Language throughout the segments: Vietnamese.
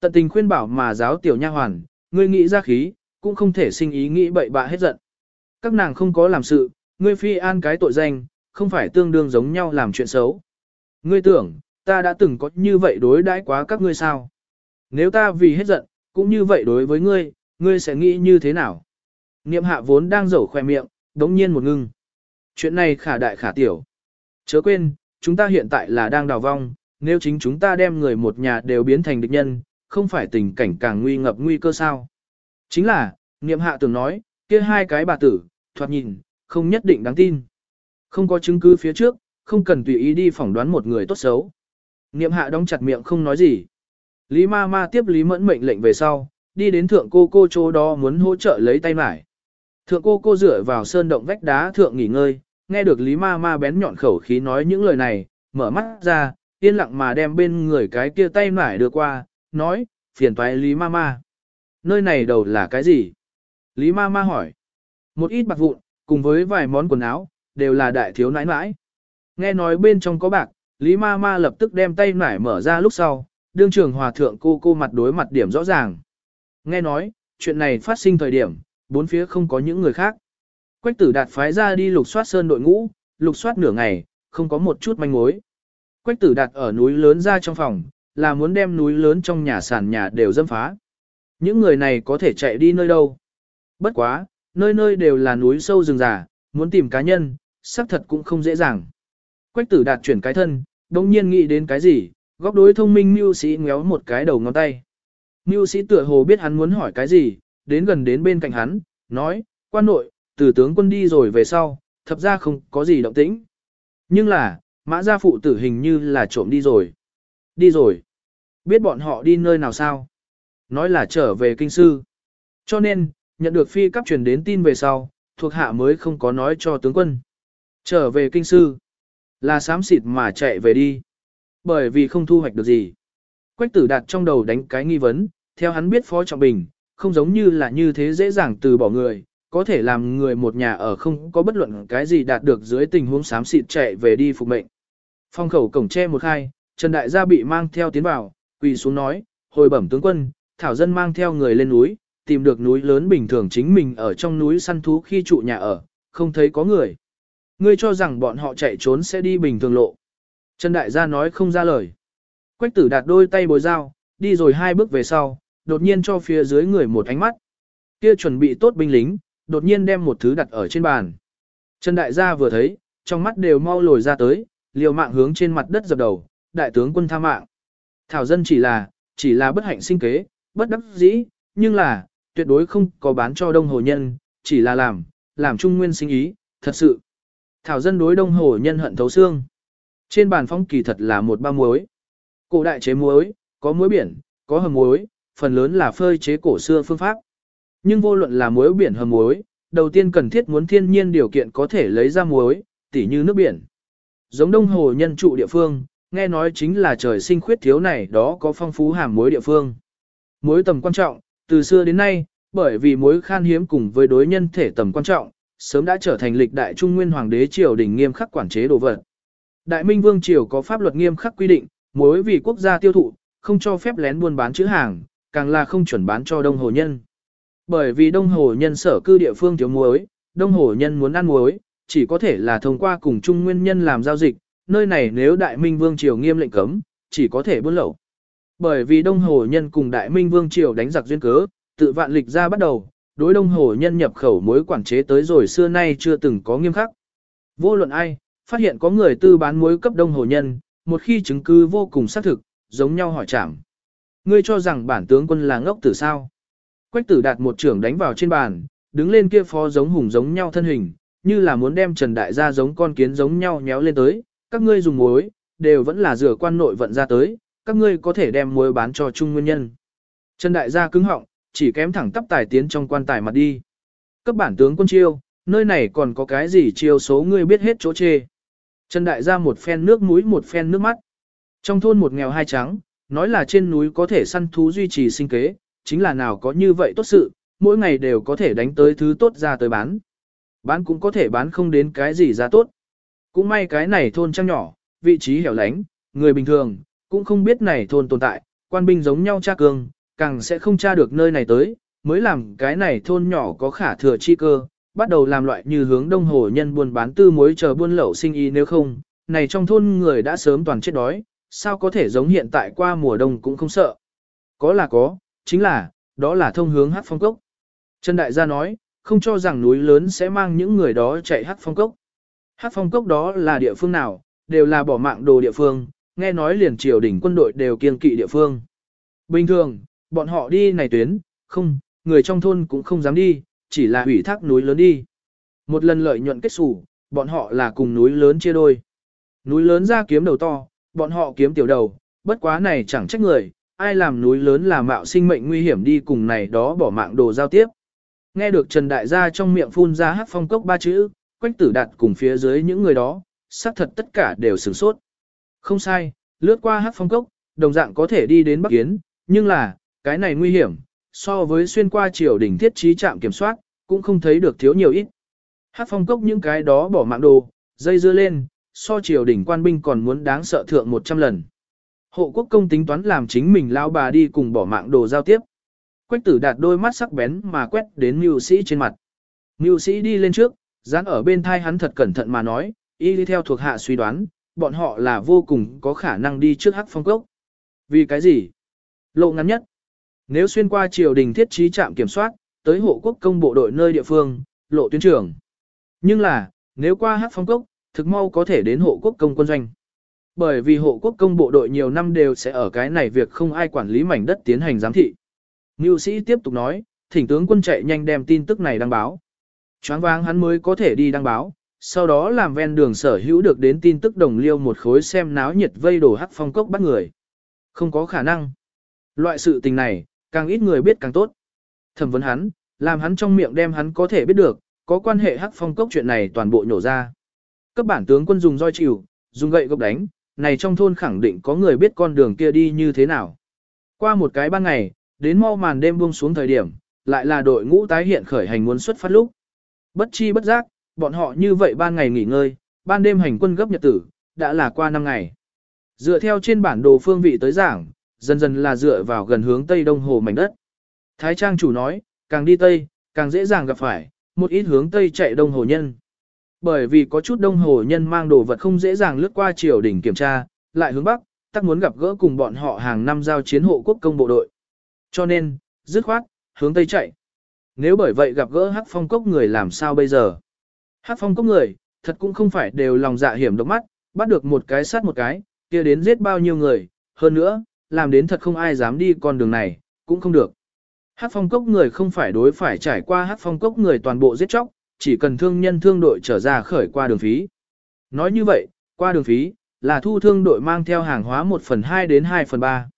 Tận tình khuyên bảo mà giáo tiểu nha hoàn, ngươi nghĩ ra khí, cũng không thể sinh ý nghĩ bậy bạ hết giận. Các nàng không có làm sự, ngươi phi an cái tội danh, không phải tương đương giống nhau làm chuyện xấu. Ngươi tưởng, ta đã từng có như vậy đối đãi quá các ngươi sao? Nếu ta vì hết giận, cũng như vậy đối với ngươi, ngươi sẽ nghĩ như thế nào? Niệm hạ vốn đang dẩu khoe miệng, đống nhiên một ngưng. Chuyện này khả đại khả tiểu. Chớ quên, chúng ta hiện tại là đang đào vong, nếu chính chúng ta đem người một nhà đều biến thành địch nhân, không phải tình cảnh càng nguy ngập nguy cơ sao. Chính là, niệm hạ tưởng nói, kia hai cái bà tử, thoạt nhìn, không nhất định đáng tin. Không có chứng cứ phía trước, không cần tùy ý đi phỏng đoán một người tốt xấu. Niệm hạ đóng chặt miệng không nói gì. Lý ma ma tiếp Lý mẫn mệnh lệnh về sau, đi đến thượng cô cô chỗ đó muốn hỗ trợ lấy tay mải. Thượng cô cô dựa vào sơn động vách đá thượng nghỉ ngơi, nghe được Lý ma ma bén nhọn khẩu khí nói những lời này, mở mắt ra, yên lặng mà đem bên người cái kia tay mải đưa qua, nói, phiền toái Lý ma ma. Nơi này đầu là cái gì? Lý ma ma hỏi. Một ít bạc vụn, cùng với vài món quần áo, đều là đại thiếu nãi nãi. Nghe nói bên trong có bạc, Lý ma ma lập tức đem tay nải mở ra lúc sau, đương trường hòa thượng cô cô mặt đối mặt điểm rõ ràng. Nghe nói, chuyện này phát sinh thời điểm, bốn phía không có những người khác. Quách tử đạt phái ra đi lục soát sơn đội ngũ, lục soát nửa ngày, không có một chút manh mối. Quách tử đạt ở núi lớn ra trong phòng, là muốn đem núi lớn trong nhà sàn nhà đều dâm phá. Những người này có thể chạy đi nơi đâu. Bất quá, nơi nơi đều là núi sâu rừng già, muốn tìm cá nhân, xác thật cũng không dễ dàng. Quách tử đạt chuyển cái thân, đồng nhiên nghĩ đến cái gì, góc đối thông minh mưu sĩ ngéo một cái đầu ngón tay. Mưu sĩ tựa hồ biết hắn muốn hỏi cái gì, đến gần đến bên cạnh hắn, nói, quan nội, từ tướng quân đi rồi về sau, thập ra không có gì động tĩnh. Nhưng là, mã gia phụ tử hình như là trộm đi rồi. Đi rồi. Biết bọn họ đi nơi nào sao? Nói là trở về kinh sư. Cho nên, nhận được phi cấp truyền đến tin về sau, thuộc hạ mới không có nói cho tướng quân. Trở về kinh sư. Là sám xịt mà chạy về đi. Bởi vì không thu hoạch được gì. Quách tử đặt trong đầu đánh cái nghi vấn, theo hắn biết Phó Trọng Bình, không giống như là như thế dễ dàng từ bỏ người, có thể làm người một nhà ở không có bất luận cái gì đạt được dưới tình huống sám xịt chạy về đi phục mệnh. Phong khẩu cổng tre một khai, Trần Đại gia bị mang theo tiến vào, quỳ xuống nói, hồi bẩm tướng quân, Thảo dân mang theo người lên núi, tìm được núi lớn bình thường chính mình ở trong núi săn thú khi trụ nhà ở, không thấy có người. Ngươi cho rằng bọn họ chạy trốn sẽ đi bình thường lộ. Trần Đại gia nói không ra lời. Quách tử đạt đôi tay bồi dao, đi rồi hai bước về sau, đột nhiên cho phía dưới người một ánh mắt. Kia chuẩn bị tốt binh lính, đột nhiên đem một thứ đặt ở trên bàn. Trần Đại gia vừa thấy, trong mắt đều mau lồi ra tới, liều mạng hướng trên mặt đất dập đầu, đại tướng quân tha mạng. Thảo dân chỉ là, chỉ là bất hạnh sinh kế, bất đắc dĩ, nhưng là, tuyệt đối không có bán cho đông hồ nhân, chỉ là làm, làm trung nguyên sinh ý, thật sự. Thảo dân đối đông hồ nhân hận thấu xương. Trên bàn phong kỳ thật là một ba muối. Cổ đại chế muối, có muối biển, có hầm muối, phần lớn là phơi chế cổ xưa phương pháp. Nhưng vô luận là muối biển hầm muối, đầu tiên cần thiết muốn thiên nhiên điều kiện có thể lấy ra muối, tỉ như nước biển. Giống đông hồ nhân trụ địa phương, nghe nói chính là trời sinh khuyết thiếu này đó có phong phú hàm muối địa phương. Muối tầm quan trọng, từ xưa đến nay, bởi vì muối khan hiếm cùng với đối nhân thể tầm quan trọng, sớm đã trở thành lịch đại trung nguyên hoàng đế triều đình nghiêm khắc quản chế đồ vật. Đại Minh Vương triều có pháp luật nghiêm khắc quy định, muối vì quốc gia tiêu thụ, không cho phép lén buôn bán chữ hàng, càng là không chuẩn bán cho đông hồ nhân. Bởi vì đông hồ nhân sở cư địa phương thiếu muối, đông hồ nhân muốn ăn muối, chỉ có thể là thông qua cùng trung nguyên nhân làm giao dịch, nơi này nếu đại minh vương triều nghiêm lệnh cấm, chỉ có thể buôn lậu. Bởi vì đông hồ nhân cùng đại minh vương triều đánh giặc duyên cớ, tự vạn lịch ra bắt đầu, đối đông hồ nhân nhập khẩu muối quản chế tới rồi xưa nay chưa từng có nghiêm khắc. Vô luận ai, phát hiện có người tư bán muối cấp đông hồ nhân, một khi chứng cứ vô cùng xác thực, giống nhau hỏi trảm. Ngươi cho rằng bản tướng quân là ngốc tử sao? Quách tử đạt một trưởng đánh vào trên bàn, đứng lên kia phó giống hùng giống nhau thân hình, như là muốn đem Trần Đại gia giống con kiến giống nhau nhéo lên tới, các ngươi dùng muối, đều vẫn là rửa quan nội vận ra tới, các ngươi có thể đem muối bán cho trung nguyên nhân. Trần Đại gia cứng họng, chỉ kém thẳng tắp tài tiến trong quan tài mặt đi. Cấp bản tướng quân chiêu, nơi này còn có cái gì chiêu số ngươi biết hết chỗ chê. Trần Đại gia một phen nước mũi một phen nước mắt. Trong thôn một nghèo hai trắng, nói là trên núi có thể săn thú duy trì sinh kế, chính là nào có như vậy tốt sự, mỗi ngày đều có thể đánh tới thứ tốt ra tới bán. Bán cũng có thể bán không đến cái gì ra tốt. Cũng may cái này thôn trăng nhỏ, vị trí hẻo lánh, người bình thường, cũng không biết này thôn tồn tại, quan binh giống nhau tra cường, càng sẽ không tra được nơi này tới, mới làm cái này thôn nhỏ có khả thừa chi cơ, bắt đầu làm loại như hướng đông hồ nhân buôn bán tư muối chờ buôn lậu sinh ý nếu không, này trong thôn người đã sớm toàn chết đói, sao có thể giống hiện tại qua mùa đông cũng không sợ. Có là có, chính là, đó là thông hướng hát phong cốc. Trần Đại gia nói, không cho rằng núi lớn sẽ mang những người đó chạy hát phong cốc. Hát phong cốc đó là địa phương nào, đều là bỏ mạng đồ địa phương, nghe nói liền triều đỉnh quân đội đều kiên kỵ địa phương. Bình thường, bọn họ đi này tuyến, không, người trong thôn cũng không dám đi, chỉ là hủy thác núi lớn đi. Một lần lợi nhuận kết xù, bọn họ là cùng núi lớn chia đôi. Núi lớn ra kiếm đầu to, bọn họ kiếm tiểu đầu, bất quá này chẳng trách người, ai làm núi lớn là mạo sinh mệnh nguy hiểm đi cùng này đó bỏ mạng đồ giao tiếp. Nghe được Trần Đại gia trong miệng phun ra hát phong cốc ba chữ, quách tử đạt cùng phía dưới những người đó, xác thật tất cả đều sửng sốt. Không sai, lướt qua hát phong cốc, đồng dạng có thể đi đến Bắc Kiến, nhưng là, cái này nguy hiểm, so với xuyên qua triều đỉnh thiết trí trạm kiểm soát, cũng không thấy được thiếu nhiều ít. Hát phong cốc những cái đó bỏ mạng đồ, dây dưa lên, so triều đỉnh quan binh còn muốn đáng sợ thượng 100 lần. Hộ quốc công tính toán làm chính mình lao bà đi cùng bỏ mạng đồ giao tiếp. Quách tử đạt đôi mắt sắc bén mà quét đến mưu sĩ trên mặt. Mưu sĩ đi lên trước, dán ở bên thai hắn thật cẩn thận mà nói, y đi theo thuộc hạ suy đoán, bọn họ là vô cùng có khả năng đi trước hắc phong cốc. Vì cái gì? Lộ ngắn nhất. Nếu xuyên qua triều đình thiết trí trạm kiểm soát, tới hộ quốc công bộ đội nơi địa phương, lộ tuyến trưởng. Nhưng là, nếu qua hắc phong cốc, thực mau có thể đến hộ quốc công quân doanh. Bởi vì hộ quốc công bộ đội nhiều năm đều sẽ ở cái này việc không ai quản lý mảnh đất tiến hành giám thị. Ngưu sĩ tiếp tục nói, thỉnh tướng quân chạy nhanh đem tin tức này đăng báo. Choáng váng hắn mới có thể đi đăng báo, sau đó làm ven đường sở hữu được đến tin tức đồng liêu một khối xem náo nhiệt vây đổ hắc phong cốc bắt người. Không có khả năng. Loại sự tình này, càng ít người biết càng tốt. Thẩm vấn hắn, làm hắn trong miệng đem hắn có thể biết được, có quan hệ hắc phong cốc chuyện này toàn bộ nhổ ra. Các bản tướng quân dùng roi chịu, dùng gậy gộc đánh, này trong thôn khẳng định có người biết con đường kia đi như thế nào. Qua một cái ban ngày, đến mau màn đêm buông xuống thời điểm, lại là đội ngũ tái hiện khởi hành muốn xuất phát lúc. Bất chi bất giác, bọn họ như vậy ban ngày nghỉ ngơi, ban đêm hành quân gấp nhật tử, đã là qua năm ngày. Dựa theo trên bản đồ phương vị tới giảng, dần dần là dựa vào gần hướng tây đông hồ mảnh đất. Thái Trang chủ nói, càng đi tây, càng dễ dàng gặp phải, một ít hướng tây chạy đông hồ nhân. Bởi vì có chút đông hồ nhân mang đồ vật không dễ dàng lướt qua triều đỉnh kiểm tra, lại hướng bắc, tắc muốn gặp gỡ cùng bọn họ hàng năm giao chiến hộ quốc công bộ đội. Cho nên, dứt khoát, hướng tây chạy. Nếu bởi vậy gặp gỡ hắc phong cốc người làm sao bây giờ? Hắc phong cốc người, thật cũng không phải đều lòng dạ hiểm độc mắt, bắt được một cái sát một cái, kia đến giết bao nhiêu người, hơn nữa, làm đến thật không ai dám đi con đường này, cũng không được. Hắc phong cốc người không phải đối phải trải qua hắc phong cốc người toàn bộ giết chóc, chỉ cần thương nhân thương đội trở ra khởi qua đường phí. Nói như vậy, qua đường phí, là thu thương đội mang theo hàng hóa 1 phần 2 đến 2 phần 3.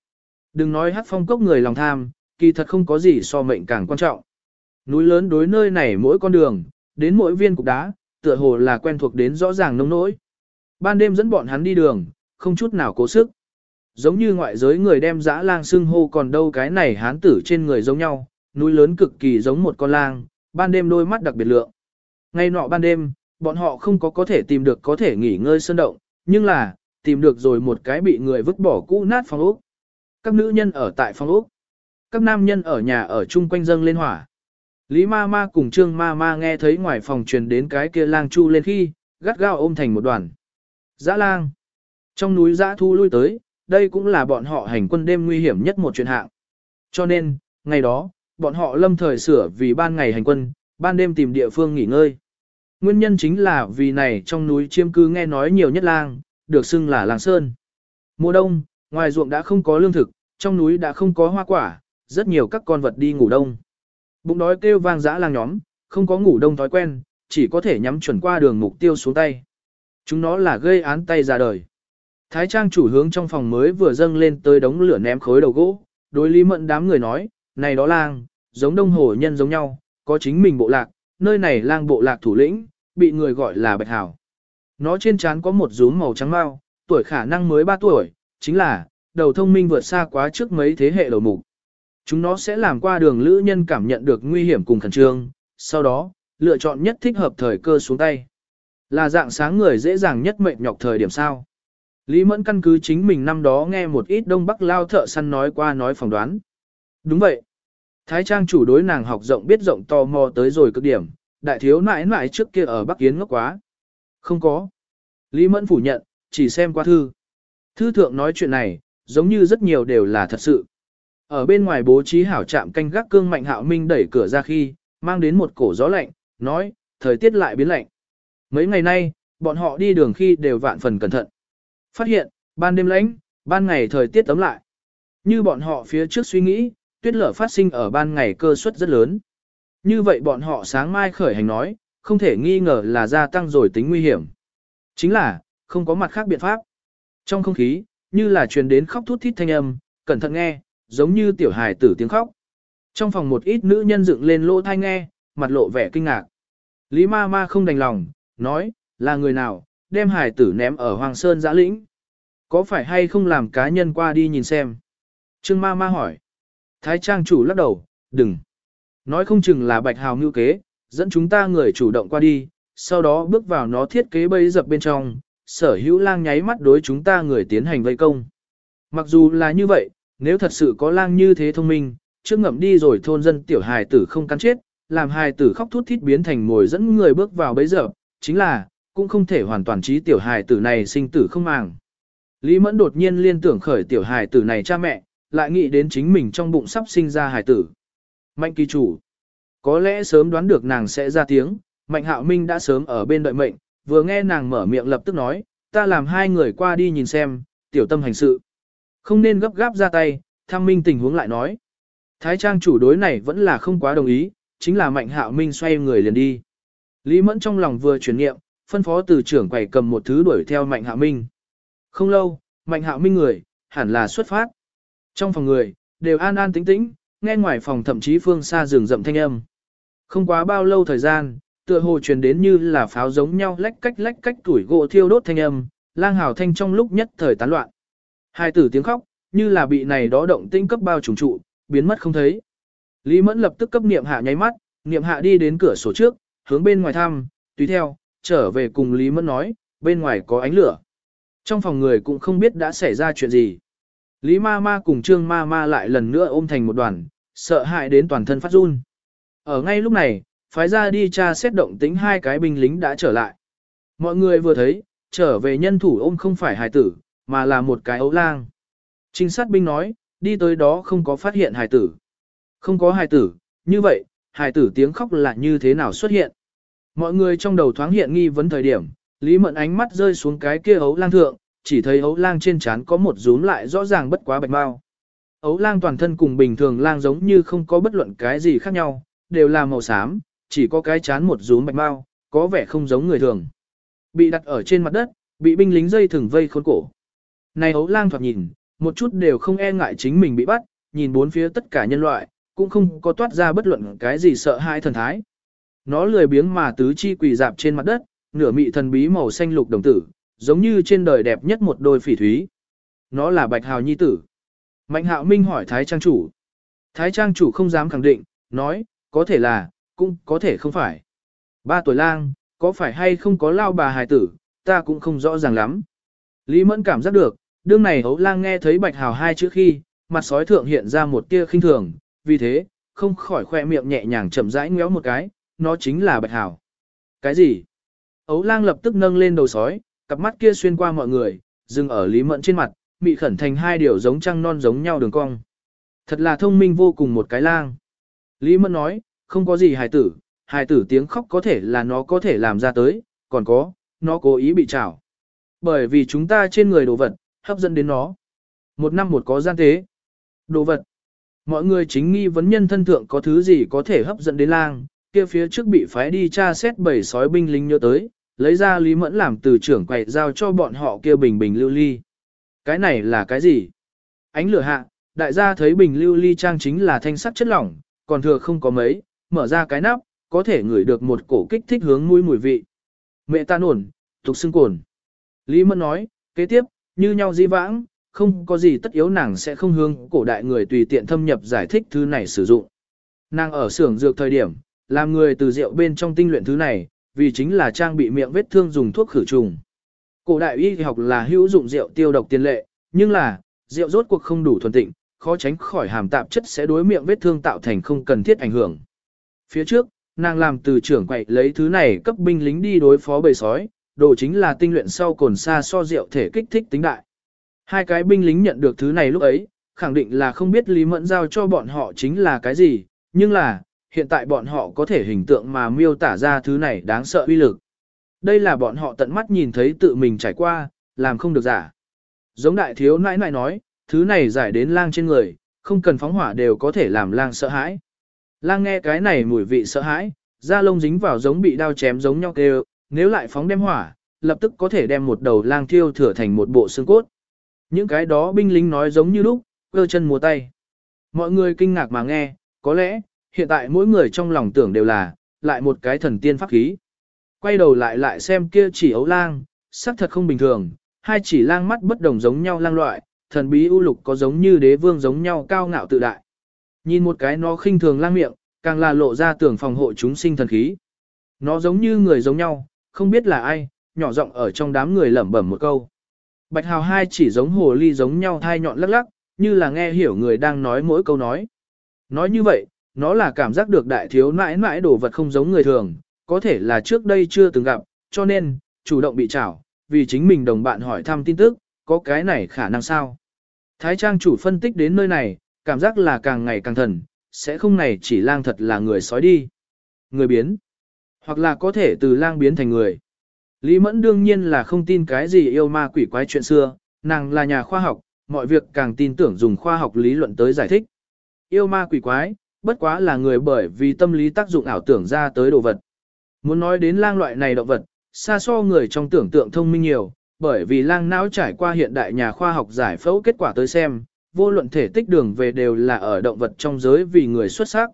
Đừng nói hắc phong cốc người lòng tham, kỳ thật không có gì so mệnh càng quan trọng. Núi lớn đối nơi này mỗi con đường, đến mỗi viên cục đá, tựa hồ là quen thuộc đến rõ ràng nông nỗi. Ban đêm dẫn bọn hắn đi đường, không chút nào cố sức. Giống như ngoại giới người đem dã lang xưng hô còn đâu cái này hán tử trên người giống nhau, núi lớn cực kỳ giống một con lang, ban đêm đôi mắt đặc biệt lượng. Ngay nọ ban đêm, bọn họ không có có thể tìm được có thể nghỉ ngơi sơn động, nhưng là, tìm được rồi một cái bị người vứt bỏ cũ nát phòng ốc. Các nữ nhân ở tại phòng ốc. Các nam nhân ở nhà ở chung quanh dâng lên hỏa. Lý ma ma cùng trương ma ma nghe thấy ngoài phòng truyền đến cái kia lang chu lên khi, gắt gao ôm thành một đoàn. Dã lang. Trong núi dã thu lui tới, đây cũng là bọn họ hành quân đêm nguy hiểm nhất một chuyện hạng. Cho nên, ngày đó, bọn họ lâm thời sửa vì ban ngày hành quân, ban đêm tìm địa phương nghỉ ngơi. Nguyên nhân chính là vì này trong núi chiêm cư nghe nói nhiều nhất lang, được xưng là làng sơn. Mùa đông, ngoài ruộng đã không có lương thực, trong núi đã không có hoa quả, rất nhiều các con vật đi ngủ đông. Bụng đói kêu vang dã lang nhóm, không có ngủ đông thói quen, chỉ có thể nhắm chuẩn qua đường mục tiêu xuống tay. Chúng nó là gây án tay ra đời. Thái trang chủ hướng trong phòng mới vừa dâng lên tới đống lửa ném khối đầu gỗ, đối lý mận đám người nói, này đó lang, giống đông hồ nhân giống nhau, có chính mình bộ lạc, nơi này lang bộ lạc thủ lĩnh, bị người gọi là Bạch Hảo. Nó trên trán có một rúm màu trắng mau, tuổi khả năng mới 3 tuổi, chính là, đầu thông minh vượt xa quá trước mấy thế hệ đầu mục. Chúng nó sẽ làm qua đường lữ nhân cảm nhận được nguy hiểm cùng khẩn trương, sau đó, lựa chọn nhất thích hợp thời cơ xuống tay. Là dạng sáng người dễ dàng nhất mệt nhọc thời điểm sao. Lý Mẫn căn cứ chính mình năm đó nghe một ít đông bắc lao thợ săn nói qua nói phỏng đoán. Đúng vậy. Thái trang chủ đối nàng học rộng biết rộng tò mò tới rồi cực điểm, đại thiếu nãi nãi trước kia ở Bắc Yến ngốc quá. Không có. Lý Mẫn phủ nhận, chỉ xem qua thư. Thư thượng nói chuyện này, giống như rất nhiều đều là thật sự. Ở bên ngoài bố trí hảo trạm canh gác cương mạnh hạo minh đẩy cửa ra khi, mang đến một cổ gió lạnh, nói, thời tiết lại biến lạnh. Mấy ngày nay, bọn họ đi đường khi đều vạn phần cẩn thận. Phát hiện, ban đêm lạnh, ban ngày thời tiết ấm lại. Như bọn họ phía trước suy nghĩ, tuyết lở phát sinh ở ban ngày cơ suất rất lớn. Như vậy bọn họ sáng mai khởi hành nói, không thể nghi ngờ là gia tăng rồi tính nguy hiểm. Chính là, không có mặt khác biện pháp. Trong không khí, như là truyền đến khóc thút thít thanh âm, cẩn thận nghe, giống như tiểu hài tử tiếng khóc. Trong phòng một ít nữ nhân dựng lên lỗ thai nghe, mặt lộ vẻ kinh ngạc. Lý ma ma không đành lòng, nói, là người nào, đem hài tử ném ở Hoàng Sơn giã lĩnh. Có phải hay không làm cá nhân qua đi nhìn xem? Trương ma ma hỏi. Thái trang chủ lắc đầu, đừng. Nói không chừng là bạch hào ngưu kế, dẫn chúng ta người chủ động qua đi, sau đó bước vào nó thiết kế bấy dập bên trong, sở hữu lang nháy mắt đối chúng ta người tiến hành vây công. Mặc dù là như vậy, nếu thật sự có lang như thế thông minh, trước ngậm đi rồi thôn dân tiểu hài tử không cắn chết, làm hài tử khóc thút thít biến thành mồi dẫn người bước vào bấy giờ, chính là, cũng không thể hoàn toàn trí tiểu hài tử này sinh tử không màng. Lý Mẫn đột nhiên liên tưởng khởi tiểu hài tử này cha mẹ, lại nghĩ đến chính mình trong bụng sắp sinh ra hài tử. Mạnh kỳ chủ, có lẽ sớm đoán được nàng sẽ ra tiếng, Mạnh hạo minh đã sớm ở bên đợi mệnh, vừa nghe nàng mở miệng lập tức nói, ta làm hai người qua đi nhìn xem, tiểu tâm hành sự. Không nên gấp gáp ra tay, tham minh tình huống lại nói. Thái trang chủ đối này vẫn là không quá đồng ý, chính là mạnh hạo minh xoay người liền đi. Lý mẫn trong lòng vừa chuyển nghiệm, phân phó từ trưởng quầy cầm một thứ đuổi theo mạnh hạo minh. Không lâu, mạnh hạo minh người, hẳn là xuất phát. Trong phòng người, đều an an tĩnh tĩnh, nghe ngoài phòng thậm chí phương xa rừng rậm thanh âm. Không quá bao lâu thời gian, tựa hồ truyền đến như là pháo giống nhau lách cách lách cách tuổi gỗ thiêu đốt thanh âm, lang hào thanh trong lúc nhất thời tán loạn. Hai tử tiếng khóc, như là bị này đó động tinh cấp bao trùng trụ, biến mất không thấy. Lý Mẫn lập tức cấp niệm hạ nháy mắt, niệm hạ đi đến cửa sổ trước, hướng bên ngoài thăm, tùy theo, trở về cùng Lý Mẫn nói, bên ngoài có ánh lửa. Trong phòng người cũng không biết đã xảy ra chuyện gì. Lý ma ma cùng trương ma ma lại lần nữa ôm thành một đoàn, sợ hãi đến toàn thân phát run. Ở ngay lúc này, phái ra đi tra xét động tính hai cái binh lính đã trở lại. Mọi người vừa thấy, trở về nhân thủ ôm không phải hài tử, mà là một cái ấu lang. Trinh sát binh nói, đi tới đó không có phát hiện hài tử. Không có hài tử, như vậy, hài tử tiếng khóc là như thế nào xuất hiện. Mọi người trong đầu thoáng hiện nghi vấn thời điểm, Lý Mận ánh mắt rơi xuống cái kia ấu lang thượng, chỉ thấy ấu lang trên trán có một rúm lại rõ ràng bất quá bạch mau. Ấu lang toàn thân cùng bình thường lang giống như không có bất luận cái gì khác nhau, đều là màu xám, chỉ có cái chán một rúm bạch mau, có vẻ không giống người thường. Bị đặt ở trên mặt đất, bị binh lính dây thừng vây khốn cổ. Này ấu lang thoạt nhìn, một chút đều không e ngại chính mình bị bắt, nhìn bốn phía tất cả nhân loại, cũng không có toát ra bất luận cái gì sợ hãi thần thái. Nó lười biếng mà tứ chi quỳ dạp trên mặt đất, nửa mị thần bí màu xanh lục đồng tử, giống như trên đời đẹp nhất một đôi phỉ thúy. Nó là bạch hào nhi tử. Mạnh hạo minh hỏi Thái Trang chủ. Thái Trang chủ không dám khẳng định, nói, có thể là, cũng có thể không phải. Ba tuổi lang, có phải hay không có lao bà hài tử, ta cũng không rõ ràng lắm. Lý Mẫn cảm giác được, đương này hấu lang nghe thấy bạch hào hai chữ khi, mặt sói thượng hiện ra một tia khinh thường, vì thế, không khỏi khoe miệng nhẹ nhàng chậm rãi ngéo một cái, nó chính là bạch hào. Cái gì? Ấu lang lập tức nâng lên đầu sói, cặp mắt kia xuyên qua mọi người, dừng ở Lý Mẫn trên mặt, bị khẩn thành hai điều giống trăng non giống nhau đường cong. Thật là thông minh vô cùng một cái lang. Lý Mẫn nói, không có gì hài tử, hài tử tiếng khóc có thể là nó có thể làm ra tới, còn có, nó cố ý bị trảo. Bởi vì chúng ta trên người đồ vật, hấp dẫn đến nó. Một năm một có gian tế. Đồ vật. Mọi người chính nghi vấn nhân thân thượng có thứ gì có thể hấp dẫn đến lang, kia phía trước bị phái đi tra xét bảy sói binh lính nhớ tới, lấy ra Lý Mẫn làm từ trưởng quậy giao cho bọn họ kia bình bình lưu ly. Cái này là cái gì? Ánh lửa hạ, đại gia thấy bình lưu ly trang chính là thanh sắt chất lỏng, còn thừa không có mấy, mở ra cái nắp, có thể ngửi được một cổ kích thích hướng mũi mùi vị. Mẹ ta nổn, tục xương cồn. Lý Mẫn nói, kế tiếp, như nhau di vãng, không có gì tất yếu nàng sẽ không hướng cổ đại người tùy tiện thâm nhập giải thích thứ này sử dụng. Nàng ở xưởng dược thời điểm, làm người từ rượu bên trong tinh luyện thứ này, vì chính là trang bị miệng vết thương dùng thuốc khử trùng. Cổ đại y học là hữu dụng rượu tiêu độc tiền lệ, nhưng là, rượu rốt cuộc không đủ thuần tịnh, khó tránh khỏi hàm tạp chất sẽ đối miệng vết thương tạo thành không cần thiết ảnh hưởng. Phía trước, nàng làm từ trưởng quậy lấy thứ này cấp binh lính đi đối phó bầy sói, đồ chính là tinh luyện sau cồn xa so rượu thể kích thích tính đại. Hai cái binh lính nhận được thứ này lúc ấy, khẳng định là không biết Lý Mẫn giao cho bọn họ chính là cái gì, nhưng là, hiện tại bọn họ có thể hình tượng mà miêu tả ra thứ này đáng sợ uy lực. Đây là bọn họ tận mắt nhìn thấy tự mình trải qua, làm không được giả. Giống đại thiếu nãi nãi nói, thứ này giải đến lang trên người, không cần phóng hỏa đều có thể làm lang sợ hãi. Lang nghe cái này mùi vị sợ hãi, da lông dính vào giống bị đao chém giống nhau kêu, nếu lại phóng đem hỏa, lập tức có thể đem một đầu lang thiêu thửa thành một bộ xương cốt. Những cái đó binh lính nói giống như lúc, cơ chân múa tay. Mọi người kinh ngạc mà nghe, có lẽ, hiện tại mỗi người trong lòng tưởng đều là, lại một cái thần tiên pháp khí. Quay đầu lại lại xem kia chỉ ấu lang, sắc thật không bình thường, hai chỉ lang mắt bất đồng giống nhau lang loại, thần bí u lục có giống như đế vương giống nhau cao ngạo tự đại. Nhìn một cái nó khinh thường lang miệng, càng là lộ ra tưởng phòng hộ chúng sinh thần khí. Nó giống như người giống nhau, không biết là ai, nhỏ giọng ở trong đám người lẩm bẩm một câu. Bạch hào hai chỉ giống hồ ly giống nhau thai nhọn lắc lắc, như là nghe hiểu người đang nói mỗi câu nói. Nói như vậy, nó là cảm giác được đại thiếu nãi nãi đồ vật không giống người thường, có thể là trước đây chưa từng gặp, cho nên, chủ động bị trảo, vì chính mình đồng bạn hỏi thăm tin tức, có cái này khả năng sao? Thái trang chủ phân tích đến nơi này, cảm giác là càng ngày càng thần, sẽ không này chỉ lang thật là người sói đi. Người biến, hoặc là có thể từ lang biến thành người. Lý Mẫn đương nhiên là không tin cái gì yêu ma quỷ quái chuyện xưa, nàng là nhà khoa học, mọi việc càng tin tưởng dùng khoa học lý luận tới giải thích. Yêu ma quỷ quái, bất quá là người bởi vì tâm lý tác dụng ảo tưởng ra tới đồ vật. Muốn nói đến lang loại này động vật, xa so người trong tưởng tượng thông minh nhiều, bởi vì lang não trải qua hiện đại nhà khoa học giải phẫu kết quả tới xem, vô luận thể tích đường về đều là ở động vật trong giới vì người xuất sắc.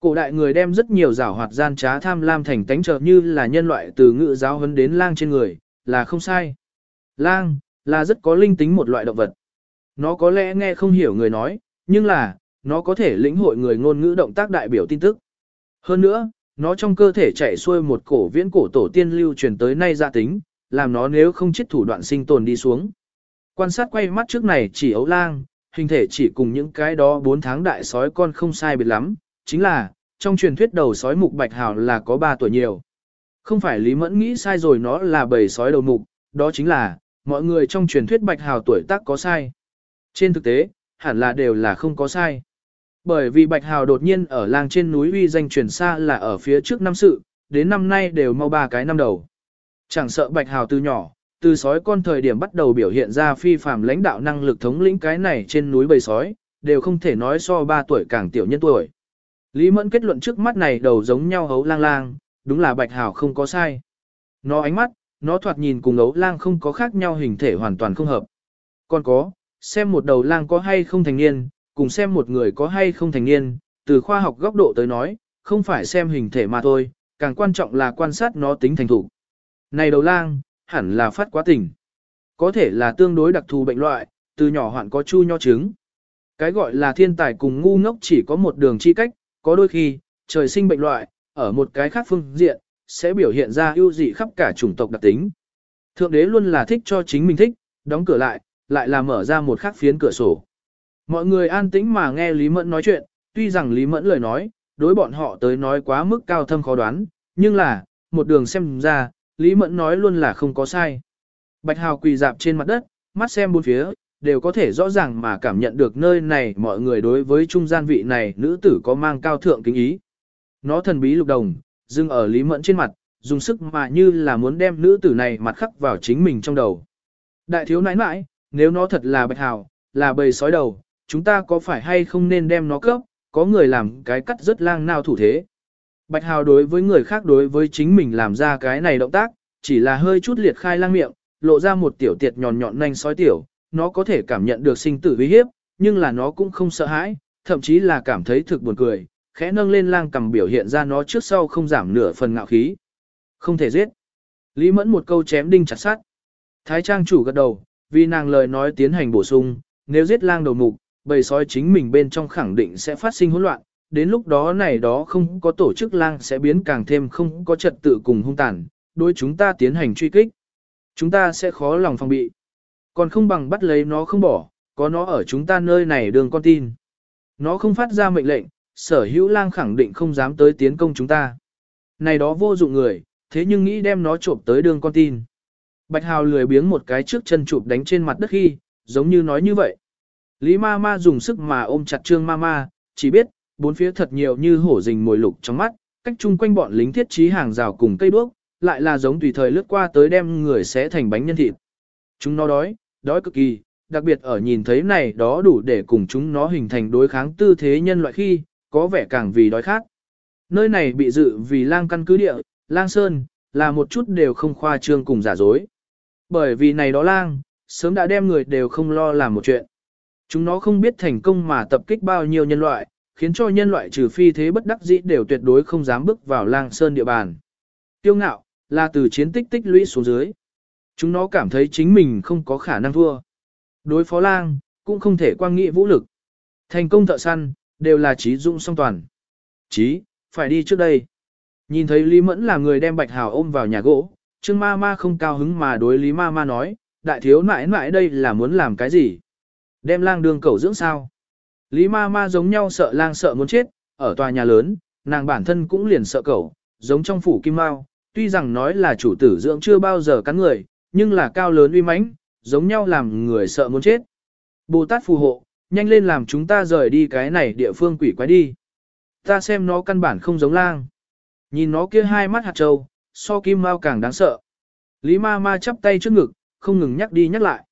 Cổ đại người đem rất nhiều giảo hoạt gian trá tham lam thành tánh trợ như là nhân loại từ ngữ giáo huấn đến lang trên người, là không sai. Lang, là rất có linh tính một loại động vật. Nó có lẽ nghe không hiểu người nói, nhưng là, nó có thể lĩnh hội người ngôn ngữ động tác đại biểu tin tức. Hơn nữa, nó trong cơ thể chạy xuôi một cổ viễn cổ tổ tiên lưu truyền tới nay gia tính, làm nó nếu không chết thủ đoạn sinh tồn đi xuống. Quan sát quay mắt trước này chỉ ấu lang, hình thể chỉ cùng những cái đó 4 tháng đại sói con không sai biệt lắm, chính là, trong truyền thuyết đầu sói mục bạch hào là có 3 tuổi nhiều. Không phải Lý Mẫn nghĩ sai rồi nó là bầy sói đầu mục, đó chính là, mọi người trong truyền thuyết bạch hào tuổi tác có sai. Trên thực tế, hẳn là đều là không có sai. Bởi vì Bạch Hào đột nhiên ở làng trên núi uy danh truyền xa là ở phía trước năm sự, đến năm nay đều mau ba cái năm đầu. Chẳng sợ Bạch Hào từ nhỏ, từ sói con thời điểm bắt đầu biểu hiện ra phi phàm lãnh đạo năng lực thống lĩnh cái này trên núi bầy sói, đều không thể nói so ba tuổi càng tiểu nhân tuổi. Lý Mẫn kết luận trước mắt này đầu giống nhau hấu lang lang, đúng là Bạch Hảo không có sai. Nó ánh mắt, nó thoạt nhìn cùng ấu lang không có khác nhau hình thể hoàn toàn không hợp. Còn có, xem một đầu lang có hay không thành niên, cùng xem một người có hay không thành niên, từ khoa học góc độ tới nói, không phải xem hình thể mà thôi, càng quan trọng là quan sát nó tính thành thủ. Này đầu lang, hẳn là phát quá tỉnh. Có thể là tương đối đặc thù bệnh loại, từ nhỏ hoạn có chu nho trứng. Cái gọi là thiên tài cùng ngu ngốc chỉ có một đường chi cách, có đôi khi, trời sinh bệnh loại, ở một cái khác phương diện, sẽ biểu hiện ra ưu dị khắp cả chủng tộc đặc tính. Thượng đế luôn là thích cho chính mình thích, đóng cửa lại, lại là mở ra một khắc phiến cửa sổ. Mọi người an tĩnh mà nghe Lý Mẫn nói chuyện, tuy rằng Lý Mẫn lời nói, đối bọn họ tới nói quá mức cao thâm khó đoán, nhưng là, một đường xem ra, Lý Mẫn nói luôn là không có sai. Bạch Hào quỳ dạp trên mặt đất, mắt xem bốn phía, đều có thể rõ ràng mà cảm nhận được nơi này mọi người đối với trung gian vị này nữ tử có mang cao thượng kính ý. Nó thần bí lục đồng, dưng ở Lý Mẫn trên mặt, dùng sức mà như là muốn đem nữ tử này mặt khắc vào chính mình trong đầu. Đại thiếu nãi nãi, nếu nó thật là Bạch Hào, là bầy sói đầu, chúng ta có phải hay không nên đem nó cướp có người làm cái cắt rất lang nào thủ thế. Bạch Hào đối với người khác đối với chính mình làm ra cái này động tác, chỉ là hơi chút liệt khai lang miệng, lộ ra một tiểu tiệt nhọn nhọn nanh sói tiểu, nó có thể cảm nhận được sinh tử uy hiếp, nhưng là nó cũng không sợ hãi, thậm chí là cảm thấy thực buồn cười, khẽ nâng lên lang cầm biểu hiện ra nó trước sau không giảm nửa phần ngạo khí. Không thể giết. Lý Mẫn một câu chém đinh chặt sát. Thái Trang chủ gật đầu, vì nàng lời nói tiến hành bổ sung, nếu giết lang đầu mục, bầy sói chính mình bên trong khẳng định sẽ phát sinh hỗn loạn, đến lúc đó này đó không có tổ chức lang sẽ biến càng thêm không có trật tự cùng hung tàn, đối chúng ta tiến hành truy kích. Chúng ta sẽ khó lòng phòng bị. Còn không bằng bắt lấy nó không bỏ, có nó ở chúng ta nơi này đường con tin. Nó không phát ra mệnh lệnh, sở hữu lang khẳng định không dám tới tiến công chúng ta. Này đó vô dụng người, thế nhưng nghĩ đem nó trộm tới đường con tin. Bạch Hào lười biếng một cái trước chân chụp đánh trên mặt đất khi, giống như nói như vậy. Lý ma ma dùng sức mà ôm chặt trương ma ma, chỉ biết, bốn phía thật nhiều như hổ rình mồi lục trong mắt, cách chung quanh bọn lính thiết trí hàng rào cùng cây đuốc, lại là giống tùy thời lướt qua tới đem người sẽ thành bánh nhân thịt. Chúng nó đói, đói cực kỳ, đặc biệt ở nhìn thấy này đó đủ để cùng chúng nó hình thành đối kháng tư thế nhân loại khi, có vẻ càng vì đói khát. Nơi này bị dự vì lang căn cứ địa, lang sơn, là một chút đều không khoa trương cùng giả dối. Bởi vì này đó lang, sớm đã đem người đều không lo làm một chuyện. Chúng nó không biết thành công mà tập kích bao nhiêu nhân loại, khiến cho nhân loại trừ phi thế bất đắc dĩ đều tuyệt đối không dám bước vào lang sơn địa bàn. Tiêu ngạo, là từ chiến tích tích lũy xuống dưới. Chúng nó cảm thấy chính mình không có khả năng thua. Đối phó lang, cũng không thể quang nghị vũ lực. Thành công thợ săn, đều là trí dụng song toàn. Trí, phải đi trước đây. Nhìn thấy Lý Mẫn là người đem Bạch Hào ôm vào nhà gỗ, Trương Ma Ma không cao hứng mà đối Lý Ma Ma nói, đại thiếu nãi nãi đây là muốn làm cái gì? Đem lang đường cầu dưỡng sao? Lý Ma Ma giống nhau sợ lang sợ muốn chết, ở tòa nhà lớn, nàng bản thân cũng liền sợ cẩu, giống trong phủ Kim Mao, tuy rằng nói là chủ tử dưỡng chưa bao giờ cắn người, nhưng là cao lớn uy mãnh, giống nhau làm người sợ muốn chết. Bồ Tát phù hộ, nhanh lên làm chúng ta rời đi cái này địa phương quỷ quái đi. Ta xem nó căn bản không giống lang. Nhìn nó kia hai mắt hạt trâu, so kim mau càng đáng sợ. Lý ma ma chắp tay trước ngực, không ngừng nhắc đi nhắc lại.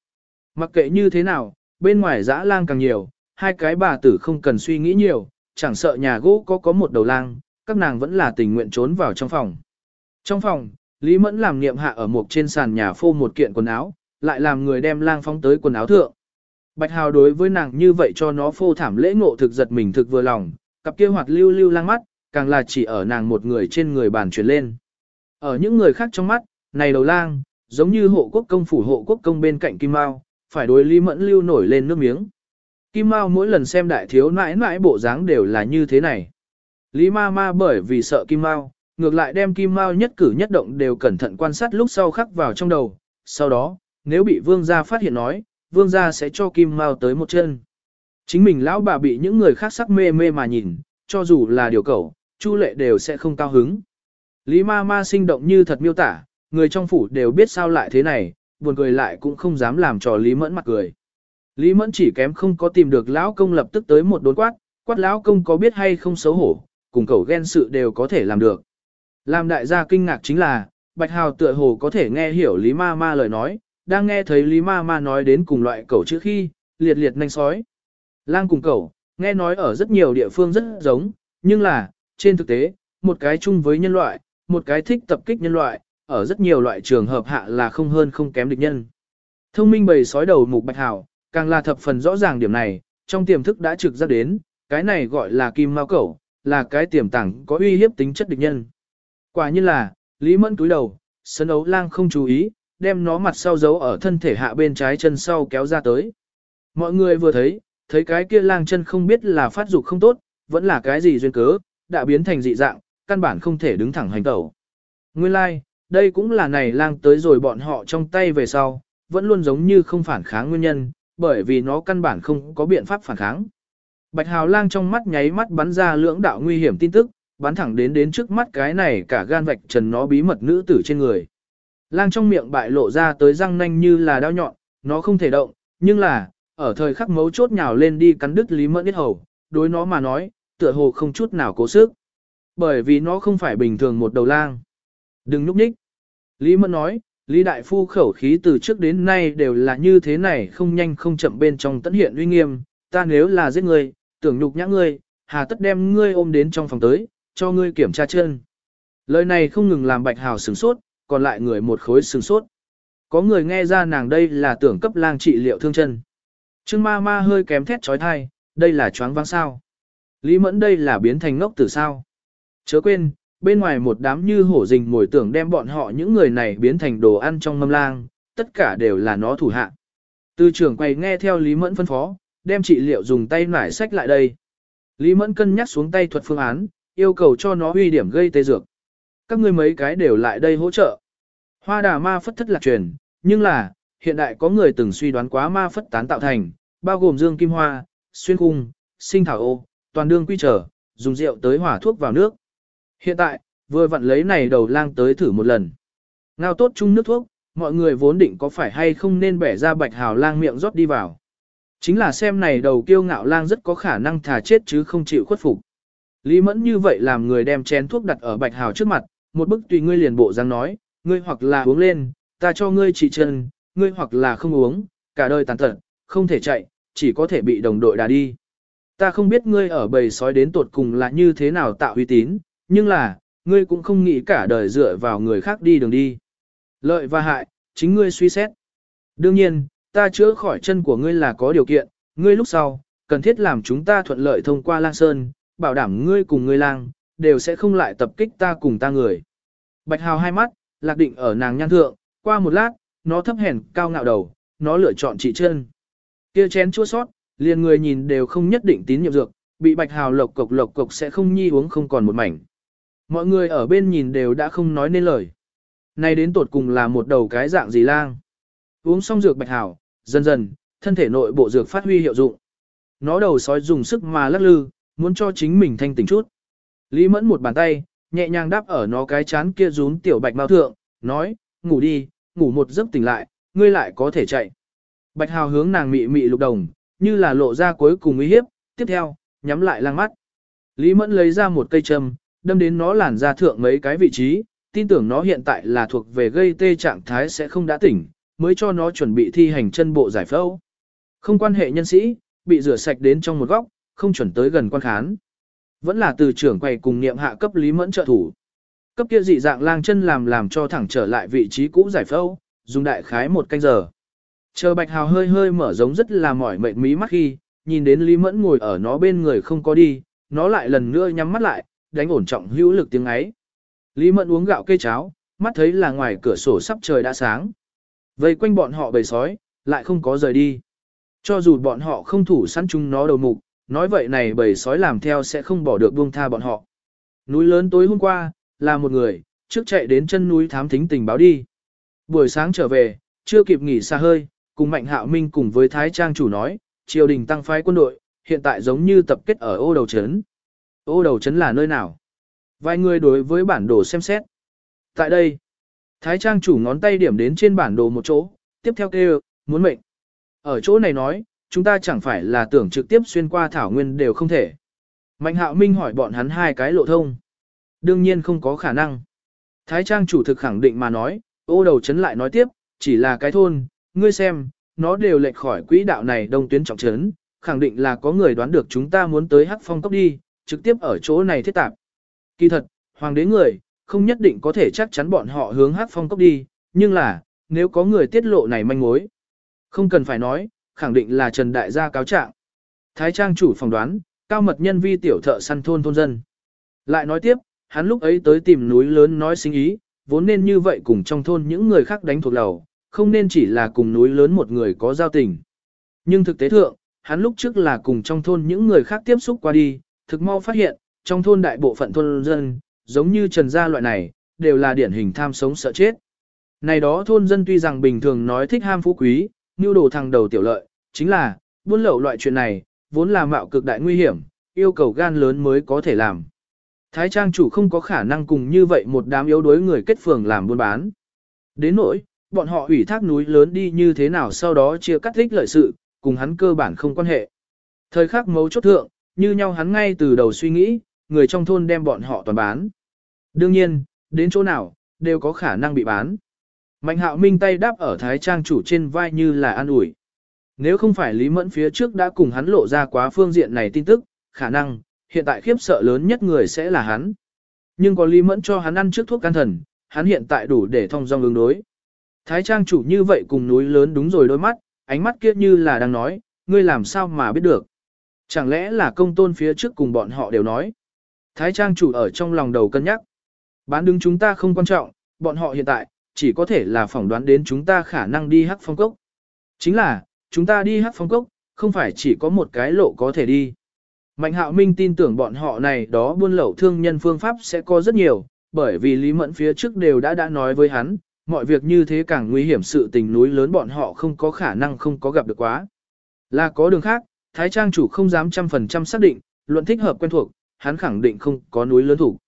Mặc kệ như thế nào, bên ngoài dã lang càng nhiều, hai cái bà tử không cần suy nghĩ nhiều, chẳng sợ nhà gỗ có có một đầu lang, các nàng vẫn là tình nguyện trốn vào trong phòng. Trong phòng, Lý Mẫn làm niệm hạ ở một trên sàn nhà phô một kiện quần áo, lại làm người đem lang phóng tới quần áo thượng. Bạch Hào đối với nàng như vậy cho nó phô thảm lễ ngộ thực giật mình thực vừa lòng, cặp kia hoạt lưu lưu lang mắt, càng là chỉ ở nàng một người trên người bàn chuyển lên. Ở những người khác trong mắt, này đầu lang, giống như hộ quốc công phủ hộ quốc công bên cạnh Kim Mao, phải đối Lý Mẫn lưu nổi lên nước miếng. Kim Mao mỗi lần xem đại thiếu nãi nãi bộ dáng đều là như thế này. Lý Ma Ma bởi vì sợ Kim Mao, ngược lại đem Kim Mao nhất cử nhất động đều cẩn thận quan sát lúc sau khắc vào trong đầu. Sau đó, nếu bị vương gia phát hiện nói, vương gia sẽ cho Kim Mao tới một chân. Chính mình lão bà bị những người khác sắc mê mê mà nhìn, cho dù là điều cầu, Chu lệ đều sẽ không cao hứng. Lý ma ma sinh động như thật miêu tả, người trong phủ đều biết sao lại thế này, buồn cười lại cũng không dám làm trò Lý mẫn mặt cười. Lý mẫn chỉ kém không có tìm được lão công lập tức tới một đốn quát, quát lão công có biết hay không xấu hổ, cùng cầu ghen sự đều có thể làm được. Làm đại gia kinh ngạc chính là, Bạch Hào tựa hồ có thể nghe hiểu Lý ma ma lời nói, đang nghe thấy Lý ma ma nói đến cùng loại cẩu chữ khi, liệt liệt nhanh sói. Lang cùng cẩu nghe nói ở rất nhiều địa phương rất giống, nhưng là, trên thực tế, một cái chung với nhân loại, một cái thích tập kích nhân loại, ở rất nhiều loại trường hợp hạ là không hơn không kém địch nhân. Thông minh bầy sói đầu mục bạch hào càng là thập phần rõ ràng điểm này, trong tiềm thức đã trực ra đến, cái này gọi là kim mao cẩu, là cái tiềm tàng có uy hiếp tính chất địch nhân. Quả nhiên là, Lý Mẫn túi đầu, sân ấu lang không chú ý, đem nó mặt sau giấu ở thân thể hạ bên trái chân sau kéo ra tới. Mọi người vừa thấy, thấy cái kia lang chân không biết là phát dục không tốt, vẫn là cái gì duyên cớ, đã biến thành dị dạng, căn bản không thể đứng thẳng hành tẩu. Nguyên lai, like, đây cũng là này lang tới rồi bọn họ trong tay về sau, vẫn luôn giống như không phản kháng nguyên nhân, bởi vì nó căn bản không có biện pháp phản kháng. Bạch Hào lang trong mắt nháy mắt bắn ra lưỡng đạo nguy hiểm tin tức, bắn thẳng đến đến trước mắt cái này cả gan vạch trần nó bí mật nữ tử trên người. Lang trong miệng bại lộ ra tới răng nanh như là đao nhọn, nó không thể động, nhưng là, ở thời khắc mấu chốt nhào lên đi cắn đứt Lý Mẫn Yết Hầu, đối nó mà nói, tựa hồ không chút nào cố sức. Bởi vì nó không phải bình thường một đầu lang. Đừng núp nhích. Lý Mẫn nói, Lý Đại Phu khẩu khí từ trước đến nay đều là như thế này không nhanh không chậm bên trong tận hiện uy nghiêm, ta nếu là giết người, tưởng nhục nhã ngươi, hà tất đem ngươi ôm đến trong phòng tới, cho ngươi kiểm tra chân. Lời này không ngừng làm bạch hào sừng sốt, còn lại người một khối sừng sốt. Có người nghe ra nàng đây là tưởng cấp lang trị liệu thương chân. Trương ma ma hơi kém thét trói thai, đây là choáng váng sao. Lý Mẫn đây là biến thành ngốc từ sao. Chớ quên, bên ngoài một đám như hổ rình mồi tưởng đem bọn họ những người này biến thành đồ ăn trong mâm lang, tất cả đều là nó thủ hạ. Tư trưởng quay nghe theo Lý Mẫn phân phó, đem trị liệu dùng tay nải sách lại đây. Lý Mẫn cân nhắc xuống tay thuật phương án, yêu cầu cho nó uy điểm gây tê dược. Các ngươi mấy cái đều lại đây hỗ trợ. Hoa đà ma phất thất lạc truyền, Nhưng là, hiện đại có người từng suy đoán quá ma phất tán tạo thành, bao gồm dương kim hoa, xuyên khung, sinh thảo ô, toàn đương quy trở, dùng rượu tới hỏa thuốc vào nước. Hiện tại, vừa vặn lấy này đầu lang tới thử một lần. Ngao tốt chung nước thuốc, mọi người vốn định có phải hay không nên bẻ ra bạch hào lang miệng rót đi vào. Chính là xem này đầu kiêu ngạo lang rất có khả năng thà chết chứ không chịu khuất phục. Lý mẫn như vậy làm người đem chén thuốc đặt ở bạch hào trước mặt, một bức tùy ngươi liền bộ dáng nói, ngươi hoặc là uống lên, ta cho ngươi trị chân, ngươi hoặc là không uống, cả đời tàn tật, không thể chạy, chỉ có thể bị đồng đội đá đi. Ta không biết ngươi ở bầy sói đến tột cùng là như thế nào tạo uy tín, nhưng là, ngươi cũng không nghĩ cả đời dựa vào người khác đi đường đi. Lợi và hại, chính ngươi suy xét. Đương nhiên, ta chữa khỏi chân của ngươi là có điều kiện, ngươi lúc sau, cần thiết làm chúng ta thuận lợi thông qua lang sơn, bảo đảm ngươi cùng ngươi lang, đều sẽ không lại tập kích ta cùng ta người. Bạch Hào hai mắt, lạc định ở nàng nhan thượng, qua một lát, nó thấp hèn cao ngạo đầu, nó lựa chọn chỉ chân. Kia chén chua sót, liền người nhìn đều không nhất định tín nhiệm dược, bị Bạch Hào lộc cộc lộc cộc sẽ không nhi uống không còn một mảnh. Mọi người ở bên nhìn đều đã không nói nên lời. Này đến tột cùng là một đầu cái dạng gì lang. Uống xong dược Bạch Hào, dần dần, thân thể nội bộ dược phát huy hiệu dụng. Nó đầu sói dùng sức mà lắc lư, muốn cho chính mình thanh tỉnh chút. Lý mẫn một bàn tay, nhẹ nhàng đáp ở nó cái chán kia rún tiểu bạch mao thượng, nói, ngủ đi, ngủ một giấc tỉnh lại, ngươi lại có thể chạy. Bạch hào hướng nàng mị mị lục đồng, như là lộ ra cuối cùng uy hiếp, tiếp theo, nhắm lại lang mắt. Lý mẫn lấy ra một cây châm, đâm đến nó làn ra thượng mấy cái vị trí, tin tưởng nó hiện tại là thuộc về gây tê trạng thái sẽ không đã tỉnh, mới cho nó chuẩn bị thi hành chân bộ giải phẫu. Không quan hệ nhân sĩ, bị rửa sạch đến trong một góc, không chuẩn tới gần quan khán. Vẫn là từ trưởng quầy cùng niệm hạ cấp Lý Mẫn trợ thủ. Cấp kia dị dạng lang chân làm làm cho thẳng trở lại vị trí cũ giải phẫu, dùng đại khái một canh giờ. Chờ Bạch Hào hơi hơi mở giống rất là mỏi mệt mí mắt khi, nhìn đến Lý Mẫn ngồi ở nó bên người không có đi, nó lại lần nữa nhắm mắt lại, đánh ổn trọng hữu lực tiếng ấy. Lý Mẫn uống gạo cây cháo, mắt thấy là ngoài cửa sổ sắp trời đã sáng. Vây quanh bọn họ bầy sói, lại không có rời đi. Cho dù bọn họ không thủ sẵn chúng nó đầu mục, nói vậy này bầy sói làm theo sẽ không bỏ được buông tha bọn họ. Núi lớn tối hôm qua, là một người, trước chạy đến chân núi thám thính tình báo đi. Buổi sáng trở về, chưa kịp nghỉ xa hơi, cùng Mạnh Hạo Minh cùng với Thái Trang chủ nói, triều đình tăng phái quân đội, hiện tại giống như tập kết ở ô đầu trấn. Ô đầu trấn là nơi nào? Vài người đối với bản đồ xem xét. Tại đây, Thái Trang chủ ngón tay điểm đến trên bản đồ một chỗ, tiếp theo kêu, muốn mệnh. Ở chỗ này nói, chúng ta chẳng phải là tưởng trực tiếp xuyên qua thảo nguyên đều không thể. Mạnh hạo minh hỏi bọn hắn hai cái lộ thông. Đương nhiên không có khả năng. Thái trang chủ thực khẳng định mà nói, ô đầu chấn lại nói tiếp, chỉ là cái thôn, ngươi xem, nó đều lệch khỏi quỹ đạo này đông tuyến trọng trấn, khẳng định là có người đoán được chúng ta muốn tới hắc phong cốc đi, trực tiếp ở chỗ này thiết tạp. Kỳ thật, hoàng đế người, không nhất định có thể chắc chắn bọn họ hướng hắc phong cốc đi, nhưng là, nếu có người tiết lộ này manh mối, không cần phải nói, khẳng định là Trần Đại gia cáo trạng. Thái trang chủ phỏng đoán, cao mật nhân vi tiểu thợ săn thôn thôn dân. Lại nói tiếp, hắn lúc ấy tới tìm núi lớn nói sinh ý, vốn nên như vậy cùng trong thôn những người khác đánh thuộc lầu, không nên chỉ là cùng núi lớn một người có giao tình. Nhưng thực tế thượng, hắn lúc trước là cùng trong thôn những người khác tiếp xúc qua đi, thực mau phát hiện, trong thôn đại bộ phận thôn dân, giống như trần gia loại này, đều là điển hình tham sống sợ chết. Này đó thôn dân tuy rằng bình thường nói thích ham phú quý, như đồ thằng đầu tiểu lợi, chính là, buôn lậu loại chuyện này, vốn là mạo cực đại nguy hiểm, yêu cầu gan lớn mới có thể làm. Thái trang chủ không có khả năng cùng như vậy một đám yếu đuối người kết phường làm buôn bán. Đến nỗi, bọn họ ủy thác núi lớn đi như thế nào sau đó chia cắt thích lợi sự, cùng hắn cơ bản không quan hệ. Thời khắc mấu chốt thượng, như nhau hắn ngay từ đầu suy nghĩ, người trong thôn đem bọn họ toàn bán. Đương nhiên, đến chỗ nào, đều có khả năng bị bán. Mạnh hạo minh tay đáp ở thái trang chủ trên vai như là an ủi. Nếu không phải Lý Mẫn phía trước đã cùng hắn lộ ra quá phương diện này tin tức, khả năng, hiện tại khiếp sợ lớn nhất người sẽ là hắn. Nhưng có Lý Mẫn cho hắn ăn trước thuốc can thần, hắn hiện tại đủ để thông dong ứng đối. Thái trang chủ như vậy cùng núi lớn đúng rồi đôi mắt, ánh mắt kia như là đang nói, ngươi làm sao mà biết được. Chẳng lẽ là công tôn phía trước cùng bọn họ đều nói. Thái trang chủ ở trong lòng đầu cân nhắc. Bán đứng chúng ta không quan trọng, bọn họ hiện tại, chỉ có thể là phỏng đoán đến chúng ta khả năng đi hắc phong cốc. Chính là, chúng ta đi hắc phong cốc, không phải chỉ có một cái lộ có thể đi. Mạnh hạo minh tin tưởng bọn họ này đó buôn lậu thương nhân phương pháp sẽ có rất nhiều, bởi vì Lý Mẫn phía trước đều đã đã nói với hắn, mọi việc như thế càng nguy hiểm sự tình núi lớn bọn họ không có khả năng không có gặp được quá. Là có đường khác, Thái Trang chủ không dám trăm phần trăm xác định, luận thích hợp quen thuộc, hắn khẳng định không có núi lớn thủ.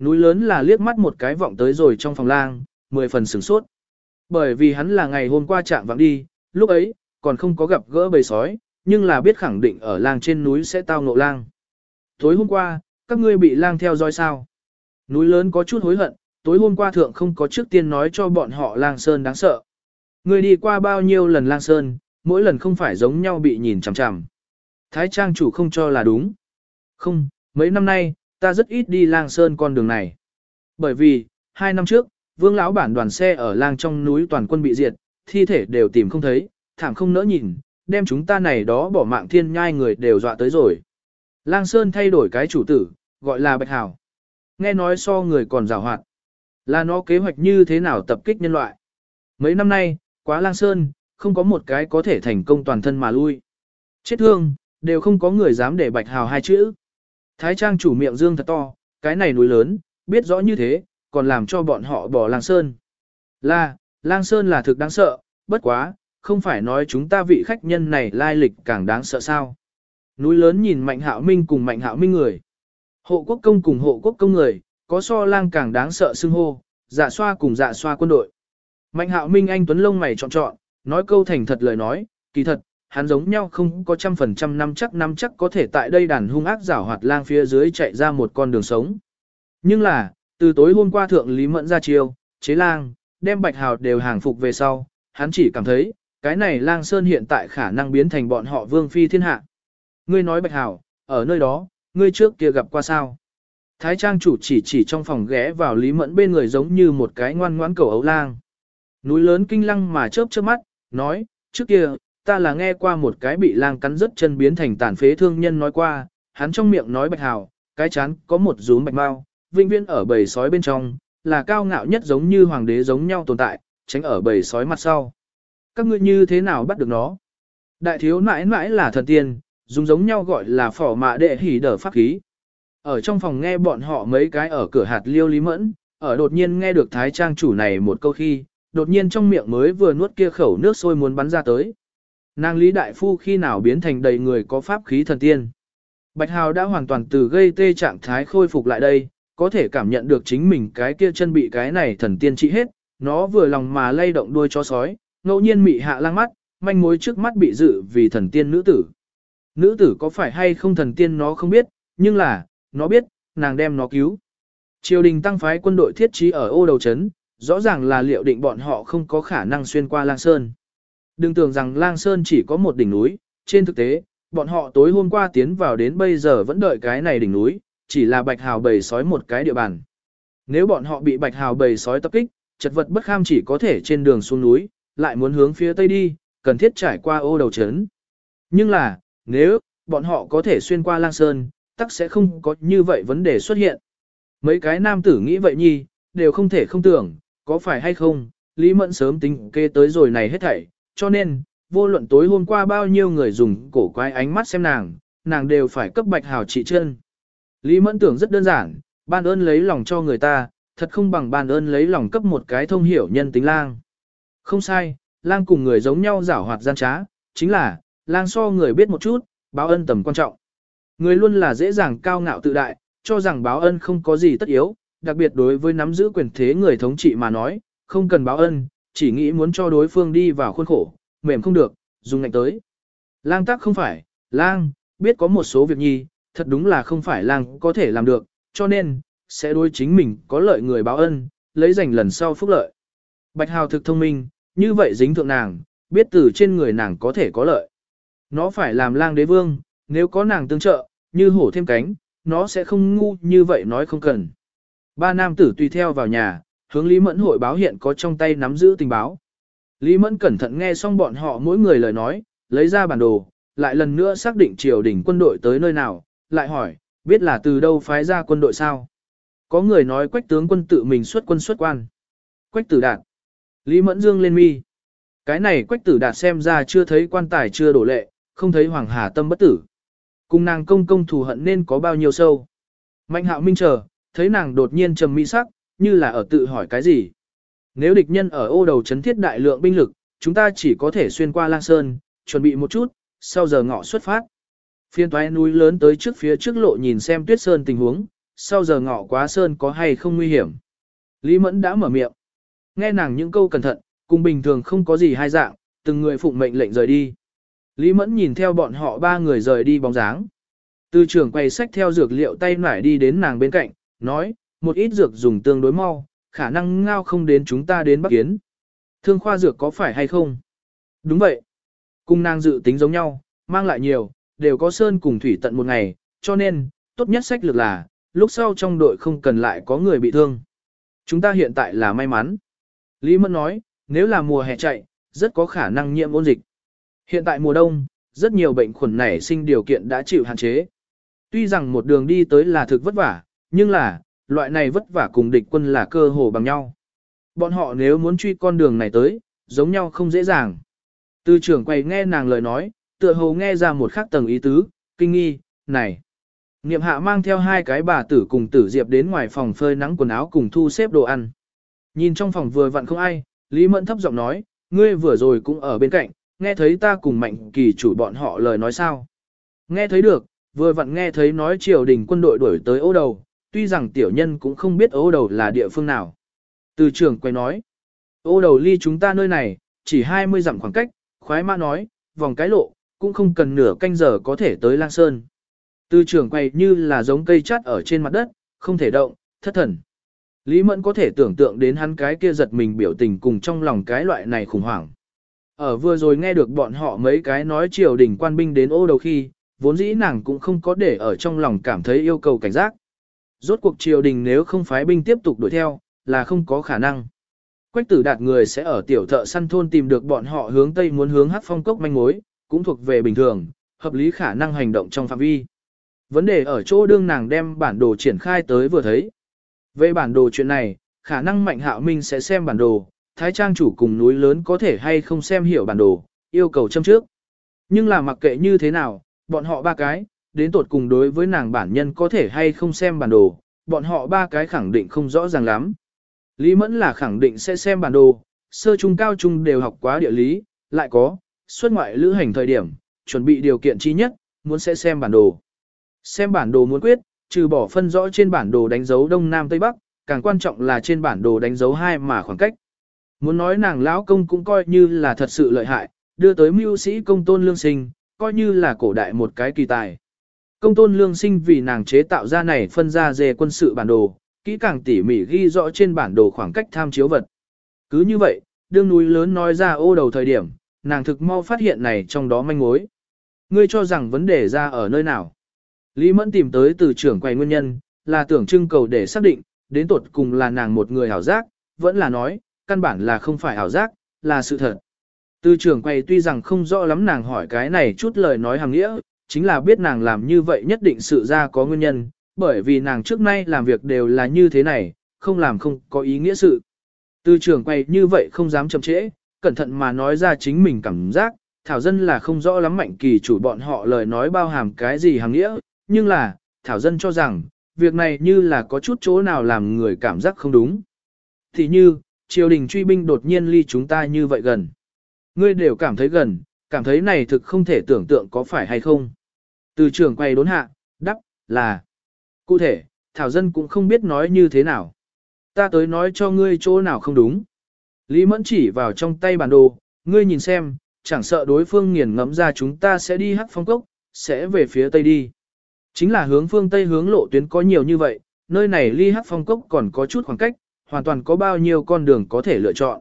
Núi lớn là liếc mắt một cái vọng tới rồi trong phòng lang, mười phần sửng sốt. Bởi vì hắn là ngày hôm qua chạm vắng đi, lúc ấy, còn không có gặp gỡ bầy sói, nhưng là biết khẳng định ở lang trên núi sẽ tao ngộ lang. Tối hôm qua, các ngươi bị lang theo dõi sao? Núi lớn có chút hối hận, tối hôm qua thượng không có trước tiên nói cho bọn họ lang sơn đáng sợ. Ngươi đi qua bao nhiêu lần lang sơn, mỗi lần không phải giống nhau bị nhìn chằm chằm. Thái trang chủ không cho là đúng. Không, mấy năm nay, ta rất ít đi lang sơn con đường này. Bởi vì, hai năm trước, vương lão bản đoàn xe ở lang trong núi toàn quân bị diệt, thi thể đều tìm không thấy, thảm không nỡ nhìn, đem chúng ta này đó bỏ mạng thiên nhai người đều dọa tới rồi. Lang Sơn thay đổi cái chủ tử, gọi là Bạch Hào. Nghe nói so người còn rào hoạt. Là nó kế hoạch như thế nào tập kích nhân loại. Mấy năm nay, quá Lang Sơn, không có một cái có thể thành công toàn thân mà lui. Chết thương, đều không có người dám để Bạch Hào hai chữ. Thái Trang chủ miệng dương thật to, cái này núi lớn, biết rõ như thế, còn làm cho bọn họ bỏ Lang Sơn. Là, Lang Sơn là thực đáng sợ, bất quá, không phải nói chúng ta vị khách nhân này lai lịch càng đáng sợ sao. Núi lớn nhìn Mạnh Hạo Minh cùng Mạnh Hạo Minh người. Hộ quốc công cùng hộ quốc công người, có so lang càng đáng sợ xưng hô, dạ xoa cùng dạ xoa quân đội. Mạnh Hạo Minh anh Tuấn lông mày trọn trọn, nói câu thành thật lời nói, kỳ thật, hắn giống nhau không có trăm phần trăm năm chắc năm chắc có thể tại đây đàn hung ác giảo hoạt lang phía dưới chạy ra một con đường sống. Nhưng là, từ tối hôm qua thượng Lý Mẫn ra chiêu, chế lang, đem bạch hào đều hàng phục về sau, hắn chỉ cảm thấy, cái này lang sơn hiện tại khả năng biến thành bọn họ vương phi thiên hạ. Ngươi nói bạch hào ở nơi đó, ngươi trước kia gặp qua sao? Thái trang chủ chỉ chỉ trong phòng ghé vào Lý Mẫn bên người giống như một cái ngoan ngoãn cầu ấu lang. Núi lớn kinh lăng mà chớp chớp mắt, nói, trước kia, ta là nghe qua một cái bị lang cắn rứt chân biến thành tàn phế thương nhân nói qua, hắn trong miệng nói bạch hào, cái chán có một rúm bạch mau, vinh viên ở bầy sói bên trong, là cao ngạo nhất giống như hoàng đế giống nhau tồn tại, tránh ở bầy sói mặt sau. Các ngươi như thế nào bắt được nó? Đại thiếu mãi mãi là thần tiên, dùng giống nhau gọi là phỏ mạ đệ hỉ đở pháp khí. Ở trong phòng nghe bọn họ mấy cái ở cửa hạt liêu lý mẫn, ở đột nhiên nghe được thái trang chủ này một câu khi, đột nhiên trong miệng mới vừa nuốt kia khẩu nước sôi muốn bắn ra tới. Nàng Lý Đại Phu khi nào biến thành đầy người có pháp khí thần tiên. Bạch Hào đã hoàn toàn từ gây tê trạng thái khôi phục lại đây, có thể cảm nhận được chính mình cái kia chân bị cái này thần tiên trị hết, nó vừa lòng mà lay động đuôi chó sói, ngẫu nhiên mị hạ lang mắt, manh mối trước mắt bị dự vì thần tiên nữ tử. Nữ tử có phải hay không thần tiên nó không biết, nhưng là, nó biết, nàng đem nó cứu. Triều đình tăng phái quân đội thiết trí ở ô đầu chấn, rõ ràng là liệu định bọn họ không có khả năng xuyên qua Lang Sơn. Đừng tưởng rằng Lang Sơn chỉ có một đỉnh núi, trên thực tế, bọn họ tối hôm qua tiến vào đến bây giờ vẫn đợi cái này đỉnh núi, chỉ là bạch hào bầy sói một cái địa bàn. Nếu bọn họ bị bạch hào bầy sói tập kích, chật vật bất kham chỉ có thể trên đường xuống núi, lại muốn hướng phía tây đi, cần thiết trải qua ô đầu chấn. Nhưng là, nếu, bọn họ có thể xuyên qua lang sơn, tắc sẽ không có như vậy vấn đề xuất hiện. Mấy cái nam tử nghĩ vậy nhi, đều không thể không tưởng, có phải hay không, Lý Mẫn sớm tính kê tới rồi này hết thảy, cho nên, vô luận tối hôm qua bao nhiêu người dùng cổ quái ánh mắt xem nàng, nàng đều phải cấp bạch hào trị chân. Lý Mẫn tưởng rất đơn giản, ban ơn lấy lòng cho người ta, thật không bằng ban ơn lấy lòng cấp một cái thông hiểu nhân tính lang. Không sai, lang cùng người giống nhau giảo hoạt gian trá, chính là, lang so người biết một chút, báo ân tầm quan trọng. Người luôn là dễ dàng cao ngạo tự đại, cho rằng báo ân không có gì tất yếu, đặc biệt đối với nắm giữ quyền thế người thống trị mà nói, không cần báo ân, chỉ nghĩ muốn cho đối phương đi vào khuôn khổ, mềm không được, dùng ngạnh tới. Lang tác không phải, lang, biết có một số việc nhi, thật đúng là không phải lang có thể làm được, cho nên, sẽ đối chính mình có lợi người báo ân, lấy dành lần sau phúc lợi. Bạch Hào thực thông minh, như vậy dính thượng nàng, biết từ trên người nàng có thể có lợi. Nó phải làm lang đế vương, nếu có nàng tương trợ, như hổ thêm cánh, nó sẽ không ngu như vậy nói không cần. Ba nam tử tùy theo vào nhà, hướng Lý Mẫn hội báo hiện có trong tay nắm giữ tình báo. Lý Mẫn cẩn thận nghe xong bọn họ mỗi người lời nói, lấy ra bản đồ, lại lần nữa xác định triều đình quân đội tới nơi nào, lại hỏi, biết là từ đâu phái ra quân đội sao? Có người nói quách tướng quân tự mình xuất quân xuất quan. Quách tử đạt. Lý Mẫn Dương lên mi. Cái này quách tử đạt xem ra chưa thấy quan tài chưa đổ lệ, không thấy Hoàng Hà tâm bất tử. Cùng nàng công công thù hận nên có bao nhiêu sâu. Mạnh hạo minh chờ, thấy nàng đột nhiên trầm mỹ sắc, như là ở tự hỏi cái gì. Nếu địch nhân ở ô đầu chấn thiết đại lượng binh lực, chúng ta chỉ có thể xuyên qua Lang Sơn, chuẩn bị một chút, sau giờ ngọ xuất phát. Phiên toái núi lớn tới trước phía trước lộ nhìn xem tuyết sơn tình huống, sau giờ ngọ quá sơn có hay không nguy hiểm. Lý Mẫn đã mở miệng. Nghe nàng những câu cẩn thận, cùng bình thường không có gì hai dạng, từng người phụng mệnh lệnh rời đi. Lý Mẫn nhìn theo bọn họ ba người rời đi bóng dáng. Từ trưởng quay sách theo dược liệu tay nải đi đến nàng bên cạnh, nói, một ít dược dùng tương đối mau, khả năng ngao không đến chúng ta đến Bắc Kiến. Thương khoa dược có phải hay không? Đúng vậy. Cùng nàng dự tính giống nhau, mang lại nhiều, đều có sơn cùng thủy tận một ngày, cho nên, tốt nhất sách lược là, lúc sau trong đội không cần lại có người bị thương. Chúng ta hiện tại là may mắn. Lý Mẫn nói, nếu là mùa hè chạy, rất có khả năng nhiễm ôn dịch. Hiện tại mùa đông, rất nhiều bệnh khuẩn nảy sinh điều kiện đã chịu hạn chế. Tuy rằng một đường đi tới là thực vất vả, nhưng là, loại này vất vả cùng địch quân là cơ hồ bằng nhau. Bọn họ nếu muốn truy con đường này tới, giống nhau không dễ dàng. Tư trưởng quay nghe nàng lời nói, tựa hồ nghe ra một khác tầng ý tứ, kinh nghi, này. Niệm hạ mang theo hai cái bà tử cùng tử diệp đến ngoài phòng phơi nắng quần áo cùng thu xếp đồ ăn. Nhìn trong phòng vừa vặn không ai, Lý Mẫn thấp giọng nói, ngươi vừa rồi cũng ở bên cạnh, nghe thấy ta cùng mạnh kỳ chủ bọn họ lời nói sao. Nghe thấy được, vừa vặn nghe thấy nói triều đình quân đội đuổi tới ô đầu, tuy rằng tiểu nhân cũng không biết ô đầu là địa phương nào. Từ trưởng quay nói, ô đầu ly chúng ta nơi này, chỉ 20 dặm khoảng cách, khoái mã nói, vòng cái lộ, cũng không cần nửa canh giờ có thể tới lang sơn. Tư trưởng quay như là giống cây chát ở trên mặt đất, không thể động, thất thần. Lý Mẫn có thể tưởng tượng đến hắn cái kia giật mình biểu tình cùng trong lòng cái loại này khủng hoảng. Ở vừa rồi nghe được bọn họ mấy cái nói triều đình quan binh đến ô đầu khi, vốn dĩ nàng cũng không có để ở trong lòng cảm thấy yêu cầu cảnh giác. Rốt cuộc triều đình nếu không phái binh tiếp tục đuổi theo, là không có khả năng. Quách tử đạt người sẽ ở tiểu thợ săn thôn tìm được bọn họ hướng Tây muốn hướng hát phong cốc manh mối, cũng thuộc về bình thường, hợp lý khả năng hành động trong phạm vi. Vấn đề ở chỗ đương nàng đem bản đồ triển khai tới vừa thấy. Về bản đồ chuyện này, khả năng Mạnh Hạo Minh sẽ xem bản đồ, Thái Trang chủ cùng núi lớn có thể hay không xem hiểu bản đồ, yêu cầu châm trước. Nhưng là mặc kệ như thế nào, bọn họ ba cái, đến tột cùng đối với nàng bản nhân có thể hay không xem bản đồ, bọn họ ba cái khẳng định không rõ ràng lắm. Lý Mẫn là khẳng định sẽ xem bản đồ, sơ trung cao trung đều học quá địa lý, lại có, xuất ngoại lữ hành thời điểm, chuẩn bị điều kiện chi nhất, muốn sẽ xem bản đồ. Xem bản đồ muốn quyết, trừ bỏ phân rõ trên bản đồ đánh dấu đông nam tây bắc, càng quan trọng là trên bản đồ đánh dấu hai mà khoảng cách. Muốn nói nàng lão công cũng coi như là thật sự lợi hại, đưa tới mưu sĩ công tôn lương sinh, coi như là cổ đại một cái kỳ tài. Công tôn lương sinh vì nàng chế tạo ra này phân ra dề quân sự bản đồ, kỹ càng tỉ mỉ ghi rõ trên bản đồ khoảng cách tham chiếu vật. Cứ như vậy, đương núi lớn nói ra ô đầu thời điểm, nàng thực mau phát hiện này trong đó manh mối. Ngươi cho rằng vấn đề ra ở nơi nào? Lý Mẫn tìm tới từ trưởng quầy nguyên nhân, là tưởng trưng cầu để xác định, đến tột cùng là nàng một người hảo giác, vẫn là nói, căn bản là không phải hảo giác, là sự thật. Từ trưởng quầy tuy rằng không rõ lắm nàng hỏi cái này chút lời nói hàng nghĩa, chính là biết nàng làm như vậy nhất định sự ra có nguyên nhân, bởi vì nàng trước nay làm việc đều là như thế này, không làm không có ý nghĩa sự. Từ trưởng quầy như vậy không dám chậm trễ, cẩn thận mà nói ra chính mình cảm giác, Thảo Dân là không rõ lắm mạnh kỳ chủ bọn họ lời nói bao hàm cái gì hàng nghĩa, nhưng là, Thảo Dân cho rằng, việc này như là có chút chỗ nào làm người cảm giác không đúng. Thì như, triều đình truy binh đột nhiên ly chúng ta như vậy gần. Ngươi đều cảm thấy gần, cảm thấy này thực không thể tưởng tượng có phải hay không. Từ trường quay đốn hạ, đắp, là. Cụ thể, Thảo Dân cũng không biết nói như thế nào. Ta tới nói cho ngươi chỗ nào không đúng. Lý Mẫn chỉ vào trong tay bản đồ, ngươi nhìn xem, chẳng sợ đối phương nghiền ngẫm ra chúng ta sẽ đi hắc phong cốc, sẽ về phía tây đi. Chính là hướng phương tây hướng lộ tuyến có nhiều như vậy, nơi này ly hắc phong cốc còn có chút khoảng cách, hoàn toàn có bao nhiêu con đường có thể lựa chọn.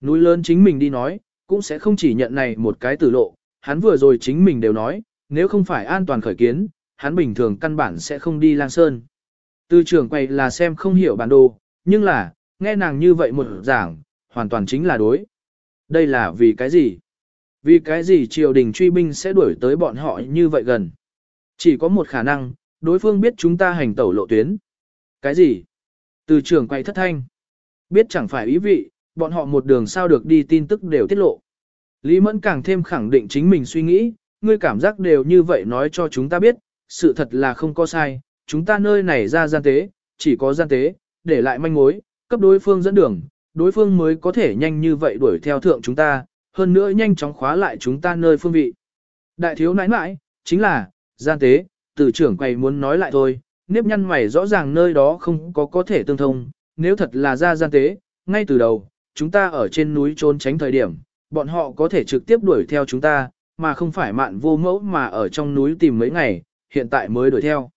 Núi lớn chính mình đi nói, cũng sẽ không chỉ nhận này một cái tử lộ, hắn vừa rồi chính mình đều nói, nếu không phải an toàn khởi kiến, hắn bình thường căn bản sẽ không đi lang sơn. Tư trưởng quay là xem không hiểu bản đồ, nhưng là, nghe nàng như vậy một giảng, hoàn toàn chính là đối. Đây là vì cái gì? Vì cái gì triều đình truy binh sẽ đuổi tới bọn họ như vậy gần? Chỉ có một khả năng, đối phương biết chúng ta hành tẩu lộ tuyến. Cái gì? Từ trường quay thất thanh. Biết chẳng phải ý vị, bọn họ một đường sao được đi tin tức đều tiết lộ. Lý Mẫn càng thêm khẳng định chính mình suy nghĩ, ngươi cảm giác đều như vậy nói cho chúng ta biết, sự thật là không có sai, chúng ta nơi này ra gian tế, chỉ có gian tế, để lại manh mối, cấp đối phương dẫn đường, đối phương mới có thể nhanh như vậy đuổi theo thượng chúng ta, hơn nữa nhanh chóng khóa lại chúng ta nơi phương vị. Đại thiếu nãi nãi, chính là, gian tế, từ trưởng quầy muốn nói lại thôi, nếp nhăn mày rõ ràng nơi đó không có có thể tương thông, nếu thật là ra gian tế, ngay từ đầu, chúng ta ở trên núi trốn tránh thời điểm, bọn họ có thể trực tiếp đuổi theo chúng ta, mà không phải mạn vô mẫu mà ở trong núi tìm mấy ngày, hiện tại mới đuổi theo.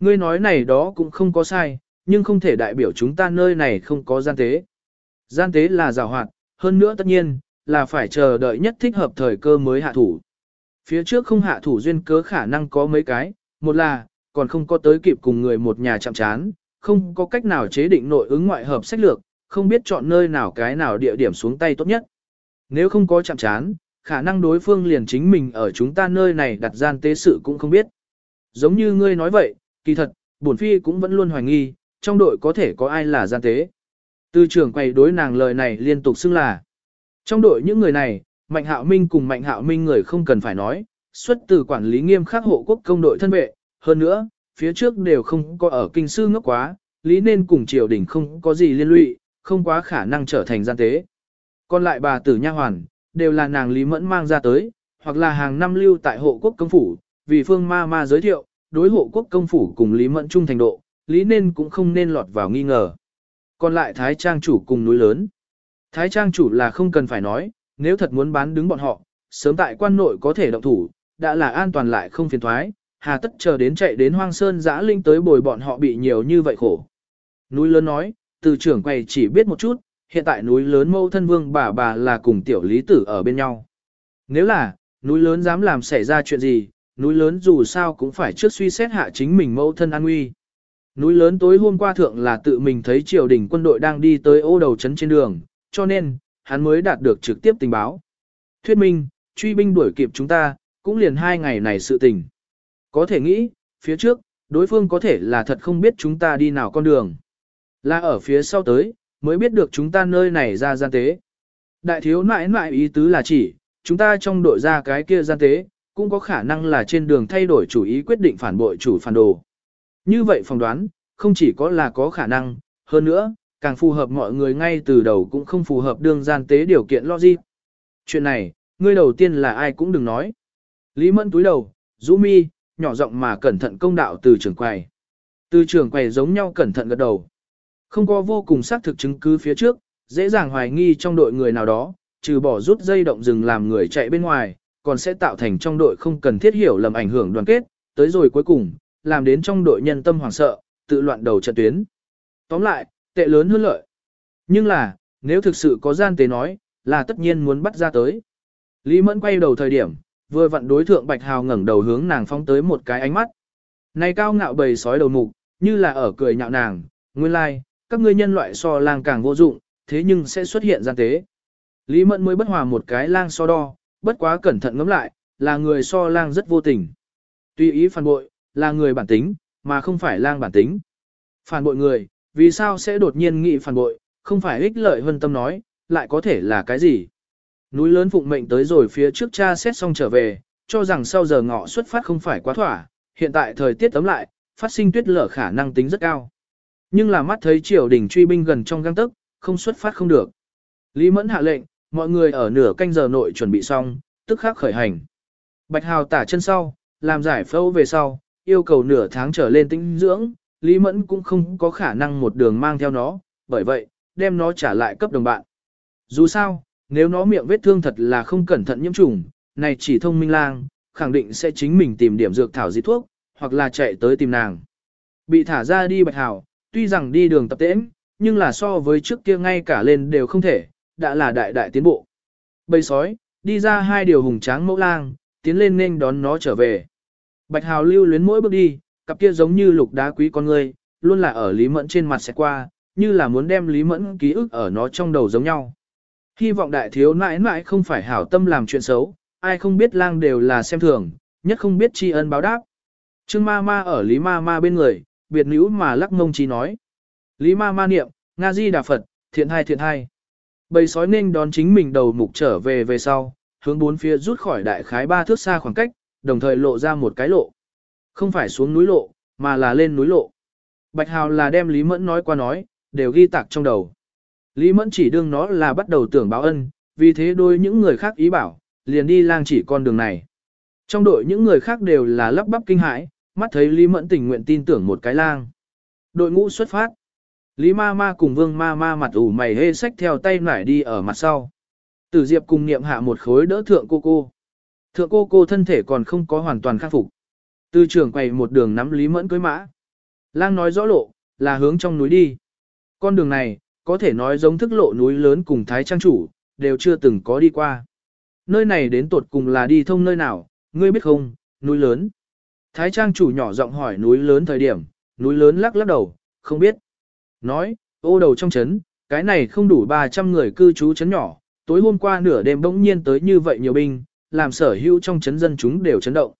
Ngươi nói này đó cũng không có sai, nhưng không thể đại biểu chúng ta nơi này không có gian tế. Gian tế là rào hoạt, hơn nữa tất nhiên, là phải chờ đợi nhất thích hợp thời cơ mới hạ thủ. Phía trước không hạ thủ duyên cớ khả năng có mấy cái, một là, còn không có tới kịp cùng người một nhà chạm chán, không có cách nào chế định nội ứng ngoại hợp sách lược, không biết chọn nơi nào cái nào địa điểm xuống tay tốt nhất. Nếu không có chạm chán, khả năng đối phương liền chính mình ở chúng ta nơi này đặt gian tế sự cũng không biết. Giống như ngươi nói vậy, kỳ thật, bổn phi cũng vẫn luôn hoài nghi, trong đội có thể có ai là gian tế. Tư trưởng quay đối nàng lời này liên tục xưng là. Trong đội những người này, Mạnh Hạo Minh cùng Mạnh Hạo Minh người không cần phải nói, xuất từ quản lý nghiêm khắc hộ quốc công đội thân vệ, hơn nữa, phía trước đều không có ở kinh sư ngốc quá, lý nên cùng triều đình không có gì liên lụy, không quá khả năng trở thành gian tế. Còn lại bà tử nha hoàn, đều là nàng Lý Mẫn mang ra tới, hoặc là hàng năm lưu tại hộ quốc công phủ, vì phương ma ma giới thiệu, đối hộ quốc công phủ cùng Lý Mẫn trung thành độ, Lý nên cũng không nên lọt vào nghi ngờ. Còn lại Thái Trang chủ cùng núi lớn. Thái Trang chủ là không cần phải nói, nếu thật muốn bán đứng bọn họ, sớm tại quan nội có thể động thủ, đã là an toàn lại không phiền thoái, hà tất chờ đến chạy đến hoang sơn giã linh tới bồi bọn họ bị nhiều như vậy khổ. Núi lớn nói, từ trưởng quầy chỉ biết một chút, hiện tại núi lớn mâu thân vương bà bà là cùng tiểu lý tử ở bên nhau. Nếu là, núi lớn dám làm xảy ra chuyện gì, núi lớn dù sao cũng phải trước suy xét hạ chính mình mâu thân an nguy. Núi lớn tối hôm qua thượng là tự mình thấy triều đình quân đội đang đi tới ô đầu trấn trên đường, cho nên, hắn mới đạt được trực tiếp tình báo. Thuyết minh, truy binh đuổi kịp chúng ta, cũng liền hai ngày này sự tình. Có thể nghĩ, phía trước, đối phương có thể là thật không biết chúng ta đi nào con đường. Là ở phía sau tới, mới biết được chúng ta nơi này ra gian tế. Đại thiếu nãi nãi ý tứ là chỉ, chúng ta trong đội ra cái kia gian tế, cũng có khả năng là trên đường thay đổi chủ ý quyết định phản bội chủ phản đồ. Như vậy phỏng đoán, không chỉ có là có khả năng, hơn nữa, càng phù hợp mọi người ngay từ đầu cũng không phù hợp đương gian tế điều kiện logic. Chuyện này, ngươi đầu tiên là ai cũng đừng nói. Lý Mẫn túi đầu, rũ mi, nhỏ giọng mà cẩn thận công đạo từ trường quầy. Từ trường quầy giống nhau cẩn thận gật đầu. Không có vô cùng xác thực chứng cứ phía trước, dễ dàng hoài nghi trong đội người nào đó, trừ bỏ rút dây động rừng làm người chạy bên ngoài, còn sẽ tạo thành trong đội không cần thiết hiểu lầm ảnh hưởng đoàn kết, tới rồi cuối cùng, làm đến trong đội nhân tâm hoảng sợ, tự loạn đầu trận tuyến. Tóm lại, tệ lớn hơn lợi. Nhưng là, nếu thực sự có gian tế nói, là tất nhiên muốn bắt ra tới. Lý Mẫn quay đầu thời điểm, vừa vặn đối thượng Bạch Hào ngẩng đầu hướng nàng phóng tới một cái ánh mắt. Này cao ngạo bầy sói đầu mục, như là ở cười nhạo nàng, nguyên lai, like, các ngươi nhân loại so lang càng vô dụng, thế nhưng sẽ xuất hiện gian tế. Lý Mẫn mới bất hòa một cái lang so đo, bất quá cẩn thận ngẫm lại, là người so lang rất vô tình. tùy ý phản bội, là người bản tính, mà không phải lang bản tính. Phản bội người, vì sao sẽ đột nhiên nghị phản bội, không phải ích lợi hơn tâm nói, lại có thể là cái gì? Núi lớn phụng mệnh tới rồi phía trước cha xét xong trở về, cho rằng sau giờ ngọ xuất phát không phải quá thỏa, hiện tại thời tiết tấm lại, phát sinh tuyết lở khả năng tính rất cao. Nhưng là mắt thấy triều đình truy binh gần trong găng tức, không xuất phát không được. Lý Mẫn hạ lệnh, mọi người ở nửa canh giờ nội chuẩn bị xong, tức khắc khởi hành. Bạch Hào tả chân sau, làm giải phẫu về sau, yêu cầu nửa tháng trở lên tinh dưỡng, Lý Mẫn cũng không có khả năng một đường mang theo nó, bởi vậy, đem nó trả lại cấp đồng bạn. Dù sao, nếu nó miệng vết thương thật là không cẩn thận nhiễm trùng, này chỉ thông minh lang, khẳng định sẽ chính mình tìm điểm dược thảo dị thuốc, hoặc là chạy tới tìm nàng. Bị thả ra đi Bạch Hào, tuy rằng đi đường tập tễnh, nhưng là so với trước kia ngay cả lên đều không thể, đã là đại đại tiến bộ. Bầy sói, đi ra hai điều hùng tráng mẫu lang, tiến lên nên đón nó trở về. Bạch Hào lưu luyến mỗi bước đi, cặp kia giống như lục đá quý con người, luôn là ở Lý Mẫn trên mặt sẽ qua, như là muốn đem Lý Mẫn ký ức ở nó trong đầu giống nhau. Hy vọng đại thiếu mãi mãi không phải hảo tâm làm chuyện xấu, ai không biết lang đều là xem thường, nhất không biết tri ân báo đáp. Trương ma ma ở Lý ma ma bên người, biệt nữ mà lắc mông chi nói. Lý ma ma niệm, Nga di đà Phật, thiện hai thiện hai. Bầy sói nên đón chính mình đầu mục trở về về sau, hướng bốn phía rút khỏi đại khái ba thước xa khoảng cách, đồng thời lộ ra một cái lộ. Không phải xuống núi lộ, mà là lên núi lộ. Bạch Hào là đem Lý Mẫn nói qua nói, đều ghi tạc trong đầu. Lý Mẫn chỉ đương nó là bắt đầu tưởng báo ân, vì thế đôi những người khác ý bảo, liền đi lang chỉ con đường này. Trong đội những người khác đều là lắp bắp kinh hãi, mắt thấy Lý Mẫn tình nguyện tin tưởng một cái lang. Đội ngũ xuất phát. Lý ma ma cùng vương ma ma mặt ủ mày hê sách theo tay nải đi ở mặt sau. Tử Diệp cùng niệm hạ một khối đỡ thượng cô cô. Thượng cô cô thân thể còn không có hoàn toàn khắc phục. Tư trưởng quay một đường nắm Lý Mẫn cưới mã. Lang nói rõ lộ, là hướng trong núi đi. Con đường này, có thể nói giống thức lộ núi lớn cùng Thái Trang Chủ, đều chưa từng có đi qua. Nơi này đến tột cùng là đi thông nơi nào, ngươi biết không, núi lớn. Thái Trang Chủ nhỏ giọng hỏi núi lớn thời điểm, núi lớn lắc lắc đầu, không biết. Nói, ô đầu trong chấn, cái này không đủ 300 người cư trú chấn nhỏ, tối hôm qua nửa đêm bỗng nhiên tới như vậy nhiều binh, làm sở hữu trong chấn dân chúng đều chấn động.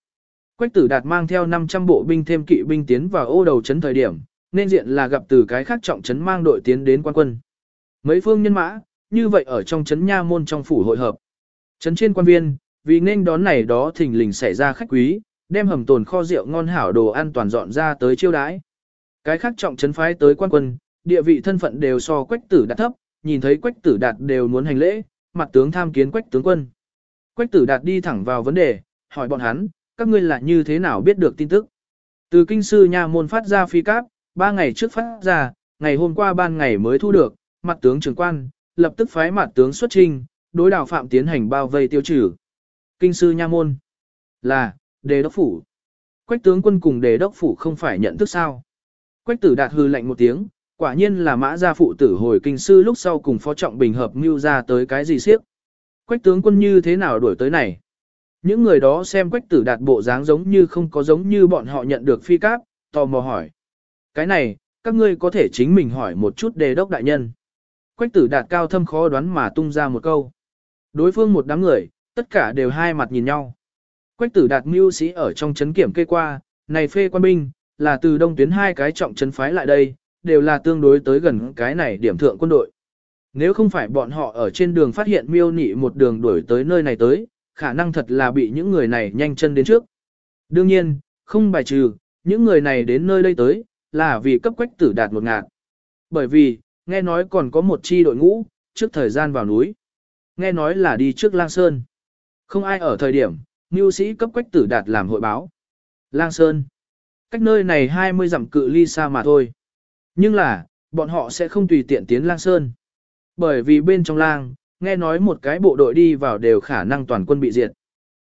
Quách tử đạt mang theo 500 bộ binh thêm kỵ binh tiến vào ô đầu chấn thời điểm, nên diện là gặp từ cái khác trọng chấn mang đội tiến đến quan quân. Mấy phương nhân mã, như vậy ở trong chấn nha môn trong phủ hội hợp. Chấn trên quan viên, vì nên đón này đó thình lình xảy ra khách quý, đem hầm tồn kho rượu ngon hảo đồ ăn toàn dọn ra tới chiêu đãi. Cái khác trọng chấn phái tới quan quân, địa vị thân phận đều so quách tử đạt thấp, nhìn thấy quách tử đạt đều muốn hành lễ, mặt tướng tham kiến quách tướng quân. Quách tử đạt đi thẳng vào vấn đề, hỏi bọn hắn, các ngươi là như thế nào biết được tin tức. Từ kinh sư nha môn phát ra phi cáp, ba ngày trước phát ra, ngày hôm qua ban ngày mới thu được, mặt tướng trưởng quan, lập tức phái mặt tướng xuất trinh, đối đảo phạm tiến hành bao vây tiêu trừ. Kinh sư nha môn là, đề đốc phủ. Quách tướng quân cùng đề đốc phủ không phải nhận thức sao. Quách tử đạt hư lạnh một tiếng, quả nhiên là mã gia phụ tử hồi kinh sư lúc sau cùng phó trọng bình hợp mưu ra tới cái gì siếc. Quách tướng quân như thế nào đuổi tới này? Những người đó xem quách tử đạt bộ dáng giống như không có giống như bọn họ nhận được phi cáp, tò mò hỏi. Cái này, các ngươi có thể chính mình hỏi một chút đề đốc đại nhân. Quách tử đạt cao thâm khó đoán mà tung ra một câu. Đối phương một đám người, tất cả đều hai mặt nhìn nhau. Quách tử đạt mưu sĩ ở trong chấn kiểm kê qua, này phê quan binh, là từ đông tuyến hai cái trọng chấn phái lại đây, đều là tương đối tới gần cái này điểm thượng quân đội. Nếu không phải bọn họ ở trên đường phát hiện miêu nị một đường đuổi tới nơi này tới, khả năng thật là bị những người này nhanh chân đến trước. Đương nhiên, không bài trừ, những người này đến nơi đây tới, là vì cấp quách tử đạt một ngạt. Bởi vì, nghe nói còn có một chi đội ngũ, trước thời gian vào núi. Nghe nói là đi trước Lang Sơn. Không ai ở thời điểm, mưu sĩ cấp quách tử đạt làm hội báo. Lang Sơn. Cách nơi này 20 dặm cự ly xa mà thôi. Nhưng là, bọn họ sẽ không tùy tiện tiến Lang Sơn. Bởi vì bên trong lang, nghe nói một cái bộ đội đi vào đều khả năng toàn quân bị diệt.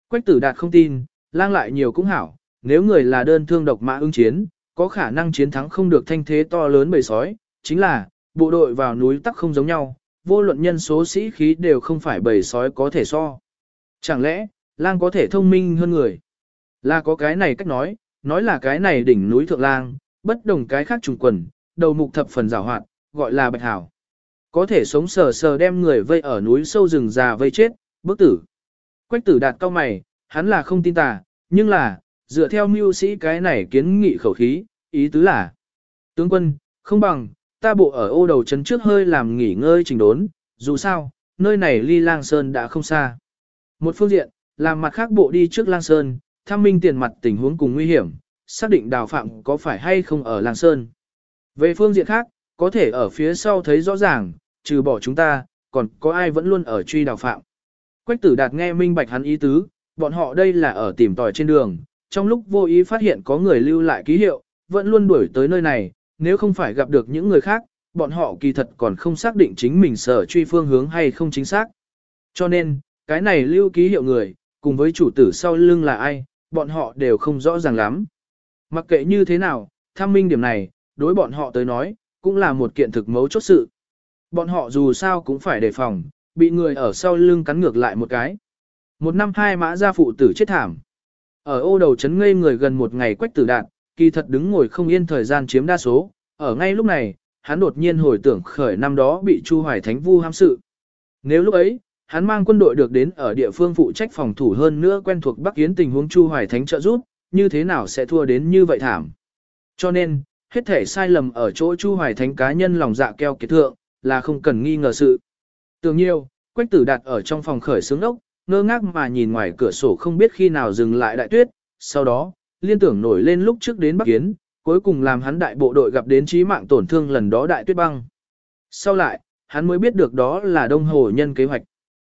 Quách tử đạt không tin, lang lại nhiều cũng hảo, nếu người là đơn thương độc mã ứng chiến, có khả năng chiến thắng không được thanh thế to lớn bầy sói, chính là, bộ đội vào núi tắc không giống nhau, vô luận nhân số sĩ khí đều không phải bầy sói có thể so. Chẳng lẽ, lang có thể thông minh hơn người? Là có cái này cách nói, nói là cái này đỉnh núi thượng lang, bất đồng cái khác trùng quần, đầu mục thập phần rào hoạt, gọi là bạch hảo. Có thể sống sờ sờ đem người vây ở núi sâu rừng già vây chết, bức tử. Quách tử đạt cao mày, hắn là không tin tà, nhưng là, dựa theo mưu sĩ cái này kiến nghị khẩu khí, ý tứ là. Tướng quân, không bằng, ta bộ ở ô đầu trấn trước hơi làm nghỉ ngơi trình đốn, dù sao, nơi này ly lang sơn đã không xa. Một phương diện, làm mặt khác bộ đi trước lang sơn, tham minh tiền mặt tình huống cùng nguy hiểm, xác định đào phạm có phải hay không ở lang sơn. Về phương diện khác, có thể ở phía sau thấy rõ ràng, trừ bỏ chúng ta, còn có ai vẫn luôn ở truy đào phạm. Quách tử đạt nghe minh bạch hắn ý tứ, bọn họ đây là ở tìm tòi trên đường, trong lúc vô ý phát hiện có người lưu lại ký hiệu, vẫn luôn đuổi tới nơi này, nếu không phải gặp được những người khác, bọn họ kỳ thật còn không xác định chính mình sở truy phương hướng hay không chính xác. Cho nên, cái này lưu ký hiệu người, cùng với chủ tử sau lưng là ai, bọn họ đều không rõ ràng lắm. Mặc kệ như thế nào, tham minh điểm này, đối bọn họ tới nói, cũng là một kiện thực mấu chốt sự. Bọn họ dù sao cũng phải đề phòng, bị người ở sau lưng cắn ngược lại một cái. Một năm hai mã gia phụ tử chết thảm. Ở ô đầu chấn ngây người gần một ngày quách tử đạn, kỳ thật đứng ngồi không yên thời gian chiếm đa số. Ở ngay lúc này, hắn đột nhiên hồi tưởng khởi năm đó bị Chu Hoài Thánh vu ham sự. Nếu lúc ấy, hắn mang quân đội được đến ở địa phương phụ trách phòng thủ hơn nữa quen thuộc Bắc Yến tình huống Chu Hoài Thánh trợ giúp, như thế nào sẽ thua đến như vậy thảm. Cho nên, hết thể sai lầm ở chỗ Chu Hoài Thánh cá nhân lòng dạ keo kiệt thượng, là không cần nghi ngờ sự. Tưởng nhiều, Quách Tử Đạt ở trong phòng khởi sướng ốc, ngơ ngác mà nhìn ngoài cửa sổ không biết khi nào dừng lại đại tuyết, sau đó, liên tưởng nổi lên lúc trước đến Bắc Kiến, cuối cùng làm hắn đại bộ đội gặp đến chí mạng tổn thương lần đó đại tuyết băng. Sau lại, hắn mới biết được đó là Đông Hồ Nhân kế hoạch.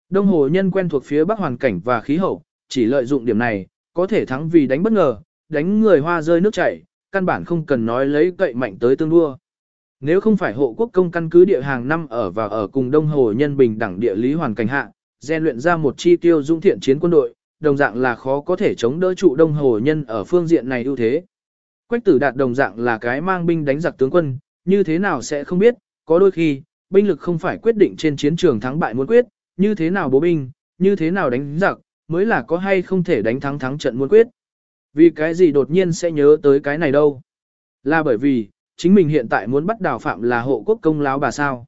Đông Hồ Nhân quen thuộc phía Bắc hoàn cảnh và khí hậu, chỉ lợi dụng điểm này, có thể thắng vì đánh bất ngờ, đánh người hoa rơi nước chảy, căn bản không cần nói lấy cậy mạnh tới tương đua. Nếu không phải hộ quốc công căn cứ địa hàng năm ở và ở cùng Đông Hồ Nhân bình đẳng địa lý hoàn cảnh hạ, gian luyện ra một chi tiêu dung thiện chiến quân đội, đồng dạng là khó có thể chống đỡ trụ Đông Hồ Nhân ở phương diện này ưu thế. Quách tử đạt đồng dạng là cái mang binh đánh giặc tướng quân, như thế nào sẽ không biết, có đôi khi, binh lực không phải quyết định trên chiến trường thắng bại muốn quyết, như thế nào bố binh, như thế nào đánh giặc, mới là có hay không thể đánh thắng thắng trận muốn quyết. Vì cái gì đột nhiên sẽ nhớ tới cái này đâu? Là bởi vì, chính mình hiện tại muốn bắt đào phạm là hộ quốc công láo bà sao.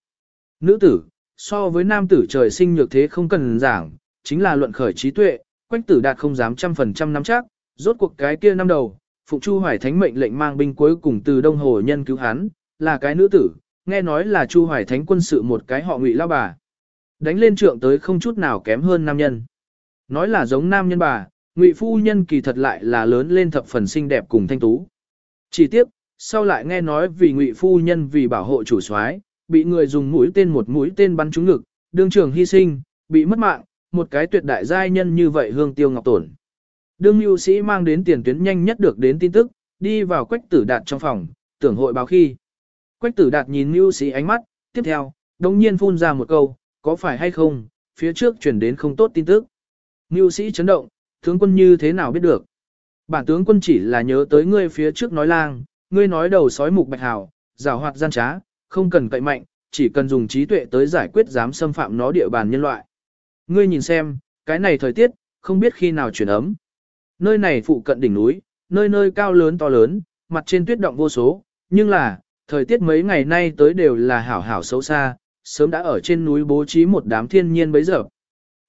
Nữ tử, so với nam tử trời sinh nhược thế không cần giảng, chính là luận khởi trí tuệ, quách tử đạt không dám trăm phần trăm nắm chắc, rốt cuộc cái kia năm đầu, Phụng Chu Hoài Thánh mệnh lệnh mang binh cuối cùng từ Đông Hồ nhân cứu hắn, là cái nữ tử, nghe nói là Chu Hoài Thánh quân sự một cái họ ngụy lao bà. Đánh lên trượng tới không chút nào kém hơn nam nhân. Nói là giống nam nhân bà, ngụy phu nhân kỳ thật lại là lớn lên thập phần xinh đẹp cùng thanh tú. Chỉ tiếc, sau lại nghe nói vì ngụy phu nhân vì bảo hộ chủ soái bị người dùng mũi tên một mũi tên bắn trúng ngực, đương trường hy sinh, bị mất mạng, một cái tuyệt đại giai nhân như vậy hương tiêu ngọc tổn. Đương lưu sĩ mang đến tiền tuyến nhanh nhất được đến tin tức, đi vào quách tử đạt trong phòng, tưởng hội báo khi. Quách tử đạt nhìn lưu sĩ ánh mắt, tiếp theo, đồng nhiên phun ra một câu, có phải hay không, phía trước chuyển đến không tốt tin tức. Lưu sĩ chấn động, tướng quân như thế nào biết được. Bản tướng quân chỉ là nhớ tới ngươi phía trước nói lang, ngươi nói đầu sói mục bạch hào, rào hoạt gian trá, không cần cậy mạnh, chỉ cần dùng trí tuệ tới giải quyết dám xâm phạm nó địa bàn nhân loại. Ngươi nhìn xem, cái này thời tiết, không biết khi nào chuyển ấm. Nơi này phụ cận đỉnh núi, nơi nơi cao lớn to lớn, mặt trên tuyết động vô số, nhưng là, thời tiết mấy ngày nay tới đều là hảo hảo xấu xa, sớm đã ở trên núi bố trí một đám thiên nhiên bấy giờ.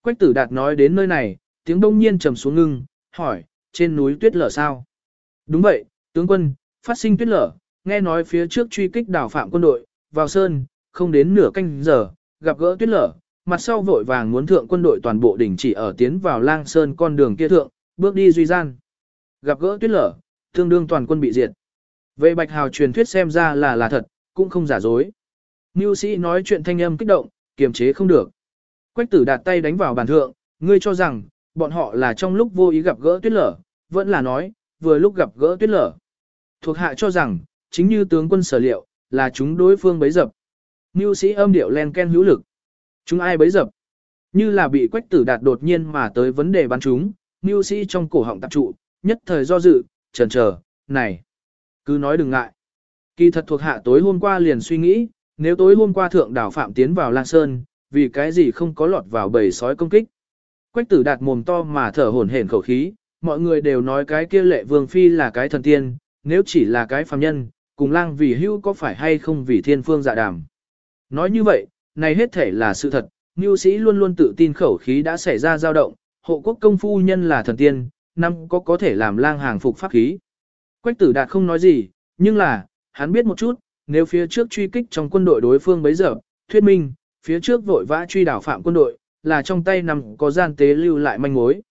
Quách tử đạt nói đến nơi này, tiếng đông nhiên trầm xuống ngưng, hỏi, trên núi tuyết lở sao? Đúng vậy, tướng quân, phát sinh tuyết lở, nghe nói phía trước truy kích đảo phạm quân đội, vào sơn, không đến nửa canh giờ, gặp gỡ tuyết lở, mặt sau vội vàng muốn thượng quân đội toàn bộ đỉnh chỉ ở tiến vào lang sơn con đường kia thượng, bước đi duy gian. Gặp gỡ tuyết lở, tương đương toàn quân bị diệt. Về Bạch Hào truyền thuyết xem ra là là thật, cũng không giả dối. như sĩ nói chuyện thanh âm kích động, kiềm chế không được. Quách tử đặt tay đánh vào bàn thượng, ngươi cho rằng, bọn họ là trong lúc vô ý gặp gỡ tuyết lở, vẫn là nói, vừa lúc gặp gỡ tuyết lở. Thuộc hạ cho rằng, chính như tướng quân sở liệu, là chúng đối phương bấy dập. Mưu sĩ âm điệu len ken hữu lực. Chúng ai bấy dập? Như là bị quách tử đạt đột nhiên mà tới vấn đề bắn chúng, mưu sĩ trong cổ họng tạp trụ, nhất thời do dự, trần chờ, này. Cứ nói đừng ngại. Kỳ thật thuộc hạ tối hôm qua liền suy nghĩ, nếu tối hôm qua thượng đảo Phạm tiến vào Lang Sơn, vì cái gì không có lọt vào bầy sói công kích. Quách tử đạt mồm to mà thở hổn hển khẩu khí, mọi người đều nói cái kia lệ vương phi là cái thần tiên, nếu chỉ là cái phàm nhân, cùng lang vì hưu có phải hay không vì thiên phương dạ đàm. Nói như vậy, này hết thể là sự thật, Ngưu sĩ luôn luôn tự tin khẩu khí đã xảy ra dao động, hộ quốc công phu nhân là thần tiên, năm có có thể làm lang hàng phục pháp khí. Quách tử đạt không nói gì, nhưng là, hắn biết một chút, nếu phía trước truy kích trong quân đội đối phương bấy giờ, thuyết minh, phía trước vội vã truy đảo phạm quân đội, là trong tay nằm có gian tế lưu lại manh mối.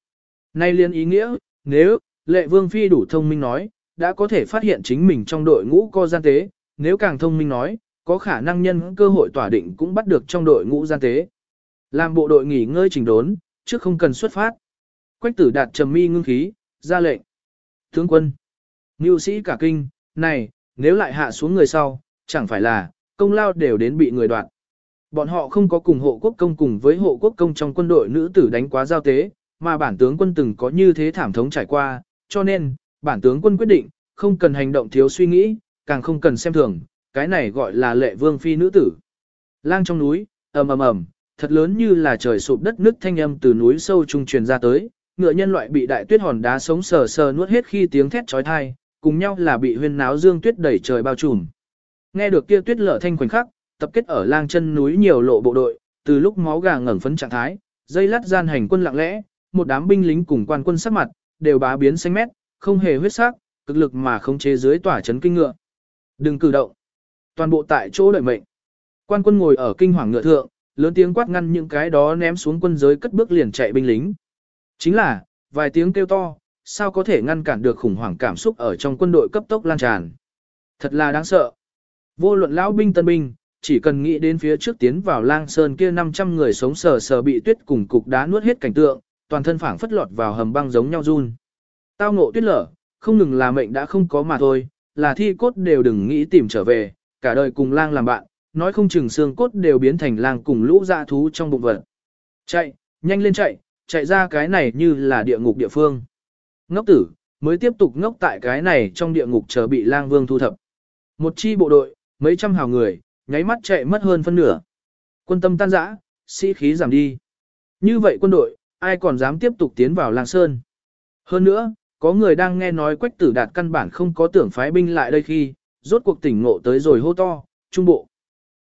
Nay liên ý nghĩa, nếu, lệ vương phi đủ thông minh nói, đã có thể phát hiện chính mình trong đội ngũ có gian tế, nếu càng thông minh nói, có khả năng nhân cơ hội tỏa định cũng bắt được trong đội ngũ gian tế. Làm bộ đội nghỉ ngơi trình đốn, trước không cần xuất phát. Quách tử đạt trầm mi ngưng khí, ra lệnh. Tướng quân, mưu sĩ cả kinh, này, nếu lại hạ xuống người sau, chẳng phải là, công lao đều đến bị người đoạt. Bọn họ không có cùng hộ quốc công cùng với hộ quốc công trong quân đội nữ tử đánh quá giao tế, mà bản tướng quân từng có như thế thảm thống trải qua, cho nên, bản tướng quân quyết định, không cần hành động thiếu suy nghĩ, càng không cần xem thường, cái này gọi là lệ vương phi nữ tử. Lang trong núi, ầm ầm ầm, thật lớn như là trời sụp đất nước thanh âm từ núi sâu trung truyền ra tới, ngựa nhân loại bị đại tuyết hòn đá sống sờ sờ nuốt hết khi tiếng thét chói tai, cùng nhau là bị huyên náo dương tuyết đẩy trời bao trùm. Nghe được kia tuyết lở thanh khoảnh khắc, tập kết ở lang chân núi nhiều lộ bộ đội, từ lúc máu gà ngẩng phấn trạng thái, dây lát gian hành quân lặng lẽ, một đám binh lính cùng quan quân sắc mặt, đều bá biến xanh mét, không hề huyết sắc, cực lực mà không chế dưới tỏa chấn kinh ngựa. Đừng cử động. Toàn bộ tại chỗ đợi mệnh. Quan quân ngồi ở kinh hoàng ngựa thượng, lớn tiếng quát ngăn những cái đó ném xuống quân giới cất bước liền chạy binh lính. Chính là, vài tiếng kêu to, sao có thể ngăn cản được khủng hoảng cảm xúc ở trong quân đội cấp tốc lan tràn. Thật là đáng sợ. Vô luận lão binh tân binh, chỉ cần nghĩ đến phía trước tiến vào lang sơn kia 500 người sống sờ sờ bị tuyết cùng cục đá nuốt hết cảnh tượng, toàn thân phảng phất lọt vào hầm băng giống nhau run. Tao ngộ tuyết lở, không ngừng là mệnh đã không có mà thôi, là thi cốt đều đừng nghĩ tìm trở về, cả đời cùng lang làm bạn, nói không chừng xương cốt đều biến thành lang cùng lũ dạ thú trong bụng vật. Chạy, nhanh lên chạy, chạy ra cái này như là địa ngục địa phương. Ngốc tử, mới tiếp tục ngốc tại cái này trong địa ngục chờ bị lang vương thu thập. Một chi bộ đội, mấy trăm hào người, nháy mắt chạy mất hơn phân nửa. Quân tâm tan rã, sĩ khí giảm đi. Như vậy quân đội, ai còn dám tiếp tục tiến vào lang sơn. Hơn nữa, có người đang nghe nói quách tử đạt căn bản không có tưởng phái binh lại đây khi, rốt cuộc tỉnh ngộ tới rồi hô to, trung bộ.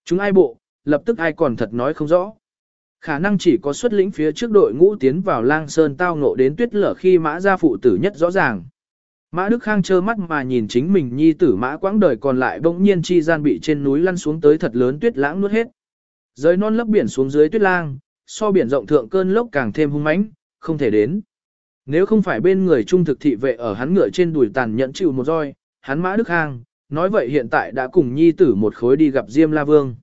Chúng ai bộ, lập tức ai còn thật nói không rõ. Khả năng chỉ có xuất lĩnh phía trước đội ngũ tiến vào lang sơn tao ngộ đến tuyết lở khi mã gia phụ tử nhất rõ ràng. Mã Đức Khang trơ mắt mà nhìn chính mình nhi tử mã quãng đời còn lại bỗng nhiên chi gian bị trên núi lăn xuống tới thật lớn tuyết lãng nuốt hết. Rơi non lấp biển xuống dưới tuyết lang, so biển rộng thượng cơn lốc càng thêm hung mãnh, không thể đến. Nếu không phải bên người trung thực thị vệ ở hắn ngựa trên đùi tàn nhẫn chịu một roi, hắn mã Đức Khang, nói vậy hiện tại đã cùng nhi tử một khối đi gặp Diêm La Vương.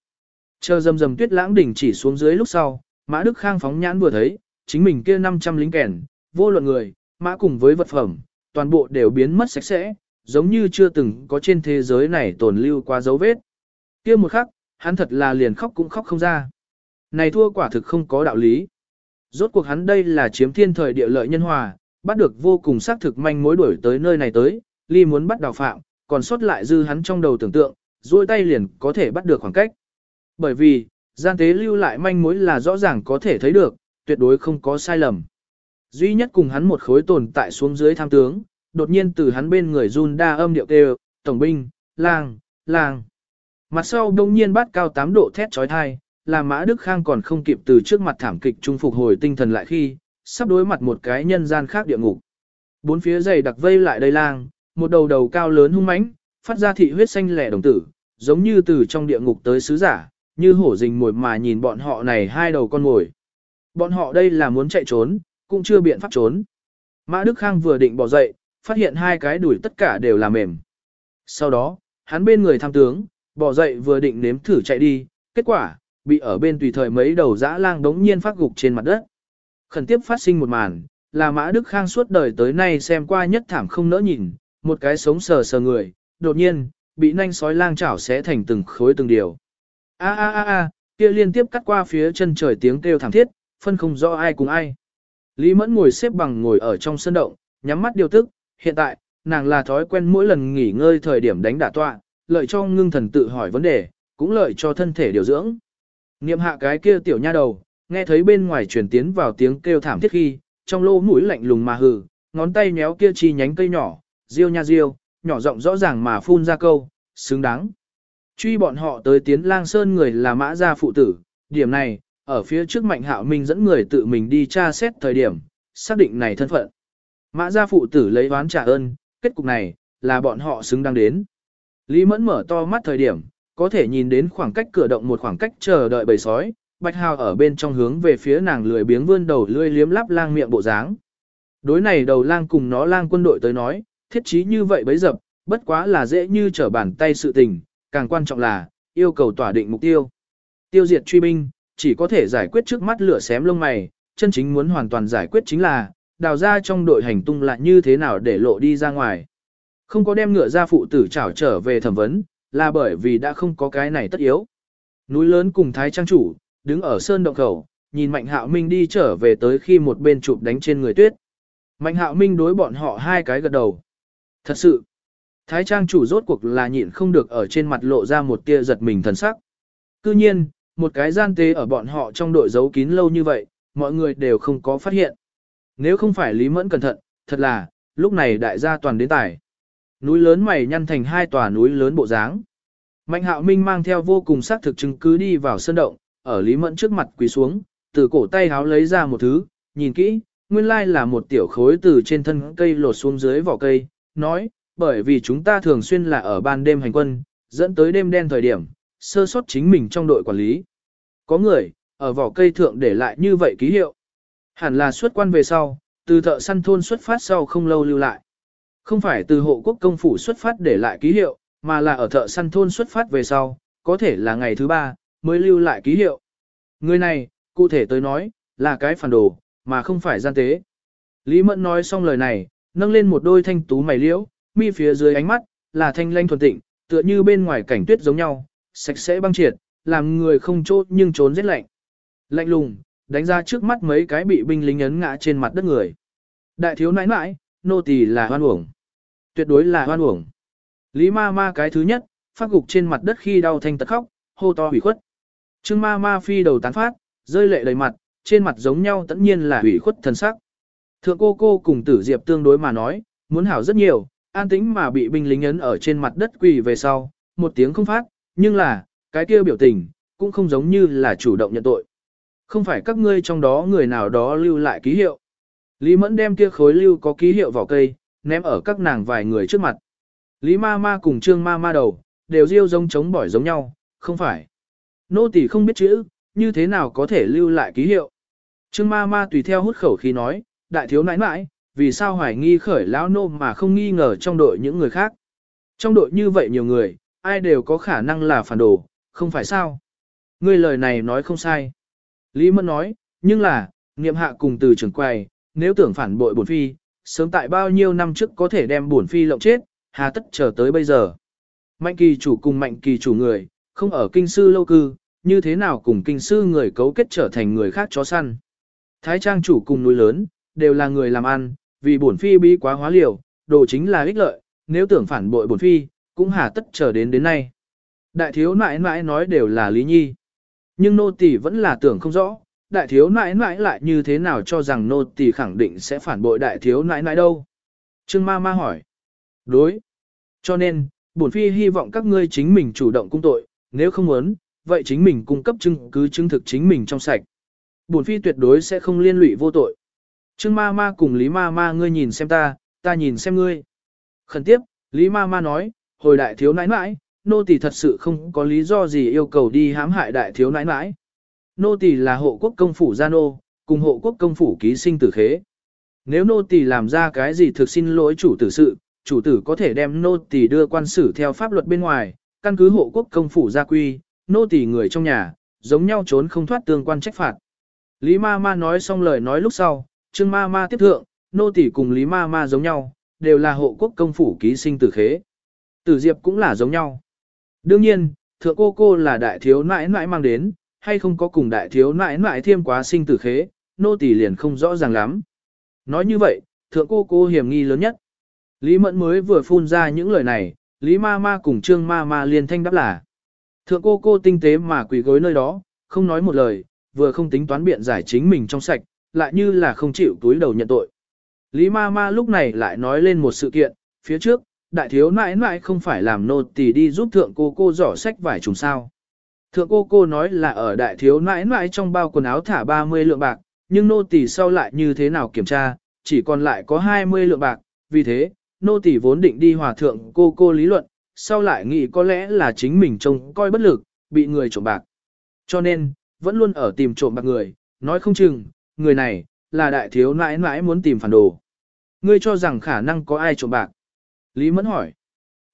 Chờ dầm dầm tuyết lãng đỉnh chỉ xuống dưới lúc sau, Mã Đức Khang phóng nhãn vừa thấy, chính mình kia 500 lính kèn, vô luận người, mã cùng với vật phẩm, toàn bộ đều biến mất sạch sẽ, giống như chưa từng có trên thế giới này tồn lưu qua dấu vết. Kia một khắc, hắn thật là liền khóc cũng khóc không ra. Này thua quả thực không có đạo lý. Rốt cuộc hắn đây là chiếm thiên thời địa lợi nhân hòa, bắt được vô cùng xác thực manh mối đuổi tới nơi này tới, ly muốn bắt đào phạm, còn sót lại dư hắn trong đầu tưởng tượng, duỗi tay liền có thể bắt được khoảng cách. Bởi vì, gian tế lưu lại manh mối là rõ ràng có thể thấy được, tuyệt đối không có sai lầm. Duy nhất cùng hắn một khối tồn tại xuống dưới tham tướng, đột nhiên từ hắn bên người run đa âm điệu kêu, tổng binh, lang, lang. Mặt sau đông nhiên bắt cao 8 độ thét trói thai, là mã Đức Khang còn không kịp từ trước mặt thảm kịch trung phục hồi tinh thần lại khi, sắp đối mặt một cái nhân gian khác địa ngục. Bốn phía dày đặc vây lại đây lang, một đầu đầu cao lớn hung mãnh, phát ra thị huyết xanh lẻ đồng tử, giống như từ trong địa ngục tới sứ giả, như hổ rình mồi mà nhìn bọn họ này hai đầu con ngồi. Bọn họ đây là muốn chạy trốn, cũng chưa biện pháp trốn. Mã Đức Khang vừa định bỏ dậy, phát hiện hai cái đuổi tất cả đều là mềm. Sau đó, hắn bên người tham tướng, bỏ dậy vừa định nếm thử chạy đi, kết quả, bị ở bên tùy thời mấy đầu dã lang đống nhiên phát gục trên mặt đất. Khẩn tiếp phát sinh một màn, là Mã Đức Khang suốt đời tới nay xem qua nhất thảm không nỡ nhìn, một cái sống sờ sờ người, đột nhiên, bị nanh sói lang chảo xé thành từng khối từng điều. A a a a, kia liên tiếp cắt qua phía chân trời tiếng kêu thảm thiết, phân không rõ ai cùng ai. Lý Mẫn ngồi xếp bằng ngồi ở trong sân động, nhắm mắt điều tức, hiện tại, nàng là thói quen mỗi lần nghỉ ngơi thời điểm đánh đả tọa, lợi cho ngưng thần tự hỏi vấn đề, cũng lợi cho thân thể điều dưỡng. Niệm hạ cái kia tiểu nha đầu, nghe thấy bên ngoài truyền tiến vào tiếng kêu thảm thiết khi, trong lỗ mũi lạnh lùng mà hừ, ngón tay nhéo kia chi nhánh cây nhỏ, riêu nha riêu, nhỏ giọng rõ ràng mà phun ra câu, xứng đáng. Truy bọn họ tới tiến lang sơn người là mã gia phụ tử, điểm này, ở phía trước mạnh hạo minh dẫn người tự mình đi tra xét thời điểm, xác định này thân phận. Mã gia phụ tử lấy oán trả ơn, kết cục này, là bọn họ xứng đáng đến. Lý mẫn mở to mắt thời điểm, có thể nhìn đến khoảng cách cửa động một khoảng cách chờ đợi bầy sói, bạch hào ở bên trong hướng về phía nàng lười biếng vươn đầu lươi liếm lắp lang miệng bộ dáng. Đối này đầu lang cùng nó lang quân đội tới nói, thiết chí như vậy bấy dập, bất quá là dễ như trở bàn tay sự tình, càng quan trọng là, yêu cầu tỏa định mục tiêu. Tiêu diệt truy binh, chỉ có thể giải quyết trước mắt lửa xém lông mày, chân chính muốn hoàn toàn giải quyết chính là, đào ra trong đội hành tung lại như thế nào để lộ đi ra ngoài. Không có đem ngựa ra phụ tử trảo trở về thẩm vấn, là bởi vì đã không có cái này tất yếu. Núi lớn cùng thái trang chủ, đứng ở sơn động khẩu, nhìn Mạnh Hạo Minh đi trở về tới khi một bên chụp đánh trên người tuyết. Mạnh Hạo Minh đối bọn họ hai cái gật đầu. Thật sự, Thái trang chủ rốt cuộc là nhịn không được ở trên mặt lộ ra một tia giật mình thần sắc. Cư nhiên, một cái gian tế ở bọn họ trong đội giấu kín lâu như vậy, mọi người đều không có phát hiện. Nếu không phải Lý Mẫn cẩn thận, thật là, lúc này đại gia toàn đến tải. Núi lớn mày nhăn thành hai tòa núi lớn bộ dáng. Mạnh hạo minh mang theo vô cùng xác thực chứng cứ đi vào sân động, ở Lý Mẫn trước mặt quỳ xuống, từ cổ tay háo lấy ra một thứ, nhìn kỹ, nguyên lai là một tiểu khối từ trên thân cây lột xuống dưới vỏ cây, nói, bởi vì chúng ta thường xuyên là ở ban đêm hành quân, dẫn tới đêm đen thời điểm, sơ sót chính mình trong đội quản lý. Có người, ở vỏ cây thượng để lại như vậy ký hiệu. Hẳn là xuất quan về sau, từ thợ săn thôn xuất phát sau không lâu lưu lại. Không phải từ hộ quốc công phủ xuất phát để lại ký hiệu, mà là ở thợ săn thôn xuất phát về sau, có thể là ngày thứ ba, mới lưu lại ký hiệu. Người này, cụ thể tới nói, là cái phản đồ, mà không phải gian tế. Lý Mẫn nói xong lời này, nâng lên một đôi thanh tú mày liễu, mi phía dưới ánh mắt, là thanh lanh thuần tịnh, tựa như bên ngoài cảnh tuyết giống nhau, sạch sẽ băng triệt, làm người không chốt nhưng trốn rất lạnh. Lạnh lùng, đánh ra trước mắt mấy cái bị binh lính ấn ngã trên mặt đất người. Đại thiếu nãi nãi, nô tỳ là hoan uổng. Tuyệt đối là hoan uổng. Lý ma ma cái thứ nhất, phát gục trên mặt đất khi đau thanh tật khóc, hô to hủy khuất. Trương ma ma phi đầu tán phát, rơi lệ đầy mặt, trên mặt giống nhau tất nhiên là hủy khuất thần sắc. Thượng cô cô cùng tử diệp tương đối mà nói, muốn hảo rất nhiều, an tĩnh mà bị binh lính ấn ở trên mặt đất quỳ về sau, một tiếng không phát, nhưng là, cái kia biểu tình, cũng không giống như là chủ động nhận tội. Không phải các ngươi trong đó người nào đó lưu lại ký hiệu. Lý Mẫn đem kia khối lưu có ký hiệu vào cây, ném ở các nàng vài người trước mặt. Lý ma ma cùng trương ma ma đầu, đều riêu giống chống bỏi giống nhau, không phải. Nô tỳ không biết chữ, như thế nào có thể lưu lại ký hiệu. Trương ma ma tùy theo hút khẩu khí nói, đại thiếu nãi nãi, vì sao hoài nghi khởi lão nô mà không nghi ngờ trong đội những người khác. Trong đội như vậy nhiều người, ai đều có khả năng là phản đồ, không phải sao. Ngươi lời này nói không sai. Lý Mẫn nói, nhưng là, niệm hạ cùng từ trưởng quầy, nếu tưởng phản bội bổn phi, sớm tại bao nhiêu năm trước có thể đem bổn phi lộng chết, hà tất chờ tới bây giờ. Mạnh kỳ chủ cùng mạnh kỳ chủ người, không ở kinh sư lâu cư, như thế nào cùng kinh sư người cấu kết trở thành người khác chó săn. Thái trang chủ cùng núi lớn, đều là người làm ăn, vì bổn phi bí quá hóa liều, đồ chính là ích lợi, nếu tưởng phản bội bổn phi, cũng hà tất chờ đến đến nay. Đại thiếu nãi nãi nói đều là lý nhi. Nhưng nô tỳ vẫn là tưởng không rõ, đại thiếu nãi nãi lại như thế nào cho rằng nô tỳ khẳng định sẽ phản bội đại thiếu nãi nãi đâu. Trương ma ma hỏi. Đối. Cho nên, bổn phi hy vọng các ngươi chính mình chủ động cung tội, nếu không muốn, vậy chính mình cung cấp chứng cứ chứng thực chính mình trong sạch. Bổn phi tuyệt đối sẽ không liên lụy vô tội. Trương ma ma cùng Lý ma ma ngươi nhìn xem ta, ta nhìn xem ngươi. Khẩn tiếp, Lý ma ma nói, hồi đại thiếu nãi nãi, nô tỳ thật sự không có lý do gì yêu cầu đi hãm hại đại thiếu nãi nãi. Nô tỳ là hộ quốc công phủ gia nô, cùng hộ quốc công phủ ký sinh tử khế. Nếu nô tỳ làm ra cái gì thực xin lỗi chủ tử sự, chủ tử có thể đem nô tỳ đưa quan xử theo pháp luật bên ngoài, căn cứ hộ quốc công phủ gia quy, nô tỳ người trong nhà, giống nhau trốn không thoát tương quan trách phạt. Lý ma ma nói xong lời nói lúc sau, trương ma ma tiếp thượng, nô tỳ cùng Lý ma ma giống nhau, đều là hộ quốc công phủ ký sinh tử khế. Tử diệp cũng là giống nhau. Đương nhiên, thượng cô cô là đại thiếu nãi nãi mang đến, hay không có cùng đại thiếu nãi nãi thêm quá sinh tử khế, nô tỳ liền không rõ ràng lắm. Nói như vậy, thượng cô cô hiểm nghi lớn nhất. Lý Mẫn mới vừa phun ra những lời này, Lý Ma Ma cùng Trương Ma Ma liền thanh đáp là. Thượng cô cô tinh tế mà quỳ gối nơi đó, không nói một lời, vừa không tính toán biện giải chính mình trong sạch, lại như là không chịu túi đầu nhận tội. Lý Ma Ma lúc này lại nói lên một sự kiện, phía trước, đại thiếu nãi nãi không phải làm nô tỳ đi giúp thượng cô cô giỏ sách vải trùng sao. Thượng cô cô nói là ở đại thiếu nãi nãi trong bao quần áo thả 30 lượng bạc, nhưng nô tỳ sau lại như thế nào kiểm tra, chỉ còn lại có 20 lượng bạc, vì thế, nô tỳ vốn định đi hòa thượng cô cô lý luận, sau lại nghĩ có lẽ là chính mình trông coi bất lực, bị người trộm bạc. Cho nên, vẫn luôn ở tìm trộm bạc người, nói không chừng, người này, là đại thiếu nãi nãi muốn tìm phản đồ. Ngươi cho rằng khả năng có ai trộm bạc. Lý Mẫn hỏi.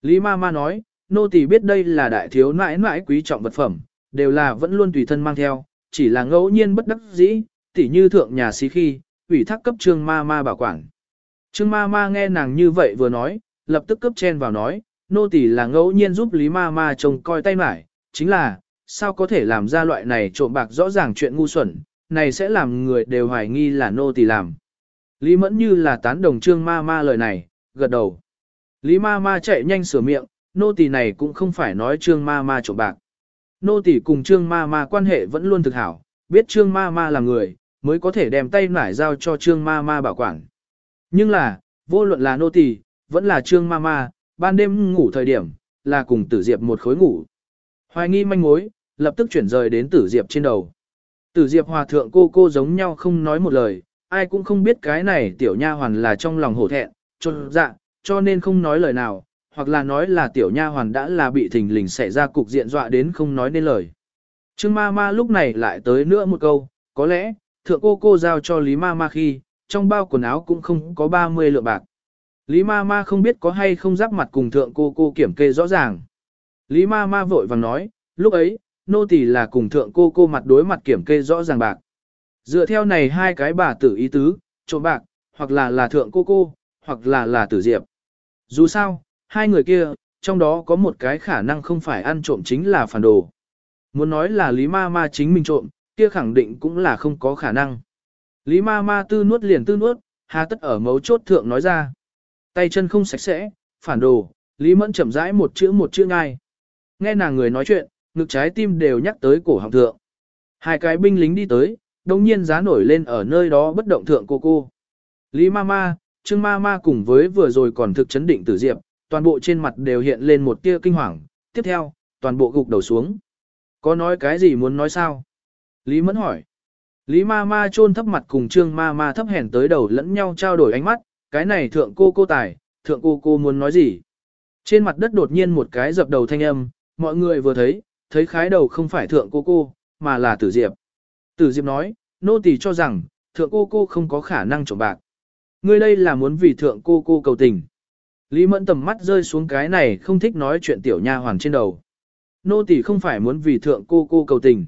Lý Ma Ma nói, nô tỳ biết đây là đại thiếu nãi nãi quý trọng vật phẩm, đều là vẫn luôn tùy thân mang theo, chỉ là ngẫu nhiên bất đắc dĩ, tỉ như thượng nhà xí khi, ủy thác cấp trương ma ma bảo quản. Trương ma ma nghe nàng như vậy vừa nói, lập tức cấp chen vào nói, nô tỳ là ngẫu nhiên giúp Lý ma ma trông coi tay mải, chính là, sao có thể làm ra loại này trộm bạc rõ ràng chuyện ngu xuẩn, này sẽ làm người đều hoài nghi là nô tỳ làm. Lý mẫn như là tán đồng trương ma ma lời này, gật đầu. Lý ma ma chạy nhanh sửa miệng, nô tỳ này cũng không phải nói trương ma ma trộm bạc. Nô tỳ cùng trương ma ma quan hệ vẫn luôn thực hảo, biết trương ma ma là người, mới có thể đem tay nải giao cho trương ma ma bảo quản. Nhưng là, vô luận là nô tỳ, vẫn là trương ma ma, ban đêm ngủ thời điểm, là cùng tử diệp một khối ngủ. Hoài nghi manh mối, lập tức chuyển rời đến tử diệp trên đầu. Tử diệp hòa thượng cô cô giống nhau không nói một lời, ai cũng không biết cái này tiểu nha hoàn là trong lòng hổ thẹn, trôn dạ, cho nên không nói lời nào, hoặc là nói là tiểu nha hoàn đã là bị thình lình xảy ra cục diện dọa đến không nói nên lời. Trương ma ma lúc này lại tới nữa một câu, có lẽ, thượng cô cô giao cho Lý ma ma khi, trong bao quần áo cũng không có 30 lượng bạc. Lý ma ma không biết có hay không giáp mặt cùng thượng cô cô kiểm kê rõ ràng. Lý ma ma vội vàng nói, lúc ấy, nô tỳ là cùng thượng cô cô mặt đối mặt kiểm kê rõ ràng bạc. Dựa theo này hai cái bà tử ý tứ, trộm bạc, hoặc là là thượng cô cô, hoặc là là tử diệp. Dù sao, hai người kia, trong đó có một cái khả năng không phải ăn trộm chính là phản đồ. Muốn nói là Lý Ma Ma chính mình trộm, kia khẳng định cũng là không có khả năng. Lý Ma Ma tư nuốt liền tư nuốt, hà tất ở mấu chốt thượng nói ra. Tay chân không sạch sẽ, phản đồ, Lý Mẫn chậm rãi một chữ một chữ ngay. Nghe nàng người nói chuyện, ngực trái tim đều nhắc tới cổ họng thượng. Hai cái binh lính đi tới, đồng nhiên giá nổi lên ở nơi đó bất động thượng cô cô. Lý Ma Ma, Trương Ma Ma cùng với vừa rồi còn thực chấn định tử diệp, toàn bộ trên mặt đều hiện lên một tia kinh hoàng. Tiếp theo, toàn bộ gục đầu xuống. Có nói cái gì muốn nói sao? Lý Mẫn hỏi. Lý Ma Ma chôn thấp mặt cùng Trương Ma Ma thấp hèn tới đầu lẫn nhau trao đổi ánh mắt, cái này thượng cô cô tài, thượng cô cô muốn nói gì? Trên mặt đất đột nhiên một cái dập đầu thanh âm, mọi người vừa thấy, thấy khái đầu không phải thượng cô cô, mà là tử diệp. Tử diệp nói, nô tỳ cho rằng, thượng cô cô không có khả năng trộm bạc. Ngươi đây là muốn vì thượng cô cô cầu tình. Lý mẫn tầm mắt rơi xuống cái này không thích nói chuyện tiểu nha hoàn trên đầu. Nô tỳ không phải muốn vì thượng cô cô cầu tình.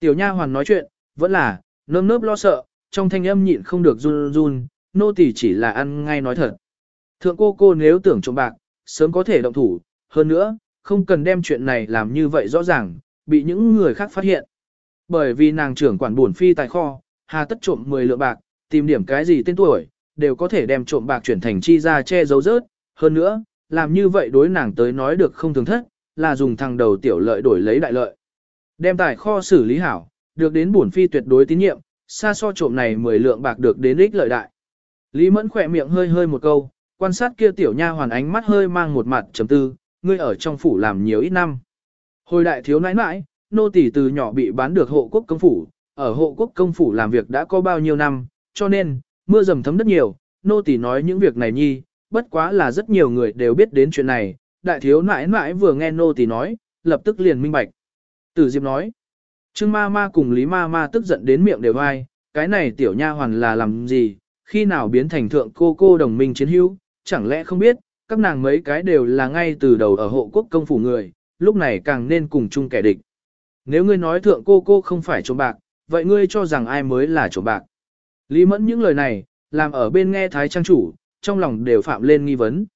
Tiểu nha hoàn nói chuyện, vẫn là, nơm nớp lo sợ, trong thanh âm nhịn không được run run, nô tỳ chỉ là ăn ngay nói thật. Thượng cô cô nếu tưởng trộm bạc, sớm có thể động thủ, hơn nữa, không cần đem chuyện này làm như vậy rõ ràng, bị những người khác phát hiện. Bởi vì nàng trưởng quản buồn phi tài kho, hà tất trộm 10 lượng bạc, tìm điểm cái gì tên tuổi, đều có thể đem trộm bạc chuyển thành chi ra che giấu rớt, hơn nữa, làm như vậy đối nàng tới nói được không thường thất, là dùng thằng đầu tiểu lợi đổi lấy đại lợi. Đem tài kho xử lý hảo, được đến bổn phi tuyệt đối tín nhiệm, xa so trộm này 10 lượng bạc được đến ích lợi đại. Lý Mẫn khỏe miệng hơi hơi một câu, quan sát kia tiểu nha hoàn ánh mắt hơi mang một mặt trầm tư, ngươi ở trong phủ làm nhiều ít năm. Hồi đại thiếu nãi nãi, nô tỷ từ nhỏ bị bán được hộ quốc công phủ, ở hộ quốc công phủ làm việc đã có bao nhiêu năm, cho nên, mưa dầm thấm đất nhiều, nô tỳ nói những việc này nhi, bất quá là rất nhiều người đều biết đến chuyện này, đại thiếu nãi nãi vừa nghe nô tỳ nói, lập tức liền minh bạch. Tử Diệp nói, Trương ma ma cùng Lý ma ma tức giận đến miệng đều vai, cái này tiểu nha hoàn là làm gì, khi nào biến thành thượng cô cô đồng minh chiến hữu, chẳng lẽ không biết, các nàng mấy cái đều là ngay từ đầu ở hộ quốc công phủ người, lúc này càng nên cùng chung kẻ địch. Nếu ngươi nói thượng cô cô không phải trộm bạc, vậy ngươi cho rằng ai mới là trộm bạc. Lý mẫn những lời này, làm ở bên nghe thái trang chủ, trong lòng đều phạm lên nghi vấn.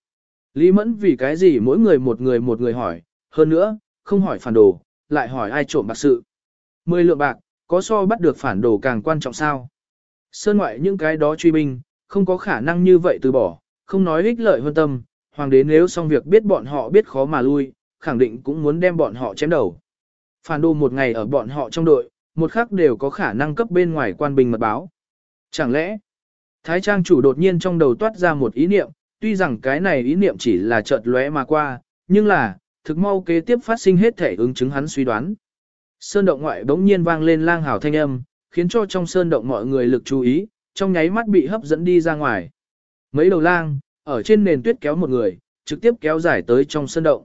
Lý mẫn vì cái gì mỗi người một người một người hỏi, hơn nữa, không hỏi phản đồ, lại hỏi ai trộm bạc sự. Mười lượng bạc, có so bắt được phản đồ càng quan trọng sao? Sơn ngoại những cái đó truy binh, không có khả năng như vậy từ bỏ, không nói ích lợi hơn tâm, hoàng đế nếu xong việc biết bọn họ biết khó mà lui, khẳng định cũng muốn đem bọn họ chém đầu. Phản đồ một ngày ở bọn họ trong đội, một khắc đều có khả năng cấp bên ngoài quan binh mật báo. Chẳng lẽ, Thái Trang chủ đột nhiên trong đầu toát ra một ý niệm, tuy rằng cái này ý niệm chỉ là chợt lóe mà qua, nhưng là, thực mau kế tiếp phát sinh hết thể ứng chứng hắn suy đoán. Sơn động ngoại bỗng nhiên vang lên lang hào thanh âm, khiến cho trong sơn động mọi người lực chú ý, trong nháy mắt bị hấp dẫn đi ra ngoài. Mấy đầu lang, ở trên nền tuyết kéo một người, trực tiếp kéo dài tới trong sơn động.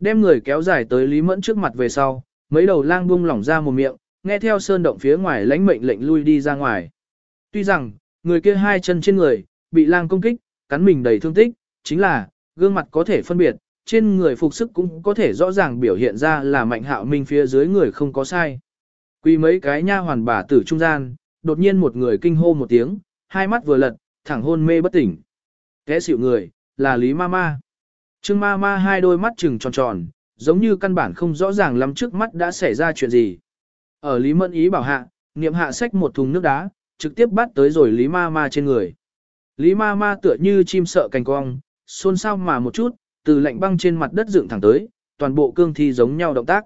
Đem người kéo dài tới Lý Mẫn trước mặt về sau, mấy đầu lang buông lỏng ra một miệng, nghe theo sơn động phía ngoài lãnh mệnh lệnh lui đi ra ngoài. Tuy rằng, người kia hai chân trên người, bị lang công kích, cắn mình đầy thương tích, chính là, gương mặt có thể phân biệt, trên người phục sức cũng có thể rõ ràng biểu hiện ra là mạnh hạo minh phía dưới người không có sai. Quy mấy cái nha hoàn bà tử trung gian, đột nhiên một người kinh hô một tiếng, hai mắt vừa lật, thẳng hôn mê bất tỉnh. Kẻ xịu người, là Lý Mama. Trương Mama hai đôi mắt trừng tròn tròn, giống như căn bản không rõ ràng lắm trước mắt đã xảy ra chuyện gì. Ở Lý Mẫn ý bảo hạ, niệm hạ sách một thùng nước đá, trực tiếp bắt tới rồi Lý Ma Ma trên người. Lý Ma Ma tựa như chim sợ cành cong, xôn xao mà một chút, từ lạnh băng trên mặt đất dựng thẳng tới, toàn bộ cương thi giống nhau động tác.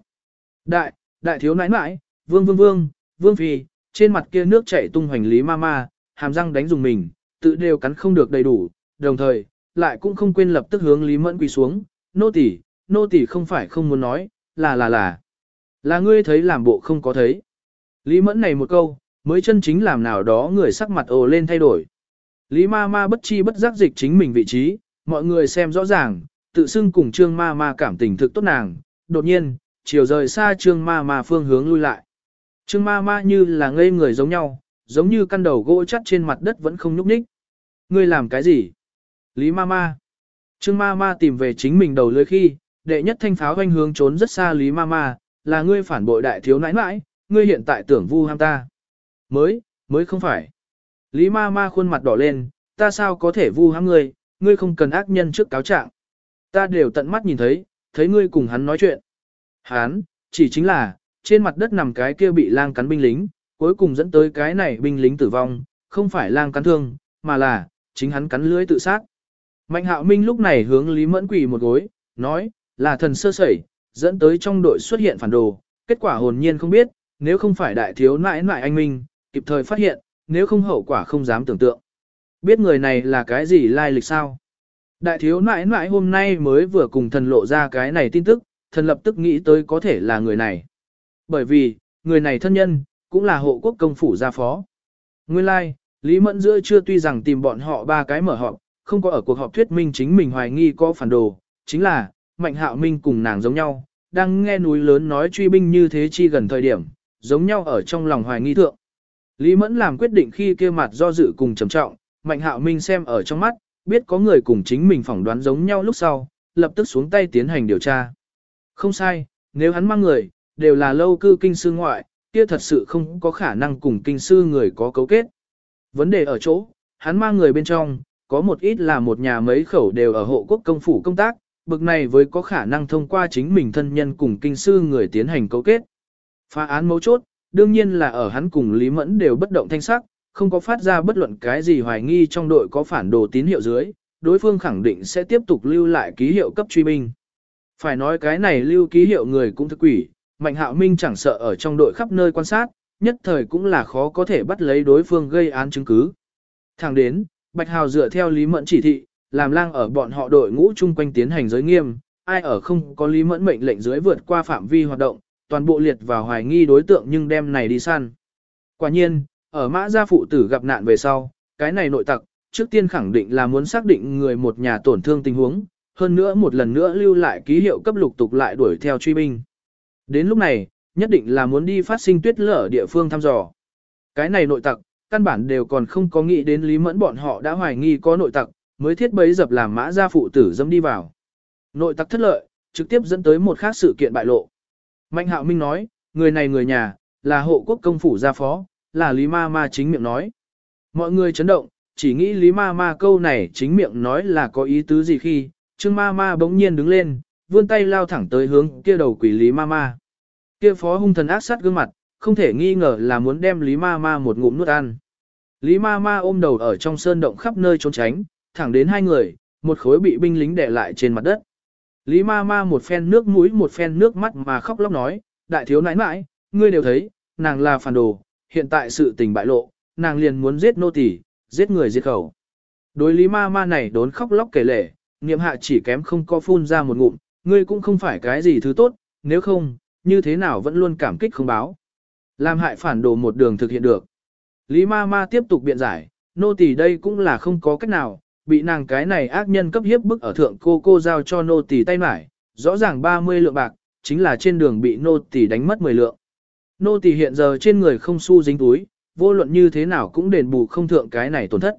Đại, đại thiếu nãi nãi, vương vương vương, vương phi, trên mặt kia nước chảy tung hoành Lý Ma Ma, hàm răng đánh dùng mình, tự đều cắn không được đầy đủ, đồng thời, lại cũng không quên lập tức hướng Lý Mẫn quỳ xuống, nô tỳ, nô tỳ không phải không muốn nói, là là là, là ngươi thấy làm bộ không có thấy. Lý Mẫn này một câu, mới chân chính làm nào đó người sắc mặt ồ lên thay đổi. Lý ma ma bất chi bất giác dịch chính mình vị trí, mọi người xem rõ ràng, tự xưng cùng trương ma ma cảm tình thực tốt nàng, đột nhiên, chiều rời xa trương ma ma phương hướng lui lại. Trương ma ma như là ngây người giống nhau, giống như căn đầu gỗ chắt trên mặt đất vẫn không nhúc nhích. Ngươi làm cái gì? Lý ma ma. Trương ma ma tìm về chính mình đầu lưới khi, đệ nhất thanh pháo hoanh hướng trốn rất xa Lý ma ma, là ngươi phản bội đại thiếu nãi nãi, ngươi hiện tại tưởng vu ham ta. Mới, mới không phải. Lý ma ma khuôn mặt đỏ lên, ta sao có thể vu hãm ngươi, ngươi không cần ác nhân trước cáo trạng. Ta đều tận mắt nhìn thấy, thấy ngươi cùng hắn nói chuyện. Hắn, chỉ chính là, trên mặt đất nằm cái kia bị lang cắn binh lính, cuối cùng dẫn tới cái này binh lính tử vong, không phải lang cắn thương, mà là, chính hắn cắn lưỡi tự sát. Mạnh hạo minh lúc này hướng Lý Mẫn quỳ một gối, nói, là thần sơ sẩy, dẫn tới trong đội xuất hiện phản đồ, kết quả hồn nhiên không biết, nếu không phải đại thiếu nãi nãi anh Minh, kịp thời phát hiện, nếu không hậu quả không dám tưởng tượng. Biết người này là cái gì lai lịch sao? Đại thiếu nãi nãi hôm nay mới vừa cùng thần lộ ra cái này tin tức, thần lập tức nghĩ tới có thể là người này. Bởi vì, người này thân nhân, cũng là hộ quốc công phủ gia phó. Nguyên lai, like, Lý Mẫn giữa chưa tuy rằng tìm bọn họ ba cái mở họp, không có ở cuộc họp thuyết minh chính mình hoài nghi có phản đồ, chính là, Mạnh Hạo Minh cùng nàng giống nhau, đang nghe núi lớn nói truy binh như thế chi gần thời điểm, giống nhau ở trong lòng hoài nghi thượng. Lý Mẫn làm quyết định khi kia mặt do dự cùng trầm trọng, Mạnh Hạo Minh xem ở trong mắt, biết có người cùng chính mình phỏng đoán giống nhau lúc sau, lập tức xuống tay tiến hành điều tra. Không sai, nếu hắn mang người, đều là lâu cư kinh sư ngoại, kia thật sự không có khả năng cùng kinh sư người có cấu kết. Vấn đề ở chỗ, hắn mang người bên trong, có một ít là một nhà mấy khẩu đều ở hộ quốc công phủ công tác, bực này với có khả năng thông qua chính mình thân nhân cùng kinh sư người tiến hành cấu kết. Phá án mấu chốt, đương nhiên là ở hắn cùng Lý Mẫn đều bất động thanh sắc, không có phát ra bất luận cái gì hoài nghi trong đội có phản đồ tín hiệu dưới, đối phương khẳng định sẽ tiếp tục lưu lại ký hiệu cấp truy binh. Phải nói cái này lưu ký hiệu người cũng thực quỷ, Mạnh Hạo Minh chẳng sợ ở trong đội khắp nơi quan sát, nhất thời cũng là khó có thể bắt lấy đối phương gây án chứng cứ. Thẳng đến, Bạch Hào dựa theo Lý Mẫn chỉ thị, làm lang ở bọn họ đội ngũ chung quanh tiến hành giới nghiêm, ai ở không có Lý Mẫn mệnh lệnh dưới vượt qua phạm vi hoạt động, toàn bộ liệt vào hoài nghi đối tượng nhưng đem này đi săn. Quả nhiên, ở mã gia phụ tử gặp nạn về sau, cái này nội tặc, trước tiên khẳng định là muốn xác định người một nhà tổn thương tình huống, hơn nữa một lần nữa lưu lại ký hiệu cấp lục tục lại đuổi theo truy binh. Đến lúc này, nhất định là muốn đi phát sinh tuyết lở địa phương thăm dò. Cái này nội tặc, căn bản đều còn không có nghĩ đến Lý Mẫn bọn họ đã hoài nghi có nội tặc, mới thiết bấy dập làm mã gia phụ tử dâm đi vào. Nội tặc thất lợi, trực tiếp dẫn tới một khác sự kiện bại lộ. Mạnh hạo minh nói, người này người nhà, là hộ quốc công phủ gia phó, là Lý Ma Ma chính miệng nói. Mọi người chấn động, chỉ nghĩ Lý Ma Ma câu này chính miệng nói là có ý tứ gì khi, Trương Ma Ma bỗng nhiên đứng lên, vươn tay lao thẳng tới hướng kia đầu quỷ Lý Ma Ma. Kia phó hung thần ác sát gương mặt, không thể nghi ngờ là muốn đem Lý Ma Ma một ngụm nuốt ăn. Lý Ma Ma ôm đầu ở trong sơn động khắp nơi trốn tránh, thẳng đến hai người, một khối bị binh lính đè lại trên mặt đất. Lý Ma Ma một phen nước mũi một phen nước mắt mà khóc lóc nói, đại thiếu nãi nãi, ngươi đều thấy, nàng là phản đồ, hiện tại sự tình bại lộ, nàng liền muốn giết nô tỳ, giết người diệt khẩu. Đối Lý Ma Ma này đốn khóc lóc kể lể, niệm hạ chỉ kém không có phun ra một ngụm, ngươi cũng không phải cái gì thứ tốt, nếu không, như thế nào vẫn luôn cảm kích không báo. Làm hại phản đồ một đường thực hiện được. Lý ma ma tiếp tục biện giải, nô tỳ đây cũng là không có cách nào, bị nàng cái này ác nhân cấp hiếp bức ở thượng cô cô giao cho nô tỳ tay mải, rõ ràng 30 lượng bạc, chính là trên đường bị nô tỳ đánh mất 10 lượng. Nô tỳ hiện giờ trên người không xu dính túi, vô luận như thế nào cũng đền bù không thượng cái này tổn thất.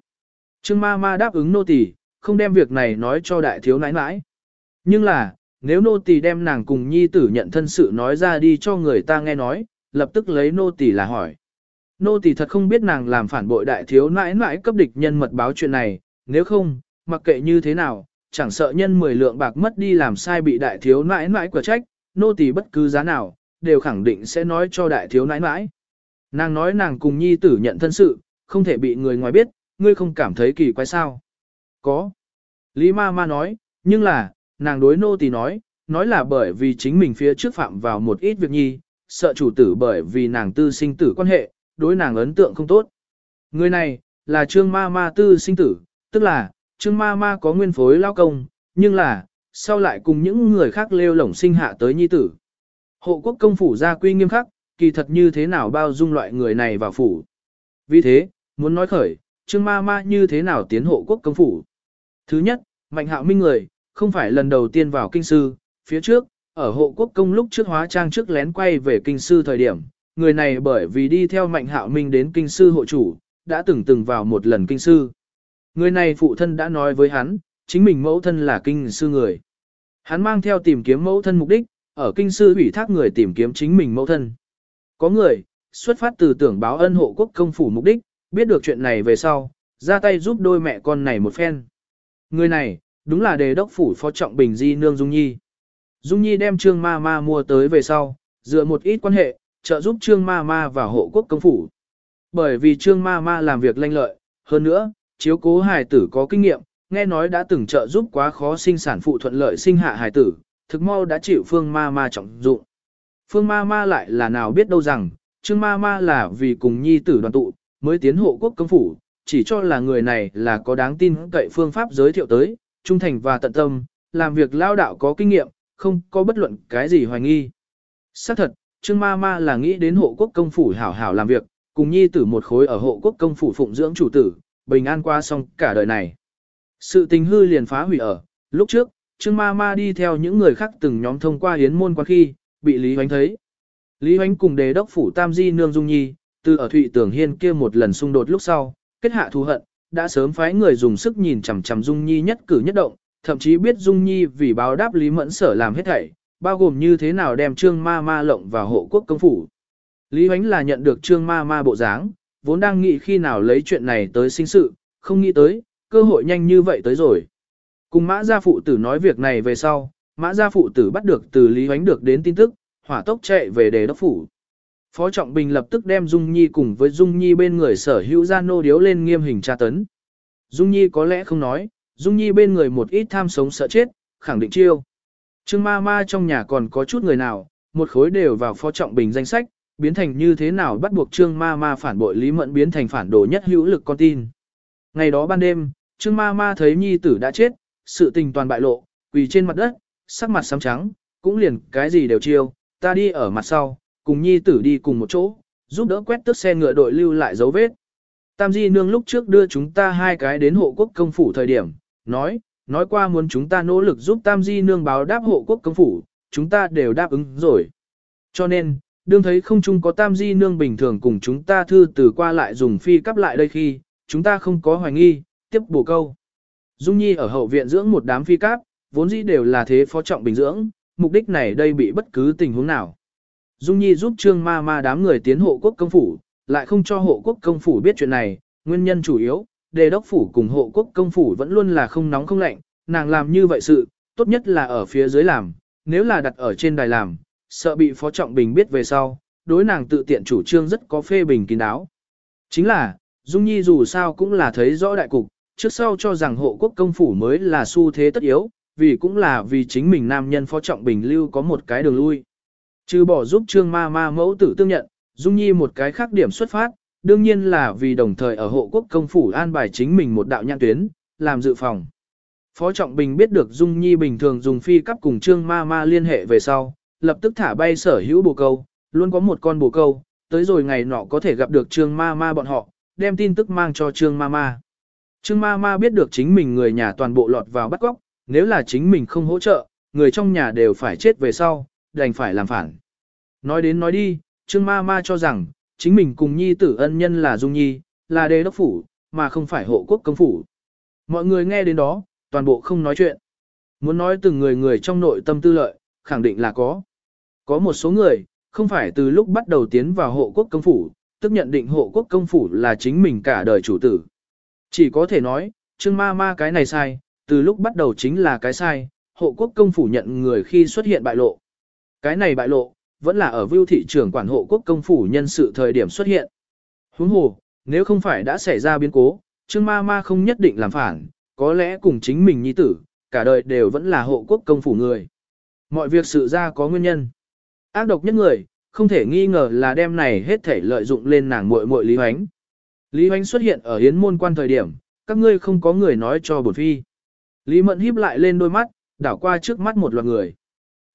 Trương ma ma đáp ứng nô tỳ, không đem việc này nói cho đại thiếu nãi nãi. Nhưng là, nếu nô tỳ đem nàng cùng nhi tử nhận thân sự nói ra đi cho người ta nghe nói, lập tức lấy nô tỳ là hỏi. Nô tỳ thật không biết nàng làm phản bội đại thiếu nãi nãi cấp địch nhân mật báo chuyện này, nếu không, mặc kệ như thế nào, chẳng sợ nhân 10 lượng bạc mất đi làm sai bị đại thiếu nãi nãi quả trách, nô tỳ bất cứ giá nào, đều khẳng định sẽ nói cho đại thiếu nãi nãi. Nàng nói nàng cùng nhi tử nhận thân sự, không thể bị người ngoài biết, ngươi không cảm thấy kỳ quái sao. Có. Lý ma ma nói, nhưng là, nàng đối nô tỳ nói, nói là bởi vì chính mình phía trước phạm vào một ít việc nhi, sợ chủ tử bởi vì nàng tư sinh tử quan hệ, đối nàng ấn tượng không tốt. Người này, là trương ma ma tư sinh tử, tức là, trương ma ma có nguyên phối lao công, nhưng là, sau lại cùng những người khác lêu lổng sinh hạ tới nhi tử. Hộ quốc công phủ gia quy nghiêm khắc, kỳ thật như thế nào bao dung loại người này vào phủ. Vì thế, muốn nói khởi, trương ma ma như thế nào tiến hộ quốc công phủ. Thứ nhất, mạnh hạo minh người, không phải lần đầu tiên vào kinh sư, phía trước, ở hộ quốc công lúc trước hóa trang trước lén quay về kinh sư thời điểm, người này bởi vì đi theo mạnh hạo minh đến kinh sư hộ chủ, đã từng từng vào một lần kinh sư. Người này phụ thân đã nói với hắn, chính mình mẫu thân là kinh sư người. Hắn mang theo tìm kiếm mẫu thân mục đích, ở kinh sư ủy thác người tìm kiếm chính mình mẫu thân. Có người, xuất phát từ tưởng báo ân hộ quốc công phủ mục đích, biết được chuyện này về sau, ra tay giúp đôi mẹ con này một phen. Người này, đúng là đề đốc phủ phó trọng bình di nương Dung Nhi. Dung Nhi đem trương ma ma mua tới về sau, dựa một ít quan hệ, trợ giúp trương ma ma vào hộ quốc công phủ. Bởi vì trương ma ma làm việc lanh lợi, hơn nữa, chiếu cố hài tử có kinh nghiệm, nghe nói đã từng trợ giúp quá khó sinh sản phụ thuận lợi sinh hạ hài tử, thực mau đã chịu phương ma ma trọng dụng. Phương ma ma lại là nào biết đâu rằng, trương ma ma là vì cùng nhi tử đoàn tụ, mới tiến hộ quốc công phủ, chỉ cho là người này là có đáng tin cậy phương pháp giới thiệu tới, trung thành và tận tâm, làm việc lao đạo có kinh nghiệm, không có bất luận cái gì hoài nghi. Xác thật, Trương Ma Ma là nghĩ đến hộ quốc công phủ hảo hảo làm việc, cùng nhi tử một khối ở hộ quốc công phủ phụng dưỡng chủ tử, bình an qua xong cả đời này. Sự tình hư liền phá hủy ở, lúc trước, Trương Ma Ma đi theo những người khác từng nhóm thông qua hiến môn qua khi, bị Lý Hoánh thấy. Lý Hoánh cùng đề đốc phủ Tam Di Nương Dung Nhi, từ ở Thụy Tưởng Hiên kia một lần xung đột lúc sau, kết hạ thù hận, đã sớm phái người dùng sức nhìn chằm chằm Dung Nhi nhất cử nhất động, thậm chí biết Dung Nhi vì báo đáp Lý Mẫn sở làm hết thảy, bao gồm như thế nào đem Trương Ma Ma lộng vào hộ quốc công phủ. Lý Hoánh là nhận được Trương Ma Ma bộ dáng, vốn đang nghĩ khi nào lấy chuyện này tới sinh sự, không nghĩ tới, cơ hội nhanh như vậy tới rồi. Cùng Mã Gia Phụ Tử nói việc này về sau, Mã Gia Phụ Tử bắt được từ Lý Hoánh được đến tin tức, hỏa tốc chạy về đề đốc phủ. Phó Trọng Bình lập tức đem Dung Nhi cùng với Dung Nhi bên người sở hữu gia nô điếu lên nghiêm hình tra tấn. Dung Nhi có lẽ không nói, Dung Nhi bên người một ít tham sống sợ chết, khẳng định chiêu. Trương ma ma trong nhà còn có chút người nào, một khối đều vào Phó Trọng Bình danh sách, biến thành như thế nào bắt buộc Trương ma ma phản bội Lý Mẫn biến thành phản đồ nhất hữu lực con tin. Ngày đó ban đêm, Trương ma ma thấy Nhi tử đã chết, sự tình toàn bại lộ, quỳ trên mặt đất, sắc mặt xám trắng, cũng liền cái gì đều chiêu, ta đi ở mặt sau, cùng nhi tử đi cùng một chỗ, giúp đỡ quét tước xe ngựa đội lưu lại dấu vết. Tam Di Nương lúc trước đưa chúng ta hai cái đến hộ quốc công phủ thời điểm, nói, nói qua muốn chúng ta nỗ lực giúp Tam Di Nương báo đáp hộ quốc công phủ, chúng ta đều đáp ứng rồi. Cho nên, đương thấy không chung có Tam Di Nương bình thường cùng chúng ta thư từ qua lại dùng phi cắp lại đây khi, chúng ta không có hoài nghi, tiếp bổ câu. Dung Nhi ở hậu viện dưỡng một đám phi cáp, vốn dĩ đều là thế phó trọng bình dưỡng, mục đích này đây bị bất cứ tình huống nào. Dung Nhi giúp Trương Ma Ma đám người tiến hộ quốc công phủ, lại không cho hộ quốc công phủ biết chuyện này, nguyên nhân chủ yếu, đề đốc phủ cùng hộ quốc công phủ vẫn luôn là không nóng không lạnh, nàng làm như vậy sự, tốt nhất là ở phía dưới làm, nếu là đặt ở trên đài làm, sợ bị Phó Trọng Bình biết về sau, đối nàng tự tiện chủ trương rất có phê bình kín đáo. Chính là, Dung Nhi dù sao cũng là thấy rõ đại cục, trước sau cho rằng hộ quốc công phủ mới là xu thế tất yếu, vì cũng là vì chính mình nam nhân Phó Trọng Bình lưu có một cái đường lui. Trừ bỏ giúp trương ma ma mẫu tử tương nhận, Dung Nhi một cái khác điểm xuất phát, đương nhiên là vì đồng thời ở hộ quốc công phủ an bài chính mình một đạo nhãn tuyến, làm dự phòng. Phó Trọng Bình biết được Dung Nhi bình thường dùng phi cấp cùng trương ma ma liên hệ về sau, lập tức thả bay sở hữu bồ câu, luôn có một con bồ câu, tới rồi ngày nọ có thể gặp được trương ma ma bọn họ, đem tin tức mang cho trương ma ma. Trương ma ma biết được chính mình người nhà toàn bộ lọt vào bắt cóc, nếu là chính mình không hỗ trợ, người trong nhà đều phải chết về sau, đành phải làm phản. Nói đến nói đi, Trương Ma Ma cho rằng, chính mình cùng nhi tử ân nhân là Dung Nhi, là đế đốc phủ, mà không phải hộ quốc công phủ. Mọi người nghe đến đó, toàn bộ không nói chuyện. Muốn nói từng người người trong nội tâm tư lợi, khẳng định là có. Có một số người, không phải từ lúc bắt đầu tiến vào hộ quốc công phủ, tức nhận định hộ quốc công phủ là chính mình cả đời chủ tử. Chỉ có thể nói, Trương Ma Ma cái này sai, từ lúc bắt đầu chính là cái sai, hộ quốc công phủ nhận người khi xuất hiện bại lộ. Cái này bại lộ, vẫn là ở vưu thị trưởng quản hộ quốc công phủ nhân sự thời điểm xuất hiện. Huống hồ, nếu không phải đã xảy ra biến cố, Trương Ma Ma không nhất định làm phản, có lẽ cùng chính mình nhi tử, cả đời đều vẫn là hộ quốc công phủ người. Mọi việc sự ra có nguyên nhân. Ác độc nhất người, không thể nghi ngờ là đem này hết thể lợi dụng lên nàng muội muội Lý Hoánh. Lý Hoánh xuất hiện ở hiến môn quan thời điểm, các ngươi không có người nói cho bổn phi. Lý Mẫn híp lại lên đôi mắt, đảo qua trước mắt một loạt người.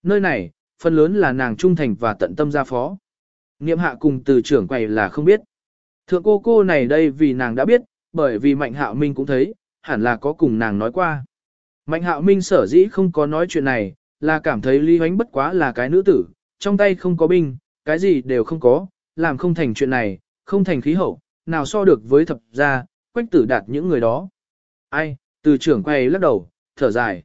Nơi này, phần lớn là nàng trung thành và tận tâm gia phó. Niệm hạ cùng từ trưởng quầy là không biết. Thượng cô cô này đây vì nàng đã biết, bởi vì Mạnh Hạo Minh cũng thấy, hẳn là có cùng nàng nói qua. Mạnh Hạo Minh sở dĩ không có nói chuyện này, là cảm thấy Lý Hoánh bất quá là cái nữ tử, trong tay không có binh, cái gì đều không có, làm không thành chuyện này, không thành khí hậu, nào so được với thập gia, quách tử đạt những người đó. Ai, từ trưởng quầy lắc đầu, thở dài.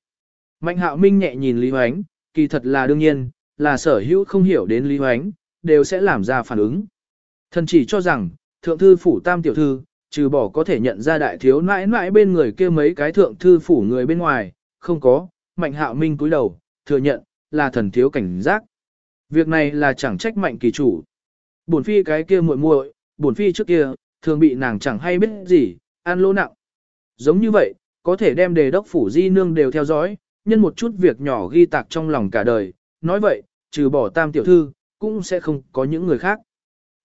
Mạnh Hạo Minh nhẹ nhìn Lý Hoánh, kỳ thật là đương nhiên, là sở hữu không hiểu đến Lý Hoánh, đều sẽ làm ra phản ứng. Thần chỉ cho rằng, thượng thư phủ tam tiểu thư, trừ bỏ có thể nhận ra đại thiếu nãi nãi bên người kia mấy cái thượng thư phủ người bên ngoài, không có, mạnh hạo minh cúi đầu, thừa nhận, là thần thiếu cảnh giác. Việc này là chẳng trách mạnh kỳ chủ. Bổn phi cái kia muội muội, bổn phi trước kia, thường bị nàng chẳng hay biết gì, ăn lỗ nặng. Giống như vậy, có thể đem đề đốc phủ di nương đều theo dõi, nhân một chút việc nhỏ ghi tạc trong lòng cả đời, nói vậy, trừ bỏ tam tiểu thư, cũng sẽ không có những người khác.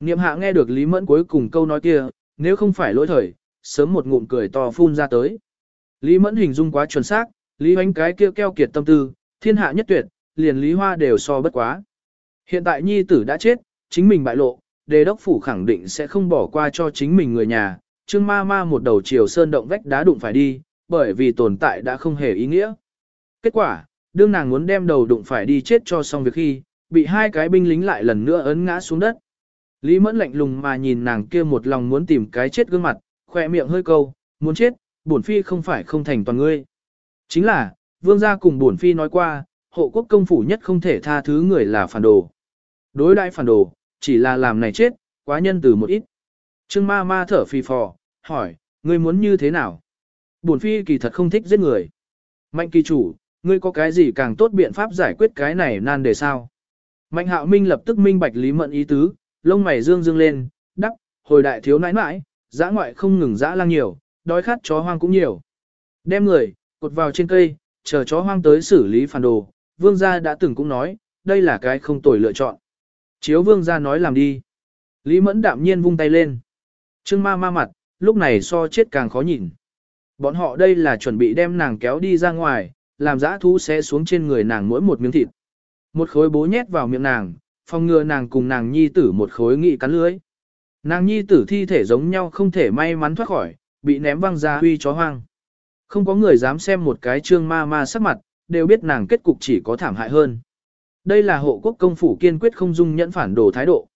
Niệm hạ nghe được Lý Mẫn cuối cùng câu nói kia, nếu không phải lỗi thời, sớm một ngụm cười to phun ra tới. Lý Mẫn hình dung quá chuẩn xác, Lý Hoánh cái kia keo kiệt tâm tư, thiên hạ nhất tuyệt, liền Lý Hoa đều so bất quá. Hiện tại nhi tử đã chết, chính mình bại lộ, đề đốc phủ khẳng định sẽ không bỏ qua cho chính mình người nhà, Trương ma ma một đầu chiều sơn động vách đá đụng phải đi, bởi vì tồn tại đã không hề ý nghĩa. Kết quả, đương nàng muốn đem đầu đụng phải đi chết cho xong việc khi, bị hai cái binh lính lại lần nữa ấn ngã xuống đất. Lý Mẫn lạnh lùng mà nhìn nàng kia một lòng muốn tìm cái chết gương mặt, khỏe miệng hơi câu, muốn chết, bổn phi không phải không thành toàn ngươi. Chính là, vương gia cùng bổn phi nói qua, hộ quốc công phủ nhất không thể tha thứ người là phản đồ. Đối đại phản đồ, chỉ là làm này chết, quá nhân từ một ít. Trương ma ma thở phì phò, hỏi, ngươi muốn như thế nào? Bổn phi kỳ thật không thích giết người. Mạnh kỳ chủ, ngươi có cái gì càng tốt biện pháp giải quyết cái này nan đề sao? Mạnh hạo minh lập tức minh bạch lý mận ý tứ, lông mày dương dương lên, đắc, hồi đại thiếu nãi nãi, giã ngoại không ngừng giã lang nhiều, đói khát chó hoang cũng nhiều. Đem người, cột vào trên cây, chờ chó hoang tới xử lý phản đồ, vương gia đã từng cũng nói, đây là cái không tồi lựa chọn. Chiếu vương gia nói làm đi. Lý mẫn đạm nhiên vung tay lên. Trương ma ma mặt, lúc này so chết càng khó nhìn. Bọn họ đây là chuẩn bị đem nàng kéo đi ra ngoài, làm giã thú sẽ xuống trên người nàng mỗi một miếng thịt. Một khối bố nhét vào miệng nàng, phòng ngừa nàng cùng nàng nhi tử một khối nghị cắn lưới. Nàng nhi tử thi thể giống nhau không thể may mắn thoát khỏi, bị ném văng ra huy chó hoang. Không có người dám xem một cái trương ma ma sắc mặt, đều biết nàng kết cục chỉ có thảm hại hơn. Đây là hộ quốc công phủ kiên quyết không dung nhẫn phản đồ thái độ.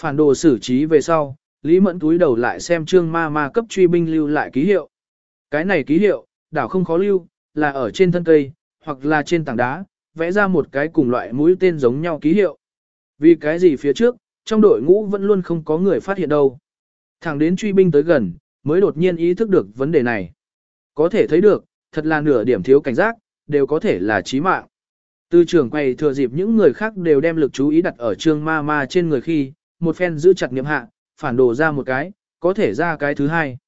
Phản đồ xử trí về sau, Lý Mẫn túi đầu lại xem trương ma ma cấp truy binh lưu lại ký hiệu. Cái này ký hiệu, đảo không khó lưu, là ở trên thân cây, hoặc là trên tảng đá, vẽ ra một cái cùng loại mũi tên giống nhau ký hiệu. Vì cái gì phía trước, trong đội ngũ vẫn luôn không có người phát hiện đâu. Thẳng đến truy binh tới gần, mới đột nhiên ý thức được vấn đề này. Có thể thấy được, thật là nửa điểm thiếu cảnh giác, đều có thể là chí mạng. Từ trưởng quay thừa dịp những người khác đều đem lực chú ý đặt ở trương ma ma trên người khi, một phen giữ chặt niệm hạ, phản đồ ra một cái, có thể ra cái thứ hai.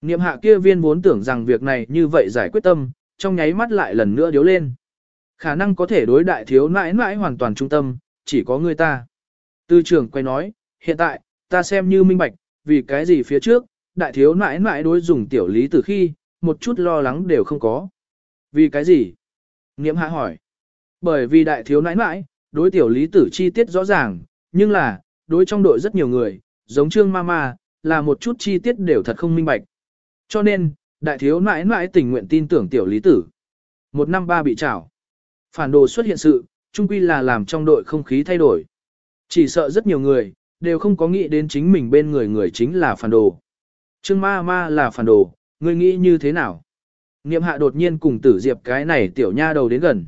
Niệm hạ kia viên vốn tưởng rằng việc này như vậy giải quyết tâm, trong nháy mắt lại lần nữa điếu lên. Khả năng có thể đối đại thiếu nãi nãi hoàn toàn trung tâm, chỉ có người ta. Tư trưởng quay nói, hiện tại, ta xem như minh bạch, vì cái gì phía trước, đại thiếu nãi nãi đối dùng tiểu lý từ khi, một chút lo lắng đều không có. Vì cái gì? Niệm hạ hỏi. Bởi vì đại thiếu nãi nãi, đối tiểu lý tử chi tiết rõ ràng, nhưng là, đối trong đội rất nhiều người, giống trương ma ma, là một chút chi tiết đều thật không minh bạch. Cho nên, đại thiếu nãi nãi tình nguyện tin tưởng tiểu lý tử. Một năm ba bị trảo. Phản đồ xuất hiện sự, chung quy là làm trong đội không khí thay đổi. Chỉ sợ rất nhiều người, đều không có nghĩ đến chính mình bên người người chính là phản đồ. Trương ma ma là phản đồ, ngươi nghĩ như thế nào? Niệm hạ đột nhiên cùng tử diệp cái này tiểu nha đầu đến gần.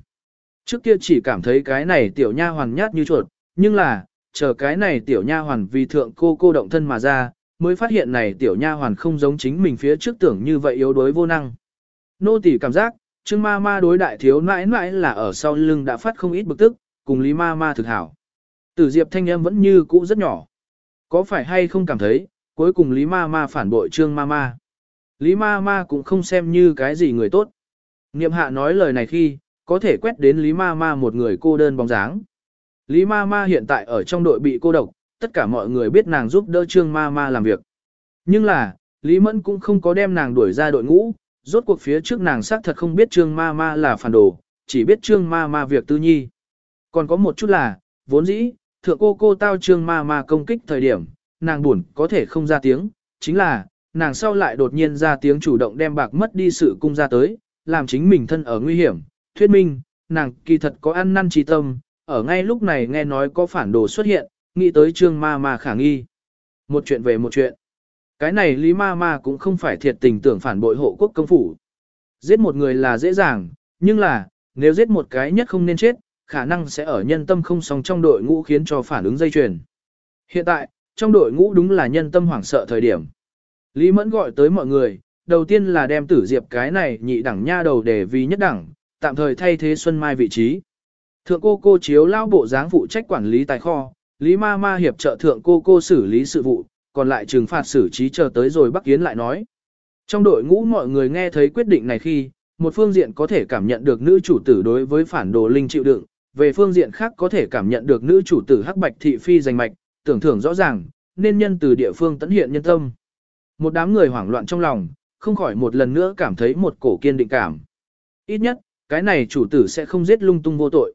Trước kia chỉ cảm thấy cái này tiểu nha hoàn nhát như chuột, nhưng là, chờ cái này tiểu nha hoàn vì thượng cô cô động thân mà ra, mới phát hiện này tiểu nha hoàn không giống chính mình phía trước tưởng như vậy yếu đuối vô năng. Nô tỳ cảm giác, Trương ma ma đối đại thiếu nãi nãi là ở sau lưng đã phát không ít bực tức, cùng Lý ma ma thực hảo. Tử Diệp thanh âm vẫn như cũ rất nhỏ. Có phải hay không cảm thấy, cuối cùng Lý ma ma phản bội Trương ma ma. Lý ma ma cũng không xem như cái gì người tốt. Niệm hạ nói lời này khi, có thể quét đến Lý ma ma một người cô đơn bóng dáng. Lý ma ma hiện tại ở trong đội bị cô độc, tất cả mọi người biết nàng giúp đỡ Trương ma ma làm việc. Nhưng là, Lý Mẫn cũng không có đem nàng đuổi ra đội ngũ, rốt cuộc phía trước nàng xác thật không biết Trương ma ma là phản đồ, chỉ biết Trương ma ma việc tư nhi. Còn có một chút là, vốn dĩ, thượng cô cô tao Trương ma ma công kích thời điểm, nàng buồn có thể không ra tiếng, chính là, nàng sau lại đột nhiên ra tiếng chủ động đem bạc mất đi sự cung ra tới, làm chính mình thân ở nguy hiểm, thuyết minh, nàng kỳ thật có ăn năn trí tâm, ở ngay lúc này nghe nói có phản đồ xuất hiện, nghĩ tới trương ma ma khả nghi. Một chuyện về một chuyện. Cái này Lý ma ma cũng không phải thiệt tình tưởng phản bội hộ quốc công phủ. Giết một người là dễ dàng, nhưng là, nếu giết một cái nhất không nên chết, khả năng sẽ ở nhân tâm không song trong đội ngũ khiến cho phản ứng dây chuyền. Hiện tại, trong đội ngũ đúng là nhân tâm hoảng sợ thời điểm. Lý Mẫn gọi tới mọi người, đầu tiên là đem tử diệp cái này nhị đẳng nha đầu để vì nhất đẳng, tạm thời thay thế Xuân Mai vị trí. Thượng cô cô chiếu lao bộ dáng phụ trách quản lý tài kho, Lý Ma Ma hiệp trợ thượng cô cô xử lý sự vụ, còn lại trừng phạt xử trí chờ tới rồi Bắc Yến lại nói. Trong đội ngũ mọi người nghe thấy quyết định này khi, một phương diện có thể cảm nhận được nữ chủ tử đối với phản đồ linh chịu đựng, về phương diện khác có thể cảm nhận được nữ chủ tử hắc bạch thị phi giành mạch, tưởng thưởng rõ ràng, nên nhân từ địa phương tấn hiện nhân tâm. Một đám người hoảng loạn trong lòng, không khỏi một lần nữa cảm thấy một cổ kiên định cảm. Ít nhất, cái này chủ tử sẽ không giết lung tung vô tội.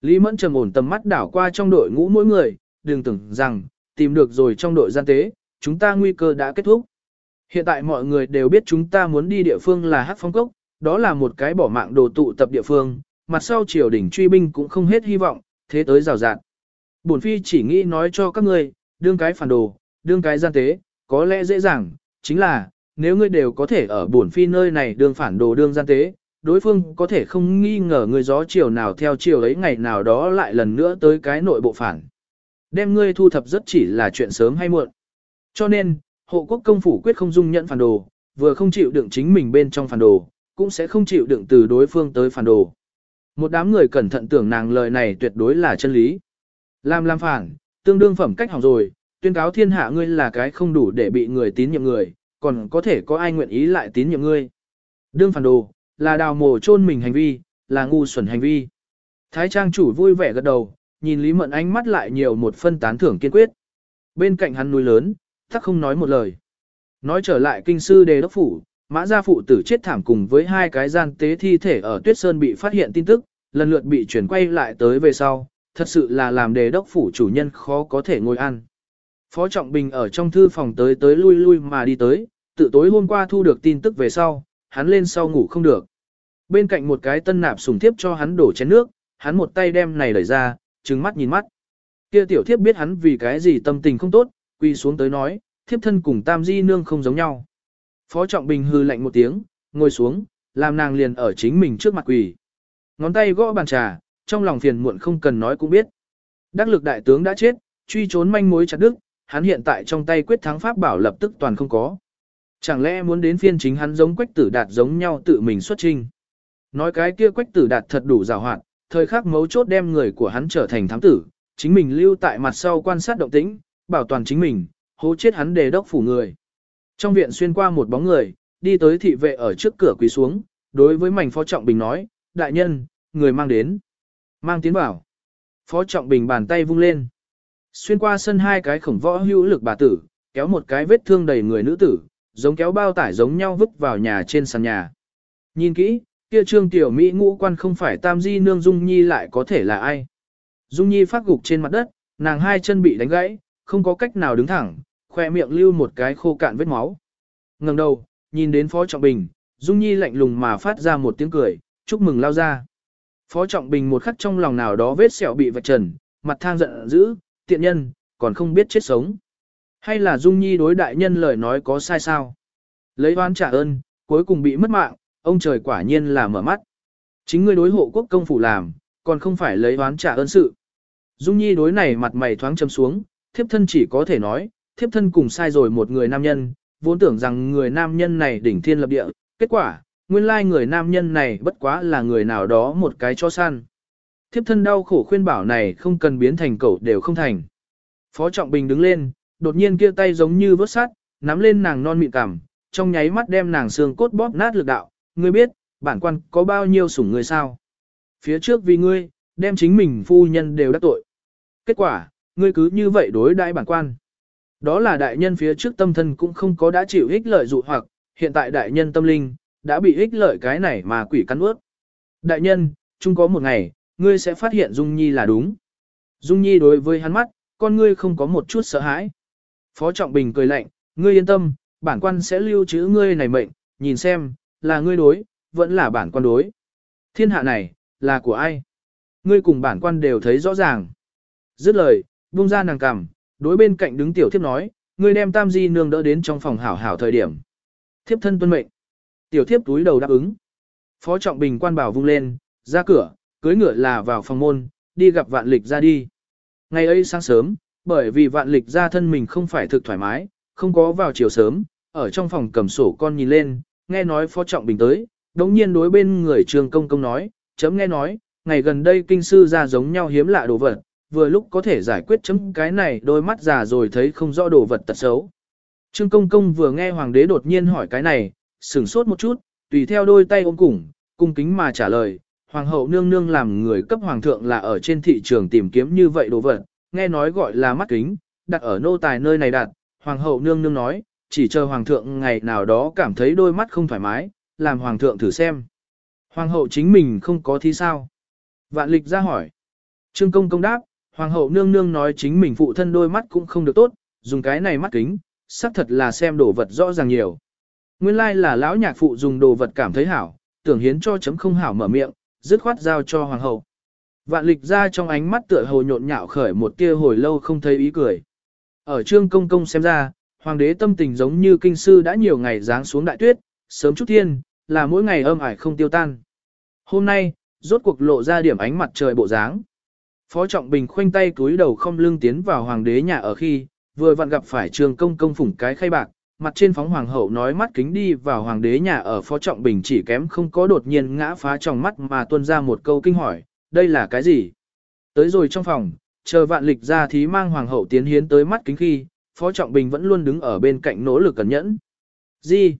Lý Mẫn trầm ổn tầm mắt đảo qua trong đội ngũ mỗi người, đừng tưởng rằng, tìm được rồi trong đội gian tế, chúng ta nguy cơ đã kết thúc. Hiện tại mọi người đều biết chúng ta muốn đi địa phương là Hắc Phong Cốc, đó là một cái bỏ mạng đồ tụ tập địa phương, mặt sau triều đỉnh truy binh cũng không hết hy vọng, thế tới rào rạt. Bổn phi chỉ nghĩ nói cho các ngươi, đương cái phản đồ, đương cái gian tế, có lẽ dễ dàng, chính là, nếu ngươi đều có thể ở bổn phi nơi này đương phản đồ đương gian tế, đối phương có thể không nghi ngờ người gió chiều nào theo chiều ấy ngày nào đó lại lần nữa tới cái nội bộ phản. Đem ngươi thu thập rất chỉ là chuyện sớm hay muộn. Cho nên, hộ quốc công phủ quyết không dung nhận phản đồ, vừa không chịu đựng chính mình bên trong phản đồ, cũng sẽ không chịu đựng từ đối phương tới phản đồ. Một đám người cẩn thận tưởng nàng lời này tuyệt đối là chân lý. Làm làm phản, tương đương phẩm cách hỏng rồi, tuyên cáo thiên hạ ngươi là cái không đủ để bị người tín nhiệm người, còn có thể có ai nguyện ý lại tín nhiệm ngươi. Đương phản đồ, là đào mồ chôn mình hành vi, là ngu xuẩn hành vi. Thái trang chủ vui vẻ gật đầu, nhìn Lý Mận ánh mắt lại nhiều một phân tán thưởng kiên quyết. Bên cạnh hắn núi lớn, tắc không nói một lời. Nói trở lại kinh sư đề đốc phủ, mã gia phụ tử chết thảm cùng với hai cái gian tế thi thể ở Tuyết Sơn bị phát hiện tin tức, lần lượt bị chuyển quay lại tới về sau, thật sự là làm đề đốc phủ chủ nhân khó có thể ngồi ăn. Phó Trọng Bình ở trong thư phòng tới tới lui lui mà đi tới, tự tối hôm qua thu được tin tức về sau, hắn lên sau ngủ không được. Bên cạnh một cái tân nạp sùng thiếp cho hắn đổ chén nước, hắn một tay đem này đẩy ra, trừng mắt nhìn mắt. Kia tiểu thiếp biết hắn vì cái gì tâm tình không tốt, quy xuống tới nói, thiếp thân cùng tam di nương không giống nhau. Phó Trọng Bình hư lạnh một tiếng, ngồi xuống, làm nàng liền ở chính mình trước mặt quỳ. Ngón tay gõ bàn trà, trong lòng phiền muộn không cần nói cũng biết. Đắc lực đại tướng đã chết, truy trốn manh mối chặt đức, hắn hiện tại trong tay quyết thắng pháp bảo lập tức toàn không có. Chẳng lẽ muốn đến phiên chính hắn giống quách tử đạt giống nhau tự mình xuất trinh. Nói cái kia quách tử đạt thật đủ rào hoạt, thời khắc mấu chốt đem người của hắn trở thành thám tử, chính mình lưu tại mặt sau quan sát động tĩnh, bảo toàn chính mình, hố chết hắn đề đốc phủ người. Trong viện xuyên qua một bóng người, đi tới thị vệ ở trước cửa quỳ xuống, đối với mảnh phó trọng bình nói, đại nhân, người mang đến. Mang tiến bảo. Phó trọng bình bàn tay vung lên. Xuyên qua sân hai cái khổng võ hữu lực bà tử, kéo một cái vết thương đầy người nữ tử, giống kéo bao tải giống nhau vứt vào nhà trên sàn nhà. Nhìn kỹ, kia trương tiểu Mỹ ngũ quan không phải tam di nương Dung Nhi lại có thể là ai. Dung Nhi phát gục trên mặt đất, nàng hai chân bị đánh gãy, không có cách nào đứng thẳng, khoe miệng lưu một cái khô cạn vết máu. ngẩng đầu, nhìn đến Phó Trọng Bình, Dung Nhi lạnh lùng mà phát ra một tiếng cười, chúc mừng lao ra. Phó Trọng Bình một khắc trong lòng nào đó vết sẹo bị vạch trần, mặt thang giận dữ, tiện nhân, còn không biết chết sống. Hay là Dung Nhi đối đại nhân lời nói có sai sao? Lấy oán trả ơn, cuối cùng bị mất mạng, ông trời quả nhiên là mở mắt. Chính ngươi đối hộ quốc công phủ làm, còn không phải lấy oán trả ơn sự. Dung Nhi đối này mặt mày thoáng châm xuống, thiếp thân chỉ có thể nói, thiếp thân cùng sai rồi một người nam nhân, vốn tưởng rằng người nam nhân này đỉnh thiên lập địa, kết quả, nguyên lai người nam nhân này bất quá là người nào đó một cái cho săn. Thiếp thân đau khổ khuyên bảo này không cần biến thành cậu đều không thành. Phó Trọng Bình đứng lên, đột nhiên kia tay giống như vớt sắt, nắm lên nàng non mịn cằm, trong nháy mắt đem nàng xương cốt bóp nát lực đạo, ngươi biết, bản quan có bao nhiêu sủng người sao? Phía trước vì ngươi, đem chính mình phu nhân đều đắc tội. Kết quả, ngươi cứ như vậy đối đãi bản quan. Đó là đại nhân phía trước tâm thân cũng không có đã chịu ích lợi dụ hoặc, hiện tại đại nhân tâm linh, đã bị ích lợi cái này mà quỷ cắn ướt. Đại nhân, chung có một ngày, ngươi sẽ phát hiện Dung Nhi là đúng. Dung Nhi đối với hắn mắt, con ngươi không có một chút sợ hãi. Phó Trọng Bình cười lạnh, ngươi yên tâm, bản quan sẽ lưu trữ ngươi này mệnh, nhìn xem, là ngươi đối, vẫn là bản quan đối. Thiên hạ này, là của ai? Ngươi cùng bản quan đều thấy rõ ràng. Dứt lời, buông ra nàng cằm, đối bên cạnh đứng tiểu thiếp nói, ngươi đem tam di nương đỡ đến trong phòng hảo hảo thời điểm. Thiếp thân tuân mệnh. Tiểu thiếp túi đầu đáp ứng. Phó Trọng Bình quan bảo vung lên, ra cửa, cưới ngựa là vào phòng môn, đi gặp vạn lịch ra đi. Ngày ấy sáng sớm, bởi vì vạn lịch ra thân mình không phải thực thoải mái, không có vào chiều sớm, ở trong phòng cầm sổ con nhìn lên, nghe nói phó trọng bình tới, đống nhiên đối bên người trường công công nói, chấm nghe nói, ngày gần đây kinh sư ra giống nhau hiếm lạ đồ vật, vừa lúc có thể giải quyết chấm cái này đôi mắt già rồi thấy không rõ đồ vật tật xấu. Trương công công vừa nghe hoàng đế đột nhiên hỏi cái này, sửng sốt một chút, tùy theo đôi tay ôm củng, cung kính mà trả lời, hoàng hậu nương nương làm người cấp hoàng thượng là ở trên thị trường tìm kiếm như vậy đồ vật, nghe nói gọi là mắt kính, đặt ở nô tài nơi này đặt, hoàng hậu nương nương nói, chỉ chờ hoàng thượng ngày nào đó cảm thấy đôi mắt không thoải mái, làm hoàng thượng thử xem. Hoàng hậu chính mình không có thi sao? Vạn lịch ra hỏi. Trương công công đáp, hoàng hậu nương nương nói chính mình phụ thân đôi mắt cũng không được tốt, dùng cái này mắt kính, xác thật là xem đồ vật rõ ràng nhiều. Nguyên lai like là lão nhạc phụ dùng đồ vật cảm thấy hảo, tưởng hiến cho chấm không hảo mở miệng, dứt khoát giao cho hoàng hậu. Vạn lịch ra trong ánh mắt tựa hồ nhộn nhạo khởi một tia hồi lâu không thấy ý cười. Ở trương công công xem ra, hoàng đế tâm tình giống như kinh sư đã nhiều ngày giáng xuống đại tuyết, sớm chút thiên, là mỗi ngày âm ải không tiêu tan. Hôm nay, rốt cuộc lộ ra điểm ánh mặt trời bộ dáng. Phó Trọng Bình khoanh tay cúi đầu không lưng tiến vào hoàng đế nhà ở khi, vừa vặn gặp phải trường công công phủng cái khay bạc, mặt trên phóng hoàng hậu nói mắt kính đi vào hoàng đế nhà ở Phó Trọng Bình chỉ kém không có đột nhiên ngã phá trong mắt mà tuôn ra một câu kinh hỏi, đây là cái gì? Tới rồi trong phòng, chờ vạn lịch ra thí mang hoàng hậu tiến hiến tới mắt kính khi, Phó Trọng Bình vẫn luôn đứng ở bên cạnh nỗ lực cẩn nhẫn. Gì?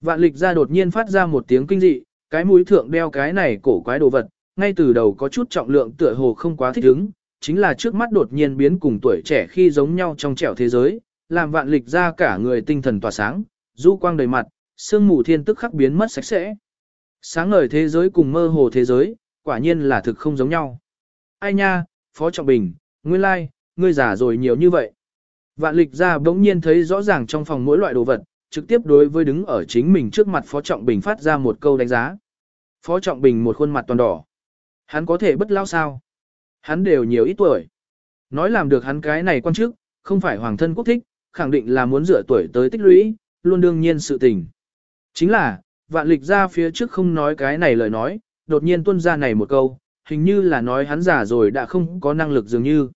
Vạn lịch ra đột nhiên phát ra một tiếng kinh dị, cái mũi thượng đeo cái này cổ quái đồ vật, ngay từ đầu có chút trọng lượng tựa hồ không quá thích ứng, chính là trước mắt đột nhiên biến cùng tuổi trẻ khi giống nhau trong trẻo thế giới, làm vạn lịch ra cả người tinh thần tỏa sáng, du quang đầy mặt, sương mù thiên tức khắc biến mất sạch sẽ. Sáng ngời thế giới cùng mơ hồ thế giới, quả nhiên là thực không giống nhau. Ai nha, Phó Trọng Bình, nguyên lai, like, ngươi già rồi nhiều như vậy. Vạn lịch ra bỗng nhiên thấy rõ ràng trong phòng mỗi loại đồ vật, trực tiếp đối với đứng ở chính mình trước mặt Phó Trọng Bình phát ra một câu đánh giá. Phó Trọng Bình một khuôn mặt toàn đỏ. Hắn có thể bất lao sao? Hắn đều nhiều ít tuổi. Nói làm được hắn cái này quan chức, không phải hoàng thân quốc thích, khẳng định là muốn rửa tuổi tới tích lũy, luôn đương nhiên sự tình. Chính là, vạn lịch ra phía trước không nói cái này lời nói, đột nhiên tuân ra này một câu, hình như là nói hắn già rồi đã không có năng lực dường như.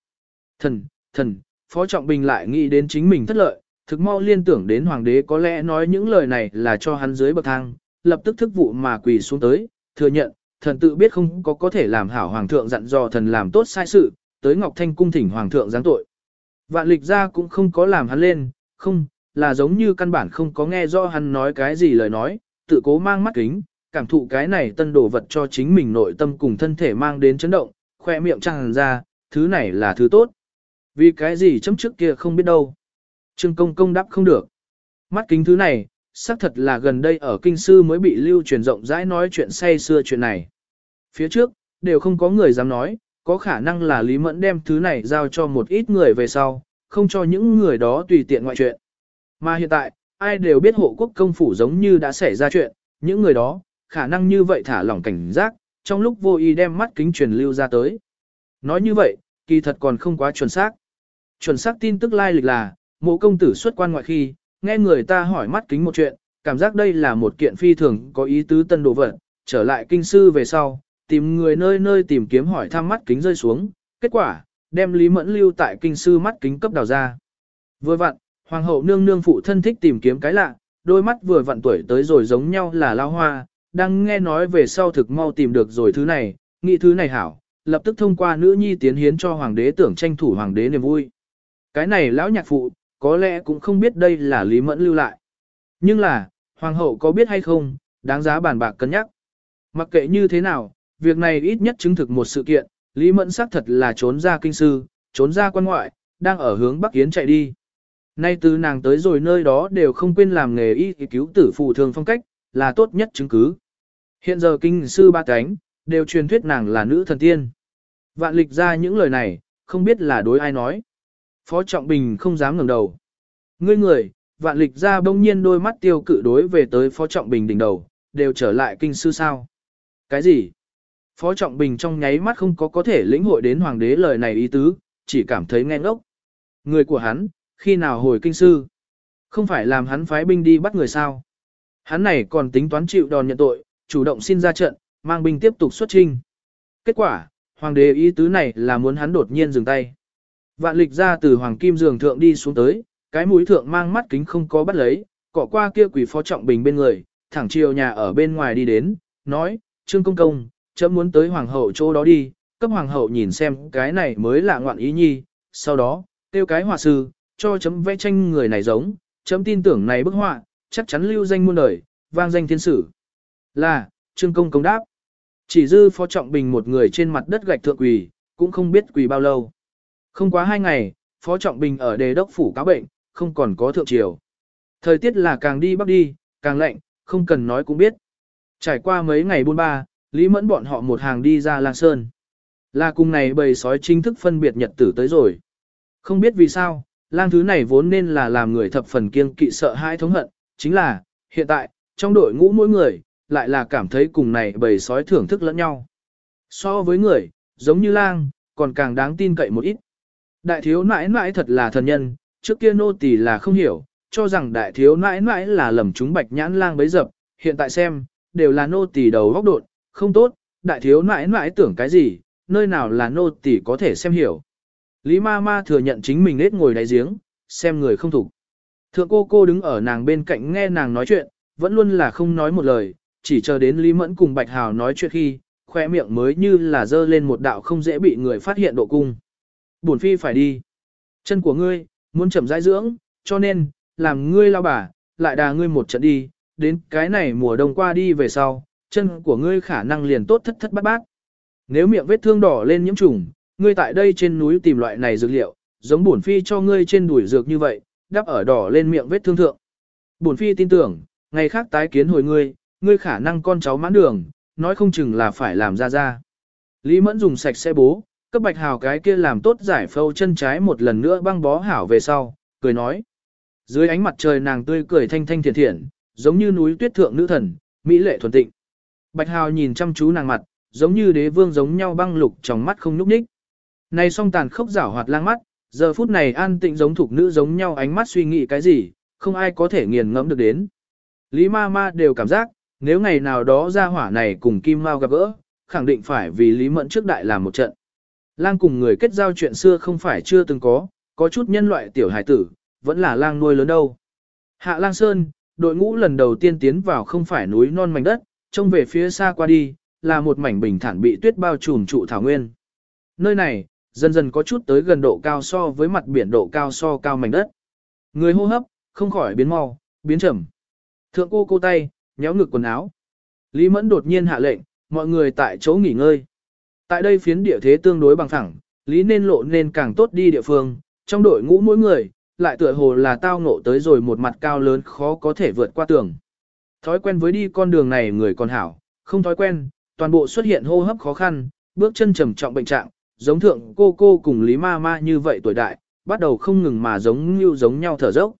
Thần, thần, Phó Trọng Bình lại nghĩ đến chính mình thất lợi, thực mau liên tưởng đến hoàng đế có lẽ nói những lời này là cho hắn dưới bậc thang, lập tức thức vụ mà quỳ xuống tới, thừa nhận, thần tự biết không có có thể làm hảo hoàng thượng dặn dò thần làm tốt sai sự, tới Ngọc Thanh cung thỉnh hoàng thượng giáng tội. Vạn lịch ra cũng không có làm hắn lên, không, là giống như căn bản không có nghe rõ hắn nói cái gì lời nói, tự cố mang mắt kính, cảm thụ cái này tân đồ vật cho chính mình nội tâm cùng thân thể mang đến chấn động, khoe miệng tràn ra, thứ này là thứ tốt. Vì cái gì chấm trước kia không biết đâu. Trương công công đáp không được. Mắt kính thứ này, xác thật là gần đây ở kinh sư mới bị lưu truyền rộng rãi nói chuyện say xưa chuyện này. Phía trước, đều không có người dám nói, có khả năng là Lý Mẫn đem thứ này giao cho một ít người về sau, không cho những người đó tùy tiện ngoại chuyện. Mà hiện tại, ai đều biết hộ quốc công phủ giống như đã xảy ra chuyện, những người đó, khả năng như vậy thả lỏng cảnh giác, trong lúc vô ý đem mắt kính truyền lưu ra tới. Nói như vậy, kỳ thật còn không quá chuẩn xác. Chuẩn xác tin tức lai lịch là, mộ công tử xuất quan ngoại khi, nghe người ta hỏi mắt kính một chuyện, cảm giác đây là một kiện phi thường có ý tứ tân đồ vật, trở lại kinh sư về sau, tìm người nơi nơi tìm kiếm hỏi thăm mắt kính rơi xuống, kết quả, đem Lý Mẫn lưu tại kinh sư mắt kính cấp đào ra. Vừa vặn, hoàng hậu nương nương phụ thân thích tìm kiếm cái lạ, đôi mắt vừa vặn tuổi tới rồi giống nhau là lao hoa, đang nghe nói về sau thực mau tìm được rồi thứ này, nghĩ thứ này hảo, lập tức thông qua nữ nhi tiến hiến cho hoàng đế tưởng tranh thủ hoàng đế niềm vui. Cái này lão nhạc phụ, có lẽ cũng không biết đây là Lý Mẫn lưu lại. Nhưng là, hoàng hậu có biết hay không, đáng giá bàn bạc cân nhắc. Mặc kệ như thế nào, việc này ít nhất chứng thực một sự kiện, Lý Mẫn xác thật là trốn ra kinh sư, trốn ra quan ngoại, đang ở hướng Bắc Yến chạy đi. Nay từ nàng tới rồi nơi đó đều không quên làm nghề y cứu tử phụ thường phong cách, là tốt nhất chứng cứ. Hiện giờ kinh sư ba cánh, đều truyền thuyết nàng là nữ thần tiên. Vạn lịch ra những lời này, không biết là đối ai nói. Phó Trọng Bình không dám ngẩng đầu. Ngươi người, vạn lịch ra bỗng nhiên đôi mắt tiêu cự đối về tới Phó Trọng Bình đỉnh đầu, đều trở lại kinh sư sao. Cái gì? Phó Trọng Bình trong nháy mắt không có có thể lĩnh hội đến hoàng đế lời này ý tứ, chỉ cảm thấy nghe ngốc. Người của hắn, khi nào hồi kinh sư? Không phải làm hắn phái binh đi bắt người sao? Hắn này còn tính toán chịu đòn nhận tội, chủ động xin ra trận, mang binh tiếp tục xuất trinh. Kết quả, hoàng đế ý tứ này là muốn hắn đột nhiên dừng tay. Vạn lịch ra từ hoàng kim giường thượng đi xuống tới, cái mũi thượng mang mắt kính không có bắt lấy, cọ qua kia quỷ phó trọng bình bên người, thẳng chiều nhà ở bên ngoài đi đến, nói, Trương Công Công, chấm muốn tới hoàng hậu chỗ đó đi, cấp hoàng hậu nhìn xem cái này mới là ngoạn ý nhi, sau đó, tiêu cái họa sư, cho chấm vẽ tranh người này giống, chấm tin tưởng này bức họa, chắc chắn lưu danh muôn đời, vang danh thiên sử. Là, Trương Công Công đáp. Chỉ dư phó trọng bình một người trên mặt đất gạch thượng quỳ, cũng không biết quỳ bao lâu. Không quá hai ngày, phó trọng bình ở đề đốc phủ cáo bệnh, không còn có thượng triều. Thời tiết là càng đi bắc đi, càng lạnh, không cần nói cũng biết. Trải qua mấy ngày buôn ba, Lý Mẫn bọn họ một hàng đi ra Lang Sơn. Là cùng này bầy sói chính thức phân biệt nhật tử tới rồi. Không biết vì sao, lang thứ này vốn nên là làm người thập phần kiêng kỵ sợ hãi thống hận, chính là, hiện tại, trong đội ngũ mỗi người, lại là cảm thấy cùng này bầy sói thưởng thức lẫn nhau. So với người, giống như lang, còn càng đáng tin cậy một ít. Đại thiếu nãi nãi thật là thần nhân, trước kia nô tỳ là không hiểu, cho rằng đại thiếu nãi nãi là lầm chúng bạch nhãn lang bấy dập, hiện tại xem, đều là nô tỳ đầu góc đột, không tốt, đại thiếu nãi nãi tưởng cái gì, nơi nào là nô tỳ có thể xem hiểu. Lý ma ma thừa nhận chính mình nết ngồi đáy giếng, xem người không thủ. Thượng cô cô đứng ở nàng bên cạnh nghe nàng nói chuyện, vẫn luôn là không nói một lời, chỉ chờ đến Lý Mẫn cùng Bạch Hào nói chuyện khi, khoe miệng mới như là dơ lên một đạo không dễ bị người phát hiện độ cung. Bổn phi phải đi. Chân của ngươi, muốn chậm rãi dưỡng, cho nên, làm ngươi lao bà, lại đà ngươi một trận đi, đến cái này mùa đông qua đi về sau, chân của ngươi khả năng liền tốt thất thất bát bát. Nếu miệng vết thương đỏ lên nhiễm trùng, ngươi tại đây trên núi tìm loại này dược liệu, giống bổn phi cho ngươi trên đuổi dược như vậy, đắp ở đỏ lên miệng vết thương thượng. Bổn phi tin tưởng, ngày khác tái kiến hồi ngươi, ngươi khả năng con cháu mãn đường, nói không chừng là phải làm ra ra. Lý Mẫn dùng sạch xe bố, cấp bạch hào cái kia làm tốt giải phâu chân trái một lần nữa băng bó hảo về sau, cười nói. Dưới ánh mặt trời nàng tươi cười thanh thanh thiện thiện, giống như núi tuyết thượng nữ thần, mỹ lệ thuần tịnh. Bạch hào nhìn chăm chú nàng mặt, giống như đế vương giống nhau băng lục trong mắt không nhúc nhích. Này song tàn khốc rảo hoạt lang mắt, giờ phút này an tịnh giống thuộc nữ giống nhau ánh mắt suy nghĩ cái gì, không ai có thể nghiền ngẫm được đến. Lý ma ma đều cảm giác, nếu ngày nào đó ra hỏa này cùng Kim Mao gặp gỡ, khẳng định phải vì Lý Mẫn trước đại làm một trận. Lang cùng người kết giao chuyện xưa không phải chưa từng có, có chút nhân loại tiểu hải tử, vẫn là lang nuôi lớn đâu. Hạ lang sơn, đội ngũ lần đầu tiên tiến vào không phải núi non mảnh đất, trông về phía xa qua đi, là một mảnh bình thản bị tuyết bao trùm trụ thảo nguyên. Nơi này, dần dần có chút tới gần độ cao so với mặt biển độ cao so cao mảnh đất. Người hô hấp, không khỏi biến mau, biến chậm. Thượng cô cô tay, nhéo ngực quần áo. Lý Mẫn đột nhiên hạ lệnh, mọi người tại chỗ nghỉ ngơi. Tại đây phiến địa thế tương đối bằng phẳng, Lý nên lộ nên càng tốt đi địa phương, trong đội ngũ mỗi người, lại tựa hồ là tao ngộ tới rồi một mặt cao lớn khó có thể vượt qua tường. Thói quen với đi con đường này người còn hảo, không thói quen, toàn bộ xuất hiện hô hấp khó khăn, bước chân trầm trọng bệnh trạng, giống thượng cô cô cùng Lý Ma Ma như vậy tuổi đại, bắt đầu không ngừng mà giống như giống nhau thở dốc.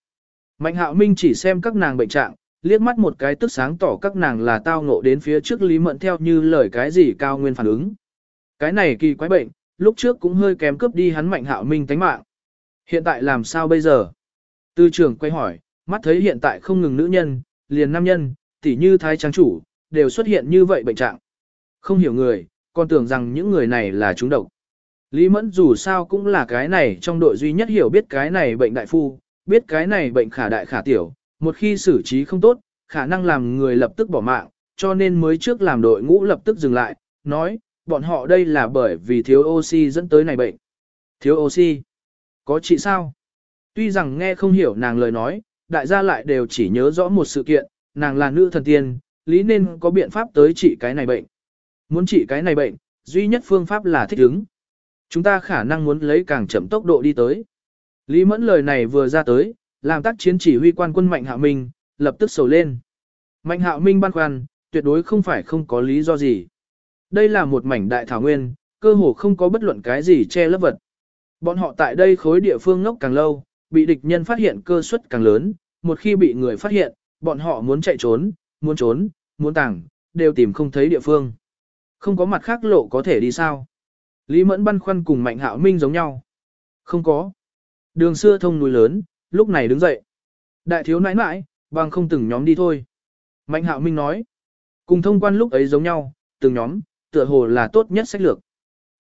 Mạnh hạo minh chỉ xem các nàng bệnh trạng, liếc mắt một cái tức sáng tỏ các nàng là tao ngộ đến phía trước Lý Mẫn theo như lời cái gì cao nguyên phản ứng. Cái này kỳ quái bệnh, lúc trước cũng hơi kém cướp đi hắn mạnh hạo minh tánh mạng. Hiện tại làm sao bây giờ? Tư trưởng quay hỏi, mắt thấy hiện tại không ngừng nữ nhân, liền nam nhân, tỉ như thái trang chủ, đều xuất hiện như vậy bệnh trạng. Không hiểu người, còn tưởng rằng những người này là chúng độc. Lý Mẫn dù sao cũng là cái này trong đội duy nhất hiểu biết cái này bệnh đại phu, biết cái này bệnh khả đại khả tiểu, một khi xử trí không tốt, khả năng làm người lập tức bỏ mạng, cho nên mới trước làm đội ngũ lập tức dừng lại, nói, bọn họ đây là bởi vì thiếu oxy dẫn tới này bệnh. Thiếu oxy? Có trị sao? Tuy rằng nghe không hiểu nàng lời nói, đại gia lại đều chỉ nhớ rõ một sự kiện, nàng là nữ thần tiên, lý nên có biện pháp tới trị cái này bệnh. Muốn trị cái này bệnh, duy nhất phương pháp là thích ứng. Chúng ta khả năng muốn lấy càng chậm tốc độ đi tới. Lý Mẫn lời này vừa ra tới, làm tác chiến chỉ huy quan quân Mạnh hạ Minh, lập tức sầu lên. Mạnh hạ Minh băn khoăn, tuyệt đối không phải không có lý do gì. Đây là một mảnh đại thảo nguyên, cơ hồ không có bất luận cái gì che lấp vật. Bọn họ tại đây khối địa phương ngốc càng lâu, bị địch nhân phát hiện cơ suất càng lớn, một khi bị người phát hiện, bọn họ muốn chạy trốn, muốn trốn, muốn tàng, đều tìm không thấy địa phương. Không có mặt khác lộ có thể đi sao. Lý Mẫn băn khoăn cùng Mạnh Hạo Minh giống nhau. Không có. Đường xưa thông núi lớn, lúc này đứng dậy. Đại thiếu nãi nãi, bằng không từng nhóm đi thôi. Mạnh Hạo Minh nói. Cùng thông quan lúc ấy giống nhau, từng nhóm, tựa hồ là tốt nhất sách lược.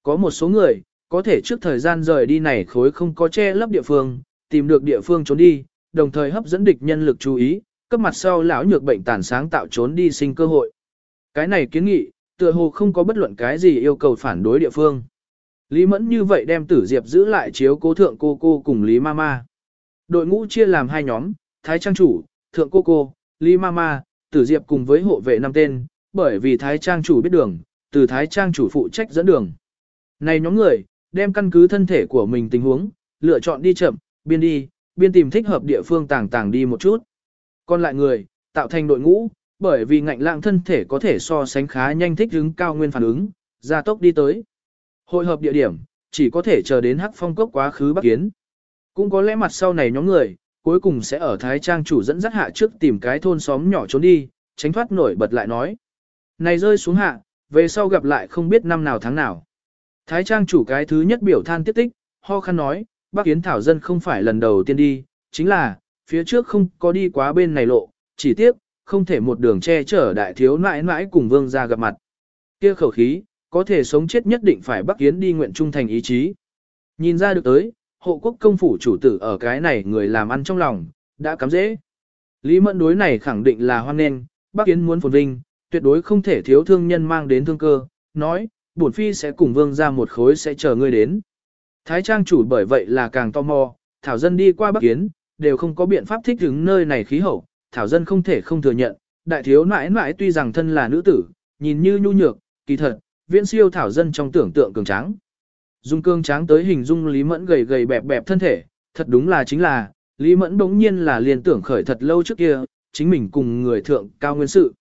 Có một số người, có thể trước thời gian rời đi này khối không có che lấp địa phương, tìm được địa phương trốn đi, đồng thời hấp dẫn địch nhân lực chú ý, cấp mặt sau lão nhược bệnh tàn sáng tạo trốn đi sinh cơ hội. Cái này kiến nghị, tựa hồ không có bất luận cái gì yêu cầu phản đối địa phương. Lý Mẫn như vậy đem Tử Diệp giữ lại chiếu cố thượng cô cô cùng Lý Mama. Đội ngũ chia làm hai nhóm, Thái Trang Chủ, Thượng Cô Cô, Lý Mama, Tử Diệp cùng với hộ vệ năm tên, bởi vì Thái Trang Chủ biết đường, từ Thái Trang Chủ phụ trách dẫn đường. Này nhóm người, đem căn cứ thân thể của mình tình huống, lựa chọn đi chậm, biên đi, biên tìm thích hợp địa phương tàng tàng đi một chút. Còn lại người, tạo thành đội ngũ, bởi vì ngạnh lạng thân thể có thể so sánh khá nhanh thích ứng cao nguyên phản ứng, gia tốc đi tới. Hội hợp địa điểm, chỉ có thể chờ đến hắc phong cốc quá khứ bắc kiến. Cũng có lẽ mặt sau này nhóm người, cuối cùng sẽ ở Thái Trang chủ dẫn dắt hạ trước tìm cái thôn xóm nhỏ trốn đi, tránh thoát nổi bật lại nói. Này rơi xuống hạ, về sau gặp lại không biết năm nào tháng nào. Thái Trang chủ cái thứ nhất biểu than tiết tích, ho khăn nói, bác Yến Thảo Dân không phải lần đầu tiên đi, chính là, phía trước không có đi quá bên này lộ, chỉ tiếc, không thể một đường che chở đại thiếu nãi nãi cùng vương ra gặp mặt. kia khẩu khí, có thể sống chết nhất định phải bác Yến đi nguyện trung thành ý chí. Nhìn ra được tới, hộ quốc công phủ chủ tử ở cái này người làm ăn trong lòng, đã cắm dễ. Lý Mẫn đối này khẳng định là hoan nghênh, bác Yến muốn phồn vinh, tuyệt đối không thể thiếu thương nhân mang đến thương cơ, nói, bổn phi sẽ cùng vương ra một khối sẽ chờ ngươi đến. Thái trang chủ bởi vậy là càng tò mò, thảo dân đi qua Bắc Kiến, đều không có biện pháp thích ứng nơi này khí hậu, thảo dân không thể không thừa nhận, đại thiếu nãi nãi tuy rằng thân là nữ tử, nhìn như nhu nhược, kỳ thật, viễn siêu thảo dân trong tưởng tượng cường tráng. Dung cương tráng tới hình dung Lý Mẫn gầy gầy bẹp bẹp thân thể, thật đúng là chính là, Lý Mẫn đống nhiên là liền tưởng khởi thật lâu trước kia, chính mình cùng người thượng cao nguyên sự.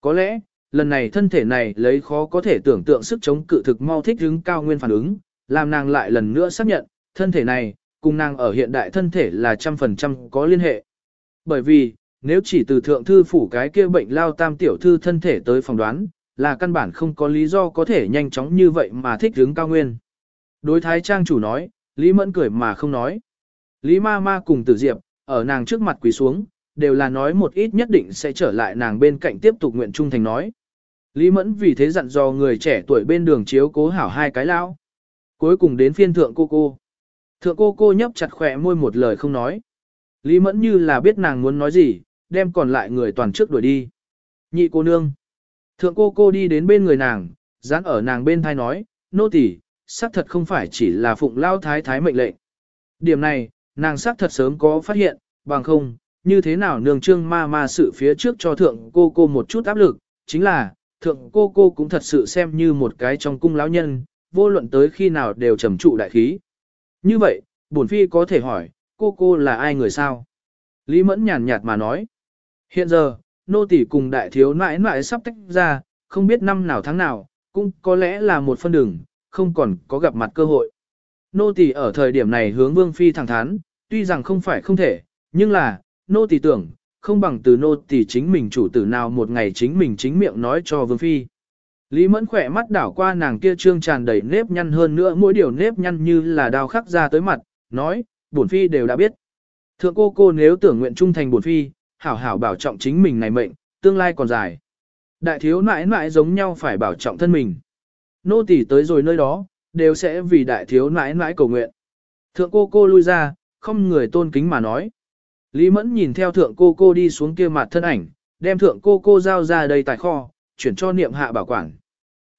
Có lẽ, lần này thân thể này lấy khó có thể tưởng tượng sức chống cự thực mau thích ứng cao nguyên phản ứng, làm nàng lại lần nữa xác nhận, thân thể này, cùng nàng ở hiện đại thân thể là trăm phần trăm có liên hệ. Bởi vì, nếu chỉ từ thượng thư phủ cái kia bệnh lao tam tiểu thư thân thể tới phỏng đoán, là căn bản không có lý do có thể nhanh chóng như vậy mà thích ứng cao nguyên. Đối thái trang chủ nói, Lý Mẫn cười mà không nói. Lý ma ma cùng tử diệp, ở nàng trước mặt quỳ xuống, đều là nói một ít nhất định sẽ trở lại nàng bên cạnh tiếp tục nguyện trung thành nói. Lý Mẫn vì thế dặn dò người trẻ tuổi bên đường chiếu cố hảo hai cái lao. Cuối cùng đến phiên thượng cô cô. Thượng cô cô nhấp chặt khỏe môi một lời không nói. Lý Mẫn như là biết nàng muốn nói gì, đem còn lại người toàn trước đuổi đi. Nhị cô nương. Thượng cô cô đi đến bên người nàng, dán ở nàng bên thai nói, nô tỳ, xác thật không phải chỉ là phụng lao thái thái mệnh lệnh. Điểm này, nàng xác thật sớm có phát hiện, bằng không, như thế nào nương trương ma ma sự phía trước cho thượng cô cô một chút áp lực, chính là, thượng cô cô cũng thật sự xem như một cái trong cung lão nhân, vô luận tới khi nào đều trầm trụ đại khí. Như vậy, bổn phi có thể hỏi, cô cô là ai người sao? Lý Mẫn nhàn nhạt mà nói. Hiện giờ, nô tỷ cùng đại thiếu nãi nãi sắp tách ra, không biết năm nào tháng nào, cũng có lẽ là một phân đường, không còn có gặp mặt cơ hội. Nô tỷ ở thời điểm này hướng vương phi thẳng thắn, tuy rằng không phải không thể, nhưng là, nô tỳ tưởng, không bằng từ nô tỳ chính mình chủ tử nào một ngày chính mình chính miệng nói cho vương phi. Lý Mẫn khỏe mắt đảo qua nàng kia trương tràn đầy nếp nhăn hơn nữa mỗi điều nếp nhăn như là đao khắc ra tới mặt, nói, bổn phi đều đã biết. Thượng cô cô nếu tưởng nguyện trung thành bổn phi, hảo hảo bảo trọng chính mình này mệnh, tương lai còn dài. Đại thiếu nãi nãi giống nhau phải bảo trọng thân mình. Nô tỳ tới rồi nơi đó, đều sẽ vì đại thiếu nãi nãi cầu nguyện. Thượng cô cô lui ra, không người tôn kính mà nói. Lý Mẫn nhìn theo thượng cô cô đi xuống kia mặt thân ảnh, đem thượng cô cô giao ra đây tài kho, chuyển cho niệm hạ bảo quản.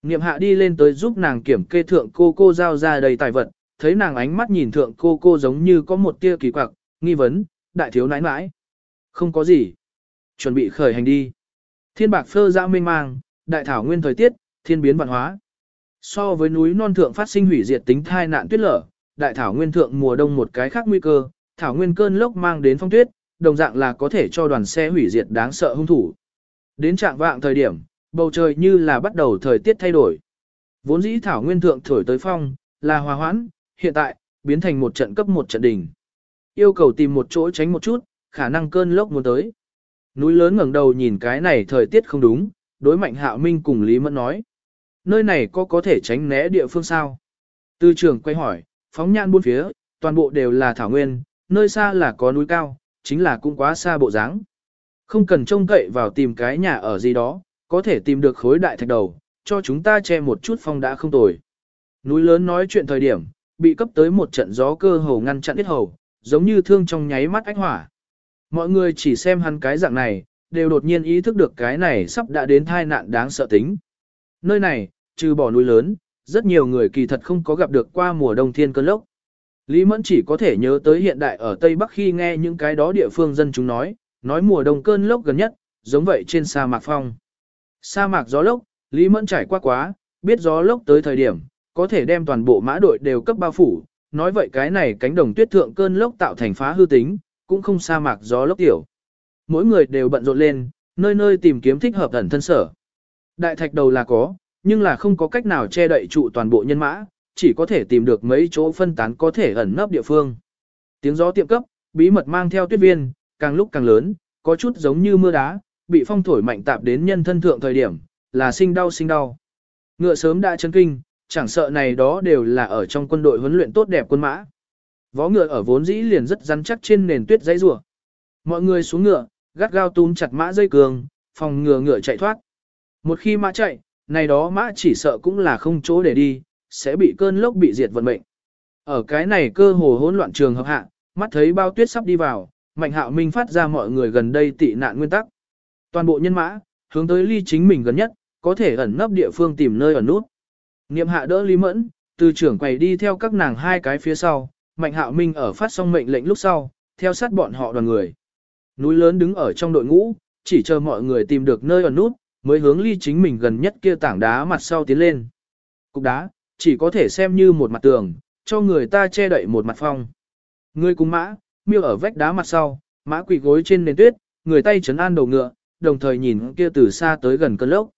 Niệm hạ đi lên tới giúp nàng kiểm kê thượng cô cô giao ra đầy tài vật, thấy nàng ánh mắt nhìn thượng cô cô giống như có một tia kỳ quặc, nghi vấn, đại thiếu nãi nãi. Không có gì. Chuẩn bị khởi hành đi. Thiên bạc phơ ra mênh mang, đại thảo nguyên thời tiết, thiên biến văn hóa. So với núi non thượng phát sinh hủy diệt tính thai nạn tuyết lở, đại thảo nguyên thượng mùa đông một cái khác nguy cơ, thảo nguyên cơn lốc mang đến phong tuyết, đồng dạng là có thể cho đoàn xe hủy diệt đáng sợ hung thủ. Đến trạng vạng thời điểm, bầu trời như là bắt đầu thời tiết thay đổi. Vốn dĩ thảo nguyên thượng thổi tới phong, là hòa hoãn, hiện tại, biến thành một trận cấp một trận đỉnh. Yêu cầu tìm một chỗ tránh một chút, khả năng cơn lốc muốn tới. Núi lớn ngẩng đầu nhìn cái này thời tiết không đúng, đối mạnh hạo minh cùng Lý Mẫn nói. Nơi này có có thể tránh né địa phương sao? Tư trưởng quay hỏi, phóng nhan buôn phía, toàn bộ đều là thảo nguyên, nơi xa là có núi cao, chính là cũng quá xa bộ dáng. Không cần trông cậy vào tìm cái nhà ở gì đó, có thể tìm được khối đại thạch đầu, cho chúng ta che một chút phong đã không tồi. Núi lớn nói chuyện thời điểm, bị cấp tới một trận gió cơ hồ ngăn chặn hết hầu, giống như thương trong nháy mắt ánh hỏa. Mọi người chỉ xem hắn cái dạng này, đều đột nhiên ý thức được cái này sắp đã đến tai nạn đáng sợ tính. Nơi này, trừ bỏ núi lớn, rất nhiều người kỳ thật không có gặp được qua mùa đông thiên cơn lốc. Lý Mẫn chỉ có thể nhớ tới hiện đại ở Tây Bắc khi nghe những cái đó địa phương dân chúng nói, nói mùa đông cơn lốc gần nhất, giống vậy trên sa mạc phong. Sa mạc gió lốc, Lý Mẫn trải qua quá, biết gió lốc tới thời điểm, có thể đem toàn bộ mã đội đều cấp bao phủ, nói vậy cái này cánh đồng tuyết thượng cơn lốc tạo thành phá hư tính, cũng không sa mạc gió lốc tiểu. Mỗi người đều bận rộn lên, nơi nơi tìm kiếm thích hợp ẩn thân sở. Đại thạch đầu là có, nhưng là không có cách nào che đậy trụ toàn bộ nhân mã, chỉ có thể tìm được mấy chỗ phân tán có thể ẩn nấp địa phương. Tiếng gió tiệm cấp, bí mật mang theo tuyết viên, càng lúc càng lớn, có chút giống như mưa đá, bị phong thổi mạnh tạp đến nhân thân thượng thời điểm, là sinh đau sinh đau. Ngựa sớm đã chấn kinh, chẳng sợ này đó đều là ở trong quân đội huấn luyện tốt đẹp quân mã. Vó ngựa ở vốn dĩ liền rất rắn chắc trên nền tuyết dãy rùa. Mọi người xuống ngựa, gắt gao túm chặt mã dây cường, phòng ngừa ngựa chạy thoát. Một khi mã chạy, này đó mã chỉ sợ cũng là không chỗ để đi, sẽ bị cơn lốc bị diệt vận mệnh. Ở cái này cơ hồ hỗn loạn trường hợp hạ, mắt thấy bao tuyết sắp đi vào, Mạnh Hạo Minh phát ra mọi người gần đây tị nạn nguyên tắc. Toàn bộ nhân mã, hướng tới ly chính mình gần nhất, có thể ẩn nấp địa phương tìm nơi ẩn nút. Niệm hạ đỡ Lý Mẫn, từ trưởng quầy đi theo các nàng hai cái phía sau, Mạnh Hạo Minh ở phát xong mệnh lệnh lúc sau, theo sát bọn họ đoàn người. Núi lớn đứng ở trong đội ngũ, chỉ chờ mọi người tìm được nơi ẩn nút, mới hướng ly chính mình gần nhất kia tảng đá mặt sau tiến lên. Cục đá, chỉ có thể xem như một mặt tường, cho người ta che đậy một mặt phong. Người cùng mã, miêu ở vách đá mặt sau, mã quỳ gối trên nền tuyết, người tay chấn an đầu ngựa, đồng thời nhìn kia từ xa tới gần cơn lốc.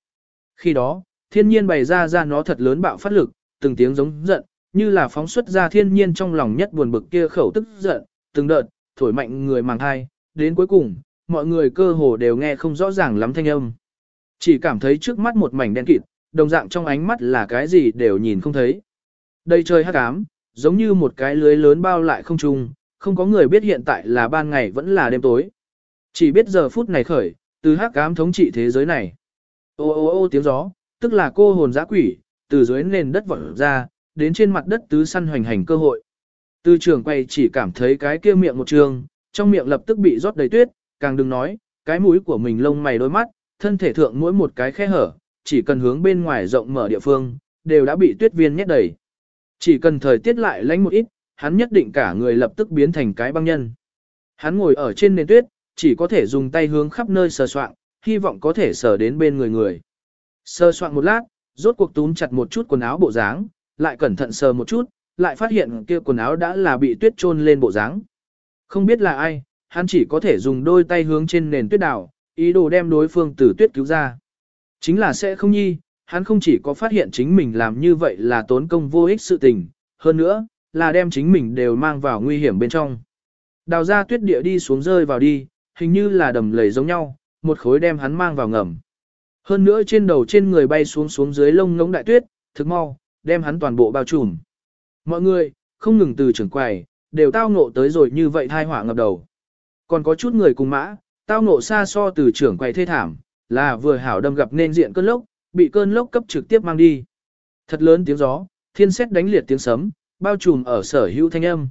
Khi đó, thiên nhiên bày ra ra nó thật lớn bạo phát lực, từng tiếng giống giận, như là phóng xuất ra thiên nhiên trong lòng nhất buồn bực kia khẩu tức giận, từng đợt, thổi mạnh người màng thai, đến cuối cùng, mọi người cơ hồ đều nghe không rõ ràng lắm thanh âm. Chỉ cảm thấy trước mắt một mảnh đen kịt, đồng dạng trong ánh mắt là cái gì đều nhìn không thấy. Đây trời hắc ám, giống như một cái lưới lớn bao lại không trung, không có người biết hiện tại là ban ngày vẫn là đêm tối. Chỉ biết giờ phút này khởi, từ hắc ám thống trị thế giới này. Ô ô ô tiếng gió, tức là cô hồn dã quỷ, từ dưới nền đất vọt ra, đến trên mặt đất tứ săn hoành hành cơ hội. Từ trưởng quay chỉ cảm thấy cái kia miệng một trường, trong miệng lập tức bị rót đầy tuyết, càng đừng nói, cái mũi của mình lông mày đôi mắt, thân thể thượng mỗi một cái khe hở, chỉ cần hướng bên ngoài rộng mở địa phương, đều đã bị tuyết viên nhét đầy. Chỉ cần thời tiết lại lánh một ít, hắn nhất định cả người lập tức biến thành cái băng nhân. Hắn ngồi ở trên nền tuyết, chỉ có thể dùng tay hướng khắp nơi sờ soạn, hy vọng có thể sờ đến bên người người. Sờ soạn một lát, rốt cuộc túm chặt một chút quần áo bộ dáng, lại cẩn thận sờ một chút, lại phát hiện kia quần áo đã là bị tuyết trôn lên bộ dáng. Không biết là ai, hắn chỉ có thể dùng đôi tay hướng trên nền tuyết đảo, ý đồ đem đối phương từ tuyết cứu ra. Chính là sẽ không nhi, hắn không chỉ có phát hiện chính mình làm như vậy là tốn công vô ích sự tình, hơn nữa, là đem chính mình đều mang vào nguy hiểm bên trong. Đào ra tuyết địa đi xuống rơi vào đi, hình như là đầm lầy giống nhau, một khối đem hắn mang vào ngầm. Hơn nữa trên đầu trên người bay xuống xuống dưới lông ngống đại tuyết, thực mau, đem hắn toàn bộ bao trùm. Mọi người, không ngừng từ trưởng quầy, đều tao ngộ tới rồi như vậy thai hỏa ngập đầu. Còn có chút người cùng mã, tao ngộ xa so từ trưởng quầy thê thảm, là vừa hảo đâm gặp nên diện cơn lốc, bị cơn lốc cấp trực tiếp mang đi. Thật lớn tiếng gió, thiên xét đánh liệt tiếng sấm, bao trùm ở sở hữu thanh âm.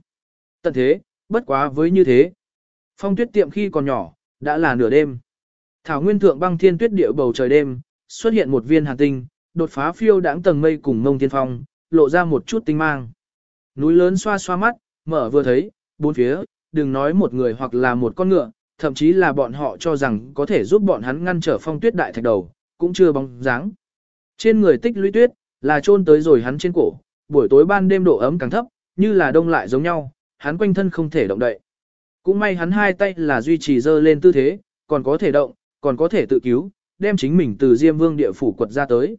Tận thế, bất quá với như thế. Phong tuyết tiệm khi còn nhỏ, đã là nửa đêm. Thảo nguyên thượng băng thiên tuyết địa bầu trời đêm, xuất hiện một viên hàn tinh, đột phá phiêu đãng tầng mây cùng mông thiên phong, lộ ra một chút tinh mang. Núi lớn xoa xoa mắt, mở vừa thấy, bốn phía, đừng nói một người hoặc là một con ngựa, thậm chí là bọn họ cho rằng có thể giúp bọn hắn ngăn trở phong tuyết đại thạch đầu, cũng chưa bóng dáng. Trên người tích lũy tuyết, là trôn tới rồi hắn trên cổ, buổi tối ban đêm độ ấm càng thấp, như là đông lại giống nhau, hắn quanh thân không thể động đậy. Cũng may hắn hai tay là duy trì dơ lên tư thế, còn có thể động, còn có thể tự cứu, đem chính mình từ Diêm Vương địa phủ quật ra tới.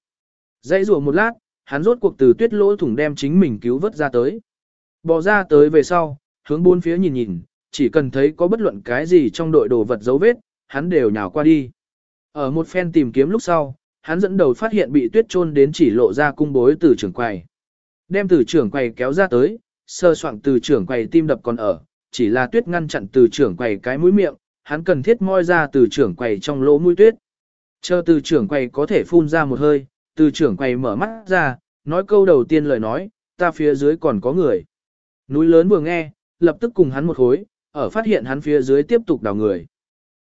Dãy rùa một lát, hắn rốt cuộc từ tuyết lỗ thủng đem chính mình cứu vớt ra tới. bỏ ra tới về sau, hướng bốn phía nhìn nhìn, chỉ cần thấy có bất luận cái gì trong đội đồ vật dấu vết, hắn đều nhào qua đi. Ở một phen tìm kiếm lúc sau, hắn dẫn đầu phát hiện bị tuyết trôn đến chỉ lộ ra cung bối từ trưởng quầy. Đem từ trưởng quầy kéo ra tới, sơ soạn từ trưởng quầy tim đập còn ở, chỉ là tuyết ngăn chặn từ trưởng quầy cái mũi miệng, hắn cần thiết moi ra từ trưởng quầy trong lỗ mũi tuyết. Chờ từ trưởng quầy có thể phun ra một hơi, từ trưởng quầy mở mắt ra, nói câu đầu tiên lời nói, ta phía dưới còn có người. Núi lớn vừa nghe, lập tức cùng hắn một khối, ở phát hiện hắn phía dưới tiếp tục đào người.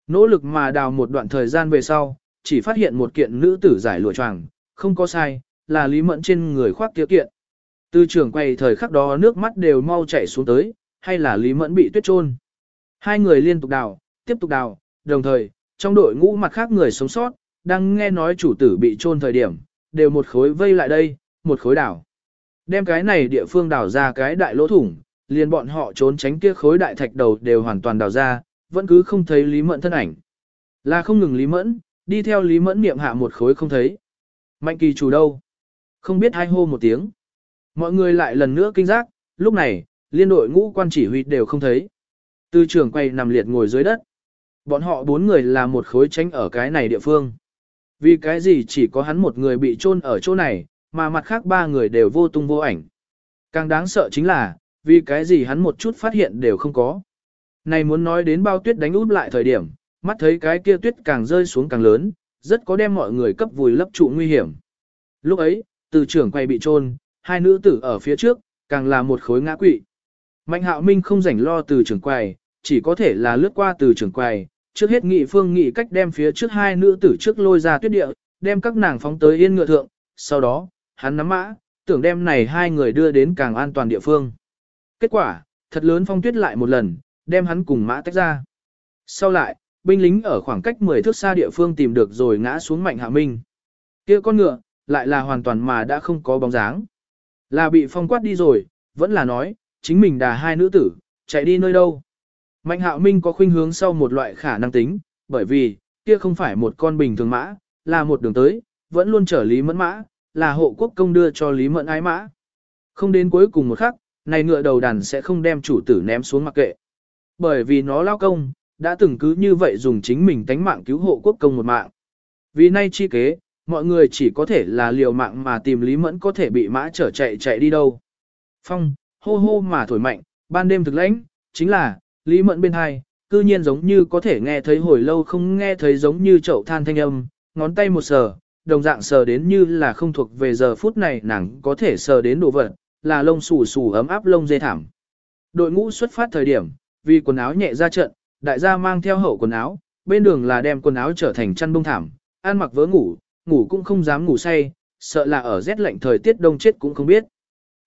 Nỗ lực mà đào một đoạn thời gian về sau, chỉ phát hiện một kiện nữ tử giải lụa choàng, không có sai, là Lý Mẫn trên người khoác tiêu kiện. Tư trưởng quay thời khắc đó nước mắt đều mau chảy xuống tới, hay là Lý Mẫn bị tuyết trôn. Hai người liên tục đào, tiếp tục đào, đồng thời, trong đội ngũ mặt khác người sống sót, đang nghe nói chủ tử bị trôn thời điểm, đều một khối vây lại đây, một khối đào. Đem cái này địa phương đào ra cái đại lỗ thủng, liền bọn họ trốn tránh kia khối đại thạch đầu đều hoàn toàn đào ra, vẫn cứ không thấy Lý Mẫn thân ảnh. Là không ngừng Lý Mẫn, đi theo Lý Mẫn niệm hạ một khối không thấy. Mạnh kỳ chủ đâu? Không biết hai hô một tiếng. Mọi người lại lần nữa kinh giác, lúc này, liên đội ngũ quan chỉ huy đều không thấy. Tư trưởng quay nằm liệt ngồi dưới đất. Bọn họ bốn người là một khối tránh ở cái này địa phương. Vì cái gì chỉ có hắn một người bị chôn ở chỗ này, mà mặt khác ba người đều vô tung vô ảnh. Càng đáng sợ chính là, vì cái gì hắn một chút phát hiện đều không có. Này muốn nói đến bao tuyết đánh út lại thời điểm, mắt thấy cái kia tuyết càng rơi xuống càng lớn, rất có đem mọi người cấp vùi lấp trụ nguy hiểm. Lúc ấy, từ trưởng quay bị trôn, hai nữ tử ở phía trước, càng là một khối ngã quỵ. Mạnh hạo minh không rảnh lo từ trưởng quầy, chỉ có thể là lướt qua từ trưởng quầy, trước hết nghị phương nghị cách đem phía trước hai nữ tử trước lôi ra tuyết địa, đem các nàng phóng tới yên ngựa thượng, sau đó, hắn nắm mã, tưởng đem này hai người đưa đến càng an toàn địa phương. Kết quả, thật lớn phong tuyết lại một lần, đem hắn cùng mã tách ra. Sau lại, binh lính ở khoảng cách 10 thước xa địa phương tìm được rồi ngã xuống mạnh hạ minh. kia con ngựa, lại là hoàn toàn mà đã không có bóng dáng. Là bị phong quát đi rồi, vẫn là nói, chính mình đà hai nữ tử, chạy đi nơi đâu. Mạnh hạo minh có khuynh hướng sau một loại khả năng tính, bởi vì, kia không phải một con bình thường mã, là một đường tới, vẫn luôn trở Lý Mẫn mã, là hộ quốc công đưa cho Lý Mẫn ái mã. Không đến cuối cùng một khắc, này ngựa đầu đàn sẽ không đem chủ tử ném xuống mặc kệ. Bởi vì nó lao công, đã từng cứ như vậy dùng chính mình tánh mạng cứu hộ quốc công một mạng. Vì nay chi kế, mọi người chỉ có thể là liều mạng mà tìm Lý Mẫn có thể bị mã trở chạy chạy đi đâu. Phong, hô hô mà thổi mạnh, ban đêm thực lãnh, chính là, Lý Mẫn bên hai, cư nhiên giống như có thể nghe thấy hồi lâu không nghe thấy giống như chậu than thanh âm, ngón tay một sờ, đồng dạng sờ đến như là không thuộc về giờ phút này nàng có thể sờ đến đồ vật, là lông xù xù ấm áp lông dê thảm. Đội ngũ xuất phát thời điểm, vì quần áo nhẹ ra trận, đại gia mang theo hậu quần áo, bên đường là đem quần áo trở thành chăn bông thảm, ăn mặc vớ ngủ, ngủ cũng không dám ngủ say, sợ là ở rét lạnh thời tiết đông chết cũng không biết.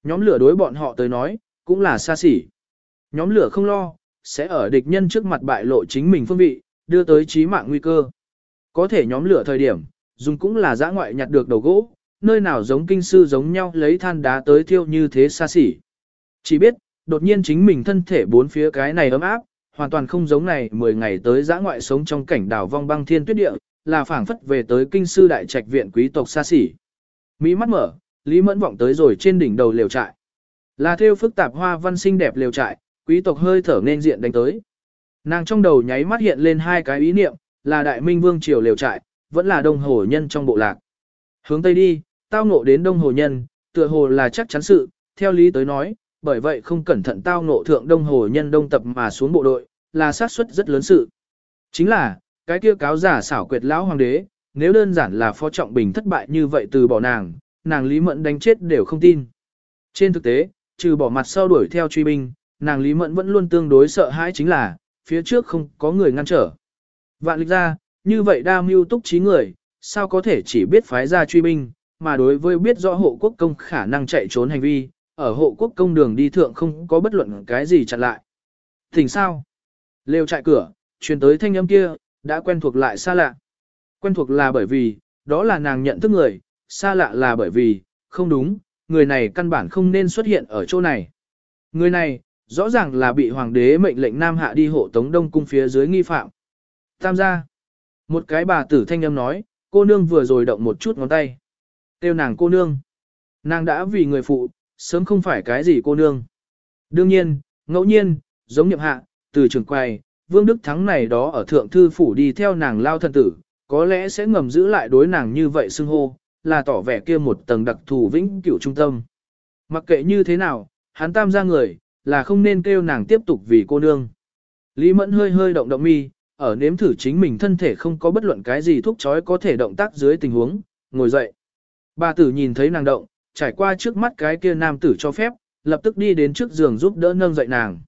Nhóm lửa đối bọn họ tới nói, cũng là xa xỉ. Nhóm lửa không lo, sẽ ở địch nhân trước mặt bại lộ chính mình phương vị, đưa tới chí mạng nguy cơ. Có thể nhóm lửa thời điểm, dùng cũng là giã ngoại nhặt được đầu gỗ, nơi nào giống kinh sư giống nhau lấy than đá tới thiêu như thế xa xỉ. Chỉ biết, đột nhiên chính mình thân thể bốn phía cái này ấm áp, hoàn toàn không giống này 10 ngày tới giã ngoại sống trong cảnh đảo vong băng thiên tuyết địa, là phảng phất về tới kinh sư đại trạch viện quý tộc xa xỉ. Mỹ mắt mở, Lý Mẫn vọng tới rồi trên đỉnh đầu lều trại. Là theo phức tạp hoa văn xinh đẹp lều trại, quý tộc hơi thở nên diện đánh tới. Nàng trong đầu nháy mắt hiện lên hai cái ý niệm, là đại minh vương triều lều trại, vẫn là đông hồ nhân trong bộ lạc. Hướng tây đi, tao ngộ đến đông hồ nhân, tựa hồ là chắc chắn sự, theo lý tới nói, bởi vậy không cẩn thận tao ngộ thượng đông hồ nhân đông tập mà xuống bộ đội, là xác suất rất lớn sự. Chính là, cái kia cáo giả xảo quyệt lão hoàng đế, nếu đơn giản là phó trọng bình thất bại như vậy từ bỏ nàng, nàng Lý Mẫn đánh chết đều không tin. Trên thực tế, trừ bỏ mặt sau đuổi theo truy binh, nàng Lý Mẫn vẫn luôn tương đối sợ hãi chính là, phía trước không có người ngăn trở. Vạn lịch ra, như vậy đa mưu túc trí người, sao có thể chỉ biết phái ra truy binh, mà đối với biết rõ hộ quốc công khả năng chạy trốn hành vi, ở hộ quốc công đường đi thượng không có bất luận cái gì chặn lại. Thỉnh sao? Lêu chạy cửa, truyền tới thanh âm kia, đã quen thuộc lại xa lạ. Quen thuộc là bởi vì, đó là nàng nhận thức người, xa lạ là bởi vì, không đúng, người này căn bản không nên xuất hiện ở chỗ này. Người này, rõ ràng là bị hoàng đế mệnh lệnh Nam Hạ đi hộ tống đông cung phía dưới nghi phạm. Tam gia. Một cái bà tử thanh âm nói, cô nương vừa rồi động một chút ngón tay. Tiêu nàng cô nương. Nàng đã vì người phụ, sớm không phải cái gì cô nương. Đương nhiên, ngẫu nhiên, giống nhậm hạ, từ trường quay, Vương Đức Thắng này đó ở thượng thư phủ đi theo nàng lao thân tử, có lẽ sẽ ngầm giữ lại đối nàng như vậy xưng hô, là tỏ vẻ kia một tầng đặc thù vĩnh cửu trung tâm. Mặc kệ như thế nào, hắn tam gia người, là không nên kêu nàng tiếp tục vì cô nương. Lý Mẫn hơi hơi động động mi, ở nếm thử chính mình thân thể không có bất luận cái gì thúc chói có thể động tác dưới tình huống, ngồi dậy. Bà tử nhìn thấy nàng động, trải qua trước mắt cái kia nam tử cho phép, lập tức đi đến trước giường giúp đỡ nâng dậy nàng.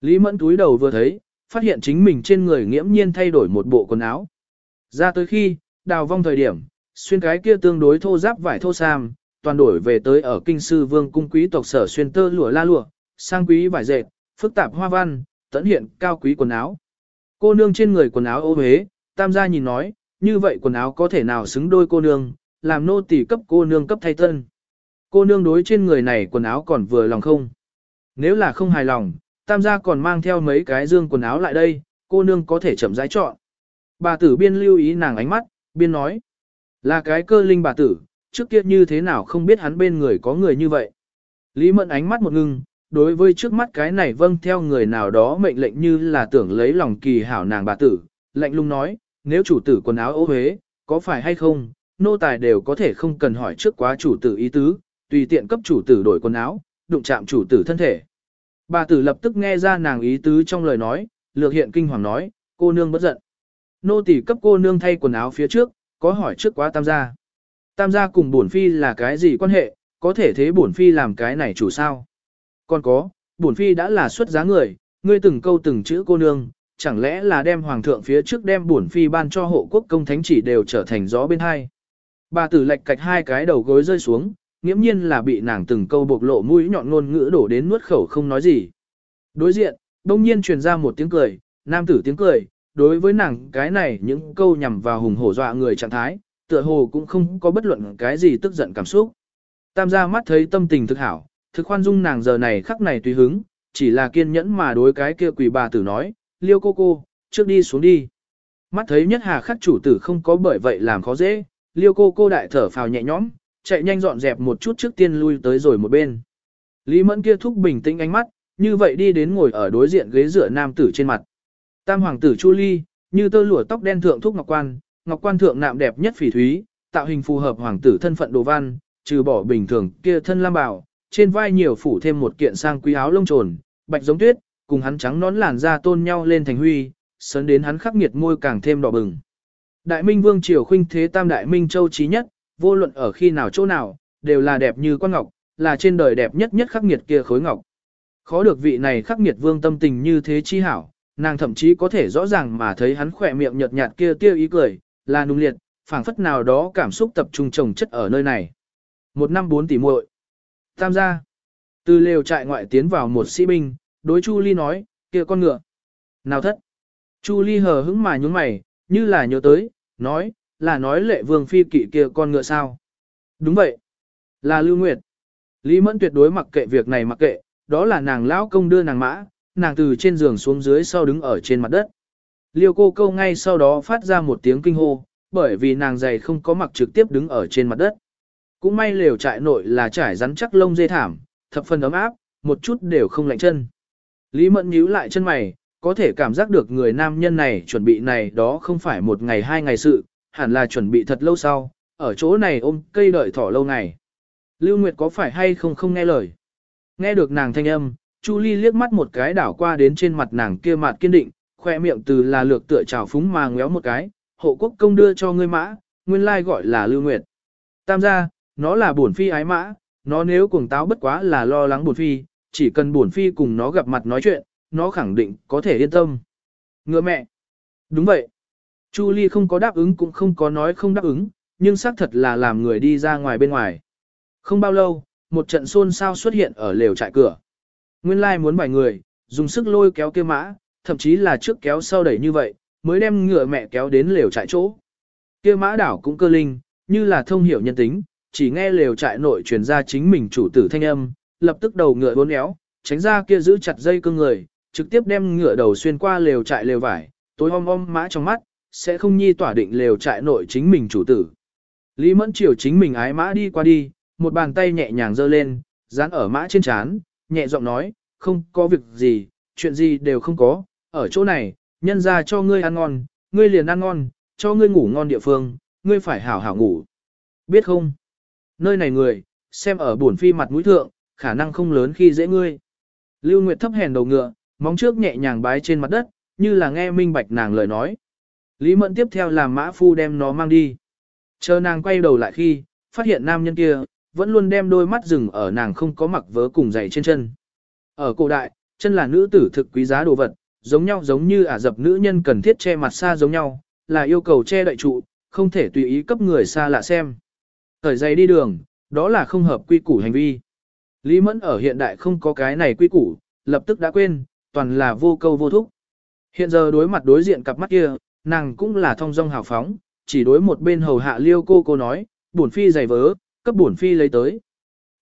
Lý Mẫn túi đầu vừa thấy, phát hiện chính mình trên người nghiễm nhiên thay đổi một bộ quần áo. Ra tới khi, đào vong thời điểm, xuyên cái kia tương đối thô giáp vải thô sam, toàn đổi về tới ở kinh sư vương cung quý tộc sở xuyên tơ lụa la lụa, sang quý vải dệt, phức tạp hoa văn, tận hiện cao quý quần áo. Cô nương trên người quần áo ô huế, tam gia nhìn nói, như vậy quần áo có thể nào xứng đôi cô nương, làm nô tỳ cấp cô nương cấp thay tân. Cô nương đối trên người này quần áo còn vừa lòng không? Nếu là không hài lòng, tam gia còn mang theo mấy cái dương quần áo lại đây, cô nương có thể chậm rãi chọn. Bà tử biên lưu ý nàng ánh mắt, biên nói. Là cái cơ linh bà tử, trước kia như thế nào không biết hắn bên người có người như vậy. Lý mẫn ánh mắt một ngưng, đối với trước mắt cái này vâng theo người nào đó mệnh lệnh như là tưởng lấy lòng kỳ hảo nàng bà tử, lạnh lung nói, nếu chủ tử quần áo ố huế, có phải hay không, nô tài đều có thể không cần hỏi trước quá chủ tử ý tứ, tùy tiện cấp chủ tử đổi quần áo, đụng chạm chủ tử thân thể. Bà tử lập tức nghe ra nàng ý tứ trong lời nói, lược hiện kinh hoàng nói, cô nương bất giận. Nô tỳ cấp cô nương thay quần áo phía trước, có hỏi trước quá tam gia. Tam gia cùng bổn phi là cái gì quan hệ, có thể thế bổn phi làm cái này chủ sao? Còn có, bổn phi đã là xuất giá người, ngươi từng câu từng chữ cô nương, chẳng lẽ là đem hoàng thượng phía trước đem bổn phi ban cho hộ quốc công thánh chỉ đều trở thành gió bên hai. Bà tử lệch cạch hai cái đầu gối rơi xuống, nghiễm nhiên là bị nàng từng câu bộc lộ mũi nhọn ngôn ngữ đổ đến nuốt khẩu không nói gì. Đối diện, đông nhiên truyền ra một tiếng cười, nam tử tiếng cười, đối với nàng cái này những câu nhằm vào hùng hổ dọa người trạng thái, tựa hồ cũng không có bất luận cái gì tức giận cảm xúc. Tam gia mắt thấy tâm tình thực hảo, thực khoan dung nàng giờ này khắc này tùy hứng, chỉ là kiên nhẫn mà đối cái kia quỷ bà tử nói, liêu cô cô, trước đi xuống đi. Mắt thấy nhất hà khắc chủ tử không có bởi vậy làm khó dễ, liêu cô cô đại thở phào nhẹ nhõm, chạy nhanh dọn dẹp một chút trước tiên lui tới rồi một bên. Lý mẫn kia thúc bình tĩnh ánh mắt, như vậy đi đến ngồi ở đối diện ghế dựa nam tử trên mặt. Tam hoàng tử Chu Ly, như tơ lụa tóc đen thượng thúc ngọc quan, ngọc quan thượng nạm đẹp nhất phỉ thúy, tạo hình phù hợp hoàng tử thân phận đồ văn, trừ bỏ bình thường kia thân lam bảo, trên vai nhiều phủ thêm một kiện sang quý áo lông trồn, bạch giống tuyết, cùng hắn trắng nón làn da tôn nhau lên thành huy, sấn đến hắn khắc nghiệt môi càng thêm đỏ bừng. Đại Minh Vương triều khuynh thế tam đại Minh châu trí nhất, vô luận ở khi nào chỗ nào, đều là đẹp như quan ngọc, là trên đời đẹp nhất nhất khắc nghiệt kia khối ngọc. Khó được vị này khắc nghiệt vương tâm tình như thế chi hảo, nàng thậm chí có thể rõ ràng mà thấy hắn khỏe miệng nhợt nhạt kia tiêu ý cười, là nung liệt, phảng phất nào đó cảm xúc tập trung trồng chất ở nơi này. Một năm bốn tỷ muội. Tam gia. Từ lều trại ngoại tiến vào một sĩ binh, đối Chu Ly nói, kia con ngựa. Nào thất. Chu Ly hờ hững mà nhún mày, như là nhớ tới, nói, là nói lệ vương phi kỵ kia con ngựa sao. Đúng vậy. Là Lưu Nguyệt. Lý Mẫn tuyệt đối mặc kệ việc này mặc kệ, đó là nàng lão công đưa nàng mã, nàng từ trên giường xuống dưới sau đứng ở trên mặt đất. Liêu cô câu ngay sau đó phát ra một tiếng kinh hô, bởi vì nàng giày không có mặc trực tiếp đứng ở trên mặt đất. Cũng may lều trại nội là trải rắn chắc lông dê thảm, thập phần ấm áp, một chút đều không lạnh chân. Lý Mẫn nhíu lại chân mày, có thể cảm giác được người nam nhân này chuẩn bị này đó không phải một ngày hai ngày sự, hẳn là chuẩn bị thật lâu sau, ở chỗ này ôm cây đợi thỏ lâu ngày. Lưu Nguyệt có phải hay không không nghe lời? Nghe được nàng thanh âm, Chu Ly liếc mắt một cái đảo qua đến trên mặt nàng kia mặt kiên định, khoe miệng từ là lược tựa trào phúng mà ngéo một cái, hộ quốc công đưa cho ngươi mã, nguyên lai gọi là Lưu Nguyệt. Tam gia, nó là bổn phi ái mã, nó nếu cuồng táo bất quá là lo lắng bổn phi, chỉ cần bổn phi cùng nó gặp mặt nói chuyện, nó khẳng định có thể yên tâm. Ngựa mẹ. Đúng vậy. Chu Ly không có đáp ứng cũng không có nói không đáp ứng, nhưng xác thật là làm người đi ra ngoài bên ngoài. Không bao lâu, một trận xôn xao xuất hiện ở lều trại cửa. Nguyên lai muốn vài người, dùng sức lôi kéo kia mã, thậm chí là trước kéo sau đẩy như vậy, mới đem ngựa mẹ kéo đến lều trại chỗ. Kia mã đảo cũng cơ linh, như là thông hiểu nhân tính, chỉ nghe lều trại nội truyền ra chính mình chủ tử thanh âm, lập tức đầu ngựa bốn éo, tránh ra kia giữ chặt dây cương người, trực tiếp đem ngựa đầu xuyên qua lều trại lều vải, tối om om mã trong mắt, sẽ không nhi tỏa định lều trại nội chính mình chủ tử. Lý Mẫn chiều chính mình ái mã đi qua đi, một bàn tay nhẹ nhàng giơ lên, dán ở mã trên chán, nhẹ giọng nói, không có việc gì, chuyện gì đều không có, ở chỗ này, nhân ra cho ngươi ăn ngon, ngươi liền ăn ngon, cho ngươi ngủ ngon địa phương, ngươi phải hảo hảo ngủ. Biết không? Nơi này người, xem ở buồn phi mặt mũi thượng, khả năng không lớn khi dễ ngươi. Lưu Nguyệt thấp hèn đầu ngựa, móng trước nhẹ nhàng bái trên mặt đất, như là nghe minh bạch nàng lời nói. Lý Mẫn tiếp theo làm mã phu đem nó mang đi. Chờ nàng quay đầu lại khi, phát hiện nam nhân kia, vẫn luôn đem đôi mắt dừng ở nàng không có mặc vớ cùng giày trên chân. Ở cổ đại, chân là nữ tử thực quý giá đồ vật, giống nhau giống như ả dập nữ nhân cần thiết che mặt xa giống nhau, là yêu cầu che đậy trụ, không thể tùy ý cấp người xa lạ xem. Thời giày đi đường, đó là không hợp quy củ hành vi. Lý Mẫn ở hiện đại không có cái này quy củ, lập tức đã quên, toàn là vô câu vô thúc. Hiện giờ đối mặt đối diện cặp mắt kia, nàng cũng là thông dong hào phóng, chỉ đối một bên hầu hạ liêu cô cô nói, bổn phi giày vớ, cấp bổn phi lấy tới.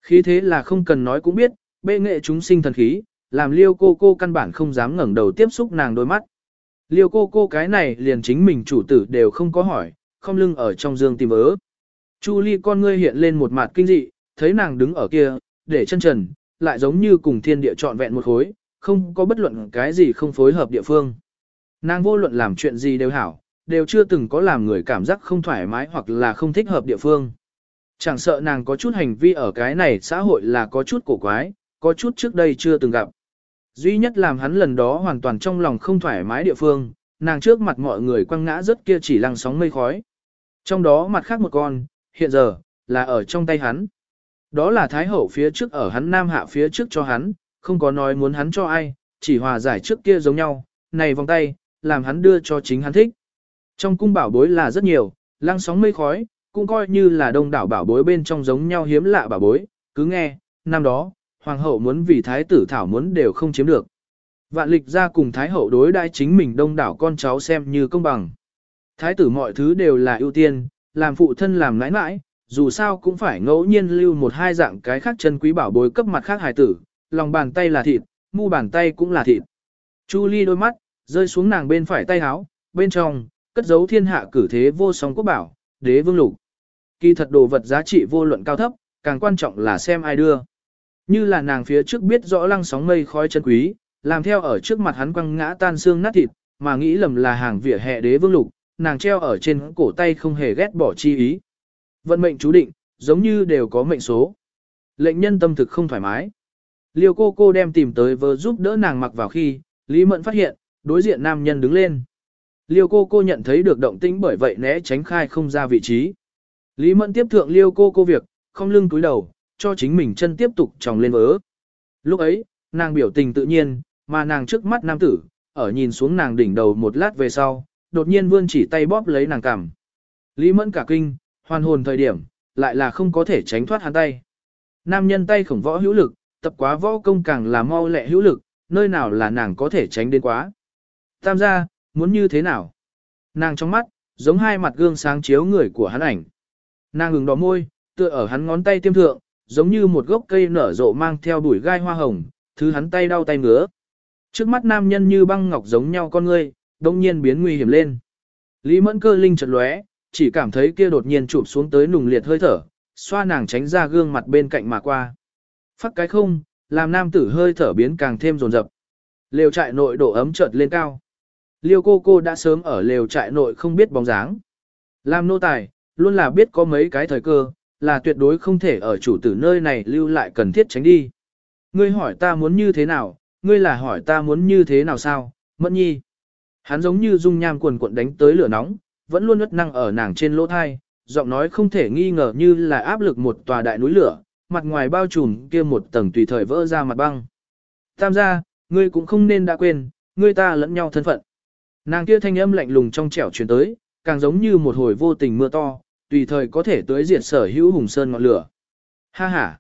Khí thế là không cần nói cũng biết, bệ nghệ chúng sinh thần khí, làm liêu cô cô căn bản không dám ngẩng đầu tiếp xúc nàng đôi mắt. Liêu cô cô cái này liền chính mình chủ tử đều không có hỏi, không lưng ở trong giường tìm vớ. Chu ly con ngươi hiện lên một mặt kinh dị, thấy nàng đứng ở kia, để chân trần, lại giống như cùng thiên địa trọn vẹn một khối, không có bất luận cái gì không phối hợp địa phương. Nàng vô luận làm chuyện gì đều hảo, đều chưa từng có làm người cảm giác không thoải mái hoặc là không thích hợp địa phương. Chẳng sợ nàng có chút hành vi ở cái này xã hội là có chút cổ quái, có chút trước đây chưa từng gặp. Duy nhất làm hắn lần đó hoàn toàn trong lòng không thoải mái địa phương, nàng trước mặt mọi người quăng ngã rất kia chỉ lăng sóng mây khói. Trong đó mặt khác một con, hiện giờ, là ở trong tay hắn. Đó là Thái Hậu phía trước ở hắn Nam Hạ phía trước cho hắn, không có nói muốn hắn cho ai, chỉ hòa giải trước kia giống nhau, này vòng tay, làm hắn đưa cho chính hắn thích. Trong cung bảo bối là rất nhiều, lăng sóng mây khói, cũng coi như là đông đảo bảo bối bên trong giống nhau hiếm lạ bảo bối, cứ nghe, năm đó, hoàng hậu muốn vì thái tử thảo muốn đều không chiếm được. Vạn lịch ra cùng thái hậu đối đãi chính mình đông đảo con cháu xem như công bằng. Thái tử mọi thứ đều là ưu tiên, làm phụ thân làm nãi nãi, dù sao cũng phải ngẫu nhiên lưu một hai dạng cái khác chân quý bảo bối cấp mặt khác hài tử, lòng bàn tay là thịt, mu bàn tay cũng là thịt. Chu Ly đôi mắt, rơi xuống nàng bên phải tay háo, bên trong, cất giấu thiên hạ cử thế vô song quốc bảo, đế vương lục. Kỳ thật đồ vật giá trị vô luận cao thấp, càng quan trọng là xem ai đưa. Như là nàng phía trước biết rõ lăng sóng mây khói chân quý, làm theo ở trước mặt hắn quăng ngã tan xương nát thịt, mà nghĩ lầm là hàng vỉa hè đế vương lục, nàng treo ở trên cổ tay không hề ghét bỏ chi ý. Vận mệnh chú định, giống như đều có mệnh số. Lệnh nhân tâm thực không thoải mái. Liêu cô cô đem tìm tới vớ giúp đỡ nàng mặc vào khi, Lý Mẫn phát hiện, đối diện nam nhân đứng lên. Liêu cô cô nhận thấy được động tĩnh bởi vậy né tránh khai không ra vị trí. Lý Mẫn tiếp thượng liêu cô cô việc, không lưng túi đầu, cho chính mình chân tiếp tục tròng lên vớ. Lúc ấy, nàng biểu tình tự nhiên, mà nàng trước mắt nam tử, ở nhìn xuống nàng đỉnh đầu một lát về sau, đột nhiên vươn chỉ tay bóp lấy nàng cằm. Lý Mẫn cả kinh, hoàn hồn thời điểm, lại là không có thể tránh thoát hắn tay. Nam nhân tay khổng võ hữu lực, tập quá võ công càng là mau lẹ hữu lực, nơi nào là nàng có thể tránh đến quá. Tam gia, muốn như thế nào? Nàng trong mắt, giống hai mặt gương sáng chiếu người của hắn ảnh. Nàng ngừng đỏ môi, tựa ở hắn ngón tay tiêm thượng, giống như một gốc cây nở rộ mang theo bụi gai hoa hồng, thứ hắn tay đau tay ngứa. Trước mắt nam nhân như băng ngọc giống nhau con ngươi, đông nhiên biến nguy hiểm lên. Lý mẫn cơ linh chợt lóe, chỉ cảm thấy kia đột nhiên chụp xuống tới nùng liệt hơi thở, xoa nàng tránh ra gương mặt bên cạnh mà qua. Phát cái không, làm nam tử hơi thở biến càng thêm rồn rập. Lều trại nội độ ấm chợt lên cao. Liêu cô cô đã sớm ở lều trại nội không biết bóng dáng. Làm nô tài, luôn là biết có mấy cái thời cơ, là tuyệt đối không thể ở chủ tử nơi này lưu lại cần thiết tránh đi. Ngươi hỏi ta muốn như thế nào, ngươi là hỏi ta muốn như thế nào sao, mẫn nhi. Hắn giống như dung nham cuồn cuộn đánh tới lửa nóng, vẫn luôn ướt năng ở nàng trên lỗ thai, giọng nói không thể nghi ngờ như là áp lực một tòa đại núi lửa, mặt ngoài bao trùm kia một tầng tùy thời vỡ ra mặt băng. Tam gia, ngươi cũng không nên đã quên, ngươi ta lẫn nhau thân phận. Nàng kia thanh âm lạnh lùng trong trẻo truyền tới, càng giống như một hồi vô tình mưa to, tùy thời có thể tới diệt sở hữu hùng sơn ngọn lửa. Ha ha.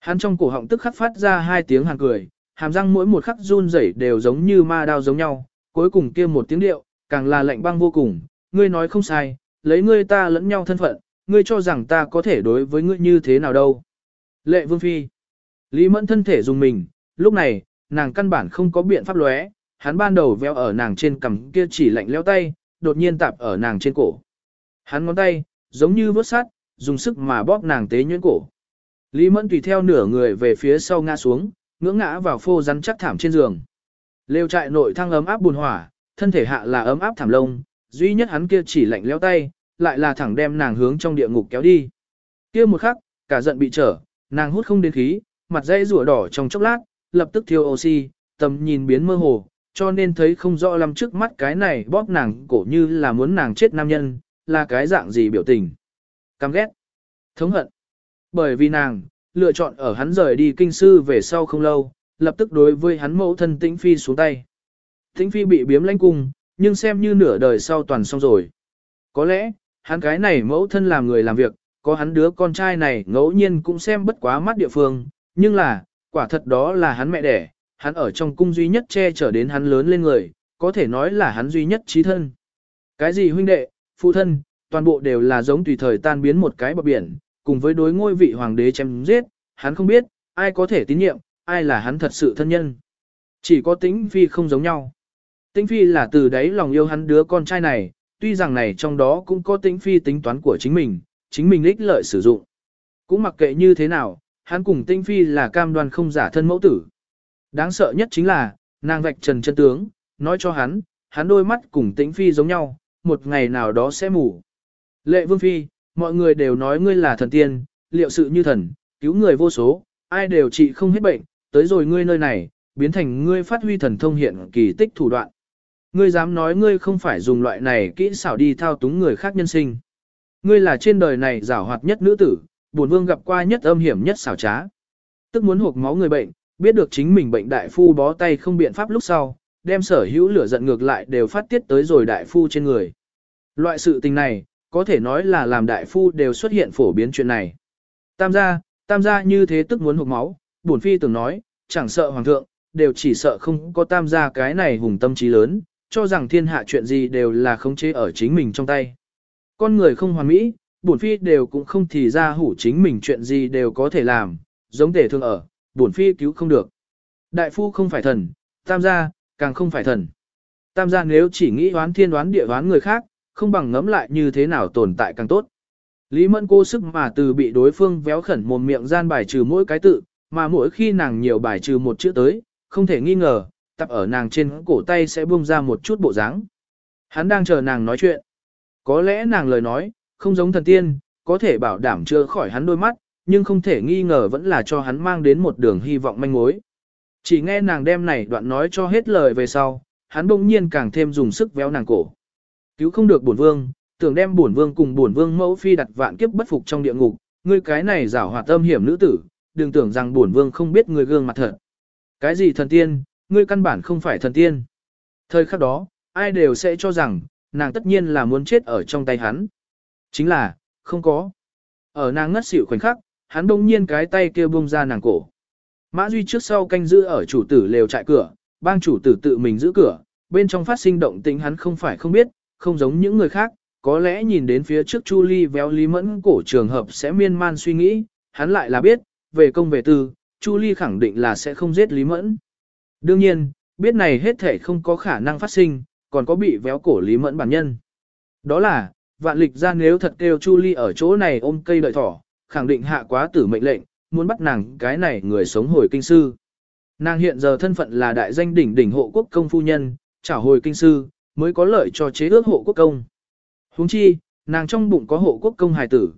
Hắn trong cổ họng tức khắc phát ra hai tiếng hàn cười, hàm răng mỗi một khắc run rẩy đều giống như ma đao giống nhau, cuối cùng kia một tiếng điệu, càng là lạnh băng vô cùng, ngươi nói không sai, lấy ngươi ta lẫn nhau thân phận, ngươi cho rằng ta có thể đối với ngươi như thế nào đâu. Lệ Vương Phi. Lý Mẫn thân thể dùng mình, lúc này, nàng căn bản không có biện pháp lóe, hắn ban đầu véo ở nàng trên cằm kia chỉ lạnh leo tay, đột nhiên tạp ở nàng trên cổ. Hắn ngón tay, giống như vớt sát, dùng sức mà bóp nàng tế nhuyễn cổ. Lý Mẫn tùy theo nửa người về phía sau ngã xuống, ngưỡng ngã vào phô rắn chắc thảm trên giường. Lêu trại nội thăng ấm áp buồn hỏa, thân thể hạ là ấm áp thảm lông, duy nhất hắn kia chỉ lạnh leo tay, lại là thẳng đem nàng hướng trong địa ngục kéo đi. Kia một khắc, cả giận bị trở, nàng hút không đến khí, mặt dây rùa đỏ trong chốc lát, lập tức thiêu oxy, tầm nhìn biến mơ hồ, cho nên thấy không rõ lắm trước mắt cái này bóp nàng cổ như là muốn nàng chết nam nhân, là cái dạng gì biểu tình. Căm ghét. Thống hận. Bởi vì nàng, lựa chọn ở hắn rời đi kinh sư về sau không lâu, lập tức đối với hắn mẫu thân tĩnh phi xuống tay. Tĩnh phi bị biếm lãnh cung, nhưng xem như nửa đời sau toàn xong rồi. Có lẽ, hắn cái này mẫu thân làm người làm việc, có hắn đứa con trai này ngẫu nhiên cũng xem bất quá mắt địa phương, nhưng là, quả thật đó là hắn mẹ đẻ, hắn ở trong cung duy nhất che chở đến hắn lớn lên người, có thể nói là hắn duy nhất trí thân. Cái gì huynh đệ, phụ thân, toàn bộ đều là giống tùy thời tan biến một cái bờ biển, cùng với đối ngôi vị hoàng đế chém giết, hắn không biết, ai có thể tín nhiệm, ai là hắn thật sự thân nhân. Chỉ có tính phi không giống nhau. Tĩnh phi là từ đấy lòng yêu hắn đứa con trai này, tuy rằng này trong đó cũng có tĩnh phi tính toán của chính mình, chính mình ích lợi sử dụng. Cũng mặc kệ như thế nào, hắn cùng tinh phi là cam đoan không giả thân mẫu tử. Đáng sợ nhất chính là, nàng vạch trần chân tướng, nói cho hắn, hắn đôi mắt cùng tĩnh phi giống nhau, một ngày nào đó sẽ mù. Lệ vương phi, mọi người đều nói ngươi là thần tiên, liệu sự như thần, cứu người vô số, ai đều trị không hết bệnh, tới rồi ngươi nơi này, biến thành ngươi phát huy thần thông hiện kỳ tích thủ đoạn. Ngươi dám nói ngươi không phải dùng loại này kỹ xảo đi thao túng người khác nhân sinh. Ngươi là trên đời này giảo hoạt nhất nữ tử, buồn vương gặp qua nhất âm hiểm nhất xảo trá. Tức muốn hộp máu người bệnh, biết được chính mình bệnh đại phu bó tay không biện pháp lúc sau, đem sở hữu lửa giận ngược lại đều phát tiết tới rồi đại phu trên người. Loại sự tình này, có thể nói là làm đại phu đều xuất hiện phổ biến chuyện này. Tam gia, tam gia như thế tức muốn hụt máu, bổn phi từng nói, chẳng sợ hoàng thượng, đều chỉ sợ không có tam gia cái này hùng tâm trí lớn, cho rằng thiên hạ chuyện gì đều là khống chế ở chính mình trong tay. Con người không hoàn mỹ, bổn phi đều cũng không thì ra hủ chính mình chuyện gì đều có thể làm, giống tể thương ở, bổn phi cứu không được. Đại phu không phải thần, tam gia, càng không phải thần. Tam gia nếu chỉ nghĩ đoán thiên đoán địa đoán người khác, không bằng ngẫm lại như thế nào tồn tại càng tốt. Lý Mẫn cô sức mà từ bị đối phương véo khẩn mồm miệng gian bài trừ mỗi cái tự, mà mỗi khi nàng nhiều bài trừ một chữ tới, không thể nghi ngờ, tập ở nàng trên cổ tay sẽ buông ra một chút bộ dáng. Hắn đang chờ nàng nói chuyện. Có lẽ nàng lời nói, không giống thần tiên, có thể bảo đảm chưa khỏi hắn đôi mắt, nhưng không thể nghi ngờ vẫn là cho hắn mang đến một đường hy vọng manh mối. Chỉ nghe nàng đem này đoạn nói cho hết lời về sau, hắn bỗng nhiên càng thêm dùng sức véo nàng cổ. Cứu không được bổn vương, tưởng đem bổn vương cùng bổn vương mẫu phi đặt vạn kiếp bất phục trong địa ngục, ngươi cái này giả hoạt tâm hiểm nữ tử, đừng tưởng rằng bổn vương không biết người gương mặt thật. Cái gì thần tiên, ngươi căn bản không phải thần tiên. Thời khắc đó, ai đều sẽ cho rằng, nàng tất nhiên là muốn chết ở trong tay hắn. Chính là, không có. Ở nàng ngất xỉu khoảnh khắc, hắn đông nhiên cái tay kia bung ra nàng cổ. Mã Duy trước sau canh giữ ở chủ tử lều trại cửa, bang chủ tử tự mình giữ cửa, bên trong phát sinh động tĩnh hắn không phải không biết, không giống những người khác, có lẽ nhìn đến phía trước Chu Ly véo Lý Mẫn cổ trường hợp sẽ miên man suy nghĩ, hắn lại là biết, về công về tư, Chu Ly khẳng định là sẽ không giết Lý Mẫn. Đương nhiên, biết này hết thể không có khả năng phát sinh, còn có bị véo cổ Lý Mẫn bản nhân. Đó là, vạn lịch ra nếu thật kêu Chu Ly ở chỗ này ôm cây đợi thỏ, khẳng định hạ quá tử mệnh lệnh, muốn bắt nàng cái này người sống hồi kinh sư. Nàng hiện giờ thân phận là đại danh đỉnh đỉnh hộ quốc công phu nhân, trả hồi kinh sư, mới có lợi cho chế ước hộ quốc công. Huống chi, nàng trong bụng có hộ quốc công hài tử.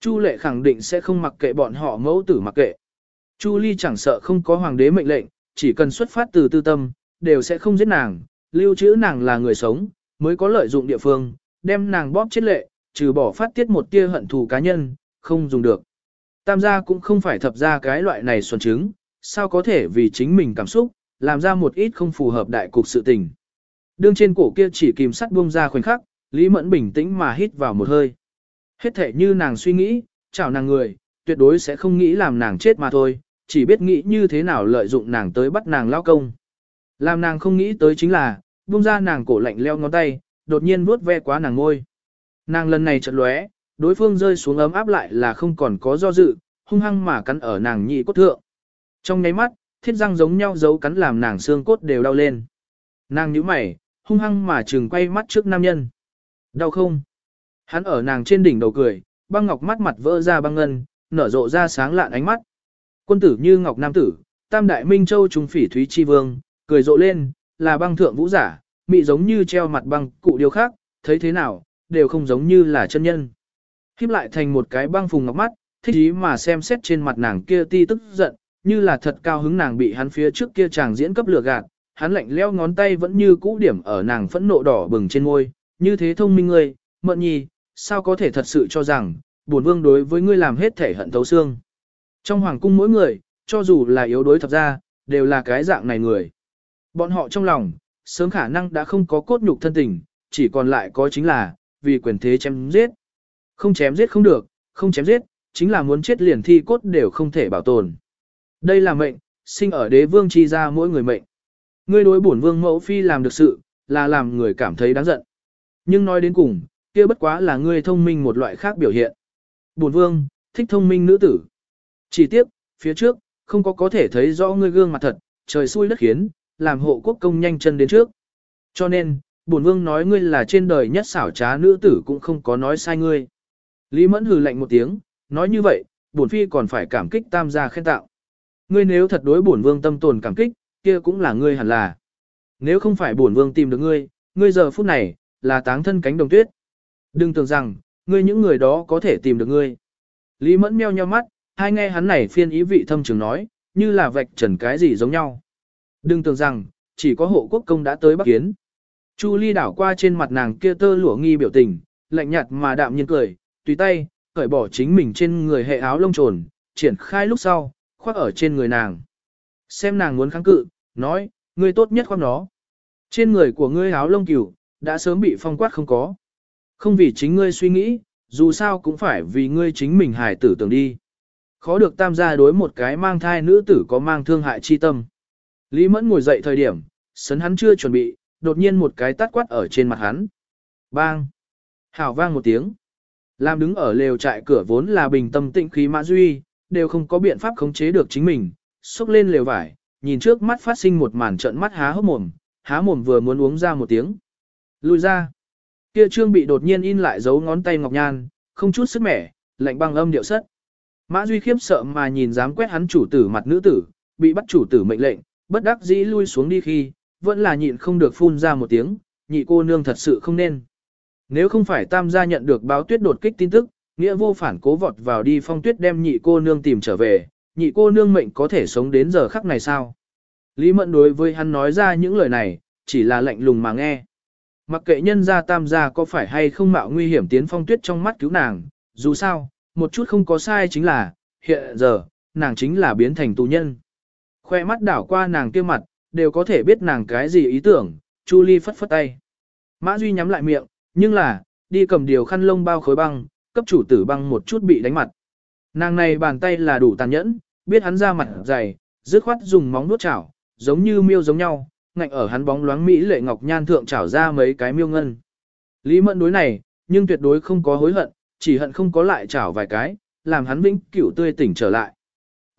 Chu lệ khẳng định sẽ không mặc kệ bọn họ mẫu tử mặc kệ. Chu ly chẳng sợ không có hoàng đế mệnh lệnh, chỉ cần xuất phát từ tư tâm, đều sẽ không giết nàng, lưu trữ nàng là người sống, mới có lợi dụng địa phương, đem nàng bóp chết lệ, trừ bỏ phát tiết một tia hận thù cá nhân, không dùng được. Tam gia cũng không phải thập ra cái loại này xuân chứng, sao có thể vì chính mình cảm xúc, làm ra một ít không phù hợp đại cục sự tình. Đương trên cổ kia chỉ kìm sắt buông ra khoảnh khắc, Lý Mẫn bình tĩnh mà hít vào một hơi. Hết thể như nàng suy nghĩ, chào nàng người, tuyệt đối sẽ không nghĩ làm nàng chết mà thôi, chỉ biết nghĩ như thế nào lợi dụng nàng tới bắt nàng lao công. Làm nàng không nghĩ tới chính là, buông ra nàng cổ lạnh leo ngón tay, đột nhiên vuốt ve quá nàng ngôi. Nàng lần này chợt lóe, đối phương rơi xuống ấm áp lại là không còn có do dự, hung hăng mà cắn ở nàng nhị cốt thượng. Trong nháy mắt, thiết răng giống nhau giấu cắn làm nàng xương cốt đều đau lên. Nàng nhíu mày, hung hăng mà trừng quay mắt trước nam nhân. Đau không? Hắn ở nàng trên đỉnh đầu cười, băng ngọc mắt mặt vỡ ra băng ngân, nở rộ ra sáng lạn ánh mắt. Quân tử như ngọc nam tử, tam đại minh châu trung phỉ thúy chi vương, cười rộ lên, là băng thượng vũ giả, mị giống như treo mặt băng cụ điều khác, thấy thế nào, đều không giống như là chân nhân. Khiếp lại thành một cái băng phùng ngọc mắt, thích ý mà xem xét trên mặt nàng kia ti tức giận, như là thật cao hứng nàng bị hắn phía trước kia chàng diễn cấp lừa gạt, hắn lạnh leo ngón tay vẫn như cũ điểm ở nàng phẫn nộ đỏ bừng trên môi, như thế thông minh ngươi, mận nhi, sao có thể thật sự cho rằng, buồn vương đối với ngươi làm hết thể hận thấu xương. Trong hoàng cung mỗi người, cho dù là yếu đối thập ra, đều là cái dạng này người. Bọn họ trong lòng, sớm khả năng đã không có cốt nhục thân tình, chỉ còn lại có chính là, vì quyền thế chém giết. Không chém giết không được, không chém giết, chính là muốn chết liền thi cốt đều không thể bảo tồn. Đây là mệnh, sinh ở đế vương chi ra mỗi người mệnh. Ngươi đối bổn vương mẫu phi làm được sự, là làm người cảm thấy đáng giận. Nhưng nói đến cùng, kia bất quá là ngươi thông minh một loại khác biểu hiện. Bổn vương, thích thông minh nữ tử. Chỉ tiếp, phía trước, không có có thể thấy rõ ngươi gương mặt thật, trời xui đất khiến, làm hộ quốc công nhanh chân đến trước. Cho nên, bổn vương nói ngươi là trên đời nhất xảo trá nữ tử cũng không có nói sai ngươi. Lý Mẫn hừ lạnh một tiếng, nói như vậy, bổn phi còn phải cảm kích tam gia khen tạo. Ngươi nếu thật đối bổn vương tâm tồn cảm kích, kia cũng là ngươi hẳn là. Nếu không phải bổn vương tìm được ngươi, ngươi giờ phút này, là táng thân cánh đồng tuyết. Đừng tưởng rằng, ngươi những người đó có thể tìm được ngươi. Lý Mẫn meo nheo mắt, hai nghe hắn này phiên ý vị thâm trường nói, như là vạch trần cái gì giống nhau. Đừng tưởng rằng, chỉ có hộ quốc công đã tới Bắc Kiến. Chu Ly đảo qua trên mặt nàng kia tơ lụa nghi biểu tình, lạnh nhạt mà đạm nhiên cười, tùy tay, cởi bỏ chính mình trên người hệ áo lông trồn, triển khai lúc sau, khoác ở trên người nàng. Xem nàng muốn kháng cự, nói, ngươi tốt nhất khoác nó. Trên người của ngươi áo lông cửu, đã sớm bị phong quát không có. Không vì chính ngươi suy nghĩ, dù sao cũng phải vì ngươi chính mình hài tử tưởng đi. Khó được tam gia đối một cái mang thai nữ tử có mang thương hại chi tâm. Lý Mẫn ngồi dậy thời điểm, sấn hắn chưa chuẩn bị, đột nhiên một cái tát quát ở trên mặt hắn. Bang! Hảo vang một tiếng. Làm đứng ở lều trại cửa vốn là bình tâm tĩnh khí mã duy, đều không có biện pháp khống chế được chính mình, xúc lên lều vải, nhìn trước mắt phát sinh một màn trận mắt há hốc mồm, há mồm vừa muốn uống ra một tiếng. Lùi ra. Kia trương bị đột nhiên in lại dấu ngón tay ngọc nhan, không chút sức mẻ, lạnh băng âm điệu sất. Mã Duy khiếp sợ mà nhìn dám quét hắn chủ tử mặt nữ tử, bị bắt chủ tử mệnh lệnh, bất đắc dĩ lui xuống đi khi, vẫn là nhịn không được phun ra một tiếng, nhị cô nương thật sự không nên. Nếu không phải tam gia nhận được báo tuyết đột kích tin tức, nghĩa vô phản cố vọt vào đi phong tuyết đem nhị cô nương tìm trở về, nhị cô nương mệnh có thể sống đến giờ khắc này sao? Lý Mẫn đối với hắn nói ra những lời này, chỉ là lạnh lùng mà nghe. Mặc kệ nhân gia tam gia có phải hay không mạo nguy hiểm tiến phong tuyết trong mắt cứu nàng, dù sao, một chút không có sai chính là, hiện giờ, nàng chính là biến thành tù nhân. Khoe mắt đảo qua nàng kia mặt, đều có thể biết nàng cái gì ý tưởng, Chu Ly phất phất tay. Mã Duy nhắm lại miệng, nhưng là, đi cầm điều khăn lông bao khối băng, cấp chủ tử băng một chút bị đánh mặt. Nàng này bàn tay là đủ tàn nhẫn, biết hắn ra mặt dày, dứt khoát dùng móng nuốt chảo, giống như miêu giống nhau, ngạnh ở hắn bóng loáng mỹ lệ ngọc nhan thượng chảo ra mấy cái miêu ngân. Lý Mẫn đối này, nhưng tuyệt đối không có hối hận, chỉ hận không có lại chảo vài cái, làm hắn vĩnh cửu tươi tỉnh trở lại.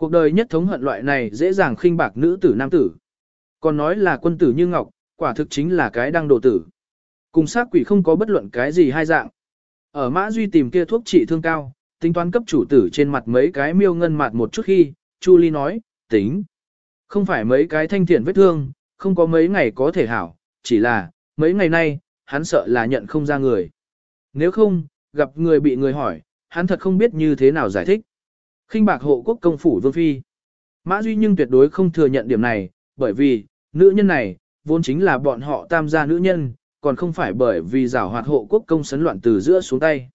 Cuộc đời nhất thống hận loại này dễ dàng khinh bạc nữ tử nam tử. Còn nói là quân tử như ngọc, quả thực chính là cái đang đồ tử. Cùng sát quỷ không có bất luận cái gì hai dạng. Ở Mã Duy tìm kia thuốc trị thương cao, tính toán cấp chủ tử trên mặt mấy cái miêu ngân mặt một chút khi, Chu Ly nói, tính. Không phải mấy cái thanh thiện vết thương, không có mấy ngày có thể hảo, chỉ là, mấy ngày nay, hắn sợ là nhận không ra người. Nếu không, gặp người bị người hỏi, hắn thật không biết như thế nào giải thích khinh bạc hộ quốc công phủ vương phi. Mã Duy nhưng tuyệt đối không thừa nhận điểm này, bởi vì, nữ nhân này, vốn chính là bọn họ tam gia nữ nhân, còn không phải bởi vì giảo hoạt hộ quốc công sấn loạn từ giữa xuống tay.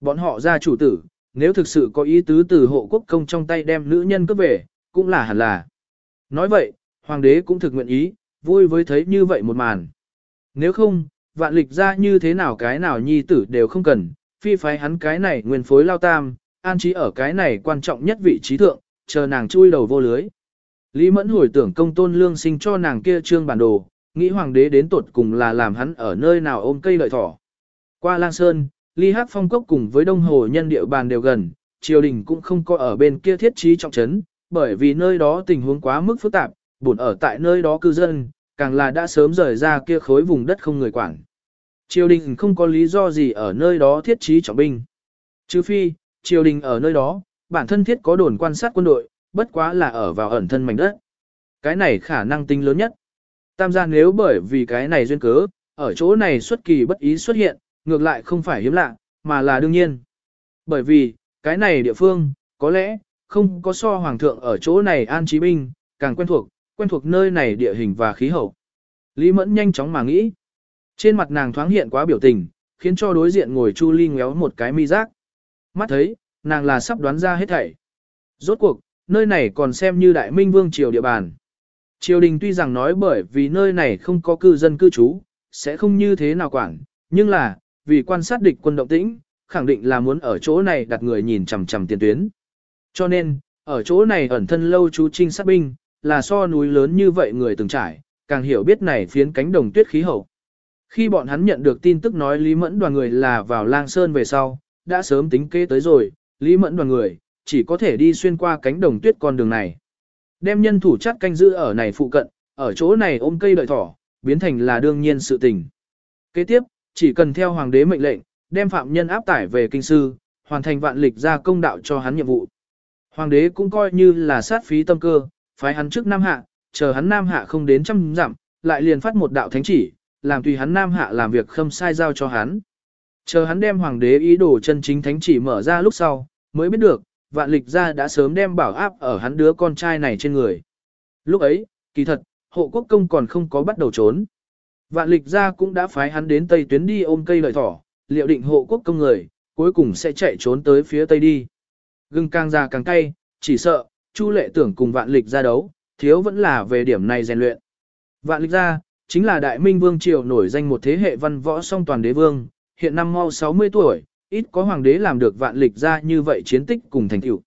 Bọn họ ra chủ tử, nếu thực sự có ý tứ từ hộ quốc công trong tay đem nữ nhân cướp về, cũng là hẳn là. Nói vậy, hoàng đế cũng thực nguyện ý, vui với thấy như vậy một màn. Nếu không, vạn lịch ra như thế nào cái nào nhi tử đều không cần, phi phái hắn cái này nguyên phối lao tam, an trí ở cái này quan trọng nhất vị trí thượng, chờ nàng chui đầu vô lưới. Lý Mẫn hồi tưởng công tôn lương sinh cho nàng kia trương bản đồ, nghĩ hoàng đế đến tột cùng là làm hắn ở nơi nào ôm cây lợi thỏ. Qua Lang Sơn, Ly Hắc Phong Cốc cùng với Đông Hồ nhân địa bàn đều gần, triều đình cũng không có ở bên kia thiết trí trọng trấn, bởi vì nơi đó tình huống quá mức phức tạp, buồn ở tại nơi đó cư dân, càng là đã sớm rời ra kia khối vùng đất không người quản. Triều đình không có lý do gì ở nơi đó thiết trí trọng binh. Trừ phi, triều đình ở nơi đó, bản thân thiết có đồn quan sát quân đội, bất quá là ở vào ẩn thân mảnh đất. Cái này khả năng tính lớn nhất. Tam gia nếu bởi vì cái này duyên cớ, ở chỗ này xuất kỳ bất ý xuất hiện, ngược lại không phải hiếm lạ, mà là đương nhiên. Bởi vì, cái này địa phương, có lẽ, không có so hoàng thượng ở chỗ này an trí binh, càng quen thuộc, quen thuộc nơi này địa hình và khí hậu. Lý Mẫn nhanh chóng mà nghĩ. Trên mặt nàng thoáng hiện quá biểu tình, khiến cho đối diện ngồi Chu Ly ngéo một cái mi giác. Mắt thấy, nàng là sắp đoán ra hết thảy. Rốt cuộc, nơi này còn xem như đại minh vương triều địa bàn. Triều đình tuy rằng nói bởi vì nơi này không có cư dân cư trú, sẽ không như thế nào quản, nhưng là, vì quan sát địch quân động tĩnh, khẳng định là muốn ở chỗ này đặt người nhìn chằm chằm tiền tuyến. Cho nên, ở chỗ này ẩn thân lâu chú trinh sát binh, là so núi lớn như vậy người từng trải, càng hiểu biết này phiến cánh đồng tuyết khí hậu. Khi bọn hắn nhận được tin tức nói Lý Mẫn đoàn người là vào Lang Sơn về sau, đã sớm tính kế tới rồi, Lý Mẫn đoàn người, chỉ có thể đi xuyên qua cánh đồng tuyết con đường này. Đem nhân thủ chắt canh giữ ở này phụ cận, ở chỗ này ôm cây đợi thỏ, biến thành là đương nhiên sự tình. Kế tiếp, chỉ cần theo hoàng đế mệnh lệnh, đem phạm nhân áp tải về kinh sư, hoàn thành vạn lịch ra công đạo cho hắn nhiệm vụ. Hoàng đế cũng coi như là sát phí tâm cơ, phái hắn trước Nam Hạ, chờ hắn Nam Hạ không đến trăm dặm, lại liền phát một đạo thánh chỉ, làm tùy hắn Nam Hạ làm việc khâm sai giao cho hắn. Chờ hắn đem hoàng đế ý đồ chân chính thánh chỉ mở ra lúc sau, mới biết được, vạn lịch gia đã sớm đem bảo áp ở hắn đứa con trai này trên người. Lúc ấy, kỳ thật, hộ quốc công còn không có bắt đầu trốn. Vạn lịch gia cũng đã phái hắn đến Tây tuyến đi ôm cây lợi thỏ, liệu định hộ quốc công người, cuối cùng sẽ chạy trốn tới phía Tây đi. Gừng càng già càng cay, chỉ sợ, Chu lệ tưởng cùng vạn lịch ra đấu, thiếu vẫn là về điểm này rèn luyện. Vạn lịch ra, chính là đại minh vương triều nổi danh một thế hệ văn võ song toàn đế vương, hiện năm mau 60 tuổi, ít có hoàng đế làm được vạn lịch ra như vậy chiến tích cùng thành tựu.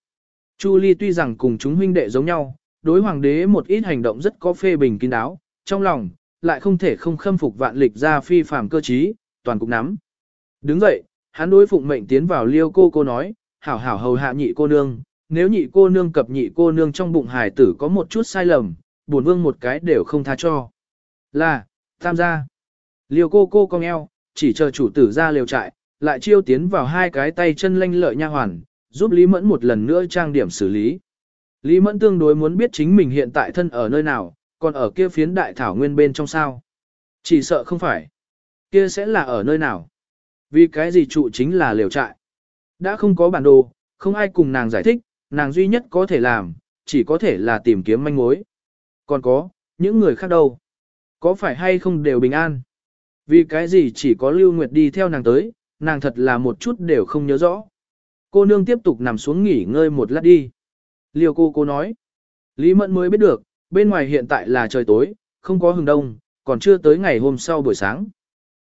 Chu Ly tuy rằng cùng chúng huynh đệ giống nhau, đối hoàng đế một ít hành động rất có phê bình kín đáo, trong lòng, lại không thể không khâm phục vạn lịch ra phi phàm cơ trí, toàn cục nắm. Đứng dậy, hắn đối phụng mệnh tiến vào liêu cô cô nói, hảo hảo hầu hạ nhị cô nương, nếu nhị cô nương cập nhị cô nương trong bụng hải tử có một chút sai lầm, bổn vương một cái đều không tha cho. Là, tam gia. Liêu cô cô cong eo, chỉ chờ chủ tử ra liều trại, lại chiêu tiến vào hai cái tay chân lanh lợi nha hoàn, giúp Lý Mẫn một lần nữa trang điểm xử lý. Lý Mẫn tương đối muốn biết chính mình hiện tại thân ở nơi nào, còn ở kia phiến đại thảo nguyên bên trong sao. Chỉ sợ không phải. Kia sẽ là ở nơi nào. Vì cái gì trụ chính là liều trại. Đã không có bản đồ, không ai cùng nàng giải thích, nàng duy nhất có thể làm, chỉ có thể là tìm kiếm manh mối. Còn có, những người khác đâu? Có phải hay không đều bình an? Vì cái gì chỉ có Lưu Nguyệt đi theo nàng tới, nàng thật là một chút đều không nhớ rõ. Cô nương tiếp tục nằm xuống nghỉ ngơi một lát đi. Liêu cô cô nói. Lý Mẫn mới biết được, bên ngoài hiện tại là trời tối, không có hừng đông, còn chưa tới ngày hôm sau buổi sáng.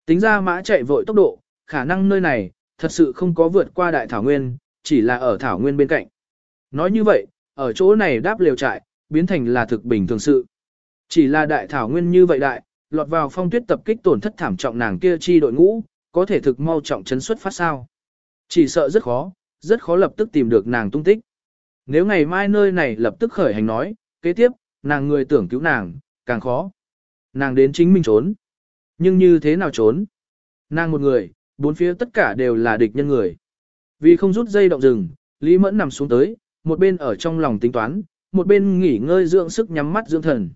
Tính ra mã chạy vội tốc độ, khả năng nơi này, thật sự không có vượt qua đại thảo nguyên, chỉ là ở thảo nguyên bên cạnh. Nói như vậy, ở chỗ này đáp liều trại, biến thành là thực bình thường sự. Chỉ là đại thảo nguyên như vậy đại, lọt vào phong tuyết tập kích tổn thất thảm trọng nàng kia chi đội ngũ, có thể thực mau trọng chấn xuất phát sao. Chỉ sợ rất khó, rất khó lập tức tìm được nàng tung tích. Nếu ngày mai nơi này lập tức khởi hành nói, kế tiếp, nàng người tưởng cứu nàng, càng khó. Nàng đến chính mình trốn. Nhưng như thế nào trốn? Nàng một người, bốn phía tất cả đều là địch nhân người. Vì không rút dây động rừng, Lý Mẫn nằm xuống tới, một bên ở trong lòng tính toán, một bên nghỉ ngơi dưỡng sức nhắm mắt dưỡng thần.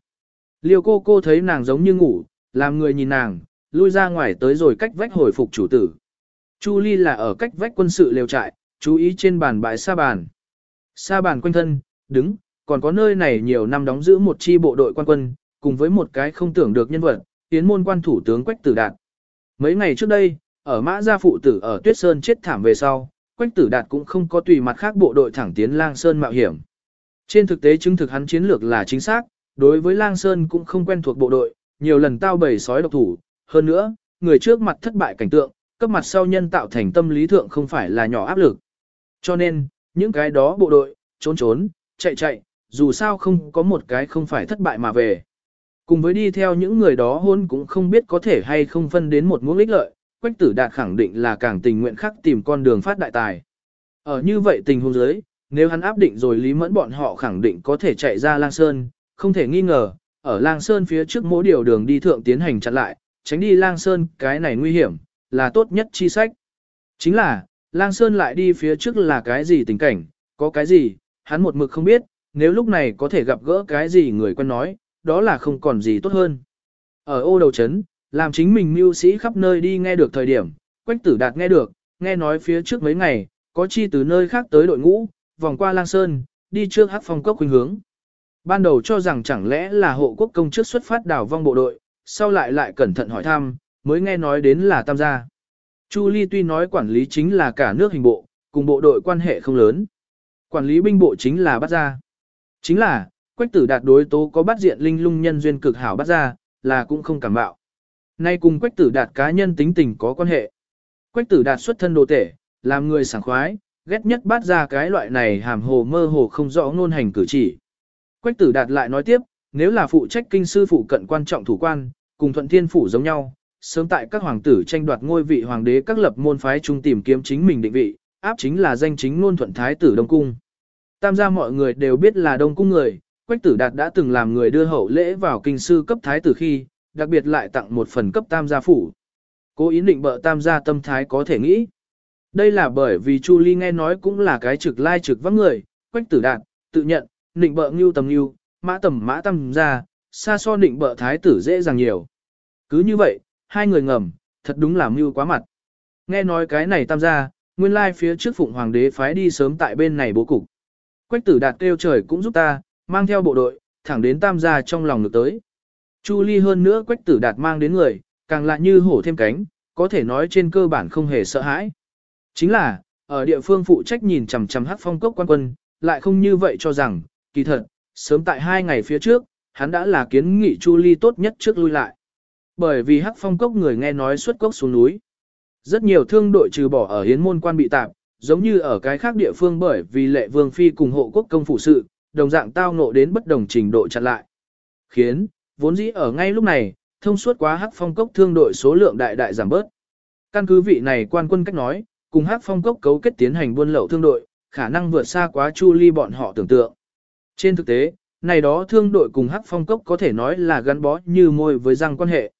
Liêu cô cô thấy nàng giống như ngủ, làm người nhìn nàng, lui ra ngoài tới rồi cách vách hồi phục chủ tử. Chu Ly là ở cách vách quân sự liều trại, chú ý trên bàn bãi sa bàn. Sa bàn quanh thân, đứng, còn có nơi này nhiều năm đóng giữ một chi bộ đội quan quân, cùng với một cái không tưởng được nhân vật, tiến môn quan thủ tướng Quách Tử Đạt. Mấy ngày trước đây, ở Mã Gia Phụ Tử ở Tuyết Sơn chết thảm về sau, Quách Tử Đạt cũng không có tùy mặt khác bộ đội thẳng tiến Lang Sơn mạo hiểm. Trên thực tế chứng thực hắn chiến lược là chính xác, đối với Lang Sơn cũng không quen thuộc bộ đội, nhiều lần tao bầy sói độc thủ, hơn nữa, người trước mặt thất bại cảnh tượng, cấp mặt sau nhân tạo thành tâm lý thượng không phải là nhỏ áp lực. Cho nên, những cái đó bộ đội, trốn trốn, chạy chạy, dù sao không có một cái không phải thất bại mà về. Cùng với đi theo những người đó hôn cũng không biết có thể hay không phân đến một muỗng ích lợi, Quách Tử Đạt khẳng định là càng tình nguyện khắc tìm con đường phát đại tài. Ở như vậy tình huống dưới, nếu hắn áp định rồi Lý Mẫn bọn họ khẳng định có thể chạy ra Lang Sơn, không thể nghi ngờ, ở Lang Sơn phía trước mỗi điều đường đi thượng tiến hành chặn lại, tránh đi Lang Sơn, cái này nguy hiểm, là tốt nhất chi sách. Chính là, Lang Sơn lại đi phía trước là cái gì tình cảnh, có cái gì, hắn một mực không biết, nếu lúc này có thể gặp gỡ cái gì người quen nói, đó là không còn gì tốt hơn. Ở ô đầu chấn, làm chính mình mưu sĩ khắp nơi đi nghe được thời điểm, Quách Tử Đạt nghe được, nghe nói phía trước mấy ngày, có chi từ nơi khác tới đội ngũ, vòng qua Lang Sơn, đi trước hắc phong cốc khuynh hướng. Ban đầu cho rằng chẳng lẽ là hộ quốc công trước xuất phát đảo vong bộ đội, sau lại lại cẩn thận hỏi thăm, mới nghe nói đến là tam gia. Chu Ly tuy nói quản lý chính là cả nước hình bộ, cùng bộ đội quan hệ không lớn. Quản lý binh bộ chính là bắt gia Chính là, quách tử đạt đối tố có bắt diện linh lung nhân duyên cực hảo bắt gia là cũng không cảm bạo. Nay cùng quách tử đạt cá nhân tính tình có quan hệ. Quách tử đạt xuất thân đồ tể, làm người sảng khoái, ghét nhất bắt ra cái loại này hàm hồ mơ hồ không rõ ngôn hành cử chỉ. Quách tử đạt lại nói tiếp, nếu là phụ trách kinh sư phụ cận quan trọng thủ quan, cùng thuận thiên phủ giống nhau, sớm tại các hoàng tử tranh đoạt ngôi vị hoàng đế các lập môn phái chung tìm kiếm chính mình định vị, áp chính là danh chính ngôn thuận thái tử Đông Cung. Tam gia mọi người đều biết là Đông Cung người, Quách tử đạt đã từng làm người đưa hậu lễ vào kinh sư cấp thái tử khi, đặc biệt lại tặng một phần cấp tam gia phủ. Cố ý định bợ tam gia tâm thái có thể nghĩ. Đây là bởi vì Chu Ly nghe nói cũng là cái trực lai trực vắng người, Quách tử đạt, tự nhận, Nịnh bợ ngưu tầm ngưu, mã tầm mã tam gia, xa so nịnh bợ thái tử dễ dàng nhiều. Cứ như vậy, hai người ngầm, thật đúng là mưu quá mặt. Nghe nói cái này tam gia, nguyên lai phía trước phụng hoàng đế phái đi sớm tại bên này bố cục. Quách tử đạt kêu trời cũng giúp ta, mang theo bộ đội, thẳng đến tam gia trong lòng được tới. Chu ly hơn nữa quách tử đạt mang đến người, càng lạ như hổ thêm cánh, có thể nói trên cơ bản không hề sợ hãi. Chính là, ở địa phương phụ trách nhìn chằm chằm hắc phong cốc quan quân, lại không như vậy cho rằng, kỳ thật, sớm tại hai ngày phía trước, hắn đã là kiến nghị Chu ly tốt nhất trước lui lại. Bởi vì hắc phong cốc người nghe nói xuất cốc xuống núi. Rất nhiều thương đội trừ bỏ ở hiến môn quan bị tạm, giống như ở cái khác địa phương bởi vì lệ vương phi cùng hộ quốc công phụ sự, đồng dạng tao ngộ đến bất đồng trình độ chặn lại. Khiến, vốn dĩ ở ngay lúc này, thông suốt quá hắc phong cốc thương đội số lượng đại đại giảm bớt. Căn cứ vị này quan quân cách nói, cùng hắc phong cốc cấu kết tiến hành buôn lậu thương đội, khả năng vượt xa quá chu ly bọn họ tưởng tượng. Trên thực tế, này đó thương đội cùng hắc phong cốc có thể nói là gắn bó như môi với răng quan hệ.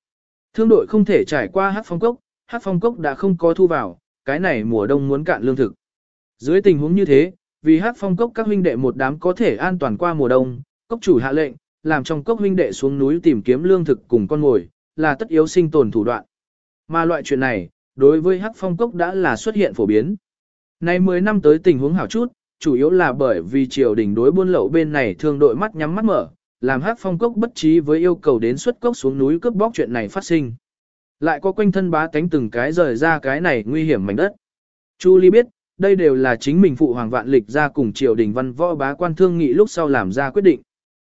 Thương đội không thể trải qua hắc phong cốc, hắc phong cốc đã không có thu vào, cái này mùa đông muốn cạn lương thực. Dưới tình huống như thế, vì hắc phong cốc các huynh đệ một đám có thể an toàn qua mùa đông, cốc chủ hạ lệnh, làm trong cốc huynh đệ xuống núi tìm kiếm lương thực cùng con ngồi, là tất yếu sinh tồn thủ đoạn. Mà loại chuyện này, đối với hắc phong cốc đã là xuất hiện phổ biến. Nay 10 năm tới tình huống hảo chút, chủ yếu là bởi vì triều đình đối buôn lậu bên này thường đội mắt nhắm mắt mở, làm hắc phong cốc bất trí với yêu cầu đến xuất cốc xuống núi cướp bóc chuyện này phát sinh. Lại có quanh thân bá tánh từng cái rời ra cái này nguy hiểm mảnh đất. Chu Ly biết, đây đều là chính mình phụ hoàng vạn lịch ra cùng triều đình văn võ bá quan thương nghị lúc sau làm ra quyết định.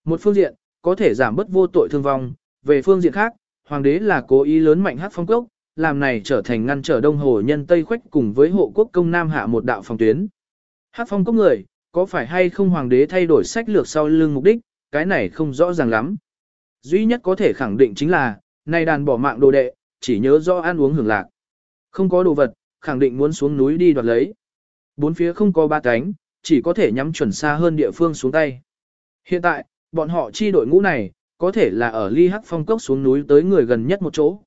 Một phương diện, có thể giảm bớt vô tội thương vong, về phương diện khác, hoàng đế là cố ý lớn mạnh hát phong cốc, làm này trở thành ngăn trở đông hồ nhân Tây Khuếch cùng với hộ quốc công Nam hạ một đạo phòng tuyến. Hát phong cốc người, có phải hay không hoàng đế thay đổi sách lược sau lưng mục đích, cái này không rõ ràng lắm. Duy nhất có thể khẳng định chính là, nay đàn bỏ mạng đồ đệ, chỉ nhớ rõ ăn uống hưởng lạc. Không có đồ vật, khẳng định muốn xuống núi đi đoạt lấy. Bốn phía không có ba cánh, chỉ có thể nhắm chuẩn xa hơn địa phương xuống tay. Hiện tại, bọn họ chi đội ngũ này, có thể là ở ly hắc phong cốc xuống núi tới người gần nhất một chỗ.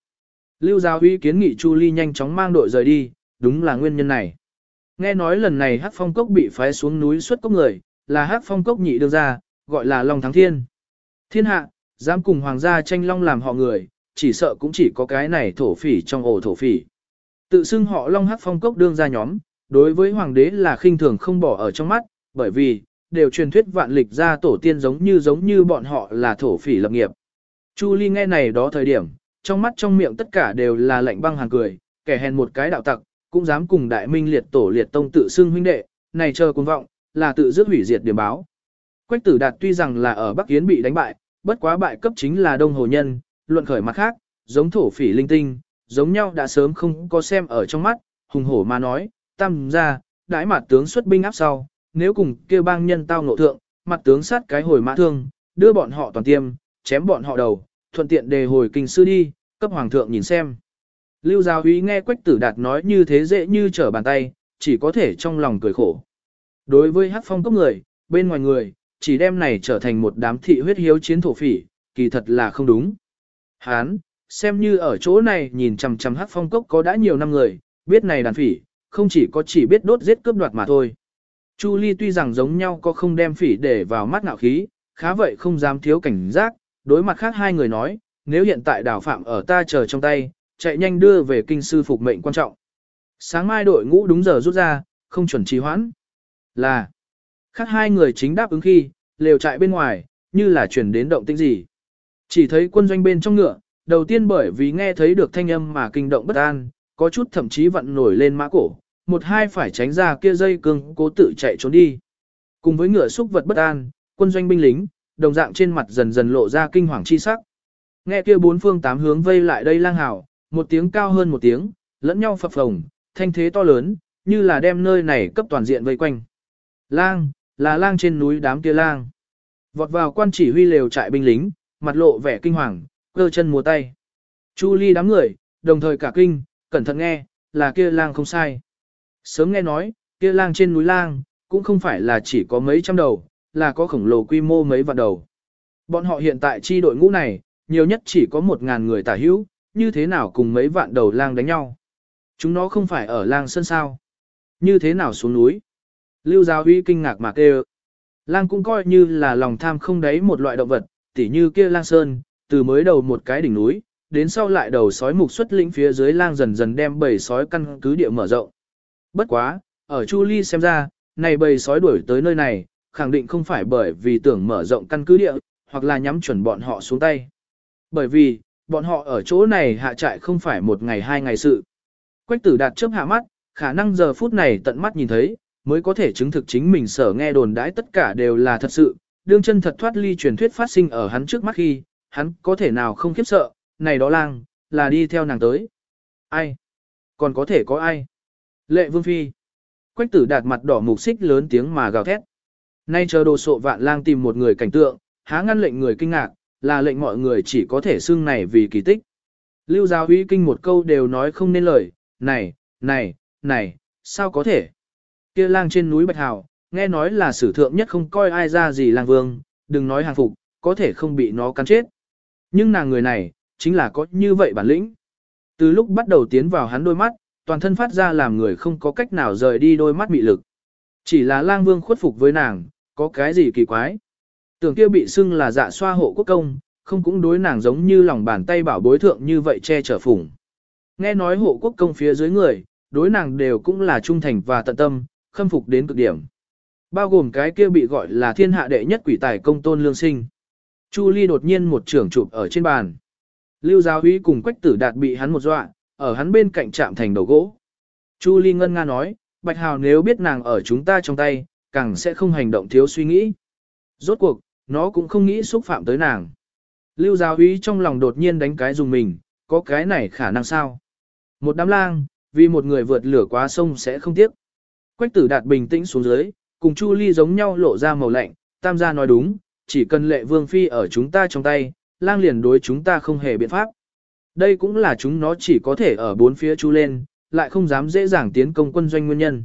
Lưu Giao Huy kiến nghị Chu Ly nhanh chóng mang đội rời đi, đúng là nguyên nhân này. Nghe nói lần này hắc phong cốc bị phái xuống núi xuất cốc người, là hắc phong cốc nhị đương gia gọi là Long Thắng Thiên. Thiên hạ, dám cùng hoàng gia tranh long làm họ người, chỉ sợ cũng chỉ có cái này thổ phỉ trong ổ thổ phỉ. Tự xưng họ Long hắc phong cốc đương gia nhóm, đối với hoàng đế là khinh thường không bỏ ở trong mắt, bởi vì, đều truyền thuyết vạn lịch ra tổ tiên giống như giống như bọn họ là thổ phỉ lập nghiệp. Chu Ly nghe này đó thời điểm, trong mắt trong miệng tất cả đều là lạnh băng hàng cười, kẻ hèn một cái đạo tặc, cũng dám cùng đại minh liệt tổ liệt tông tự xưng huynh đệ, này chờ cuồng vọng, là tự dứt hủy diệt điểm báo. Quách tử đạt tuy rằng là ở Bắc Yến bị đánh bại, bất quá bại cấp chính là đông hồ nhân, luận khởi mặt khác, giống thổ phỉ linh tinh, giống nhau đã sớm không có xem ở trong mắt, hùng hổ mà nói, tam ra, đãi mặt tướng xuất binh áp sau, nếu cùng kêu bang nhân tao ngộ thượng, mặt tướng sát cái hồi mã thương, đưa bọn họ toàn tiêm, chém bọn họ đầu, thuận tiện đề hồi kinh sư đi, cấp hoàng thượng nhìn xem. Lưu Giao Úy nghe Quách Tử Đạt nói như thế dễ như trở bàn tay, chỉ có thể trong lòng cười khổ. Đối với Hắc Phong cốc người, bên ngoài người, chỉ đem này trở thành một đám thị huyết hiếu chiến thổ phỉ, kỳ thật là không đúng. Hán, xem như ở chỗ này nhìn chằm chằm Hắc Phong cốc có đã nhiều năm người, biết này đàn phỉ, không chỉ có chỉ biết đốt giết cướp đoạt mà thôi. Chu Ly tuy rằng giống nhau có không đem phỉ để vào mắt ngạo khí, khá vậy không dám thiếu cảnh giác, đối mặt khác hai người nói, nếu hiện tại đảo phạm ở ta chờ trong tay, chạy nhanh đưa về kinh sư phục mệnh quan trọng. Sáng mai đội ngũ đúng giờ rút ra, không chuẩn trì hoãn. Là, khác hai người chính đáp ứng khi, lều chạy bên ngoài, như là chuyển đến động tĩnh gì. Chỉ thấy quân doanh bên trong ngựa, đầu tiên bởi vì nghe thấy được thanh âm mà kinh động bất an, có chút thậm chí vặn nổi lên mã cổ, một hai phải tránh ra kia dây cương cố tự chạy trốn đi. Cùng với ngựa xúc vật bất an, quân doanh binh lính, đồng dạng trên mặt dần dần lộ ra kinh hoàng chi sắc. Nghe kia bốn phương tám hướng vây lại đây lang hảo, một tiếng cao hơn một tiếng, lẫn nhau phập phồng, thanh thế to lớn, như là đem nơi này cấp toàn diện vây quanh. Lang, là lang trên núi đám kia lang. Vọt vào quan chỉ huy lều trại binh lính, mặt lộ vẻ kinh hoàng, cơ chân múa tay. Chu ly đám người, đồng thời cả kinh, cẩn thận nghe, là kia lang không sai. Sớm nghe nói, kia lang trên núi lang, cũng không phải là chỉ có mấy trăm đầu, là có khổng lồ quy mô mấy vạn đầu. Bọn họ hiện tại chi đội ngũ này, nhiều nhất chỉ có một ngàn người tả hữu, như thế nào cùng mấy vạn đầu lang đánh nhau. Chúng nó không phải ở lang sân sao. Như thế nào xuống núi. Lưu giáo uy kinh ngạc mà kêu. Lang cũng coi như là lòng tham không đáy một loại động vật, tỉ như kia lang sơn, từ mới đầu một cái đỉnh núi, đến sau lại đầu sói mục xuất lĩnh phía dưới lang dần dần đem bầy sói căn cứ địa mở rộng. Bất quá, ở Chu Ly xem ra, này bầy sói đuổi tới nơi này, khẳng định không phải bởi vì tưởng mở rộng căn cứ địa, hoặc là nhắm chuẩn bọn họ xuống tay. Bởi vì, bọn họ ở chỗ này hạ trại không phải một ngày hai ngày sự. Quách tử đạt chớp hạ mắt, khả năng giờ phút này tận mắt nhìn thấy, mới có thể chứng thực chính mình sở nghe đồn đãi tất cả đều là thật sự, đương chân thật thoát ly truyền thuyết phát sinh ở hắn trước mắt khi, hắn có thể nào không khiếp sợ, này đó lang, là đi theo nàng tới. Ai? Còn có thể có ai? Lệ Vương Phi. Quách tử đạt mặt đỏ mục xích lớn tiếng mà gào thét. Nay chờ đồ sộ vạn lang tìm một người cảnh tượng, há ngăn lệnh người kinh ngạc, là lệnh mọi người chỉ có thể xưng này vì kỳ tích. Lưu giáo uy kinh một câu đều nói không nên lời, này, này, này, sao có thể? Kia lang trên núi Bạch Hào, nghe nói là sử thượng nhất không coi ai ra gì lang vương, đừng nói hàng phục, có thể không bị nó cắn chết. Nhưng nàng người này, chính là có như vậy bản lĩnh. Từ lúc bắt đầu tiến vào hắn đôi mắt, toàn thân phát ra làm người không có cách nào rời đi đôi mắt mị lực. Chỉ là lang vương khuất phục với nàng, có cái gì kỳ quái. Tưởng kia bị xưng là dạ xoa hộ quốc công, không cũng đối nàng giống như lòng bàn tay bảo bối thượng như vậy che chở phủng. Nghe nói hộ quốc công phía dưới người, đối nàng đều cũng là trung thành và tận tâm, khâm phục đến cực điểm. Bao gồm cái kia bị gọi là thiên hạ đệ nhất quỷ tài công tôn lương sinh. Chu Ly đột nhiên một trưởng chụp ở trên bàn. Lưu giáo úy cùng quách tử đạt bị hắn một dọa, ở hắn bên cạnh chạm thành đầu gỗ. Chu Ly ngân nga nói, Bạch Hào nếu biết nàng ở chúng ta trong tay, càng sẽ không hành động thiếu suy nghĩ. Rốt cuộc, nó cũng không nghĩ xúc phạm tới nàng. Lưu giáo úy trong lòng đột nhiên đánh cái dùng mình, có cái này khả năng sao? Một đám lang, vì một người vượt lửa quá sông sẽ không tiếc. Quách tử đạt bình tĩnh xuống dưới, cùng Chu Ly giống nhau lộ ra màu lạnh, tam gia nói đúng, chỉ cần lệ vương phi ở chúng ta trong tay, lang liền đối chúng ta không hề biện pháp. Đây cũng là chúng nó chỉ có thể ở bốn phía chu lên, lại không dám dễ dàng tiến công quân doanh nguyên nhân.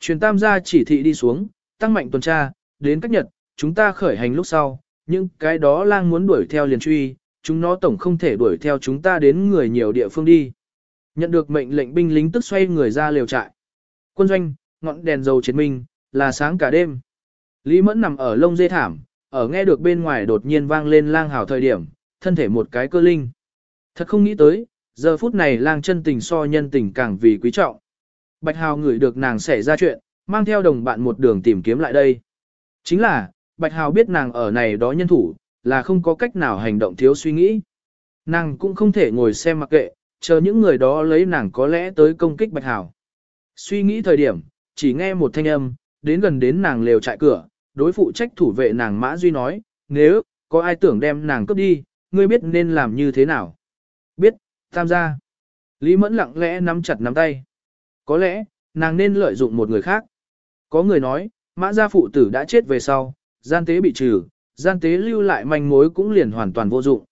Truyền tam gia chỉ thị đi xuống, tăng mạnh tuần tra, đến các nhật, chúng ta khởi hành lúc sau, nhưng cái đó lang muốn đuổi theo liền truy, chúng nó tổng không thể đuổi theo chúng ta đến người nhiều địa phương đi. Nhận được mệnh lệnh binh lính tức xoay người ra liều trại. Quân doanh, ngọn đèn dầu chiến minh, là sáng cả đêm. Lý Mẫn nằm ở lông dê thảm, ở nghe được bên ngoài đột nhiên vang lên lang hào thời điểm, thân thể một cái cơ linh. Thật không nghĩ tới, giờ phút này lang chân tình so nhân tình càng vì quý trọng. Bạch Hào ngửi được nàng xảy ra chuyện, mang theo đồng bạn một đường tìm kiếm lại đây. Chính là, Bạch Hào biết nàng ở này đó nhân thủ, là không có cách nào hành động thiếu suy nghĩ. Nàng cũng không thể ngồi xem mặc kệ, chờ những người đó lấy nàng có lẽ tới công kích Bạch Hào. Suy nghĩ thời điểm, chỉ nghe một thanh âm, đến gần đến nàng lều trại cửa, đối phụ trách thủ vệ nàng Mã Duy nói, nếu, có ai tưởng đem nàng cướp đi, ngươi biết nên làm như thế nào. Biết, tam gia. Lý Mẫn lặng lẽ nắm chặt nắm tay. Có lẽ, nàng nên lợi dụng một người khác. Có người nói, mã gia phụ tử đã chết về sau, gian tế bị trừ, gian tế lưu lại manh mối cũng liền hoàn toàn vô dụng.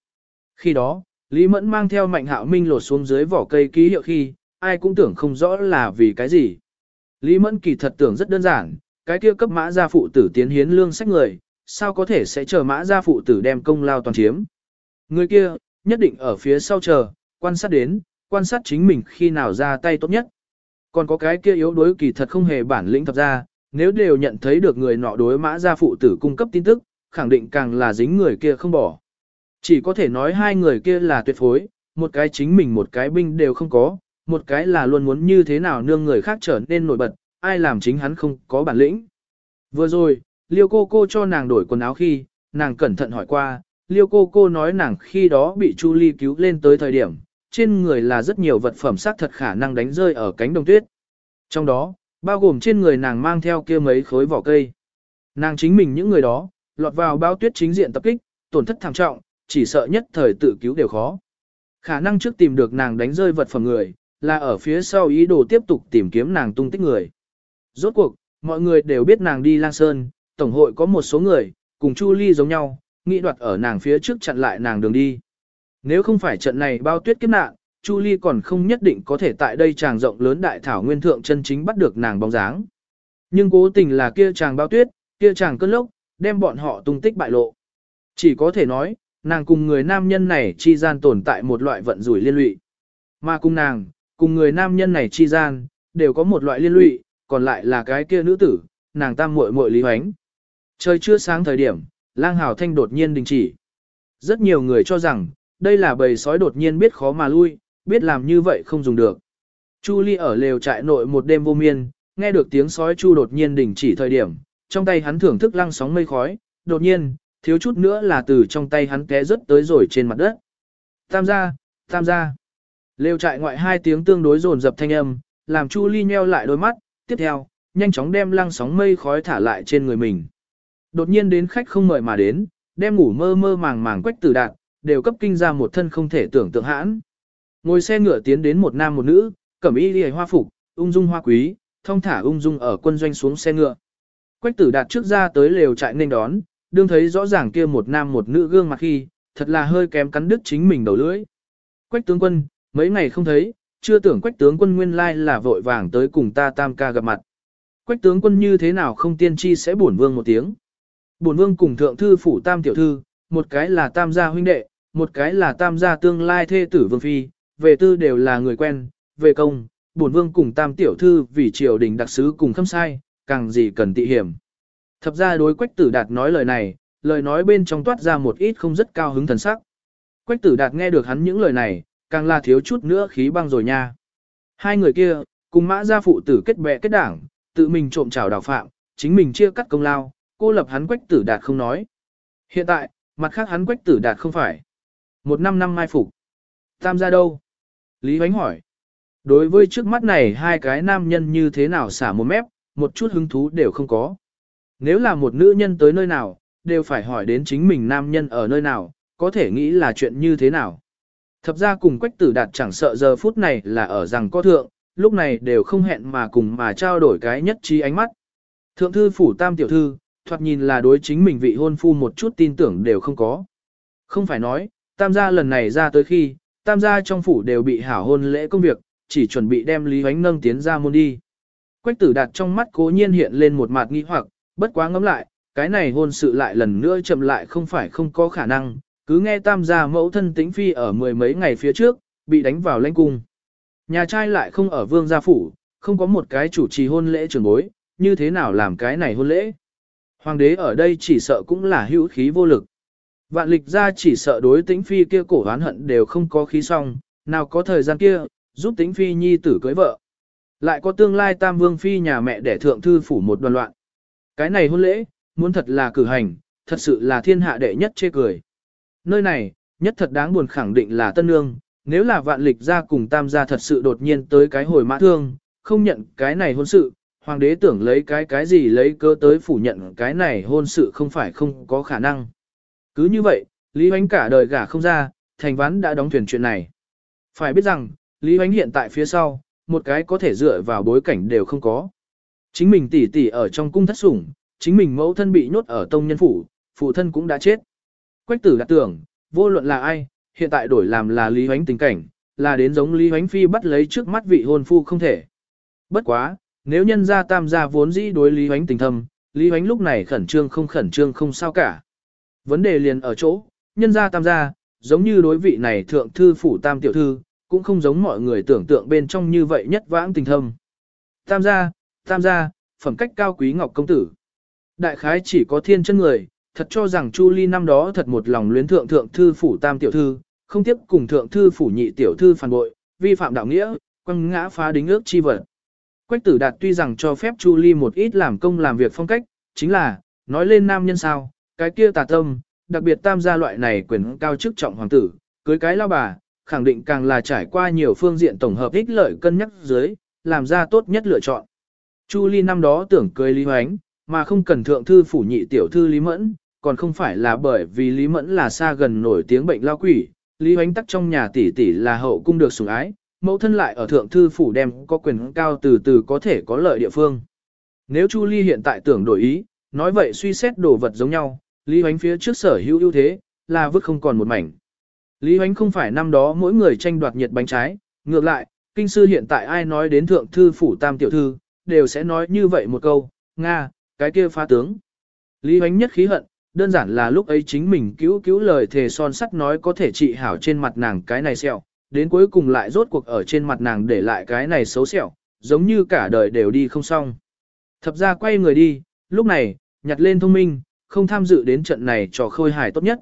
Khi đó, Lý Mẫn mang theo mạnh hạo minh lột xuống dưới vỏ cây ký hiệu khi, ai cũng tưởng không rõ là vì cái gì. Lý Mẫn kỳ thật tưởng rất đơn giản, cái kia cấp mã gia phụ tử tiến hiến lương sách người, sao có thể sẽ chờ mã gia phụ tử đem công lao toàn chiếm. Người kia, nhất định ở phía sau chờ, quan sát đến, quan sát chính mình khi nào ra tay tốt nhất. Còn có cái kia yếu đối kỳ thật không hề bản lĩnh thật ra, nếu đều nhận thấy được người nọ đối mã gia phụ tử cung cấp tin tức, khẳng định càng là dính người kia không bỏ. Chỉ có thể nói hai người kia là tuyệt phối, một cái chính mình một cái binh đều không có, một cái là luôn muốn như thế nào nương người khác trở nên nổi bật, ai làm chính hắn không có bản lĩnh. Vừa rồi, liêu cô cô cho nàng đổi quần áo khi, nàng cẩn thận hỏi qua, liêu cô cô nói nàng khi đó bị Chu Ly cứu lên tới thời điểm, trên người là rất nhiều vật phẩm xác thật khả năng đánh rơi ở cánh đồng tuyết. Trong đó, bao gồm trên người nàng mang theo kia mấy khối vỏ cây. Nàng chính mình những người đó, lọt vào bao tuyết chính diện tập kích, tổn thất thảm trọng, chỉ sợ nhất thời tự cứu đều khó. Khả năng trước tìm được nàng đánh rơi vật phẩm người, là ở phía sau ý đồ tiếp tục tìm kiếm nàng tung tích người. Rốt cuộc, mọi người đều biết nàng đi lang sơn, tổng hội có một số người, cùng Chu Ly giống nhau, nghĩ đoạt ở nàng phía trước chặn lại nàng đường đi. Nếu không phải trận này bao tuyết kiếp nạn, Chu Ly còn không nhất định có thể tại đây tràng rộng lớn đại thảo nguyên thượng chân chính bắt được nàng bóng dáng. Nhưng cố tình là kia chàng bao tuyết, kia chàng cơn lốc, đem bọn họ tung tích bại lộ. Chỉ có thể nói, nàng cùng người nam nhân này chi gian tồn tại một loại vận rủi liên lụy. Mà cùng nàng, cùng người nam nhân này chi gian, đều có một loại liên lụy, còn lại là cái kia nữ tử, nàng tam muội muội Lý Hoánh. Trời chưa sáng thời điểm, lang hào thanh đột nhiên đình chỉ. Rất nhiều người cho rằng, đây là bầy sói đột nhiên biết khó mà lui, biết làm như vậy không dùng được. Chu Ly ở lều trại nội một đêm vô miên, nghe được tiếng sói chu đột nhiên đình chỉ thời điểm, trong tay hắn thưởng thức lăng sóng mây khói, đột nhiên, thiếu chút nữa là từ trong tay hắn té rớt tới rồi trên mặt đất. Tam gia, tam gia. Lều trại ngoại hai tiếng tương đối rồn dập thanh âm, làm Chu Ly nheo lại đôi mắt, tiếp theo, nhanh chóng đem lăng sóng mây khói thả lại trên người mình. Đột nhiên đến khách không mời mà đến, đem ngủ mơ mơ màng màng quách tử đạt, đều cấp kinh ra một thân không thể tưởng tượng hãn. Ngồi xe ngựa tiến đến một nam một nữ, cẩm y liễu hoa phục, ung dung hoa quý, thông thả ung dung ở quân doanh xuống xe ngựa. Quách tử đạt trước ra tới lều trại nên đón, đương thấy rõ ràng kia một nam một nữ gương mặt khi, thật là hơi kém cắn đứt chính mình đầu lưỡi. Quách tướng quân, mấy ngày không thấy, chưa tưởng quách tướng quân nguyên lai là vội vàng tới cùng ta tam ca gặp mặt. Quách tướng quân như thế nào không tiên tri sẽ bổn vương một tiếng. Bổn vương cùng thượng thư phủ tam tiểu thư, một cái là tam gia huynh đệ, một cái là tam gia tương lai thê tử vương phi, về tư đều là người quen, về công, bổn vương cùng tam tiểu thư vì triều đình đặc sứ cùng khâm sai, càng gì cần tị hiểm. Thập ra đối quách tử đạt nói lời này, lời nói bên trong toát ra một ít không rất cao hứng thần sắc. Quách tử đạt nghe được hắn những lời này, càng là thiếu chút nữa khí băng rồi nha. Hai người kia, cùng mã gia phụ tử kết bè kết đảng, tự mình trộm trào đào phạm, chính mình chia cắt công lao, cô lập hắn quách tử đạt không nói. Hiện tại, mặt khác hắn quách tử đạt không phải. Một năm năm mai phục. Tam gia đâu? Lý Huánh hỏi. Đối với trước mắt này hai cái nam nhân như thế nào xả một mép, một chút hứng thú đều không có. Nếu là một nữ nhân tới nơi nào, đều phải hỏi đến chính mình nam nhân ở nơi nào, có thể nghĩ là chuyện như thế nào. Thập ra cùng quách tử đạt chẳng sợ giờ phút này là ở rằng có thượng, lúc này đều không hẹn mà cùng mà trao đổi cái nhất trí ánh mắt. Thượng thư phủ tam tiểu thư, thoạt nhìn là đối chính mình vị hôn phu một chút tin tưởng đều không có. Không phải nói, tam gia lần này ra tới khi, tam gia trong phủ đều bị hảo hôn lễ công việc, chỉ chuẩn bị đem Lý Huánh nâng tiến ra môn đi. Quách tử đạt trong mắt cố nhiên hiện lên một mặt nghi hoặc, bất quá ngẫm lại, cái này hôn sự lại lần nữa chậm lại không phải không có khả năng, cứ nghe tam gia mẫu thân tính phi ở mười mấy ngày phía trước, bị đánh vào lãnh cung. Nhà trai lại không ở vương gia phủ, không có một cái chủ trì hôn lễ trường bối, như thế nào làm cái này hôn lễ. Hoàng đế ở đây chỉ sợ cũng là hữu khí vô lực. Vạn lịch ra chỉ sợ đối tĩnh phi kia cổ oán hận đều không có khí xong, nào có thời gian kia, giúp tĩnh phi nhi tử cưới vợ. Lại có tương lai tam vương phi nhà mẹ để thượng thư phủ một đoàn loạn. Cái này hôn lễ, muốn thật là cử hành, thật sự là thiên hạ đệ nhất chê cười. Nơi này, nhất thật đáng buồn khẳng định là tân nương, nếu là vạn lịch ra cùng tam gia thật sự đột nhiên tới cái hồi mã thương, không nhận cái này hôn sự, hoàng đế tưởng lấy cái cái gì lấy cơ tới phủ nhận cái này hôn sự không phải không có khả năng. Cứ như vậy, Lý Hoánh cả đời gả không ra, thành ván đã đóng thuyền chuyện này. Phải biết rằng, Lý Hoánh hiện tại phía sau, một cái có thể dựa vào bối cảnh đều không có. Chính mình tỷ tỷ ở trong cung thất sủng, chính mình mẫu thân bị nhốt ở tông nhân phủ, phụ thân cũng đã chết. Quách tử đã tưởng, vô luận là ai, hiện tại đổi làm là Lý Hoánh tình cảnh, là đến giống Lý Hoánh Phi bắt lấy trước mắt vị hôn phu không thể. Bất quá, nếu nhân gia tam gia vốn dĩ đối Lý Hoánh tình thâm, Lý Hoánh lúc này khẩn trương không khẩn trương không sao cả. Vấn đề liền ở chỗ, nhân gia tam gia, giống như đối vị này thượng thư phủ tam tiểu thư, cũng không giống mọi người tưởng tượng bên trong như vậy nhất vãng tình thâm. Tam gia, tam gia, phẩm cách cao quý ngọc công tử. Đại khái chỉ có thiên chân người, thật cho rằng Chu Ly năm đó thật một lòng luyến thượng thượng thư phủ tam tiểu thư, không tiếp cùng thượng thư phủ nhị tiểu thư phản bội, vi phạm đạo nghĩa, quăng ngã phá đính ước chi vật. Quách tử đạt tuy rằng cho phép Chu Ly một ít làm công làm việc phong cách, chính là, nói lên nam nhân sao, cái kia tà tâm, đặc biệt tam gia loại này quyền cao chức trọng hoàng tử, cưới cái lao bà, khẳng định càng là trải qua nhiều phương diện tổng hợp ích lợi cân nhắc dưới, làm ra tốt nhất lựa chọn. Chu Ly năm đó tưởng cưới Lý Hoánh, mà không cần thượng thư phủ nhị tiểu thư Lý Mẫn, còn không phải là bởi vì Lý Mẫn là xa gần nổi tiếng bệnh lao quỷ, Lý Hoánh tắc trong nhà tỷ tỷ là hậu cung được sủng ái, mẫu thân lại ở thượng thư phủ đem có quyền cao từ từ có thể có lợi địa phương. Nếu Chu Ly hiện tại tưởng đổi ý, nói vậy suy xét đồ vật giống nhau, Lý Hoánh phía trước sở hữu ưu thế, là vứt không còn một mảnh. Lý Hoánh không phải năm đó mỗi người tranh đoạt nhiệt bánh trái, ngược lại, kinh sư hiện tại ai nói đến thượng thư phủ tam tiểu thư, đều sẽ nói như vậy một câu, Nga, cái kia phá tướng. Lý Hoánh nhất khí hận, đơn giản là lúc ấy chính mình cứu cứu lời thề son sắt nói có thể trị hảo trên mặt nàng cái này sẹo, đến cuối cùng lại rốt cuộc ở trên mặt nàng để lại cái này xấu sẹo, giống như cả đời đều đi không xong. Thập ra quay người đi, lúc này, nhặt lên thông minh, không tham dự đến trận này cho khôi hài tốt nhất.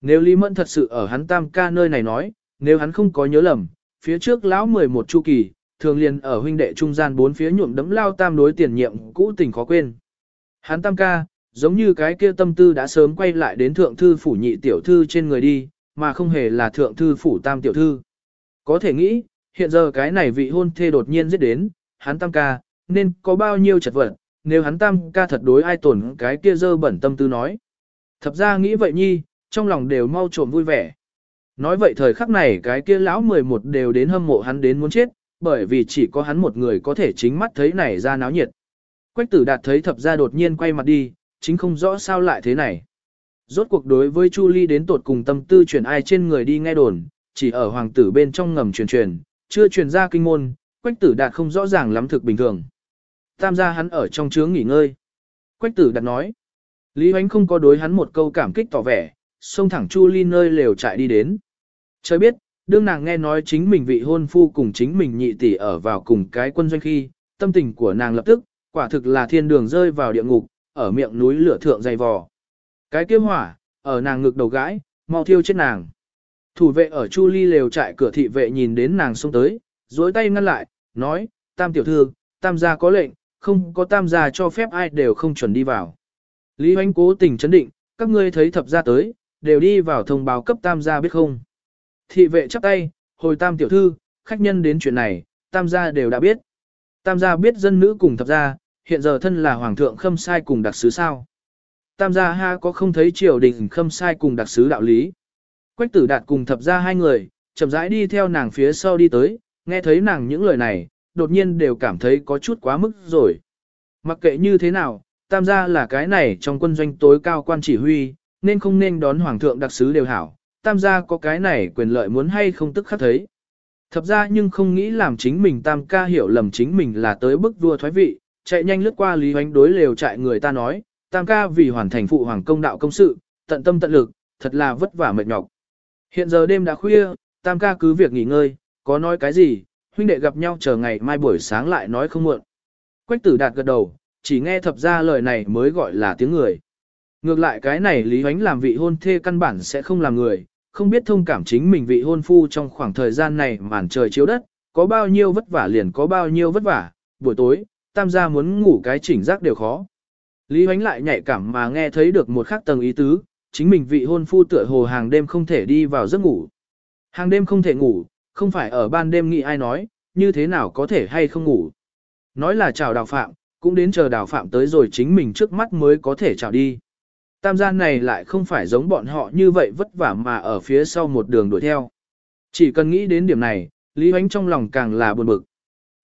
Nếu Lý Mẫn thật sự ở hắn tam ca nơi này nói, nếu hắn không có nhớ lầm, phía trước lão 11 chu kỳ, thường liền ở huynh đệ trung gian bốn phía nhuộm đấm lao tam đối tiền nhiệm cũ tình khó quên. Hắn tam ca, giống như cái kia tâm tư đã sớm quay lại đến thượng thư phủ nhị tiểu thư trên người đi, mà không hề là thượng thư phủ tam tiểu thư. Có thể nghĩ, hiện giờ cái này vị hôn thê đột nhiên giết đến, hắn tam ca, nên có bao nhiêu chật vật, nếu hắn tam ca thật đối ai tổn cái kia dơ bẩn tâm tư nói. Thập ra nghĩ vậy nhi, trong lòng đều mau trộm vui vẻ. Nói vậy thời khắc này cái kia lão 11 đều đến hâm mộ hắn đến muốn chết, bởi vì chỉ có hắn một người có thể chính mắt thấy này ra náo nhiệt. Quách tử đạt thấy thập ra đột nhiên quay mặt đi, chính không rõ sao lại thế này. Rốt cuộc đối với Chu Ly đến tột cùng tâm tư chuyển ai trên người đi nghe đồn, chỉ ở hoàng tử bên trong ngầm truyền truyền, chưa truyền ra kinh môn, quách tử đạt không rõ ràng lắm thực bình thường. Tam gia hắn ở trong trướng nghỉ ngơi. Quách tử đặt nói. Lý Hoánh không có đối hắn một câu cảm kích tỏ vẻ, xông thẳng Chu Ly nơi lều trại đi đến. Trời biết, đương nàng nghe nói chính mình vị hôn phu cùng chính mình nhị tỷ ở vào cùng cái quân doanh khi, tâm tình của nàng lập tức, quả thực là thiên đường rơi vào địa ngục, ở miệng núi lửa thượng dày vò. Cái kia hỏa, ở nàng ngực đầu gãi, mau thiêu chết nàng. Thủ vệ ở Chu Ly lều trại cửa thị vệ nhìn đến nàng xông tới, dối tay ngăn lại, nói, tam tiểu thư, tam gia có lệnh, không có tam gia cho phép ai đều không chuẩn đi vào. Lý Hoánh cố tình chấn định, các ngươi thấy thập gia tới, đều đi vào thông báo cấp tam gia biết không. Thị vệ chắp tay, hồi tam tiểu thư, khách nhân đến chuyện này, tam gia đều đã biết. Tam gia biết dân nữ cùng thập gia, hiện giờ thân là hoàng thượng khâm sai cùng đặc sứ sao. Tam gia ha có không thấy triều đình khâm sai cùng đặc sứ đạo lý. Quách tử đạt cùng thập gia hai người, chậm rãi đi theo nàng phía sau đi tới, nghe thấy nàng những lời này, đột nhiên đều cảm thấy có chút quá mức rồi. Mặc kệ như thế nào, tam gia là cái này trong quân doanh tối cao quan chỉ huy, nên không nên đón hoàng thượng đặc sứ đều hảo, tam gia có cái này quyền lợi muốn hay không tức khắc thấy. Thập ra nhưng không nghĩ làm chính mình tam ca hiểu lầm chính mình là tới bức vua thoái vị, chạy nhanh lướt qua lý hoánh đối lều trại người ta nói, tam ca vì hoàn thành phụ hoàng công đạo công sự, tận tâm tận lực, thật là vất vả mệt nhọc. Hiện giờ đêm đã khuya, tam ca cứ việc nghỉ ngơi, có nói cái gì, huynh đệ gặp nhau chờ ngày mai buổi sáng lại nói không muộn. Quách tử đạt gật đầu, chỉ nghe thập ra lời này mới gọi là tiếng người. Ngược lại cái này Lý Huánh làm vị hôn thê căn bản sẽ không làm người, không biết thông cảm chính mình vị hôn phu trong khoảng thời gian này màn trời chiếu đất, có bao nhiêu vất vả liền có bao nhiêu vất vả, buổi tối, tam gia muốn ngủ cái chỉnh giác đều khó. Lý Huánh lại nhạy cảm mà nghe thấy được một khắc tầng ý tứ, chính mình vị hôn phu tựa hồ hàng đêm không thể đi vào giấc ngủ. Hàng đêm không thể ngủ, không phải ở ban đêm nghĩ ai nói, như thế nào có thể hay không ngủ. Nói là chào đào phạm, cũng đến chờ đào phạm tới rồi chính mình trước mắt mới có thể chào đi. Tam gian này lại không phải giống bọn họ như vậy vất vả mà ở phía sau một đường đuổi theo. Chỉ cần nghĩ đến điểm này, Lý Huánh trong lòng càng là buồn bực.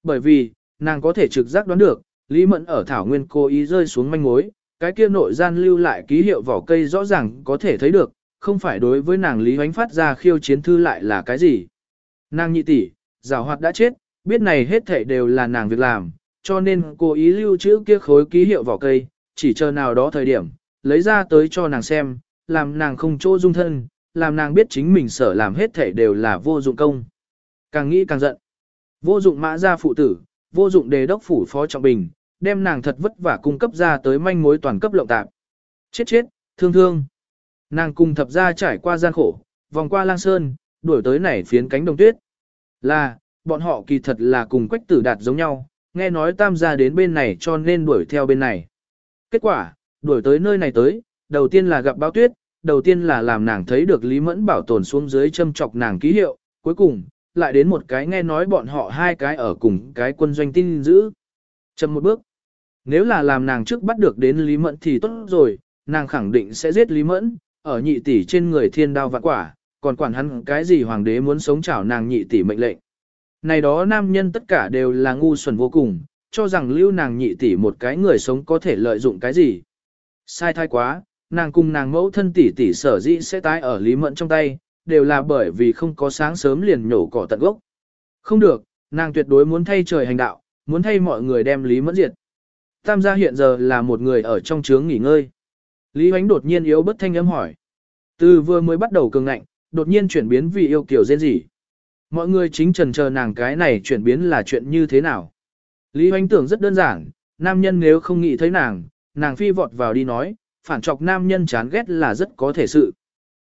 Bởi vì, nàng có thể trực giác đoán được, Lý Mẫn ở Thảo Nguyên cố ý rơi xuống manh mối, cái kia nội gian lưu lại ký hiệu vỏ cây rõ ràng có thể thấy được, không phải đối với nàng Lý Huánh phát ra khiêu chiến thư lại là cái gì. Nàng nhị tỷ, giảo hoạt đã chết, biết này hết thảy đều là nàng việc làm, cho nên cố ý lưu trữ kia khối ký hiệu vỏ cây, chỉ chờ nào đó thời điểm, lấy ra tới cho nàng xem, làm nàng không chỗ dung thân, làm nàng biết chính mình sở làm hết thảy đều là vô dụng công. Càng nghĩ càng giận. Vô dụng mã gia phụ tử, vô dụng đề đốc phủ phó trọng bình, đem nàng thật vất vả cung cấp ra tới manh mối toàn cấp lộng tạp. Chết chết, thương thương. Nàng cùng thập gia trải qua gian khổ, vòng qua lang sơn, đuổi tới nảy phiến cánh đồng tuyết. Là, bọn họ kỳ thật là cùng quách tử đạt giống nhau, nghe nói tam gia đến bên này cho nên đuổi theo bên này. Kết quả, đuổi tới nơi này tới, đầu tiên là gặp báo tuyết, đầu tiên là làm nàng thấy được Lý Mẫn bảo tồn xuống dưới châm chọc nàng ký hiệu, cuối cùng, lại đến một cái nghe nói bọn họ hai cái ở cùng cái quân doanh tin giữ. Chậm một bước. Nếu là làm nàng trước bắt được đến Lý Mẫn thì tốt rồi, nàng khẳng định sẽ giết Lý Mẫn, ở nhị tỷ trên người thiên đao vạn quả, còn quản hắn cái gì hoàng đế muốn sống chảo nàng nhị tỷ mệnh lệnh. Này đó nam nhân tất cả đều là ngu xuẩn vô cùng, cho rằng lưu nàng nhị tỷ một cái người sống có thể lợi dụng cái gì. Sai thai quá, nàng cùng nàng mẫu thân tỷ tỷ sở dĩ sẽ tái ở Lý Mẫn trong tay, đều là bởi vì không có sáng sớm liền nhổ cỏ tận gốc. Không được, nàng tuyệt đối muốn thay trời hành đạo, muốn thay mọi người đem Lý Mẫn diệt. Tam gia hiện giờ là một người ở trong trướng nghỉ ngơi. Lý Hoánh đột nhiên yếu bất thanh âm hỏi. Từ vừa mới bắt đầu cường ngạnh, đột nhiên chuyển biến vì yêu kiểu dên gì. Mọi người chính trần chờ nàng cái này chuyển biến là chuyện như thế nào. Lý Hoánh tưởng rất đơn giản, nam nhân nếu không nghĩ thấy nàng, nàng phi vọt vào đi nói, phản trọc nam nhân chán ghét là rất có thể sự.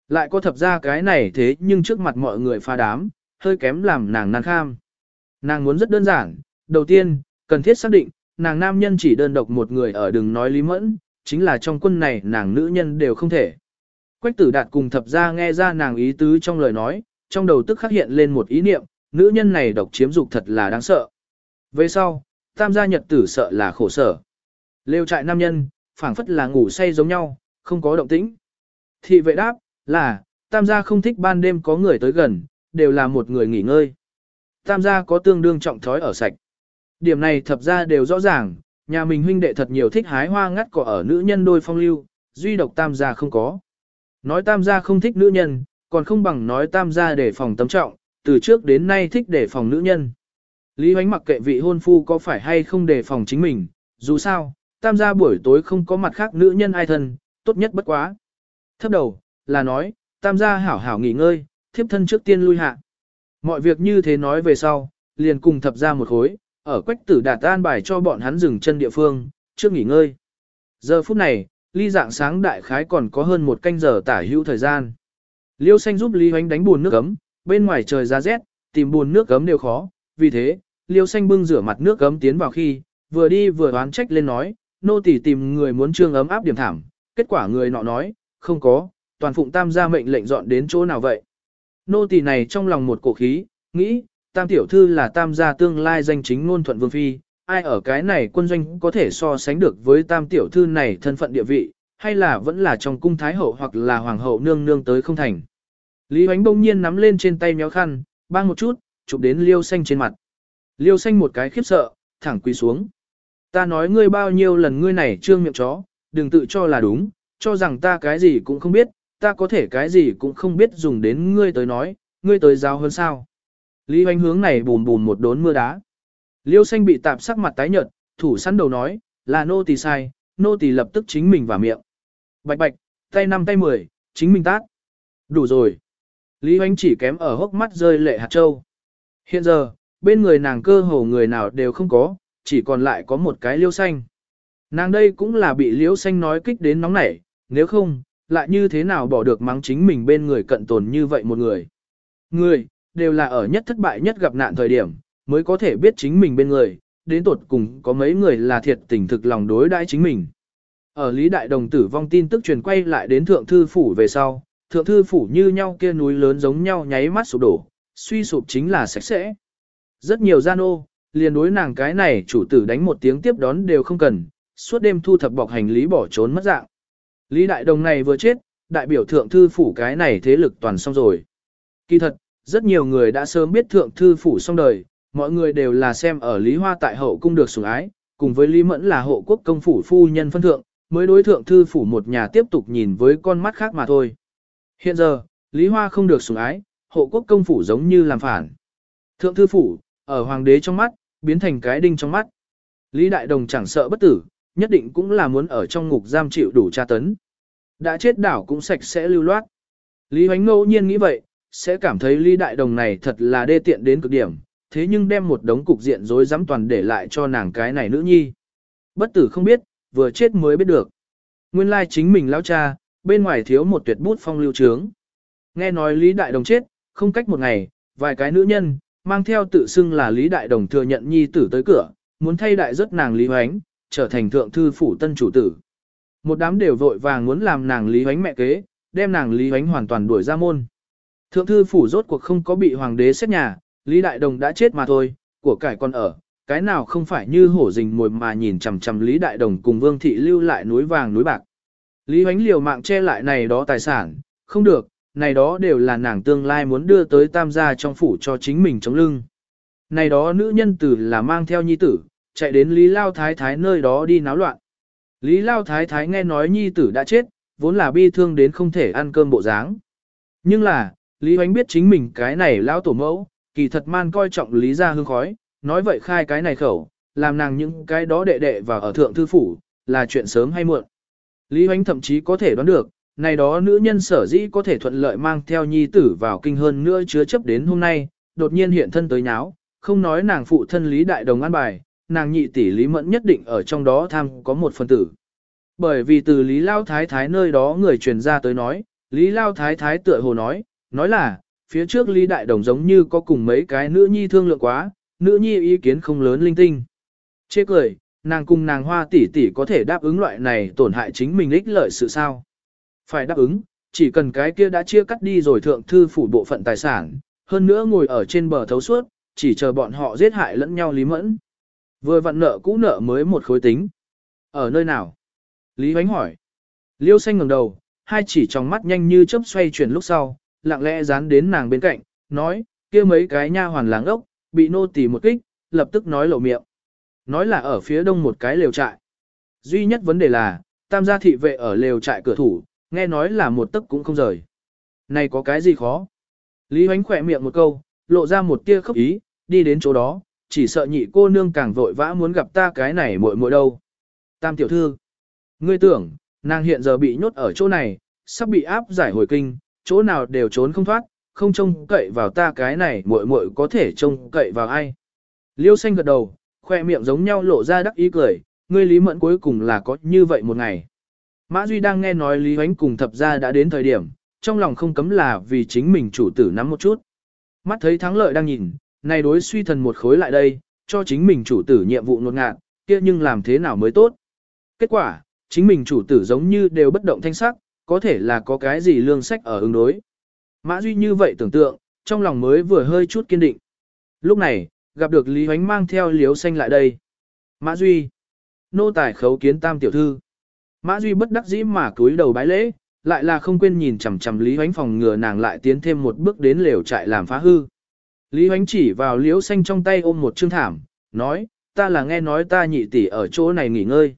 Lại có thập ra cái này thế nhưng trước mặt mọi người pha đám, hơi kém làm nàng nàng kham. Nàng muốn rất đơn giản, đầu tiên, cần thiết xác định, nàng nam nhân chỉ đơn độc một người ở đừng nói lý mẫn, chính là trong quân này nàng nữ nhân đều không thể. Quách tử đạt cùng thập ra nghe ra nàng ý tứ trong lời nói, trong đầu tức khắc hiện lên một ý niệm, nữ nhân này độc chiếm dục thật là đáng sợ. Về sau, tam gia nhật tử sợ là khổ sở. Lêu trại nam nhân, phảng phất là ngủ say giống nhau, không có động tĩnh. Thị vệ đáp, là, tam gia không thích ban đêm có người tới gần, đều là một người nghỉ ngơi. Tam gia có tương đương trọng thói ở sạch. Điểm này thập ra đều rõ ràng, nhà mình huynh đệ thật nhiều thích hái hoa ngắt cỏ ở nữ nhân đôi phong lưu, duy độc tam gia không có. Nói tam gia không thích nữ nhân, còn không bằng nói tam gia để phòng tấm trọng, từ trước đến nay thích để phòng nữ nhân. Lý Hoánh mặc kệ vị hôn phu có phải hay không để phòng chính mình, dù sao, tam gia buổi tối không có mặt khác nữ nhân ai thân, tốt nhất bất quá. Thấp đầu, là nói, tam gia hảo hảo nghỉ ngơi, thiếp thân trước tiên lui hạ. Mọi việc như thế nói về sau, liền cùng thập ra một khối, ở quách tử đạt an bài cho bọn hắn dừng chân địa phương, trước nghỉ ngơi. Giờ phút này, ly dạng sáng đại khái còn có hơn một canh giờ tả hữu thời gian. Liêu xanh giúp Lý Hoánh đánh buồn nước ấm, bên ngoài trời ra rét, tìm buồn nước ấm đều khó, vì thế, Liêu xanh bưng rửa mặt nước ấm tiến vào khi, vừa đi vừa đoán trách lên nói, nô tỳ tìm người muốn trương ấm áp điểm thảm, kết quả người nọ nói, không có, toàn phụng tam gia mệnh lệnh dọn đến chỗ nào vậy. Nô tỳ này trong lòng một cổ khí, nghĩ, tam tiểu thư là tam gia tương lai danh chính ngôn thuận vương phi, ai ở cái này quân doanh có thể so sánh được với tam tiểu thư này thân phận địa vị, hay là vẫn là trong cung thái hậu hoặc là hoàng hậu nương nương tới không thành. Lý Hoánh bỗng nhiên nắm lên trên tay méo khăn, bang một chút, chụp đến liêu xanh trên mặt. Liêu xanh một cái khiếp sợ, thẳng quỳ xuống. Ta nói ngươi bao nhiêu lần ngươi này trương miệng chó, đừng tự cho là đúng, cho rằng ta cái gì cũng không biết, ta có thể cái gì cũng không biết dùng đến ngươi tới nói, ngươi tới giáo hơn sao. Lý Hoánh hướng này bùn bùn một đốn mưa đá. Liêu xanh bị tạp sắc mặt tái nhợt, thủ sẵn đầu nói, là nô tỳ sai, nô tỳ lập tức chính mình vào miệng. Bạch bạch, tay năm tay mười, chính mình tát. Đủ rồi. Lý Hoanh chỉ kém ở hốc mắt rơi lệ hạt châu. Hiện giờ, bên người nàng cơ hồ người nào đều không có, chỉ còn lại có một cái liêu xanh. Nàng đây cũng là bị liêu xanh nói kích đến nóng nảy, nếu không, lại như thế nào bỏ được mắng chính mình bên người cận tồn như vậy một người. Người, đều là ở nhất thất bại nhất gặp nạn thời điểm, mới có thể biết chính mình bên người, đến tột cùng có mấy người là thiệt tình thực lòng đối đãi chính mình. Ở Lý Đại Đồng tử vong tin tức truyền quay lại đến Thượng Thư Phủ về sau, Thượng Thư Phủ như nhau kia núi lớn giống nhau nháy mắt sụp đổ, suy sụp chính là sạch sẽ. Rất nhiều gian ô, liền đối nàng cái này chủ tử đánh một tiếng tiếp đón đều không cần, suốt đêm thu thập bọc hành lý bỏ trốn mất dạng. Lý Đại Đồng này vừa chết, đại biểu thượng thư phủ cái này thế lực toàn xong rồi. Kỳ thật, rất nhiều người đã sớm biết thượng thư phủ xong đời, mọi người đều là xem ở Lý Hoa tại hậu cung được sủng ái, cùng với Lý Mẫn là hộ quốc công phủ phu nhân phân thượng, mới đối thượng thư phủ một nhà tiếp tục nhìn với con mắt khác mà thôi. Hiện giờ, Lý Hoa không được sủng ái, hộ quốc công phủ giống như làm phản. Thượng thư phủ, ở hoàng đế trong mắt, biến thành cái đinh trong mắt. Lý Đại Đồng chẳng sợ bất tử, nhất định cũng là muốn ở trong ngục giam chịu đủ tra tấn. Đã chết đảo cũng sạch sẽ lưu loát. Lý Hoánh ngẫu nhiên nghĩ vậy, sẽ cảm thấy Lý Đại Đồng này thật là đê tiện đến cực điểm, thế nhưng đem một đống cục diện rối rắm toàn để lại cho nàng cái này nữ nhi. Bất tử không biết, vừa chết mới biết được. Nguyên lai chính mình lão cha, bên ngoài thiếu một tuyệt bút phong lưu trướng. Nghe nói Lý Đại Đồng chết, không cách một ngày, vài cái nữ nhân, mang theo tự xưng là Lý Đại Đồng thừa nhận nhi tử tới cửa, muốn thay đại rất nàng Lý Hoánh, trở thành thượng thư phủ tân chủ tử. Một đám đều vội vàng muốn làm nàng Lý Hoánh mẹ kế, đem nàng Lý Hoánh hoàn toàn đuổi ra môn. Thượng thư phủ rốt cuộc không có bị hoàng đế xét nhà, Lý Đại Đồng đã chết mà thôi, của cải còn ở, cái nào không phải như hổ rình mồi mà nhìn chằm chằm Lý Đại Đồng cùng Vương Thị lưu lại núi vàng núi bạc. Lý Hoánh liều mạng che lại này đó tài sản, không được, này đó đều là nàng tương lai muốn đưa tới tam gia trong phủ cho chính mình chống lưng. Này đó nữ nhân tử là mang theo nhi tử, chạy đến Lý Lao Thái Thái nơi đó đi náo loạn. Lý Lao Thái Thái nghe nói nhi tử đã chết, vốn là bi thương đến không thể ăn cơm bộ dáng. Nhưng là, Lý Hoánh biết chính mình cái này lao tổ mẫu, kỳ thật man coi trọng Lý gia hương khói, nói vậy khai cái này khẩu, làm nàng những cái đó đệ đệ và ở thượng thư phủ, là chuyện sớm hay muộn. Lý Hoánh thậm chí có thể đoán được, này đó nữ nhân sở dĩ có thể thuận lợi mang theo nhi tử vào kinh hơn nữa chứa chấp đến hôm nay, đột nhiên hiện thân tới nháo, không nói nàng phụ thân Lý Đại Đồng an bài, nàng nhị tỷ Lý Mẫn nhất định ở trong đó tham có một phần tử. Bởi vì từ Lý Lao Thái Thái nơi đó người truyền ra tới nói, Lý Lao Thái Thái tựa hồ nói, nói là, phía trước Lý Đại Đồng giống như có cùng mấy cái nữ nhi thương lượng quá, nữ nhi ý kiến không lớn linh tinh. Chê cười, nàng cùng nàng hoa tỷ tỷ có thể đáp ứng loại này tổn hại chính mình ích lợi sự sao. Phải đáp ứng, chỉ cần cái kia đã chia cắt đi rồi thượng thư phủ bộ phận tài sản, hơn nữa ngồi ở trên bờ thấu suốt, chỉ chờ bọn họ giết hại lẫn nhau Lý Mẫn. Vừa vặn nợ cũ nợ mới một khối tính. Ở nơi nào? Lý Huánh hỏi. Liêu xanh ngẩng đầu, hai chỉ trong mắt nhanh như chớp xoay chuyển lúc sau, lặng lẽ dán đến nàng bên cạnh, nói, kia mấy cái nha hoàn láng ốc, bị nô tỳ một kích, lập tức nói lộ miệng. Nói là ở phía đông một cái lều trại. Duy nhất vấn đề là, tam gia thị vệ ở lều trại cửa thủ, nghe nói là một tấc cũng không rời. Này có cái gì khó? Lý Hoánh khỏe miệng một câu, lộ ra một tia khóc ý, đi đến chỗ đó, chỉ sợ nhị cô nương càng vội vã muốn gặp ta cái này muội muội đâu. Tam tiểu thư, ngươi tưởng, nàng hiện giờ bị nhốt ở chỗ này, sắp bị áp giải hồi kinh, chỗ nào đều trốn không thoát, không trông cậy vào ta cái này muội muội có thể trông cậy vào ai. Liêu xanh gật đầu, khoe miệng giống nhau lộ ra đắc ý cười, ngươi lý mẫn cuối cùng là có như vậy một ngày. Mã Duy đang nghe nói Lý Huánh cùng thập gia đã đến thời điểm, trong lòng không cấm là vì chính mình chủ tử nắm một chút. Mắt thấy thắng lợi đang nhìn, này đối suy thần một khối lại đây, cho chính mình chủ tử nhiệm vụ nột ngạt, kia nhưng làm thế nào mới tốt. Kết quả, chính mình chủ tử giống như đều bất động thanh sắc, có thể là có cái gì lương sách ở ứng đối. Mã Duy như vậy tưởng tượng, trong lòng mới vừa hơi chút kiên định. Lúc này, gặp được Lý Hoánh mang theo liếu xanh lại đây. Mã Duy, nô tài khấu kiến tam tiểu thư. Mã Duy bất đắc dĩ mà cúi đầu bái lễ, lại là không quên nhìn chằm chằm Lý Hoánh phòng ngừa nàng lại tiến thêm một bước đến lều trại làm phá hư. Lý Hoánh chỉ vào liếu xanh trong tay ôm một chương thảm, nói, ta là nghe nói ta nhị tỷ ở chỗ này nghỉ ngơi.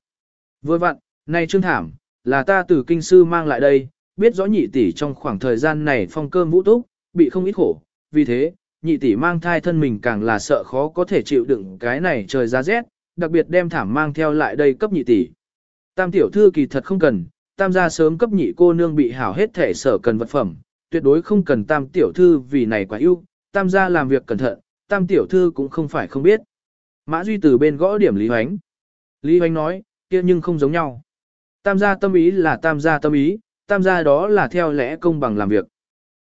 Vừa vặn, này chương thảm, là ta từ kinh sư mang lại đây, biết rõ nhị tỷ trong khoảng thời gian này phong cơm vũ túc, bị không ít khổ, vì thế, nhị tỷ mang thai thân mình càng là sợ khó có thể chịu đựng cái này trời ra rét, đặc biệt đem thảm mang theo lại đây cấp nhị tỷ. Tam tiểu thư kỳ thật không cần, tam gia sớm cấp nhị cô nương bị hảo hết thể sở cần vật phẩm, tuyệt đối không cần tam tiểu thư vì này quá ưu, tam gia làm việc cẩn thận, tam tiểu thư cũng không phải không biết. Mã Duy từ bên gõ điểm Lý Hoánh. Lý Hoánh nói, kia nhưng không giống nhau. Tam gia tâm ý là tam gia tâm ý, tam gia đó là theo lẽ công bằng làm việc.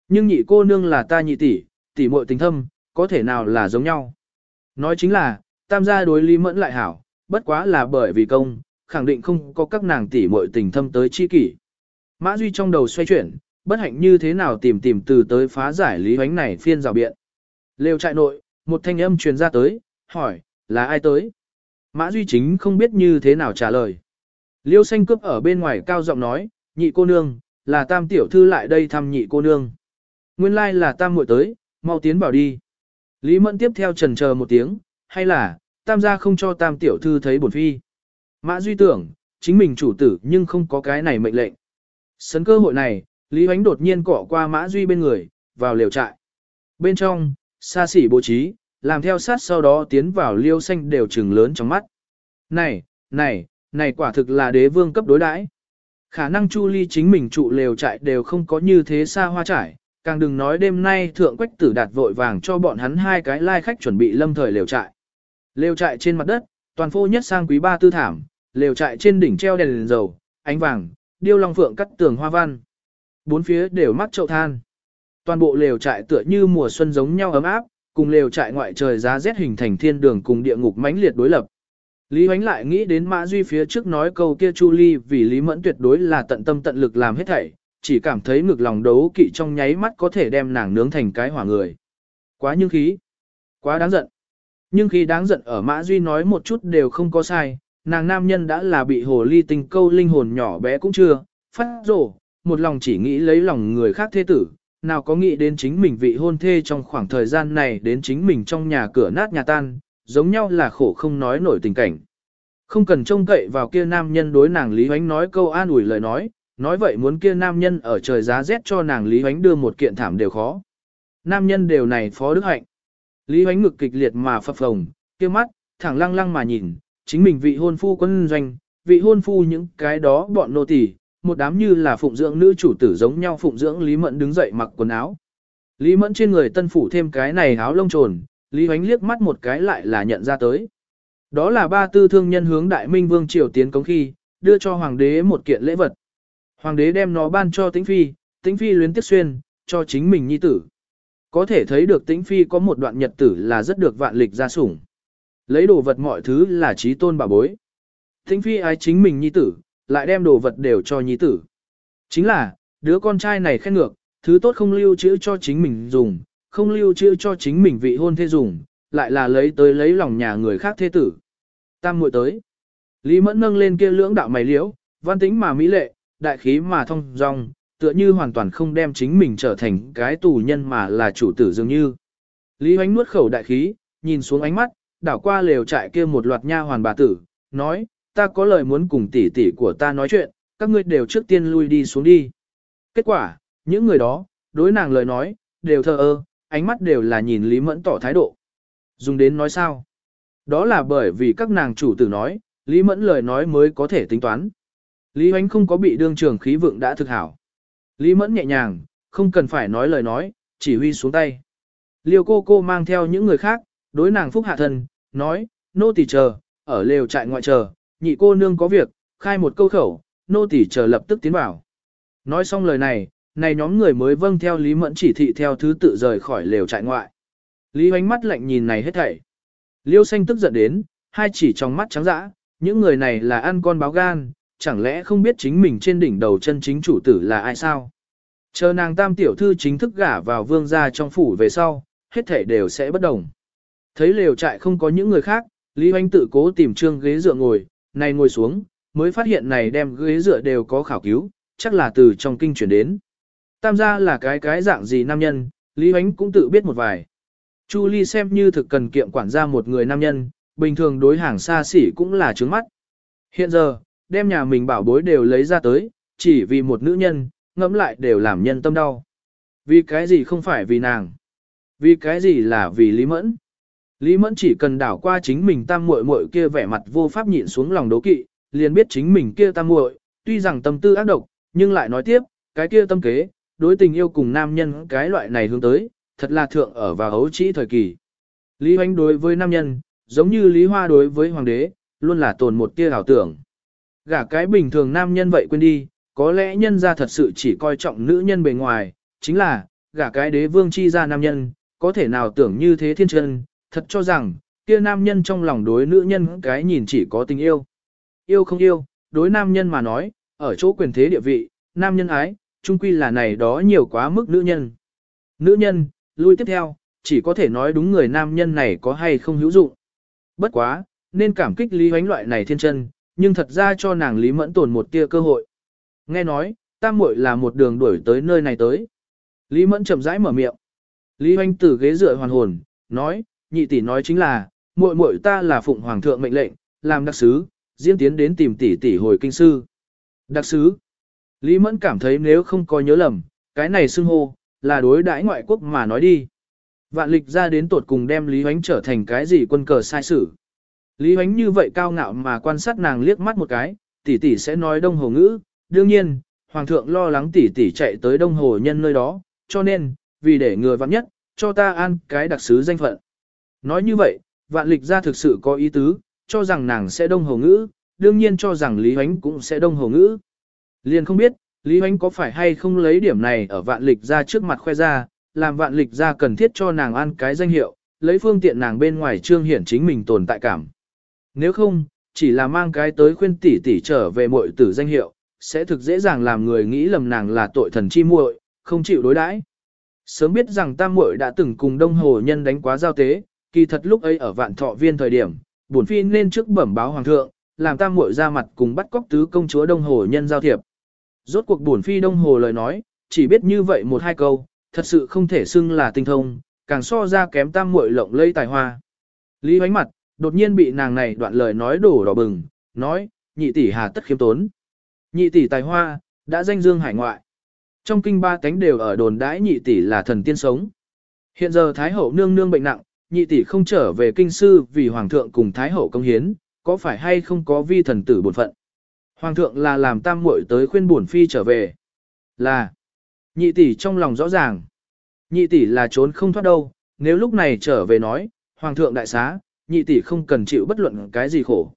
Nhưng nhị cô nương là ta nhị tỷ, tỷ muội tình thâm, có thể nào là giống nhau. Nói chính là, tam gia đối Lý Mẫn lại hảo, bất quá là bởi vì công, khẳng định không có các nàng tỷ muội tình thâm tới chi kỷ. Mã Duy trong đầu xoay chuyển, bất hạnh như thế nào tìm tìm từ tới phá giải lý hoánh này phiên rào biện. Lều trại nội, một thanh âm truyền ra tới, hỏi, là ai tới? Mã Duy chính không biết như thế nào trả lời. Liêu xanh cướp ở bên ngoài cao giọng nói, nhị cô nương, là tam tiểu thư lại đây thăm nhị cô nương. Nguyên lai like là tam muội tới, mau tiến vào đi. Lý Mẫn tiếp theo trần chờ một tiếng, hay là, tam gia không cho tam tiểu thư thấy bổn phi. Mã Duy tưởng, chính mình chủ tử nhưng không có cái này mệnh lệnh. Sấn cơ hội này, Lý Huánh đột nhiên cọ qua Mã Duy bên người, vào liều trại. Bên trong, xa xỉ bố trí, làm theo sát sau đó tiến vào liêu xanh đều trừng lớn trong mắt. Này, này, này quả thực là đế vương cấp đối đãi. Khả năng Chu Ly chính mình trụ lều trại đều không có như thế xa hoa trải, càng đừng nói đêm nay thượng quách tử đạt vội vàng cho bọn hắn hai cái lai khách chuẩn bị lâm thời lều trại. Lều trại trên mặt đất, toàn phô nhất sang quý ba tư thảm, lều trại trên đỉnh treo đèn, đèn dầu, ánh vàng, điêu long phượng cắt tường hoa văn. Bốn phía đều mắc chậu than. Toàn bộ lều trại tựa như mùa xuân giống nhau ấm áp, cùng lều trại ngoại trời giá rét hình thành thiên đường cùng địa ngục mãnh liệt đối lập. Lý Hoánh lại nghĩ đến Mã Duy phía trước nói câu kia Chu Ly vì Lý Mẫn tuyệt đối là tận tâm tận lực làm hết thảy, chỉ cảm thấy ngực lòng đấu kỵ trong nháy mắt có thể đem nàng nướng thành cái hỏa người. Quá nhưng khí. Quá đáng giận. Nhưng khi đáng giận ở Mã Duy nói một chút đều không có sai, nàng nam nhân đã là bị hồ ly tình câu linh hồn nhỏ bé cũng chưa, phát rổ, một lòng chỉ nghĩ lấy lòng người khác thế tử, nào có nghĩ đến chính mình vị hôn thê trong khoảng thời gian này đến chính mình trong nhà cửa nát nhà tan, giống nhau là khổ không nói nổi tình cảnh. Không cần trông cậy vào kia nam nhân đối nàng Lý Huánh nói câu an ủi lời nói, nói vậy muốn kia nam nhân ở trời giá rét cho nàng Lý Huánh đưa một kiện thảm đều khó. Nam nhân đều này phó đức hạnh. Lý Huánh ngực kịch liệt mà phập phồng, kia mắt, thẳng lăng lăng mà nhìn, chính mình vị hôn phu quân doanh, vị hôn phu những cái đó bọn nô tỳ, một đám như là phụng dưỡng nữ chủ tử giống nhau phụng dưỡng Lý Mẫn đứng dậy mặc quần áo. Lý Mẫn trên người tân phủ thêm cái này áo lông trồn, Lý Hoánh liếc mắt một cái lại là nhận ra tới. Đó là ba tư thương nhân hướng Đại Minh Vương Triều tiến cống khi, đưa cho Hoàng đế một kiện lễ vật. Hoàng đế đem nó ban cho Tĩnh Phi, Tĩnh Phi luyến tiếc xuyên, cho chính mình nhi tử. Có thể thấy được Tĩnh Phi có một đoạn nhật tử là rất được vạn lịch gia sủng. Lấy đồ vật mọi thứ là trí tôn bà bối. Tĩnh Phi ái chính mình nhi tử, lại đem đồ vật đều cho nhi tử. Chính là, đứa con trai này khen ngược, thứ tốt không lưu trữ cho chính mình dùng, không lưu trữ cho chính mình vị hôn thê dùng, lại là lấy tới lấy lòng nhà người khác thế tử. Tam muội tới. Lý Mẫn nâng lên kia lưỡng đạo mày liễu, văn tính mà mỹ lệ, đại khí mà thông dong, tựa như hoàn toàn không đem chính mình trở thành cái tù nhân mà là chủ tử dường như. Lý Hoánh nuốt khẩu đại khí, nhìn xuống ánh mắt, đảo qua lều trại kia một loạt nha hoàn bà tử, nói, ta có lời muốn cùng tỷ tỷ của ta nói chuyện, các ngươi đều trước tiên lui đi xuống đi. Kết quả, những người đó, đối nàng lời nói, đều thờ ơ, ánh mắt đều là nhìn Lý Mẫn tỏ thái độ. Dùng đến nói sao? Đó là bởi vì các nàng chủ tử nói, Lý Mẫn lời nói mới có thể tính toán. Lý Hoánh không có bị đương trường khí vượng đã thực hảo. Lý Mẫn nhẹ nhàng, không cần phải nói lời nói, chỉ huy xuống tay. Liêu cô cô mang theo những người khác, đối nàng phúc hạ thân, nói, nô tỳ chờ, ở lều trại ngoại chờ, nhị cô nương có việc, khai một câu khẩu, nô tỳ chờ lập tức tiến vào. Nói xong lời này, này nhóm người mới vâng theo Lý Mẫn chỉ thị theo thứ tự rời khỏi lều trại ngoại. Lý ánh mắt lạnh nhìn này hết thảy. Liêu xanh tức giận đến, hai chỉ trong mắt trắng dã, những người này là ăn con báo gan, chẳng lẽ không biết chính mình trên đỉnh đầu chân chính chủ tử là ai sao? Chờ nàng tam tiểu thư chính thức gả vào vương gia trong phủ về sau, hết thảy đều sẽ bất đồng. Thấy lều trại không có những người khác, Lý Hoánh tự cố tìm trương ghế dựa ngồi, này ngồi xuống, mới phát hiện này đem ghế dựa đều có khảo cứu, chắc là từ trong kinh chuyển đến. Tam gia là cái cái dạng gì nam nhân, Lý Huánh cũng tự biết một vài. Chu Ly xem như thực cần kiệm quản gia một người nam nhân, bình thường đối hàng xa xỉ cũng là trướng mắt. Hiện giờ, đem nhà mình bảo bối đều lấy ra tới, chỉ vì một nữ nhân, ngẫm lại đều làm nhân tâm đau. Vì cái gì không phải vì nàng? Vì cái gì là vì Lý Mẫn? Lý Mẫn chỉ cần đảo qua chính mình tam muội muội kia vẻ mặt vô pháp nhịn xuống lòng đố kỵ, liền biết chính mình kia tam muội, tuy rằng tâm tư ác độc, nhưng lại nói tiếp, cái kia tâm kế, đối tình yêu cùng nam nhân cái loại này hướng tới, thật là thượng ở và hấu trĩ thời kỳ. Lý Hoánh đối với nam nhân, giống như Lý Hoa đối với hoàng đế, luôn là tồn một tia ảo tưởng. Gả cái bình thường nam nhân vậy quên đi, có lẽ nhân ra thật sự chỉ coi trọng nữ nhân bề ngoài, chính là, gả cái đế vương chi ra nam nhân, có thể nào tưởng như thế thiên chân, thật cho rằng, kia nam nhân trong lòng đối nữ nhân cái nhìn chỉ có tình yêu. Yêu không yêu, đối nam nhân mà nói, ở chỗ quyền thế địa vị, nam nhân ái, chung quy là này đó nhiều quá mức nữ nhân. Nữ nhân, lui tiếp theo, chỉ có thể nói đúng người nam nhân này có hay không hữu dụng. Bất quá, nên cảm kích Lý Hoánh loại này thiên chân, nhưng thật ra cho nàng Lý Mẫn tồn một tia cơ hội. Nghe nói, tam muội là một đường đuổi tới nơi này tới. Lý Mẫn chậm rãi mở miệng. Lý Hoánh từ ghế dựa hoàn hồn, nói, nhị tỷ nói chính là, muội muội ta là phụng hoàng thượng mệnh lệnh, làm đặc sứ, diễn tiến đến tìm tỷ tỷ hồi kinh sư. Đặc sứ. Lý Mẫn cảm thấy nếu không có nhớ lầm, cái này xưng hô, là đối đãi ngoại quốc mà nói đi. Vạn lịch ra đến tột cùng đem Lý Huánh trở thành cái gì quân cờ sai sử. Lý Huánh như vậy cao ngạo mà quan sát nàng liếc mắt một cái, tỷ tỷ sẽ nói đông hồ ngữ, đương nhiên, hoàng thượng lo lắng tỷ tỷ chạy tới đông hồ nhân nơi đó, cho nên, vì để người vạn nhất, cho ta an cái đặc sứ danh phận. Nói như vậy, vạn lịch ra thực sự có ý tứ, cho rằng nàng sẽ đông hồ ngữ, đương nhiên cho rằng Lý Huánh cũng sẽ đông hồ ngữ. Liền không biết, Lý Hoánh có phải hay không lấy điểm này ở vạn lịch ra trước mặt khoe ra, làm vạn lịch ra cần thiết cho nàng ăn cái danh hiệu, lấy phương tiện nàng bên ngoài trương hiển chính mình tồn tại cảm. Nếu không, chỉ là mang cái tới khuyên tỷ tỷ trở về muội tử danh hiệu, sẽ thực dễ dàng làm người nghĩ lầm nàng là tội thần chi muội, không chịu đối đãi. Sớm biết rằng tam muội đã từng cùng đông hồ nhân đánh quá giao tế, kỳ thật lúc ấy ở vạn thọ viên thời điểm, bổn phi nên trước bẩm báo hoàng thượng, làm tam muội ra mặt cùng bắt cóc tứ công chúa Đông Hồ nhân giao thiệp. Rốt cuộc buồn phi Đông Hồ lời nói, chỉ biết như vậy một hai câu, thật sự không thể xưng là tinh thông, càng so ra kém tam muội lộng lây tài hoa. Lý hoánh mặt, đột nhiên bị nàng này đoạn lời nói đổ đỏ bừng, nói, nhị tỷ hà tất khiêm tốn. Nhị tỷ tài hoa, đã danh dương hải ngoại. Trong kinh ba cánh đều ở đồn đãi nhị tỷ là thần tiên sống. Hiện giờ Thái Hậu nương nương bệnh nặng, nhị tỷ không trở về kinh sư vì Hoàng thượng cùng Thái Hậu công hiến, có phải hay không có vi thần tử bổn phận. Hoàng thượng là làm tam muội tới khuyên bổn phi trở về. Là, nhị tỷ trong lòng rõ ràng. Nhị tỷ là trốn không thoát đâu, nếu lúc này trở về nói, Hoàng thượng đại xá, nhị tỷ không cần chịu bất luận cái gì khổ.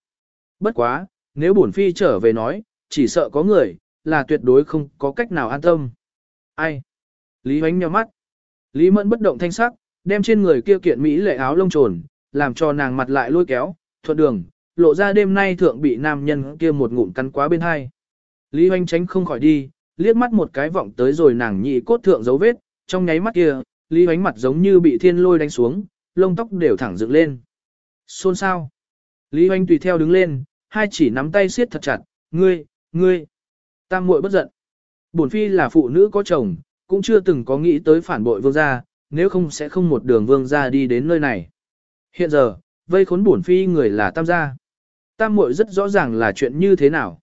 Bất quá, nếu bổn phi trở về nói, chỉ sợ có người, là tuyệt đối không có cách nào an tâm. Ai? Lý Hoánh nhíu mắt. Lý Mẫn bất động thanh sắc, đem trên người kia kiện mỹ lệ áo lông trồn, làm cho nàng mặt lại lôi kéo, thuận đường, lộ ra đêm nay thượng bị nam nhân kia một ngụm cắn quá bên hai. Lý Hoành tránh không khỏi đi, liếc mắt một cái vọng tới rồi nàng nhị cốt thượng dấu vết, trong nháy mắt kia, Lý Hoành mặt giống như bị thiên lôi đánh xuống, lông tóc đều thẳng dựng lên. Xôn sao? Lý Hoành tùy theo đứng lên, hai chỉ nắm tay siết thật chặt, ngươi, ngươi. Tam muội bất giận. Bổn phi là phụ nữ có chồng, cũng chưa từng có nghĩ tới phản bội vương gia, nếu không sẽ không một đường vương gia đi đến nơi này. Hiện giờ, vây khốn bổn phi người là tam gia. Tam muội rất rõ ràng là chuyện như thế nào.